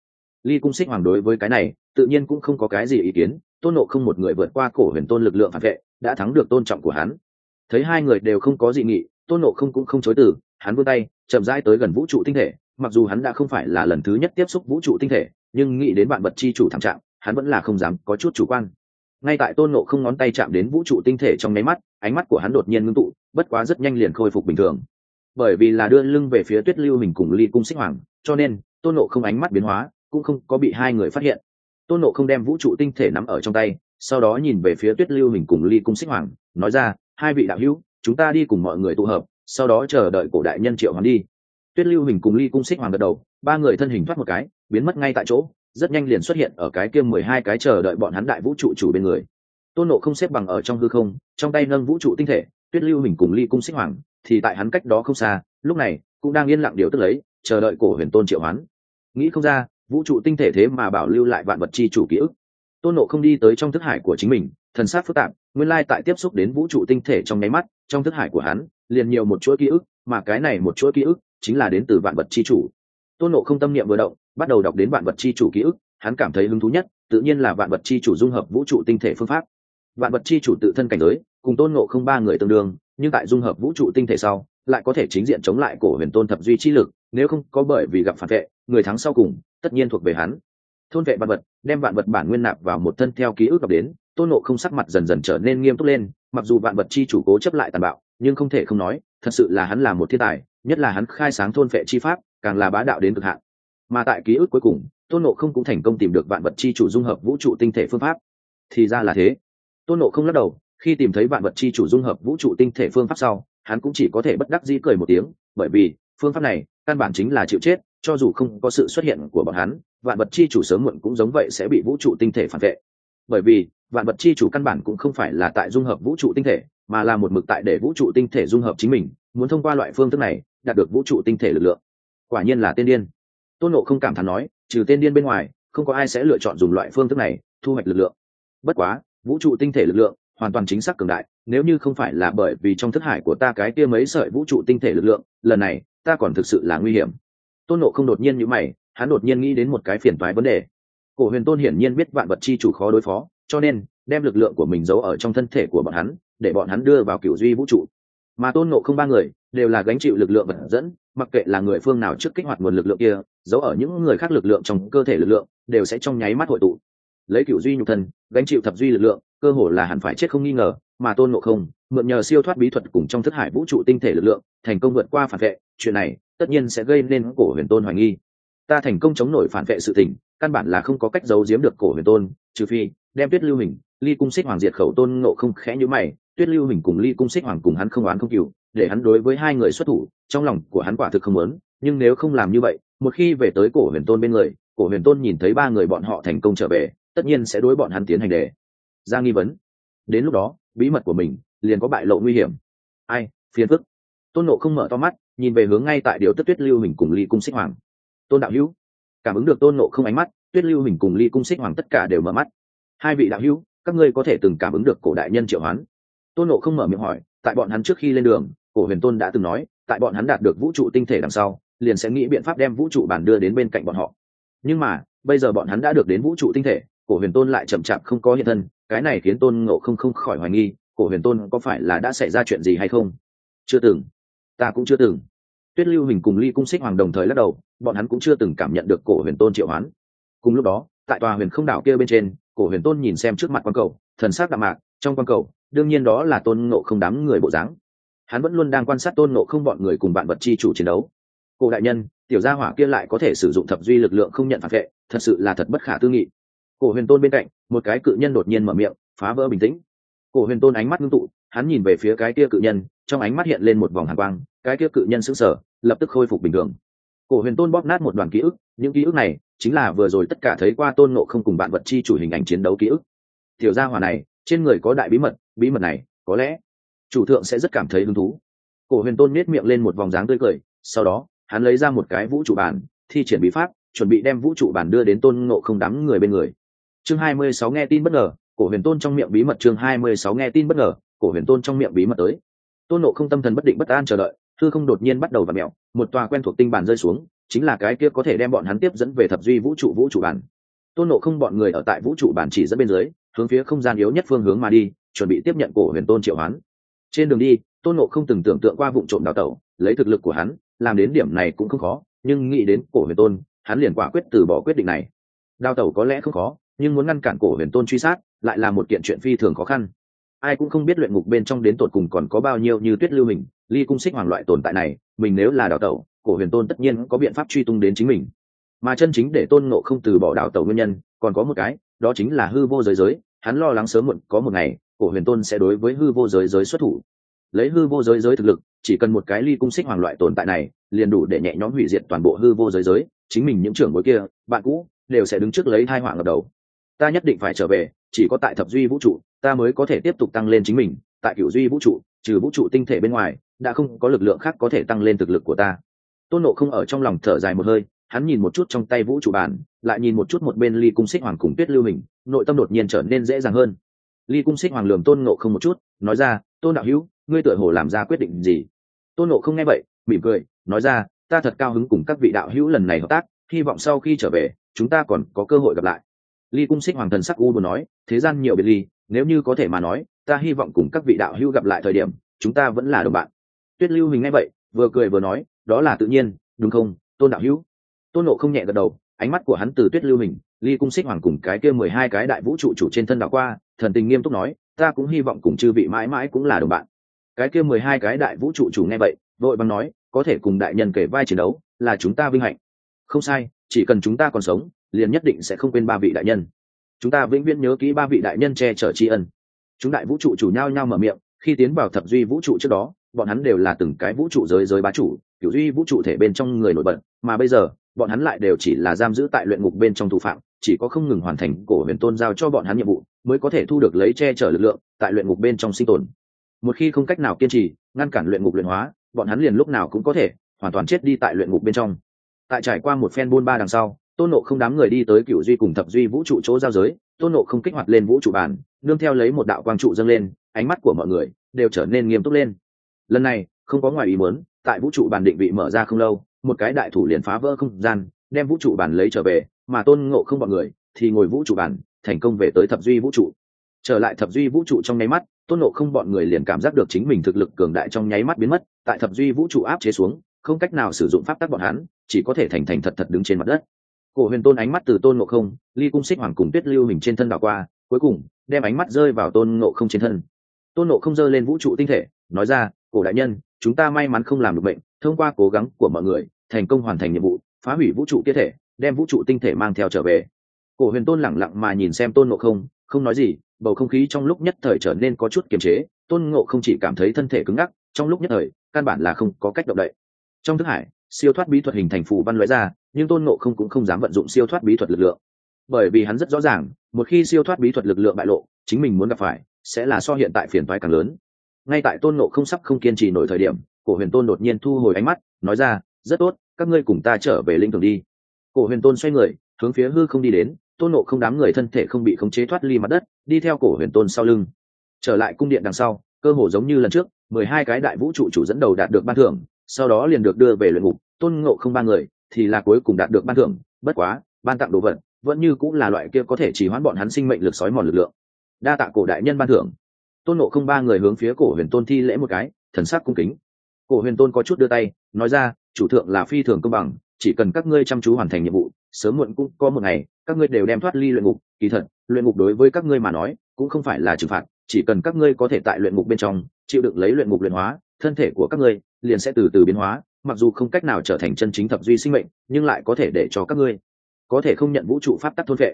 Ly cung xích hoàng đối với cái này tự nhiên cũng không có cái gì ý kiến, tôn nộ không một người vượt qua cổ huyền tôn lực lượng phản vệ, đã thắng được tôn trọng của hắn. Thấy hai người đều không có gì nghị, tôn nộ không cũng không chối từ, hắn vươn tay, chậm rãi tới gần vũ trụ tinh thể. Mặc dù hắn đã không phải là lần thứ nhất tiếp xúc vũ trụ tinh thể, nhưng nghĩ đến bạn vật chi chủ thảm trạng, hắn vẫn là không dám có chút chủ quan. Ngay tại tôn nộ không ngón tay chạm đến vũ trụ tinh thể trong nháy mắt, ánh mắt của hắn đột nhiên ngưng tụ, bất quá rất nhanh liền khôi phục bình thường. Bởi vì là đưa lưng về phía tuyết lưu mình cùng ly cung xích hoàng, cho nên tôn nộ không ánh mắt biến hóa, cũng không có bị hai người phát hiện tôn nộ không đem vũ trụ tinh thể nắm ở trong tay, sau đó nhìn về phía tuyết lưu mình cùng ly cung xích hoàng, nói ra, hai vị đạo hữu, chúng ta đi cùng mọi người tụ hợp, sau đó chờ đợi cổ đại nhân triệu hoàng đi. Tuyết lưu mình cùng ly cung xích hoàng gật đầu, ba người thân hình thoát một cái, biến mất ngay tại chỗ, rất nhanh liền xuất hiện ở cái kia mười hai cái chờ đợi bọn hắn đại vũ trụ chủ bên người. Tôn nộ không xếp bằng ở trong hư không, trong tay nâng vũ trụ tinh thể, tuyết lưu mình cùng ly cung xích hoàng thì tại hắn cách đó không xa, lúc này cũng đang yên lặng điều tức lấy, chờ đợi cổ huyền tôn triệu hoán. Nghĩ không ra vũ trụ tinh thể thế mà bảo lưu lại vạn vật chi chủ ký ức. Tôn nộ không đi tới trong thức hải của chính mình, thần sát phức tạp, nguyên lai tại tiếp xúc đến vũ trụ tinh thể trong nháy mắt, trong thức hải của hắn, liền nhiều một chuỗi ký ức, mà cái này một chuỗi ký ức chính là đến từ vạn vật chi chủ. Tôn nộ không tâm niệm vừa động, bắt đầu đọc đến vạn vật chi chủ ký ức, hắn cảm thấy hứng thú nhất, tự nhiên là vạn vật chi chủ dung hợp vũ trụ tinh thể phương pháp. Vạn vật chi chủ tự thân cảnh giới, cùng tôn nộ không ba người tương đương, nhưng tại dung hợp vũ trụ tinh thể sau, lại có thể chính diện chống lại cổ huyền tôn thập duy chi lực, nếu không có bởi vì gặp phản vệ, người thắng sau cùng tất nhiên thuộc về hắn. Thôn vệ vạn vật, đem vạn vật bản nguyên nạp vào một thân theo ký ức gặp đến, tôn nộ không sắc mặt dần dần trở nên nghiêm túc lên, mặc dù vạn vật chi chủ cố chấp lại tàn bạo, nhưng không thể không nói, thật sự là hắn là một thiên tài, nhất là hắn khai sáng thôn vệ chi pháp, càng là bá đạo đến cực hạn. Mà tại ký ức cuối cùng, tôn nộ không cũng thành công tìm được vạn vật chi chủ dung hợp vũ trụ tinh thể phương pháp. Thì ra là thế. Tôn nộ không lắc đầu, khi tìm thấy vạn vật chi chủ dung hợp vũ trụ tinh thể phương pháp sau, hắn cũng chỉ có thể bất đắc dĩ cười một tiếng, bởi vì phương pháp này căn bản chính là chịu chết, cho dù không có sự xuất hiện của bọn hắn, vạn vật chi chủ sớm muộn cũng giống vậy sẽ bị vũ trụ tinh thể phản vệ. Bởi vì, vạn vật chi chủ căn bản cũng không phải là tại dung hợp vũ trụ tinh thể, mà là một mực tại để vũ trụ tinh thể dung hợp chính mình, muốn thông qua loại phương thức này, đạt được vũ trụ tinh thể lực lượng. Quả nhiên là tên điên. Tôn nộ không cảm thán nói, trừ tên điên bên ngoài, không có ai sẽ lựa chọn dùng loại phương thức này, thu hoạch lực lượng. Bất quá, vũ trụ tinh thể lực lượng, hoàn toàn chính xác cường đại, nếu như không phải là bởi vì trong thức hải của ta cái kia mấy sợi vũ trụ tinh thể lực lượng, lần này ta còn thực sự là nguy hiểm. Tôn nộ không đột nhiên như mày, hắn đột nhiên nghĩ đến một cái phiền toái vấn đề. Cổ huyền tôn hiển nhiên biết vạn vật chi chủ khó đối phó, cho nên đem lực lượng của mình giấu ở trong thân thể của bọn hắn, để bọn hắn đưa vào cựu duy vũ trụ. Mà tôn nộ không ba người đều là gánh chịu lực lượng vật dẫn, mặc kệ là người phương nào trước kích hoạt nguồn lực lượng kia, giấu ở những người khác lực lượng trong cơ thể lực lượng đều sẽ trong nháy mắt hội tụ. Lấy cựu duy nhục thân, gánh chịu thập duy lực lượng, cơ hồ là hẳn phải chết không nghi ngờ mà tôn ngộ không, mượn nhờ siêu thoát bí thuật cùng trong thức hải vũ trụ tinh thể lực lượng, thành công vượt qua phản vệ. Chuyện này, tất nhiên sẽ gây nên cổ huyền tôn hoài nghi. Ta thành công chống nổi phản vệ sự tình, căn bản là không có cách giấu giếm được cổ huyền tôn, trừ phi, đem tuyết lưu hình, ly cung xích hoàng diệt khẩu tôn ngộ không khẽ như mày. Tuyết lưu hình cùng ly cung xích hoàng cùng hắn không oán không cừu, để hắn đối với hai người xuất thủ, trong lòng của hắn quả thực không muốn. Nhưng nếu không làm như vậy, một khi về tới cổ huyền tôn bên người, cổ huyền tôn nhìn thấy ba người bọn họ thành công trở về, tất nhiên sẽ đối bọn hắn tiến hành đề. Ra nghi vấn. Đến lúc đó bí mật của mình, liền có bại lộ nguy hiểm. Ai, phiền phức. Tôn nộ không mở to mắt, nhìn về hướng ngay tại điều tức tuyết lưu hình cùng ly cung xích hoàng. Tôn đạo hữu, cảm ứng được tôn nộ không ánh mắt, tuyết lưu hình cùng ly cung xích hoàng tất cả đều mở mắt. Hai vị đạo hữu, các ngươi có thể từng cảm ứng được cổ đại nhân triệu hoán? Tôn nộ không mở miệng hỏi, tại bọn hắn trước khi lên đường, cổ huyền tôn đã từng nói, tại bọn hắn đạt được vũ trụ tinh thể đằng sau, liền sẽ nghĩ biện pháp đem vũ trụ bản đưa đến bên cạnh bọn họ. Nhưng mà, bây giờ bọn hắn đã được đến vũ trụ tinh thể, cổ huyền tôn lại chậm chạp không có hiện thân cái này khiến tôn ngộ không không khỏi hoài nghi, cổ huyền tôn có phải là đã xảy ra chuyện gì hay không? Chưa từng. Ta cũng chưa từng. Tuyết lưu hình cùng ly cung xích hoàng đồng thời lắc đầu, bọn hắn cũng chưa từng cảm nhận được cổ huyền tôn triệu hoán. Cùng lúc đó, tại tòa huyền không đảo kia bên trên, cổ huyền tôn nhìn xem trước mặt quan cầu, thần sắc đạm mạc, trong quan cầu, đương nhiên đó là tôn ngộ không đám người bộ dáng. Hắn vẫn luôn đang quan sát tôn ngộ không bọn người cùng bạn vật chi chủ chiến đấu. Cổ đại nhân, tiểu gia hỏa kia lại có thể sử dụng thập duy lực lượng không nhận phản vệ, thật sự là thật bất khả tư nghị cổ huyền tôn bên cạnh, một cái cự nhân đột nhiên mở miệng, phá vỡ bình tĩnh. Cổ huyền tôn ánh mắt ngưng tụ, hắn nhìn về phía cái kia cự nhân, trong ánh mắt hiện lên một vòng hàn quang, cái kia cự nhân sững sờ, lập tức khôi phục bình thường. Cổ huyền tôn bóp nát một đoàn ký ức, những ký ức này chính là vừa rồi tất cả thấy qua tôn nộ không cùng bạn vật chi chủ hình ảnh chiến đấu ký ức. Tiểu gia hỏa này, trên người có đại bí mật bí mật này, có lẽ chủ thượng sẽ rất cảm thấy hứng thú. Cổ huyền tôn nết miệng lên một vòng dáng tươi cười, sau đó, hắn lấy ra một cái vũ trụ bản, thi triển bí pháp, chuẩn bị đem vũ trụ bản đưa đến tôn ngộ không đám người bên người chương hai mươi sáu nghe tin bất ngờ, cổ huyền tôn trong miệng bí mật chương hai mươi sáu nghe tin bất ngờ, cổ huyền tôn trong miệng bí mật tới. Tôn nộ không tâm thần bất định bất an chờ đợi, thư không đột nhiên bắt đầu và mẹo một tòa quen thuộc tinh bản rơi xuống, chính là cái kia có thể đem bọn hắn tiếp dẫn về thập duy vũ trụ vũ trụ bản. Tôn nộ không bọn người ở tại vũ trụ bản chỉ dẫn bên dưới, hướng phía không gian yếu nhất phương hướng mà đi, chuẩn bị tiếp nhận cổ huyền tôn triệu hoán. Trên đường đi, tôn nộ không từng tưởng tượng qua vụ trộm đào tẩu, lấy thực lực của hắn, làm đến điểm này cũng không khó, nhưng nghĩ đến cổ huyền tôn, hắn liền quả quyết từ bỏ quyết định này. Đào tẩu có lẽ không khó nhưng muốn ngăn cản cổ huyền tôn truy sát, lại là một kiện chuyện phi thường khó khăn. Ai cũng không biết luyện ngục bên trong đến tột cùng còn có bao nhiêu như tuyết lưu mình ly cung xích hoàng loại tồn tại này, mình nếu là đào tẩu, cổ huyền tôn tất nhiên có biện pháp truy tung đến chính mình. Mà chân chính để tôn nộ không từ bỏ đào tẩu nguyên nhân, còn có một cái, đó chính là hư vô giới giới, hắn lo lắng sớm muộn có một ngày, cổ huyền tôn sẽ đối với hư vô giới giới xuất thủ. Lấy hư vô giới giới thực lực, chỉ cần một cái ly cung xích hoàng loại tồn tại này, liền đủ để nhẹ nhõm hủy diệt toàn bộ hư vô giới giới, chính mình những trưởng bối kia, bạn cũ, đều sẽ đứng trước lấy hai hoàng ngập đầu ta nhất định phải trở về chỉ có tại thập duy vũ trụ ta mới có thể tiếp tục tăng lên chính mình tại cửu duy vũ trụ trừ vũ trụ tinh thể bên ngoài đã không có lực lượng khác có thể tăng lên thực lực của ta. Tôn nộ không ở trong lòng thở dài một hơi hắn nhìn một chút trong tay vũ trụ bản, lại nhìn một chút một bên ly cung xích hoàng cùng tuyết lưu mình, nội tâm đột nhiên trở nên dễ dàng hơn. Ly cung xích hoàng lường tôn nộ không một chút nói ra tôn đạo hữu ngươi tựa hồ làm ra quyết định gì? Tôn nộ không nghe vậy mỉm cười nói ra ta thật cao hứng cùng các vị đạo hữu lần này hợp tác hy vọng sau khi trở về chúng ta còn có cơ hội gặp lại ly cung xích hoàng thần sắc u buồn nói, thế gian nhiều biệt ly, nếu như có thể mà nói, ta hy vọng cùng các vị đạo hữu gặp lại thời điểm, chúng ta vẫn là đồng bạn. Tuyết lưu hình nghe vậy, vừa cười vừa nói, đó là tự nhiên, đúng không, tôn đạo hữu? Tôn nộ không nhẹ gật đầu, ánh mắt của hắn từ tuyết lưu hình ly cung xích hoàng cùng cái kia mười hai cái đại vũ trụ chủ trên thân đạo qua, thần tình nghiêm túc nói, ta cũng hy vọng cùng chư vị mãi mãi cũng là đồng bạn. Cái kia mười hai cái đại vũ trụ chủ nghe vậy, vội bằng nói, có thể cùng đại nhân kể vai chiến đấu, là chúng ta vinh hạnh. Không sai, chỉ cần chúng ta còn sống liền nhất định sẽ không quên ba vị đại nhân. Chúng ta vĩnh viễn nhớ kỹ ba vị đại nhân che chở tri ân. Chúng đại vũ trụ chủ nhau nhau mở miệng, khi tiến vào thập duy vũ trụ trước đó, bọn hắn đều là từng cái vũ trụ giới giới bá chủ, kiểu duy vũ trụ thể bên trong người nổi bật, mà bây giờ, bọn hắn lại đều chỉ là giam giữ tại luyện ngục bên trong thủ phạm, chỉ có không ngừng hoàn thành cổ huyền tôn giao cho bọn hắn nhiệm vụ, mới có thể thu được lấy che chở lực lượng tại luyện ngục bên trong sinh tồn. Một khi không cách nào kiên trì, ngăn cản luyện ngục luyện hóa, bọn hắn liền lúc nào cũng có thể hoàn toàn chết đi tại luyện ngục bên trong. Tại trải qua một phen buôn ba đằng sau tôn nộ không đám người đi tới cựu duy cùng thập duy vũ trụ chỗ giao giới tôn nộ không kích hoạt lên vũ trụ bàn, nương theo lấy một đạo quang trụ dâng lên ánh mắt của mọi người đều trở nên nghiêm túc lên. Lần này không có ngoài ý muốn tại vũ trụ bàn định vị mở ra không lâu một cái đại thủ liền phá vỡ không gian đem vũ trụ bàn lấy trở về mà tôn ngộ không bọn người thì ngồi vũ trụ bàn thành công về tới thập duy vũ trụ. Trở lại thập duy vũ trụ trong nháy mắt tôn nộ không bọn người liền cảm giác được chính mình thực lực cường đại trong nháy mắt biến mất tại thập duy vũ trụ áp chế xuống không cách nào sử dụng pháp tắc bọn hắn chỉ có thể thành thành thật thật đứng trên mặt đất cổ huyền tôn ánh mắt từ tôn ngộ không, ly cung xích hoàng cùng tuyết lưu hình trên thân đảo qua, cuối cùng đem ánh mắt rơi vào tôn ngộ không trên thân. Tôn ngộ không dơ lên vũ trụ tinh thể, nói ra, cổ đại nhân, chúng ta may mắn không làm được bệnh, thông qua cố gắng của mọi người, thành công hoàn thành nhiệm vụ, phá hủy vũ trụ kia thể, đem vũ trụ tinh thể mang theo trở về. Cổ huyền tôn lẳng lặng mà nhìn xem tôn ngộ không không nói gì, bầu không khí trong lúc nhất thời trở nên có chút kiềm chế, tôn ngộ không chỉ cảm thấy thân thể cứng ngắc, trong lúc nhất thời, căn bản là không có cách động đậy. Trong thức hải siêu thoát bí thuật hình thành phù văn loại ra, nhưng tôn ngộ không cũng không dám vận dụng siêu thoát bí thuật lực lượng. Bởi vì hắn rất rõ ràng, một khi siêu thoát bí thuật lực lượng bại lộ, chính mình muốn gặp phải, sẽ là so hiện tại phiền toái càng lớn. Ngay tại tôn ngộ không sắp không kiên trì nổi thời điểm, cổ huyền tôn đột nhiên thu hồi ánh mắt, nói ra, rất tốt, các ngươi cùng ta trở về linh thường đi. Cổ huyền tôn xoay người, hướng phía hư không đi đến, tôn nộ không đám người thân thể không bị khống chế thoát ly mặt đất, đi theo cổ huyền tôn sau lưng. Trở lại cung điện đằng sau, cơ hồ giống như lần trước, mười hai cái đại vũ trụ chủ dẫn đầu đạt được ban thưởng sau đó liền được đưa về luyện ngục, tôn ngộ không ba người thì là cuối cùng đạt được ban thưởng, bất quá, ban tặng đồ vật vẫn như cũng là loại kia có thể chỉ hoãn bọn hắn sinh mệnh lực sói mòn lực lượng. Đa tạ cổ đại nhân ban thưởng. Tôn ngộ không ba người hướng phía cổ huyền tôn thi lễ một cái, thần sắc cung kính. Cổ huyền tôn có chút đưa tay, nói ra, chủ thượng là phi thường công bằng, chỉ cần các ngươi chăm chú hoàn thành nhiệm vụ, sớm muộn cũng có một ngày, các ngươi đều đem thoát ly luyện ngục. Kỳ thật, luyện ngục đối với các ngươi mà nói, cũng không phải là trừng phạt, chỉ cần các ngươi có thể tại luyện ngục bên trong, chịu đựng lấy luyện ngục luyện hóa, thân thể của các ngươi liền sẽ từ từ biến hóa, mặc dù không cách nào trở thành chân chính thập duy sinh mệnh, nhưng lại có thể để cho các ngươi có thể không nhận vũ trụ pháp tắc thôn vệ.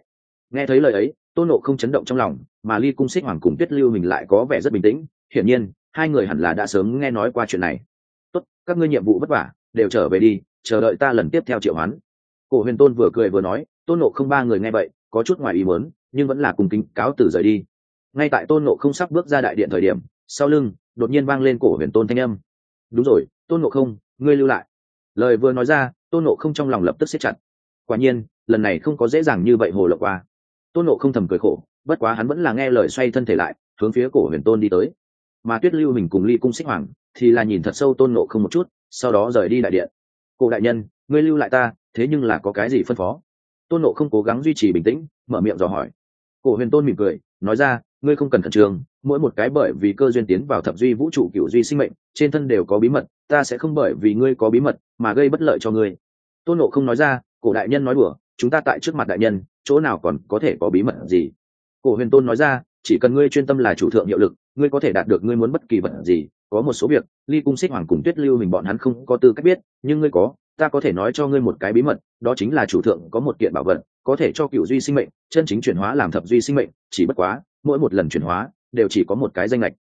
Nghe thấy lời ấy, tôn nộ không chấn động trong lòng, mà ly cung xích hoàng cùng tuyết lưu mình lại có vẻ rất bình tĩnh. Hiển nhiên, hai người hẳn là đã sớm nghe nói qua chuyện này. Tốt, các ngươi nhiệm vụ vất vả, đều trở về đi, chờ đợi ta lần tiếp theo triệu hoán. Cổ huyền tôn vừa cười vừa nói, tôn nộ không ba người nghe vậy, có chút ngoài ý muốn, nhưng vẫn là cùng kính cáo từ rời đi. Ngay tại tôn nộ không sắp bước ra đại điện thời điểm, sau lưng, đột nhiên vang lên cổ huyền tôn thanh âm đúng rồi, tôn ngộ không, ngươi lưu lại. Lời vừa nói ra, tôn ngộ không trong lòng lập tức xếp chặt. Quả nhiên, lần này không có dễ dàng như vậy hồ lộ qua. Tôn ngộ không thầm cười khổ, bất quá hắn vẫn là nghe lời xoay thân thể lại, hướng phía cổ huyền tôn đi tới. Mà tuyết lưu mình cùng ly cung xích hoàng thì là nhìn thật sâu tôn ngộ không một chút, sau đó rời đi đại điện. Cổ đại nhân, ngươi lưu lại ta, thế nhưng là có cái gì phân phó? Tôn nộ không cố gắng duy trì bình tĩnh, mở miệng dò hỏi. Cổ huyền tôn mỉm cười, nói ra ngươi không cần khẩn trương, mỗi một cái bởi vì cơ duyên tiến vào thập duy vũ trụ cựu duy sinh mệnh, trên thân đều có bí mật, ta sẽ không bởi vì ngươi có bí mật mà gây bất lợi cho ngươi. Tôn nộ không nói ra, cổ đại nhân nói đùa, chúng ta tại trước mặt đại nhân, chỗ nào còn có thể có bí mật gì? Cổ huyền tôn nói ra, chỉ cần ngươi chuyên tâm là chủ thượng hiệu lực, ngươi có thể đạt được ngươi muốn bất kỳ vật gì, có một số việc, ly cung xích hoàng cùng tuyết lưu mình bọn hắn không có tư cách biết, nhưng ngươi có, ta có thể nói cho ngươi một cái bí mật, đó chính là chủ thượng có một kiện bảo vật, có thể cho cựu duy sinh mệnh, chân chính chuyển hóa làm thập duy sinh mệnh, chỉ bất quá mỗi một lần chuyển hóa đều chỉ có một cái danh lệch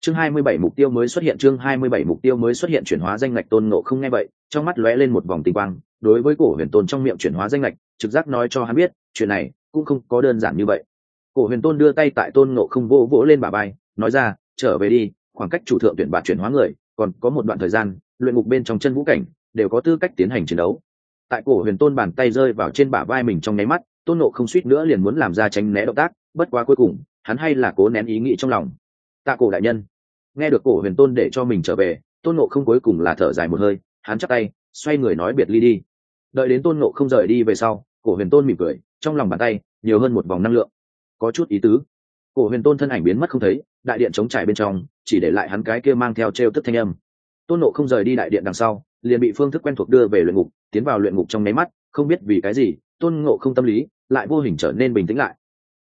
chương 27 mục tiêu mới xuất hiện, chương 27 mục tiêu mới xuất hiện chuyển hóa danh lệch tôn ngộ không nghe vậy, trong mắt lóe lên một vòng tinh quang, đối với cổ huyền tôn trong miệng chuyển hóa danh lệch trực giác nói cho hắn biết, chuyện này cũng không có đơn giản như vậy. Cổ huyền tôn đưa tay tại tôn ngộ không vỗ vỗ lên bà bay nói ra, trở về đi, khoảng cách chủ thượng tuyển bạt chuyển hóa người, còn có một đoạn thời gian, luyện ngục bên trong chân vũ cảnh, đều có tư cách tiến hành chiến đấu. Tại cổ huyền tôn bàn tay rơi vào trên bả vai mình trong nháy mắt, tôn nộ không suýt nữa liền muốn làm ra tránh né động tác, bất quá cuối cùng hắn hay là cố nén ý nghĩ trong lòng. Tạ cổ đại nhân, nghe được cổ huyền tôn để cho mình trở về, tôn nộ không cuối cùng là thở dài một hơi, hắn chắc tay, xoay người nói biệt ly đi. Đợi đến tôn nộ không rời đi về sau, cổ huyền tôn mỉm cười, trong lòng bàn tay, nhiều hơn một vòng năng lượng. Có chút ý tứ. Cổ huyền tôn thân ảnh biến mất không thấy, đại điện chống trải bên trong, chỉ để lại hắn cái kia mang theo t r e o tức thanh âm. Tôn nộ không rời đi đại điện đằng sau, liền bị phương thức quen thuộc đưa về luyện ngục, tiến vào luyện ngục trong nháy mắt, không biết vì cái gì, tôn ngộ không tâm lý lại vô hình trở nên bình tĩnh lại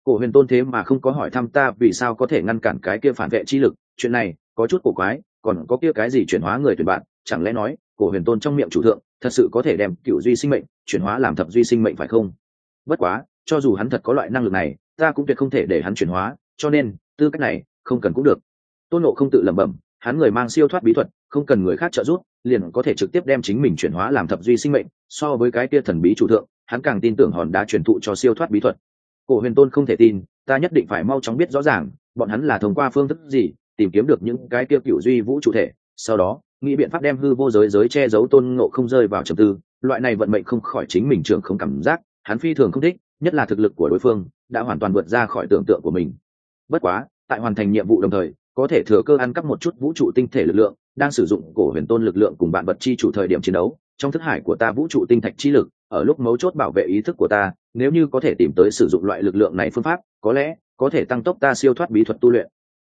cổ huyền tôn thế mà không có hỏi thăm ta, vì sao có thể ngăn cản cái kia phản vệ chi lực? Chuyện này, có chút cổ quái, còn có kia cái gì chuyển hóa người tuyển bạn? Chẳng lẽ nói, cổ huyền tôn trong miệng chủ thượng, thật sự có thể đem cựu duy sinh mệnh chuyển hóa làm thập duy sinh mệnh phải không? Bất quá, cho dù hắn thật có loại năng lực này, ta cũng tuyệt không thể để hắn chuyển hóa, cho nên, tư cách này, không cần cũng được. Tôn nộ không tự lẩm bẩm, hắn người mang siêu thoát bí thuật, không cần người khác trợ giúp, liền có thể trực tiếp đem chính mình chuyển hóa làm thập duy sinh mệnh, so với cái kia thần bí chủ thượng, hắn càng tin tưởng hòn đá truyền thụ cho siêu thoát bí thuật cổ huyền tôn không thể tin, ta nhất định phải mau chóng biết rõ ràng, bọn hắn là thông qua phương thức gì, tìm kiếm được những cái kia cựu duy vũ trụ thể. Sau đó, nghĩ biện pháp đem hư vô giới giới che giấu tôn ngộ không rơi vào trầm tư. Loại này vận mệnh không khỏi chính mình trưởng không cảm giác, hắn phi thường không thích, nhất là thực lực của đối phương, đã hoàn toàn vượt ra khỏi tưởng tượng của mình. Bất quá, tại hoàn thành nhiệm vụ đồng thời, có thể thừa cơ ăn cắp một chút vũ trụ tinh thể lực lượng, đang sử dụng cổ huyền tôn lực lượng cùng bạn vật chi chủ thời điểm chiến đấu, trong thức hải của ta vũ trụ tinh thạch chi lực ở lúc mấu chốt bảo vệ ý thức của ta, nếu như có thể tìm tới sử dụng loại lực lượng này phương pháp, có lẽ có thể tăng tốc ta siêu thoát bí thuật tu luyện.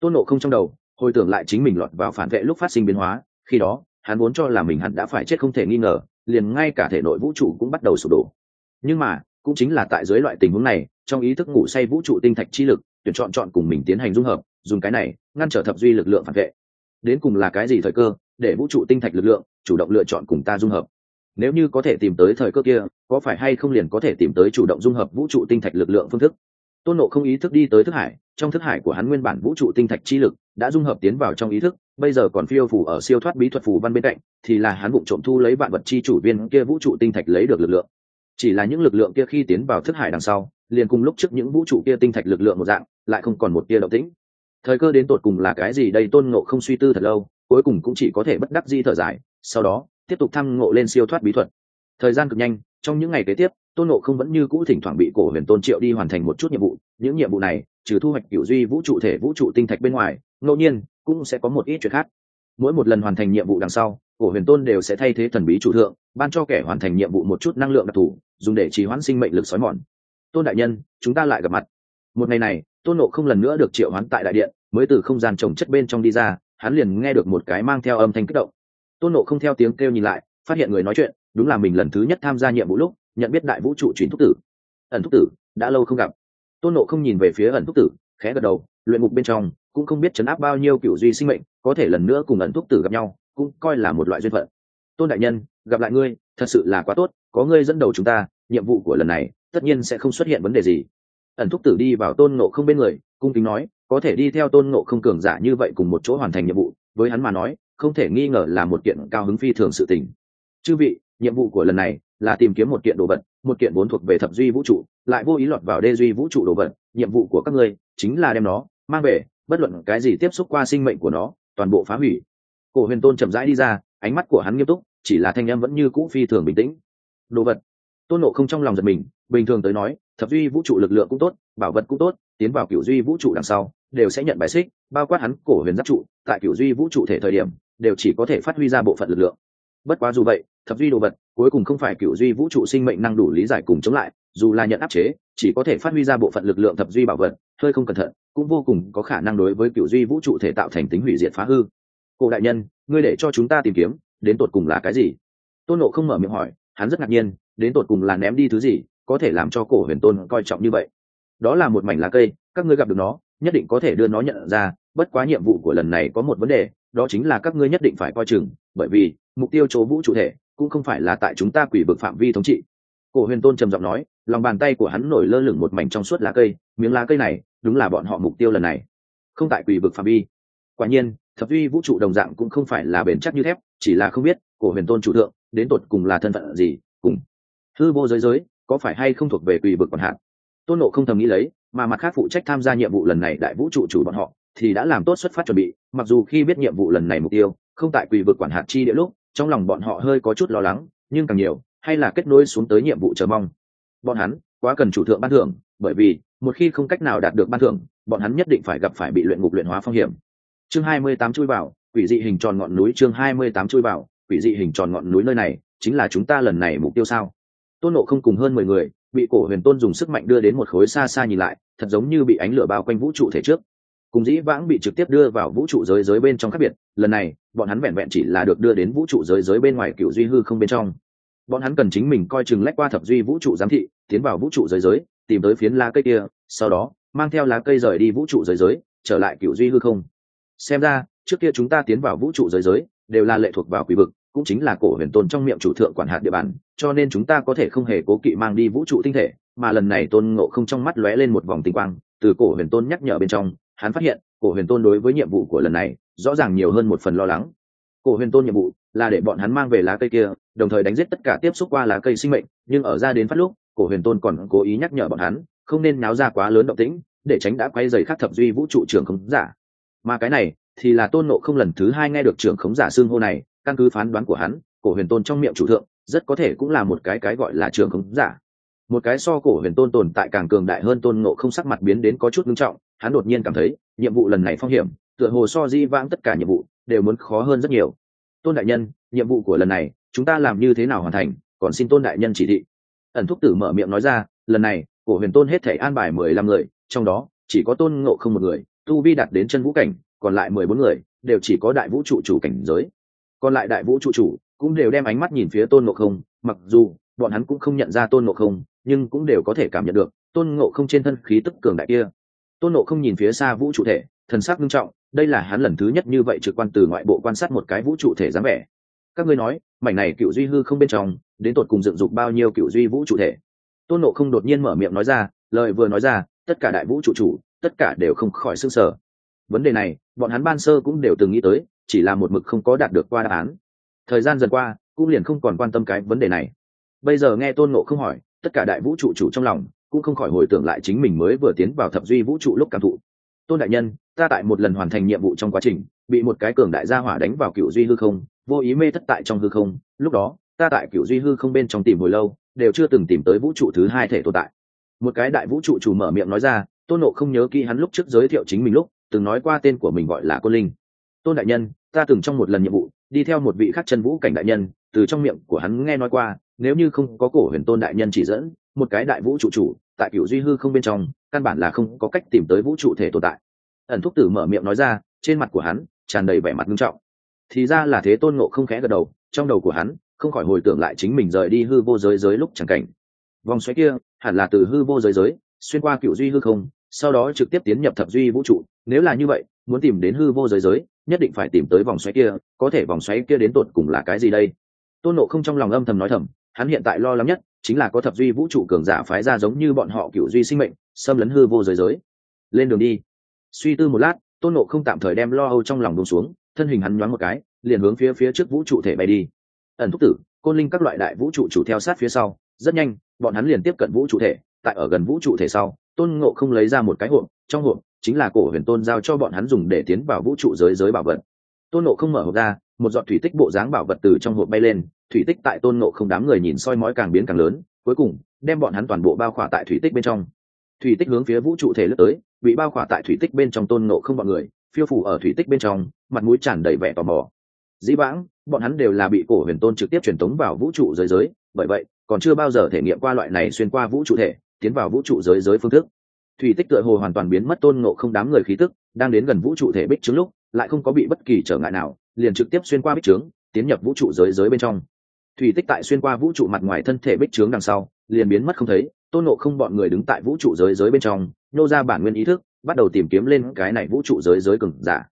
Tôn nộ không trong đầu, hồi tưởng lại chính mình lọt vào phản vệ lúc phát sinh biến hóa, khi đó, hắn muốn cho là mình hẳn đã phải chết không thể nghi ngờ, liền ngay cả thể nội vũ trụ cũng bắt đầu sụp đổ. Nhưng mà, cũng chính là tại dưới loại tình huống này, trong ý thức ngủ say vũ trụ tinh thạch chi lực, tuyển chọn chọn cùng mình tiến hành dung hợp, dùng cái này, ngăn trở thập duy lực lượng phản vệ. Đến cùng là cái gì thời cơ, để vũ trụ tinh thạch lực lượng chủ động lựa chọn cùng ta dung hợp? Nếu như có thể tìm tới thời cơ kia, có phải hay không liền có thể tìm tới chủ động dung hợp vũ trụ tinh thạch lực lượng phương thức? Tôn nộ không ý thức đi tới thức hải, trong thức hải của hắn nguyên bản vũ trụ tinh thạch chi lực đã dung hợp tiến vào trong ý thức, bây giờ còn phiêu phủ ở siêu thoát bí thuật phù văn bên cạnh, thì là hắn vụ trộm thu lấy vạn vật chi chủ viên kia vũ trụ tinh thạch lấy được lực lượng. Chỉ là những lực lượng kia khi tiến vào thức hải đằng sau, liền cùng lúc trước những vũ trụ kia tinh thạch lực lượng một dạng, lại không còn một tia động tĩnh. Thời cơ đến tột cùng là cái gì đây, tôn ngộ không suy tư thật lâu, cuối cùng cũng chỉ có thể bất đắc di thở dài, sau đó tiếp tục thăng ngộ lên siêu thoát bí thuật. Thời gian cực nhanh, trong những ngày kế tiếp, tôn ngộ không vẫn như cũ thỉnh thoảng bị cổ huyền tôn triệu đi hoàn thành một chút nhiệm vụ. Những nhiệm vụ này, trừ thu hoạch cựu duy vũ trụ thể, vũ trụ tinh thạch bên ngoài, ngẫu nhiên cũng sẽ có một ít chuyện khác. Mỗi một lần hoàn thành nhiệm vụ đằng sau, cổ huyền tôn đều sẽ thay thế thần bí chủ thượng, ban cho kẻ hoàn thành nhiệm vụ một chút năng lượng đặc thù, dùng để trì hoãn sinh mệnh lực xói mòn. Tôn đại nhân, chúng ta lại gặp mặt. Một ngày này, tôn nộ không lần nữa được triệu hoán tại đại điện, mới từ không gian trồng chất bên trong đi ra, hắn liền nghe được một cái mang theo âm thanh kích động tôn nộ không theo tiếng kêu nhìn lại, phát hiện người nói chuyện, đúng là mình lần thứ nhất tham gia nhiệm vụ lúc, nhận biết đại vũ trụ chuyển thúc tử. Ẩn thúc tử, đã lâu không gặp. Tôn nộ không nhìn về phía ẩn thúc tử, khẽ gật đầu, luyện ngục bên trong, cũng không biết chấn áp bao nhiêu cựu duy sinh mệnh, có thể lần nữa cùng ẩn thúc tử gặp nhau, cũng coi là một loại duyên phận. Tôn đại nhân, gặp lại ngươi, thật sự là quá tốt, có ngươi dẫn đầu chúng ta, nhiệm vụ của lần này, tất nhiên sẽ không xuất hiện vấn đề gì. Ẩn thúc tử đi vào tôn nộ không bên người, cung kính nói, có thể đi theo tôn nộ không cường giả như vậy cùng một chỗ hoàn thành nhiệm vụ, với hắn mà nói không thể nghi ngờ là một kiện cao hứng phi thường sự tình. Chư vị, nhiệm vụ của lần này là tìm kiếm một kiện đồ vật, một kiện vốn thuộc về thập duy vũ trụ, lại vô ý lọt vào đê duy vũ trụ đồ vật. Nhiệm vụ của các ngươi chính là đem nó mang về, bất luận cái gì tiếp xúc qua sinh mệnh của nó, toàn bộ phá hủy. Cổ huyền tôn chậm rãi đi ra, ánh mắt của hắn nghiêm túc, chỉ là thanh em vẫn như cũ phi thường bình tĩnh. Đồ vật. Tôn nộ không trong lòng giật mình, bình thường tới nói, thập duy vũ trụ lực lượng cũng tốt, bảo vật cũng tốt, tiến vào kiểu duy vũ trụ đằng sau, đều sẽ nhận bài xích, bao quát hắn cổ huyền giáp trụ, tại kiểu duy vũ trụ thể thời điểm đều chỉ có thể phát huy ra bộ phận lực lượng. Bất quá dù vậy, thập duy đồ vật cuối cùng không phải cựu duy vũ trụ sinh mệnh năng đủ lý giải cùng chống lại, dù là nhận áp chế, chỉ có thể phát huy ra bộ phận lực lượng thập duy bảo vật, hơi không cẩn thận, cũng vô cùng có khả năng đối với cựu duy vũ trụ thể tạo thành tính hủy diệt phá hư. Cổ đại nhân, ngươi để cho chúng ta tìm kiếm, đến tột cùng là cái gì? Tôn nộ không mở miệng hỏi, hắn rất ngạc nhiên, đến tột cùng là ném đi thứ gì, có thể làm cho cổ huyền tôn coi trọng như vậy? Đó là một mảnh lá cây, các ngươi gặp được nó, nhất định có thể đưa nó nhận ra, bất quá nhiệm vụ của lần này có một vấn đề đó chính là các ngươi nhất định phải coi chừng, bởi vì, mục tiêu chỗ vũ trụ thể, cũng không phải là tại chúng ta quỷ vực phạm vi thống trị. Cổ huyền tôn trầm giọng nói, lòng bàn tay của hắn nổi lơ lửng một mảnh trong suốt lá cây, miếng lá cây này, đúng là bọn họ mục tiêu lần này. Không tại quỷ vực phạm vi. Quả nhiên, thập duy vũ trụ đồng dạng cũng không phải là bền chắc như thép, chỉ là không biết, cổ huyền tôn chủ thượng, đến tột cùng là thân phận gì, cùng hư vô giới giới, có phải hay không thuộc về quỷ vực còn hạn? Tôn nộ không thầm nghĩ lấy, mà mặt khác phụ trách tham gia nhiệm vụ lần này đại vũ trụ chủ bọn họ thì đã làm tốt xuất phát chuẩn bị, mặc dù khi biết nhiệm vụ lần này mục tiêu, không tại quỷ vực quản hạt chi địa lúc, trong lòng bọn họ hơi có chút lo lắng, nhưng càng nhiều, hay là kết nối xuống tới nhiệm vụ chờ mong. Bọn hắn, quá cần chủ thượng ban thưởng, bởi vì, một khi không cách nào đạt được ban thưởng, bọn hắn nhất định phải gặp phải bị luyện ngục luyện hóa phong hiểm. Chương hai mươi tám chui vào, quỷ dị hình tròn ngọn núi chương hai mươi tám chui vào, quỷ dị hình tròn ngọn núi nơi này, chính là chúng ta lần này mục tiêu sao? Tôn nộ không cùng hơn mười người, bị cổ huyền tôn dùng sức mạnh đưa đến một khối xa xa nhìn lại, thật giống như bị ánh lửa bao quanh vũ trụ thể trước cùng dĩ vãng bị trực tiếp đưa vào vũ trụ giới giới bên trong khác biệt, lần này, bọn hắn vẹn vẹn chỉ là được đưa đến vũ trụ giới giới bên ngoài cựu duy hư không bên trong. Bọn hắn cần chính mình coi chừng lách qua thập duy vũ trụ giám thị, tiến vào vũ trụ giới giới, tìm tới phiến lá cây kia, sau đó, mang theo lá cây rời đi vũ trụ giới giới, trở lại cựu duy hư không. Xem ra, trước kia chúng ta tiến vào vũ trụ giới giới, đều là lệ thuộc vào quỷ vực, cũng chính là cổ huyền tôn trong miệng chủ thượng quản hạt địa bàn, cho nên chúng ta có thể không hề cố kỵ mang đi vũ trụ tinh thể, mà lần này tôn ngộ không trong mắt lóe lên một vòng tinh quang, từ cổ huyền tôn nhắc nhở bên trong hắn phát hiện, cổ huyền tôn đối với nhiệm vụ của lần này, rõ ràng nhiều hơn một phần lo lắng. Cổ huyền tôn nhiệm vụ là để bọn hắn mang về lá cây kia, đồng thời đánh giết tất cả tiếp xúc qua lá cây sinh mệnh, nhưng ở ra đến phát lúc, cổ huyền tôn còn cố ý nhắc nhở bọn hắn, không nên náo ra quá lớn động tĩnh, để tránh đã quay dày khắc thập duy vũ trụ trưởng khống giả. Mà cái này thì là tôn nộ không lần thứ hai nghe được trưởng khống giả xương hô này, căn cứ phán đoán của hắn, cổ huyền tôn trong miệng chủ thượng, rất có thể cũng là một cái cái gọi là trưởng khống giả. Một cái so cổ huyền tôn tồn tại càng cường đại hơn tôn nộ không sắc mặt biến đến có chút nghiêm trọng hắn đột nhiên cảm thấy, nhiệm vụ lần này phong hiểm, tựa hồ so di vãng tất cả nhiệm vụ đều muốn khó hơn rất nhiều. Tôn đại nhân, nhiệm vụ của lần này, chúng ta làm như thế nào hoàn thành? Còn xin tôn đại nhân chỉ thị. Ẩn thúc tử mở miệng nói ra, lần này, cổ huyền tôn hết thể an bài mười lăm người, trong đó, chỉ có tôn ngộ không một người, tu vi đạt đến chân vũ cảnh, còn lại mười bốn người, đều chỉ có đại vũ trụ chủ cảnh giới. Còn lại đại vũ trụ chủ cũng đều đem ánh mắt nhìn phía tôn ngộ không, mặc dù, bọn hắn cũng không nhận ra tôn ngộ không, nhưng cũng đều có thể cảm nhận được, tôn ngộ không trên thân khí tức cường đại kia tôn Nộ không nhìn phía xa vũ trụ thể, thần sắc nghiêm trọng, đây là hắn lần thứ nhất như vậy trực quan từ ngoại bộ quan sát một cái vũ trụ thể dáng vẻ. Các ngươi nói, mảnh này cựu duy hư không bên trong, đến tột cùng dựng dục bao nhiêu cựu duy vũ trụ thể? Tôn nộ không đột nhiên mở miệng nói ra, lời vừa nói ra, tất cả đại vũ trụ chủ, tất cả đều không khỏi s ư n g sở vấn đề này, bọn hắn ban sơ cũng đều từng nghĩ tới, chỉ là một mực không có đạt được qua đáp án. Thời gian dần qua, cũng liền không còn quan tâm cái vấn đề này. Bây giờ nghe tôn nộ không hỏi, tất cả đại vũ trụ chủ trong lòng cũng không khỏi hồi tưởng lại chính mình mới vừa tiến vào thập duy vũ trụ lúc cảm thụ. Tôn đại nhân, ta tại một lần hoàn thành nhiệm vụ trong quá trình, bị một cái cường đại gia hỏa đánh vào cựu duy hư không, vô ý mê thất tại trong hư không. Lúc đó, ta tại cựu duy hư không bên trong tìm hồi lâu, đều chưa từng tìm tới vũ trụ thứ hai thể tồn tại. Một cái đại vũ trụ chủ mở miệng nói ra, tôn nộ không nhớ kỹ hắn lúc trước giới thiệu chính mình lúc, từng nói qua tên của mình gọi là côn linh. Tôn đại nhân, ta từng trong một lần nhiệm vụ, đi theo một vị khắc chân vũ cảnh đại nhân từ trong miệng của hắn nghe nói qua, nếu như không có cổ huyền tôn đại nhân chỉ dẫn, một cái đại vũ trụ chủ, tại cựu duy hư không bên trong, căn bản là không có cách tìm tới vũ trụ thể tồn tại. Ẩn thúc tử mở miệng nói ra, trên mặt của hắn tràn đầy vẻ mặt nghiêm trọng. Thì ra là thế tôn ngộ không khẽ gật đầu, trong đầu của hắn không khỏi hồi tưởng lại chính mình rời đi hư vô giới giới lúc chẳng cảnh. Vòng xoáy kia, hẳn là từ hư vô giới giới, xuyên qua cựu duy hư không, sau đó trực tiếp tiến nhập thập duy vũ trụ. Nếu là như vậy, muốn tìm đến hư vô giới giới, nhất định phải tìm tới vòng xoáy kia, có thể vòng xoáy kia đến tột cùng là cái gì đây? Tôn nộ không trong lòng âm thầm nói thầm, hắn hiện tại lo lắng nhất chính là có thập duy vũ trụ cường giả phái ra giống như bọn họ cựu duy sinh mệnh, xâm lấn hư vô giới giới. Lên đường đi. Suy tư một lát, tôn nộ không tạm thời đem lo âu trong lòng đông xuống, thân hình hắn nhoáng một cái, liền hướng phía phía trước vũ trụ thể bay đi. Ẩn thúc tử, côn linh các loại đại vũ trụ chủ theo sát phía sau, rất nhanh, bọn hắn liền tiếp cận vũ trụ thể, tại ở gần vũ trụ thể sau, tôn ngộ không lấy ra một cái hộp, trong hộp chính là cổ huyền tôn giao cho bọn hắn dùng để tiến vào vũ trụ giới giới bảo vật. Tôn ngộ không mở hộp ra một giọt thủy tích bộ dáng bảo vật từ trong hộp bay lên, thủy tích tại tôn ngộ không đám người nhìn soi mói càng biến càng lớn, cuối cùng, đem bọn hắn toàn bộ bao khỏa tại thủy tích bên trong. Thủy tích hướng phía vũ trụ thể lướt tới, bị bao khỏa tại thủy tích bên trong tôn ngộ không bọn người, phiêu phủ ở thủy tích bên trong, mặt mũi tràn đầy vẻ tò mò. Dĩ vãng, bọn hắn đều là bị cổ huyền tôn trực tiếp truyền tống vào vũ trụ giới giới, bởi vậy, còn chưa bao giờ thể nghiệm qua loại này xuyên qua vũ trụ thể, tiến vào vũ trụ giới giới phương thức. Thủy tích tựa hồ hoàn toàn biến mất tôn ngộ không đám người khí tức, đang đến gần vũ trụ thể bích trước lúc, lại không có bị bất kỳ trở ngại nào liền trực tiếp xuyên qua bích trướng tiến nhập vũ trụ giới giới bên trong thủy tích tại xuyên qua vũ trụ mặt ngoài thân thể bích trướng đằng sau liền biến mất không thấy tôn ngộ không bọn người đứng tại vũ trụ giới giới bên trong nô ra bản nguyên ý thức bắt đầu tìm kiếm lên cái này vũ trụ giới giới cừng giả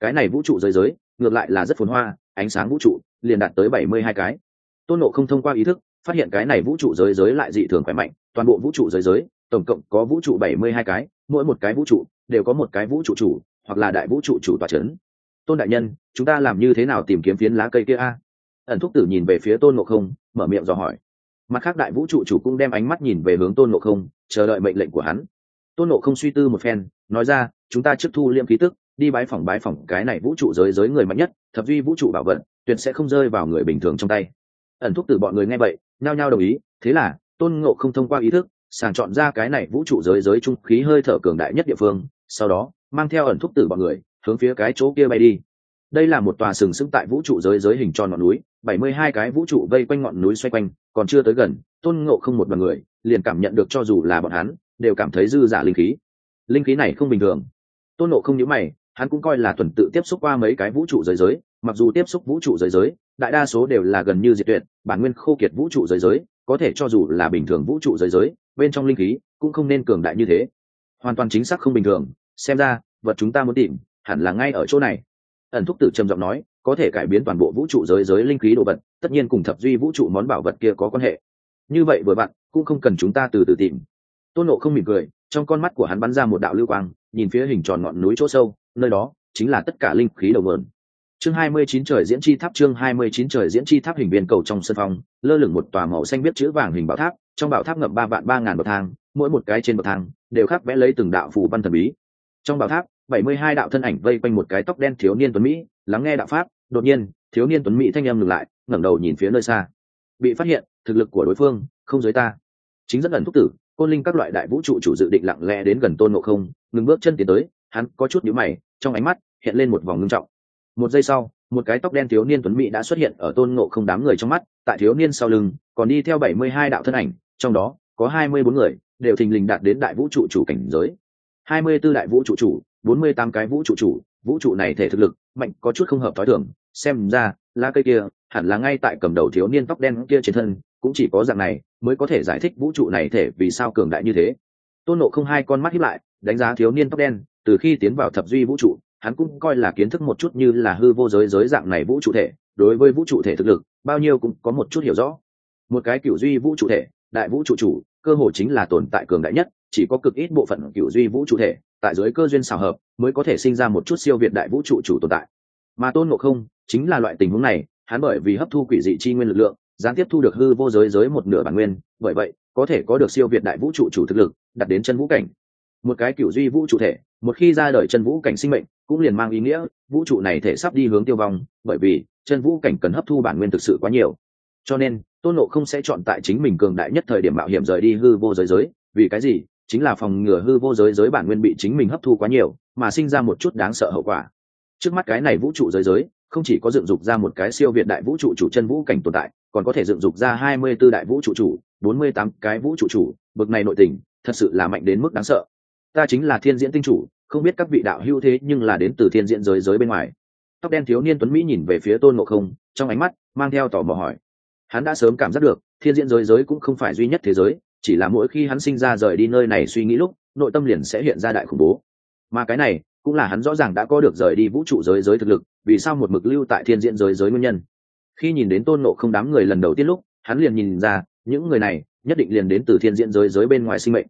cái này vũ trụ giới giới ngược lại là rất phồn hoa ánh sáng vũ trụ liền đạt tới bảy mươi hai cái tôn nộ không thông qua ý thức phát hiện cái này vũ trụ giới giới lại dị thường khỏe mạnh toàn bộ vũ trụ giới giới tổng cộng có vũ trụ bảy mươi hai cái mỗi một cái vũ trụ đều có một cái vũ trụ chủ hoặc là đại vũ trụ chủ tòa c h ấ n tôn đại nhân, chúng ta làm như thế nào tìm kiếm phiến lá cây kia a? Ẩn thúc tử nhìn về phía tôn ngộ không, mở miệng dò hỏi. Mặt khác đại vũ trụ chủ cũng đem ánh mắt nhìn về hướng tôn ngộ không, chờ đợi mệnh lệnh của hắn. Tôn ngộ không suy tư một phen, nói ra, chúng ta trước thu liêm khí tức, đi bái phỏng bái phỏng cái này vũ trụ giới giới người mạnh nhất, thập duy vũ trụ bảo vận tuyệt sẽ không rơi vào người bình thường trong tay. Ẩn thúc tử bọn người nghe vậy, nhao nhao đồng ý, thế là, tôn ngộ không thông qua ý thức, sàng chọn ra cái này vũ trụ giới giới trung khí hơi thở cường đại nhất địa phương, sau đó, mang theo ẩn thúc tử bọn người hướng phía cái chỗ kia bay đi. Đây là một tòa sừng sững tại vũ trụ giới giới hình tròn ngọn núi, bảy mươi hai cái vũ trụ vây quanh ngọn núi xoay quanh, còn chưa tới gần, tôn ngộ không một đoàn người, liền cảm nhận được cho dù là bọn hắn, đều cảm thấy dư giả linh khí. Linh khí này không bình thường. Tôn ngộ không nhớ mày, hắn cũng coi là tuần tự tiếp xúc qua mấy cái vũ trụ giới giới, mặc dù tiếp xúc vũ trụ giới giới, đại đa số đều là gần như diệt tuyệt, bản nguyên khô kiệt vũ trụ giới giới, có thể cho dù là bình thường vũ trụ giới giới, bên trong linh khí cũng không nên cường đại như thế. Hoàn toàn chính xác không bình thường, xem ra, vật chúng ta muốn tìm hẳn là ngay ở chỗ này. Ẩn thúc tử trầm giọng nói, có thể cải biến toàn bộ vũ trụ giới giới linh khí đồ vật, tất nhiên cùng thập duy vũ trụ món bảo vật kia có quan hệ. Như vậy vừa bạn, cũng không cần chúng ta từ từ tìm. Tôn nộ không mỉm cười, trong con mắt của hắn bắn ra một đạo lưu quang, nhìn phía hình tròn ngọn núi chỗ sâu, nơi đó chính là tất cả linh khí đầu vườn chương 29 trời diễn chi tháp, chương 29 trời diễn chi tháp hình viên cầu trong sân phong lơ lửng một tòa màu xanh biết chữ vàng hình bảo tháp, trong bảo tháp ngậm ba vạn ba ngàn bậc thang, mỗi một cái trên bậc thang đều khắc vẽ lấy từng đạo phù văn thần bí. Trong bảo tháp 72 đạo thân ảnh vây quanh một cái tóc đen thiếu niên tuấn mỹ, lắng nghe đạo pháp. Đột nhiên, thiếu niên tuấn mỹ thanh âm ngừng lại, ngẩng đầu nhìn phía nơi xa. Bị phát hiện, thực lực của đối phương, không giới ta. Chính rất ẩn thúc tử, côn linh các loại đại vũ trụ chủ dự định lặng lẽ đến gần tôn ngộ không, ngừng bước chân tiến tới, hắn có chút nhíu mày, trong ánh mắt hiện lên một vòng ngưng trọng. Một giây sau, một cái tóc đen thiếu niên tuấn mỹ đã xuất hiện ở tôn ngộ không đám người trong mắt, tại thiếu niên sau lưng, còn đi theo bảy mươi hai đạo thân ảnh, trong đó có hai mươi bốn người đều thình lình đạt đến đại vũ trụ chủ cảnh giới. hai mươi b ố đại vũ trụ chủ bốn mươi tám cái vũ trụ chủ, vũ trụ này thể thực lực, mạnh, có chút không hợp t h ó i thường. Xem ra, lá cây kia, hẳn là ngay tại cầm đầu thiếu niên tóc đen kia trên thân, cũng chỉ có dạng này, mới có thể giải thích vũ trụ này thể vì sao cường đại như thế. Tôn nộ không hai con mắt hiếp lại, đánh giá thiếu niên tóc đen, từ khi tiến vào thập duy vũ trụ, hắn cũng coi là kiến thức một chút như là hư vô giới giới dạng này vũ trụ thể, đối với vũ trụ thể thực lực, bao nhiêu cũng có một chút hiểu rõ. Một cái cựu duy vũ trụ thể, đại vũ trụ chủ, cơ hồ chính là tồn tại cường đại nhất chỉ có cực ít bộ phận cựu duy vũ trụ thể, tại giới cơ duyên xào hợp, mới có thể sinh ra một chút siêu việt đại vũ trụ chủ tồn tại. Mà tôn ngộ không chính là loại tình huống này, hắn bởi vì hấp thu quỷ dị chi nguyên lực lượng, gián tiếp thu được hư vô giới giới một nửa bản nguyên, bởi vậy, có thể có được siêu việt đại vũ trụ chủ thực lực đặt đến chân vũ cảnh. Một cái cựu duy vũ trụ thể, một khi ra đời chân vũ cảnh sinh mệnh, cũng liền mang ý nghĩa, vũ trụ này thể sắp đi hướng tiêu vong, bởi vì, chân vũ cảnh cần hấp thu bản nguyên thực sự quá nhiều. Cho nên, tôn nộ không sẽ chọn tại chính mình cường đại nhất thời điểm mạo hiểm rời đi hư vô giới giới, vì cái gì? Chính là phòng ngừa hư vô giới giới bản nguyên bị chính mình hấp thu quá nhiều, mà sinh ra một chút đáng sợ hậu quả. Trước mắt cái này vũ trụ giới giới, không chỉ có dựng dục ra một cái siêu việt đại vũ trụ chủ chân vũ cảnh tồn tại, còn có thể dựng dục ra hai mươi b ố đại vũ trụ chủ, bốn mươi tám cái vũ trụ chủ, bực này nội tình, thật sự là mạnh đến mức đáng sợ. Ta chính là thiên diễn tinh chủ, không biết các vị đạo hữu thế nhưng là đến từ thiên diễn giới giới bên ngoài. Tóc đen thiếu niên tuấn mỹ nhìn về phía tôn ngộ không, trong ánh mắt mang theo tò mò hỏi. Hắn đã sớm cảm giác được, thiên diễn giới giới cũng không phải duy nhất thế giới chỉ là mỗi khi hắn sinh ra rời đi nơi này suy nghĩ lúc, nội tâm liền sẽ hiện ra đại khủng bố. Mà cái này, cũng là hắn rõ ràng đã có được rời đi vũ trụ giới giới thực lực, vì sao một mực lưu tại thiên diễn giới giới nguyên nhân. Khi nhìn đến tôn nộ không đám người lần đầu tiên lúc, hắn liền nhìn ra, những người này nhất định liền đến từ thiên diễn giới giới bên ngoài sinh mệnh.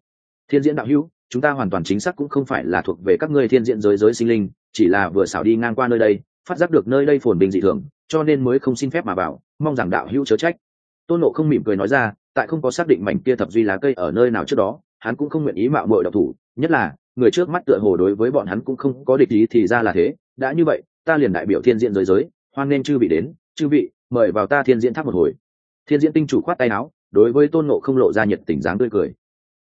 Thiên diễn đạo hữu, chúng ta hoàn toàn chính xác cũng không phải là thuộc về các ngươi thiên diễn giới giới sinh linh, chỉ là vừa xảo đi ngang qua nơi đây, phát giác được nơi đây phồn bình dị thường, cho nên mới không xin phép mà vào mong rằng đạo hữu chớ trách. Tôn nộ không mỉm cười nói ra tại không có xác định mảnh kia thập duy lá cây ở nơi nào trước đó, hắn cũng không nguyện ý mạo mội độc thủ. Nhất là, người trước mắt tựa hồ đối với bọn hắn cũng không có địch ý thì ra là thế. Đã như vậy, ta liền đại biểu thiên diện giới giới, hoan nên chư vị đến. Chư vị, mời vào ta thiên diễn tháp một hồi. Thiên diễn tinh chủ khoát tay áo, đối với tôn nộ không lộ ra nhiệt tình dáng tươi cười.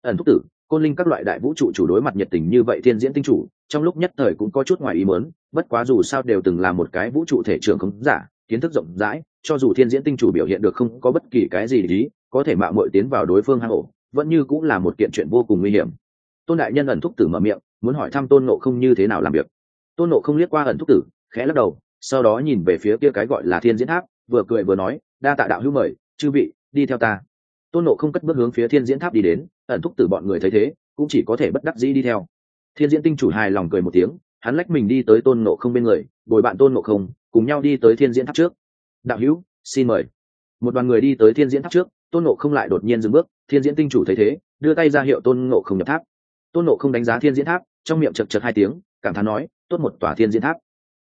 Ẩn thúc tử, côn linh các loại đại vũ trụ chủ đối mặt nhiệt tình như vậy thiên diễn tinh chủ, trong lúc nhất thời cũng có chút ngoài ý mớn bất quá dù sao đều từng là một cái vũ trụ thể trưởng khống giả, kiến thức rộng rãi, cho dù thiên diễn tinh chủ biểu hiện được không có bất kỳ cái gì lý có thể mạo muội tiến vào đối phương hang ổ, vẫn như cũng là một kiện chuyện vô cùng nguy hiểm. Tôn đại nhân ẩn thúc tử mở miệng, muốn hỏi thăm tôn nộ không như thế nào làm việc. Tôn nộ không liếc qua ẩn thúc tử, khẽ lắc đầu, sau đó nhìn về phía kia cái gọi là thiên diễn tháp, vừa cười vừa nói, đa tạ đạo hữu mời, chư vị, đi theo ta. Tôn nộ không cất bước hướng phía thiên diễn tháp đi đến, ẩn thúc tử bọn người thấy thế, cũng chỉ có thể bất đắc dĩ đi theo. Thiên diễn tinh chủ hài lòng cười một tiếng, hắn lách mình đi tới tôn nộ không bên người, bồi bạn tôn nộ không, cùng nhau đi tới thiên diễn tháp trước. Đạo hữu, xin mời. Một đoàn người đi tới thiên diễn tháp trước tôn nộ không lại đột nhiên dừng bước thiên diễn tinh chủ thấy thế đưa tay ra hiệu tôn nộ không nhập tháp. Tôn nộ không đánh giá thiên diễn tháp trong miệng chật chật hai tiếng cảm thán nói tốt một tòa thiên diễn tháp.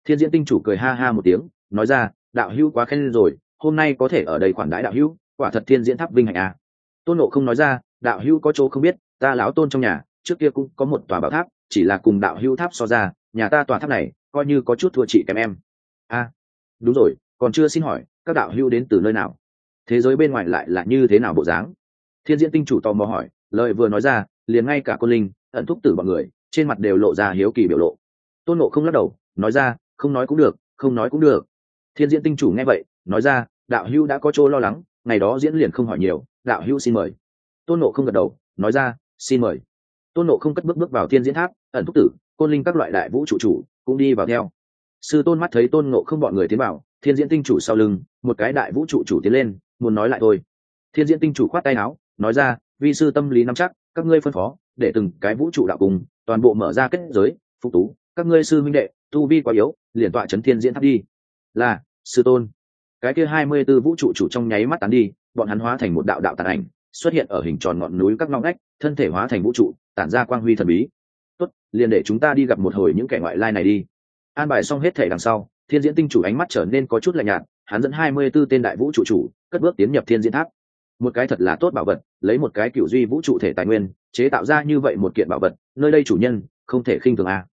Thiên diễn tinh chủ cười ha ha một tiếng nói ra đạo hữu quá khen rồi hôm nay có thể ở đây khoản đãi đạo hữu quả thật thiên diễn tháp vinh hạnh à. tôn nộ không nói ra đạo hữu có chỗ không biết ta lão tôn trong nhà trước kia cũng có một tòa bảo tháp chỉ là cùng đạo hữu tháp so ra nhà ta tòa tháp này coi như có chút thua chị kém em. A à, đúng rồi còn chưa xin hỏi các đạo hữu đến từ nơi nào? Thế giới bên ngoài lại là như thế nào bộ dáng? Thiên diễn tinh chủ tò mò hỏi, lời vừa nói ra, liền ngay cả Côn linh, ẩn thúc tử bọn người, trên mặt đều lộ ra hiếu kỳ biểu lộ. Tôn nộ không lắc đầu, nói ra, không nói cũng được, không nói cũng được. Thiên diễn tinh chủ nghe vậy, nói ra, đạo hữu đã có chỗ lo lắng, ngày đó diễn liền không hỏi nhiều, đạo hữu xin mời. Tôn nộ không gật đầu, nói ra, xin mời. Tôn nộ không cất bước bước vào thiên diễn tháp, ẩn thúc tử, côn linh các loại đại vũ trụ chủ cũng đi vào theo. Sư tôn mắt thấy tôn nộ không bọn người tiến vào, thiên diễn tinh chủ sau lưng, một cái đại vũ trụ chủ tiến lên muốn nói lại thôi. Thiên diễn tinh chủ khoát tay áo, nói ra, vi sư tâm lý nắm chắc, các ngươi phân phó, để từng cái vũ trụ đạo cùng, toàn bộ mở ra kết giới, phục tú, các ngươi sư minh đệ, tu vi quá yếu, liền tọa chấn thiên diễn tháp đi. Là, sư tôn. Cái kia hai mươi b ố vũ trụ chủ trong nháy mắt tán đi, bọn hắn hóa thành một đạo đạo tàn ảnh, xuất hiện ở hình tròn ngọn núi các ngõ ngách, thân thể hóa thành vũ trụ, tản ra quang huy thần bí. Tốt, liền để chúng ta đi gặp một hồi những kẻ ngoại lai này đi. An bài xong hết thể đằng sau, thiên diễn tinh chủ ánh mắt trở nên có chút lạnh nhạt, hắn dẫn hai mươi b ố tên đại vũ trụ chủ cất bước tiến nhập thiên diễn tháp. Một cái thật là tốt bảo vật, lấy một cái cựu duy vũ trụ thể tài nguyên, chế tạo ra như vậy một kiện bảo vật, nơi đây chủ nhân, không thể khinh thường a.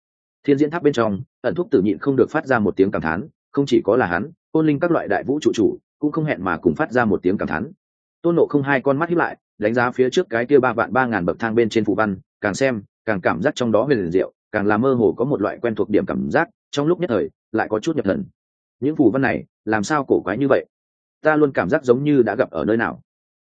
Thiên diễn tháp bên trong, ẩn thúc tử nhịn không được phát ra một tiếng cảm thán, không chỉ có là hắn, tôn linh các loại đại vũ trụ chủ, cũng không hẹn mà cùng phát ra một tiếng cảm thán. Tôn nộ không hai con mắt hiếp lại, đánh giá phía trước cái kia ba vạn ba ngàn bậc thang bên trên phụ văn, càng xem, càng cảm giác trong đó huyền diệu, càng làm mơ hồ có một loại quen thuộc điểm cảm giác, trong lúc nhất thời, lại có chút nhập thần. Những phù văn này, làm sao cổ quái như vậy? Ta luôn cảm giác giống như đã gặp ở nơi nào.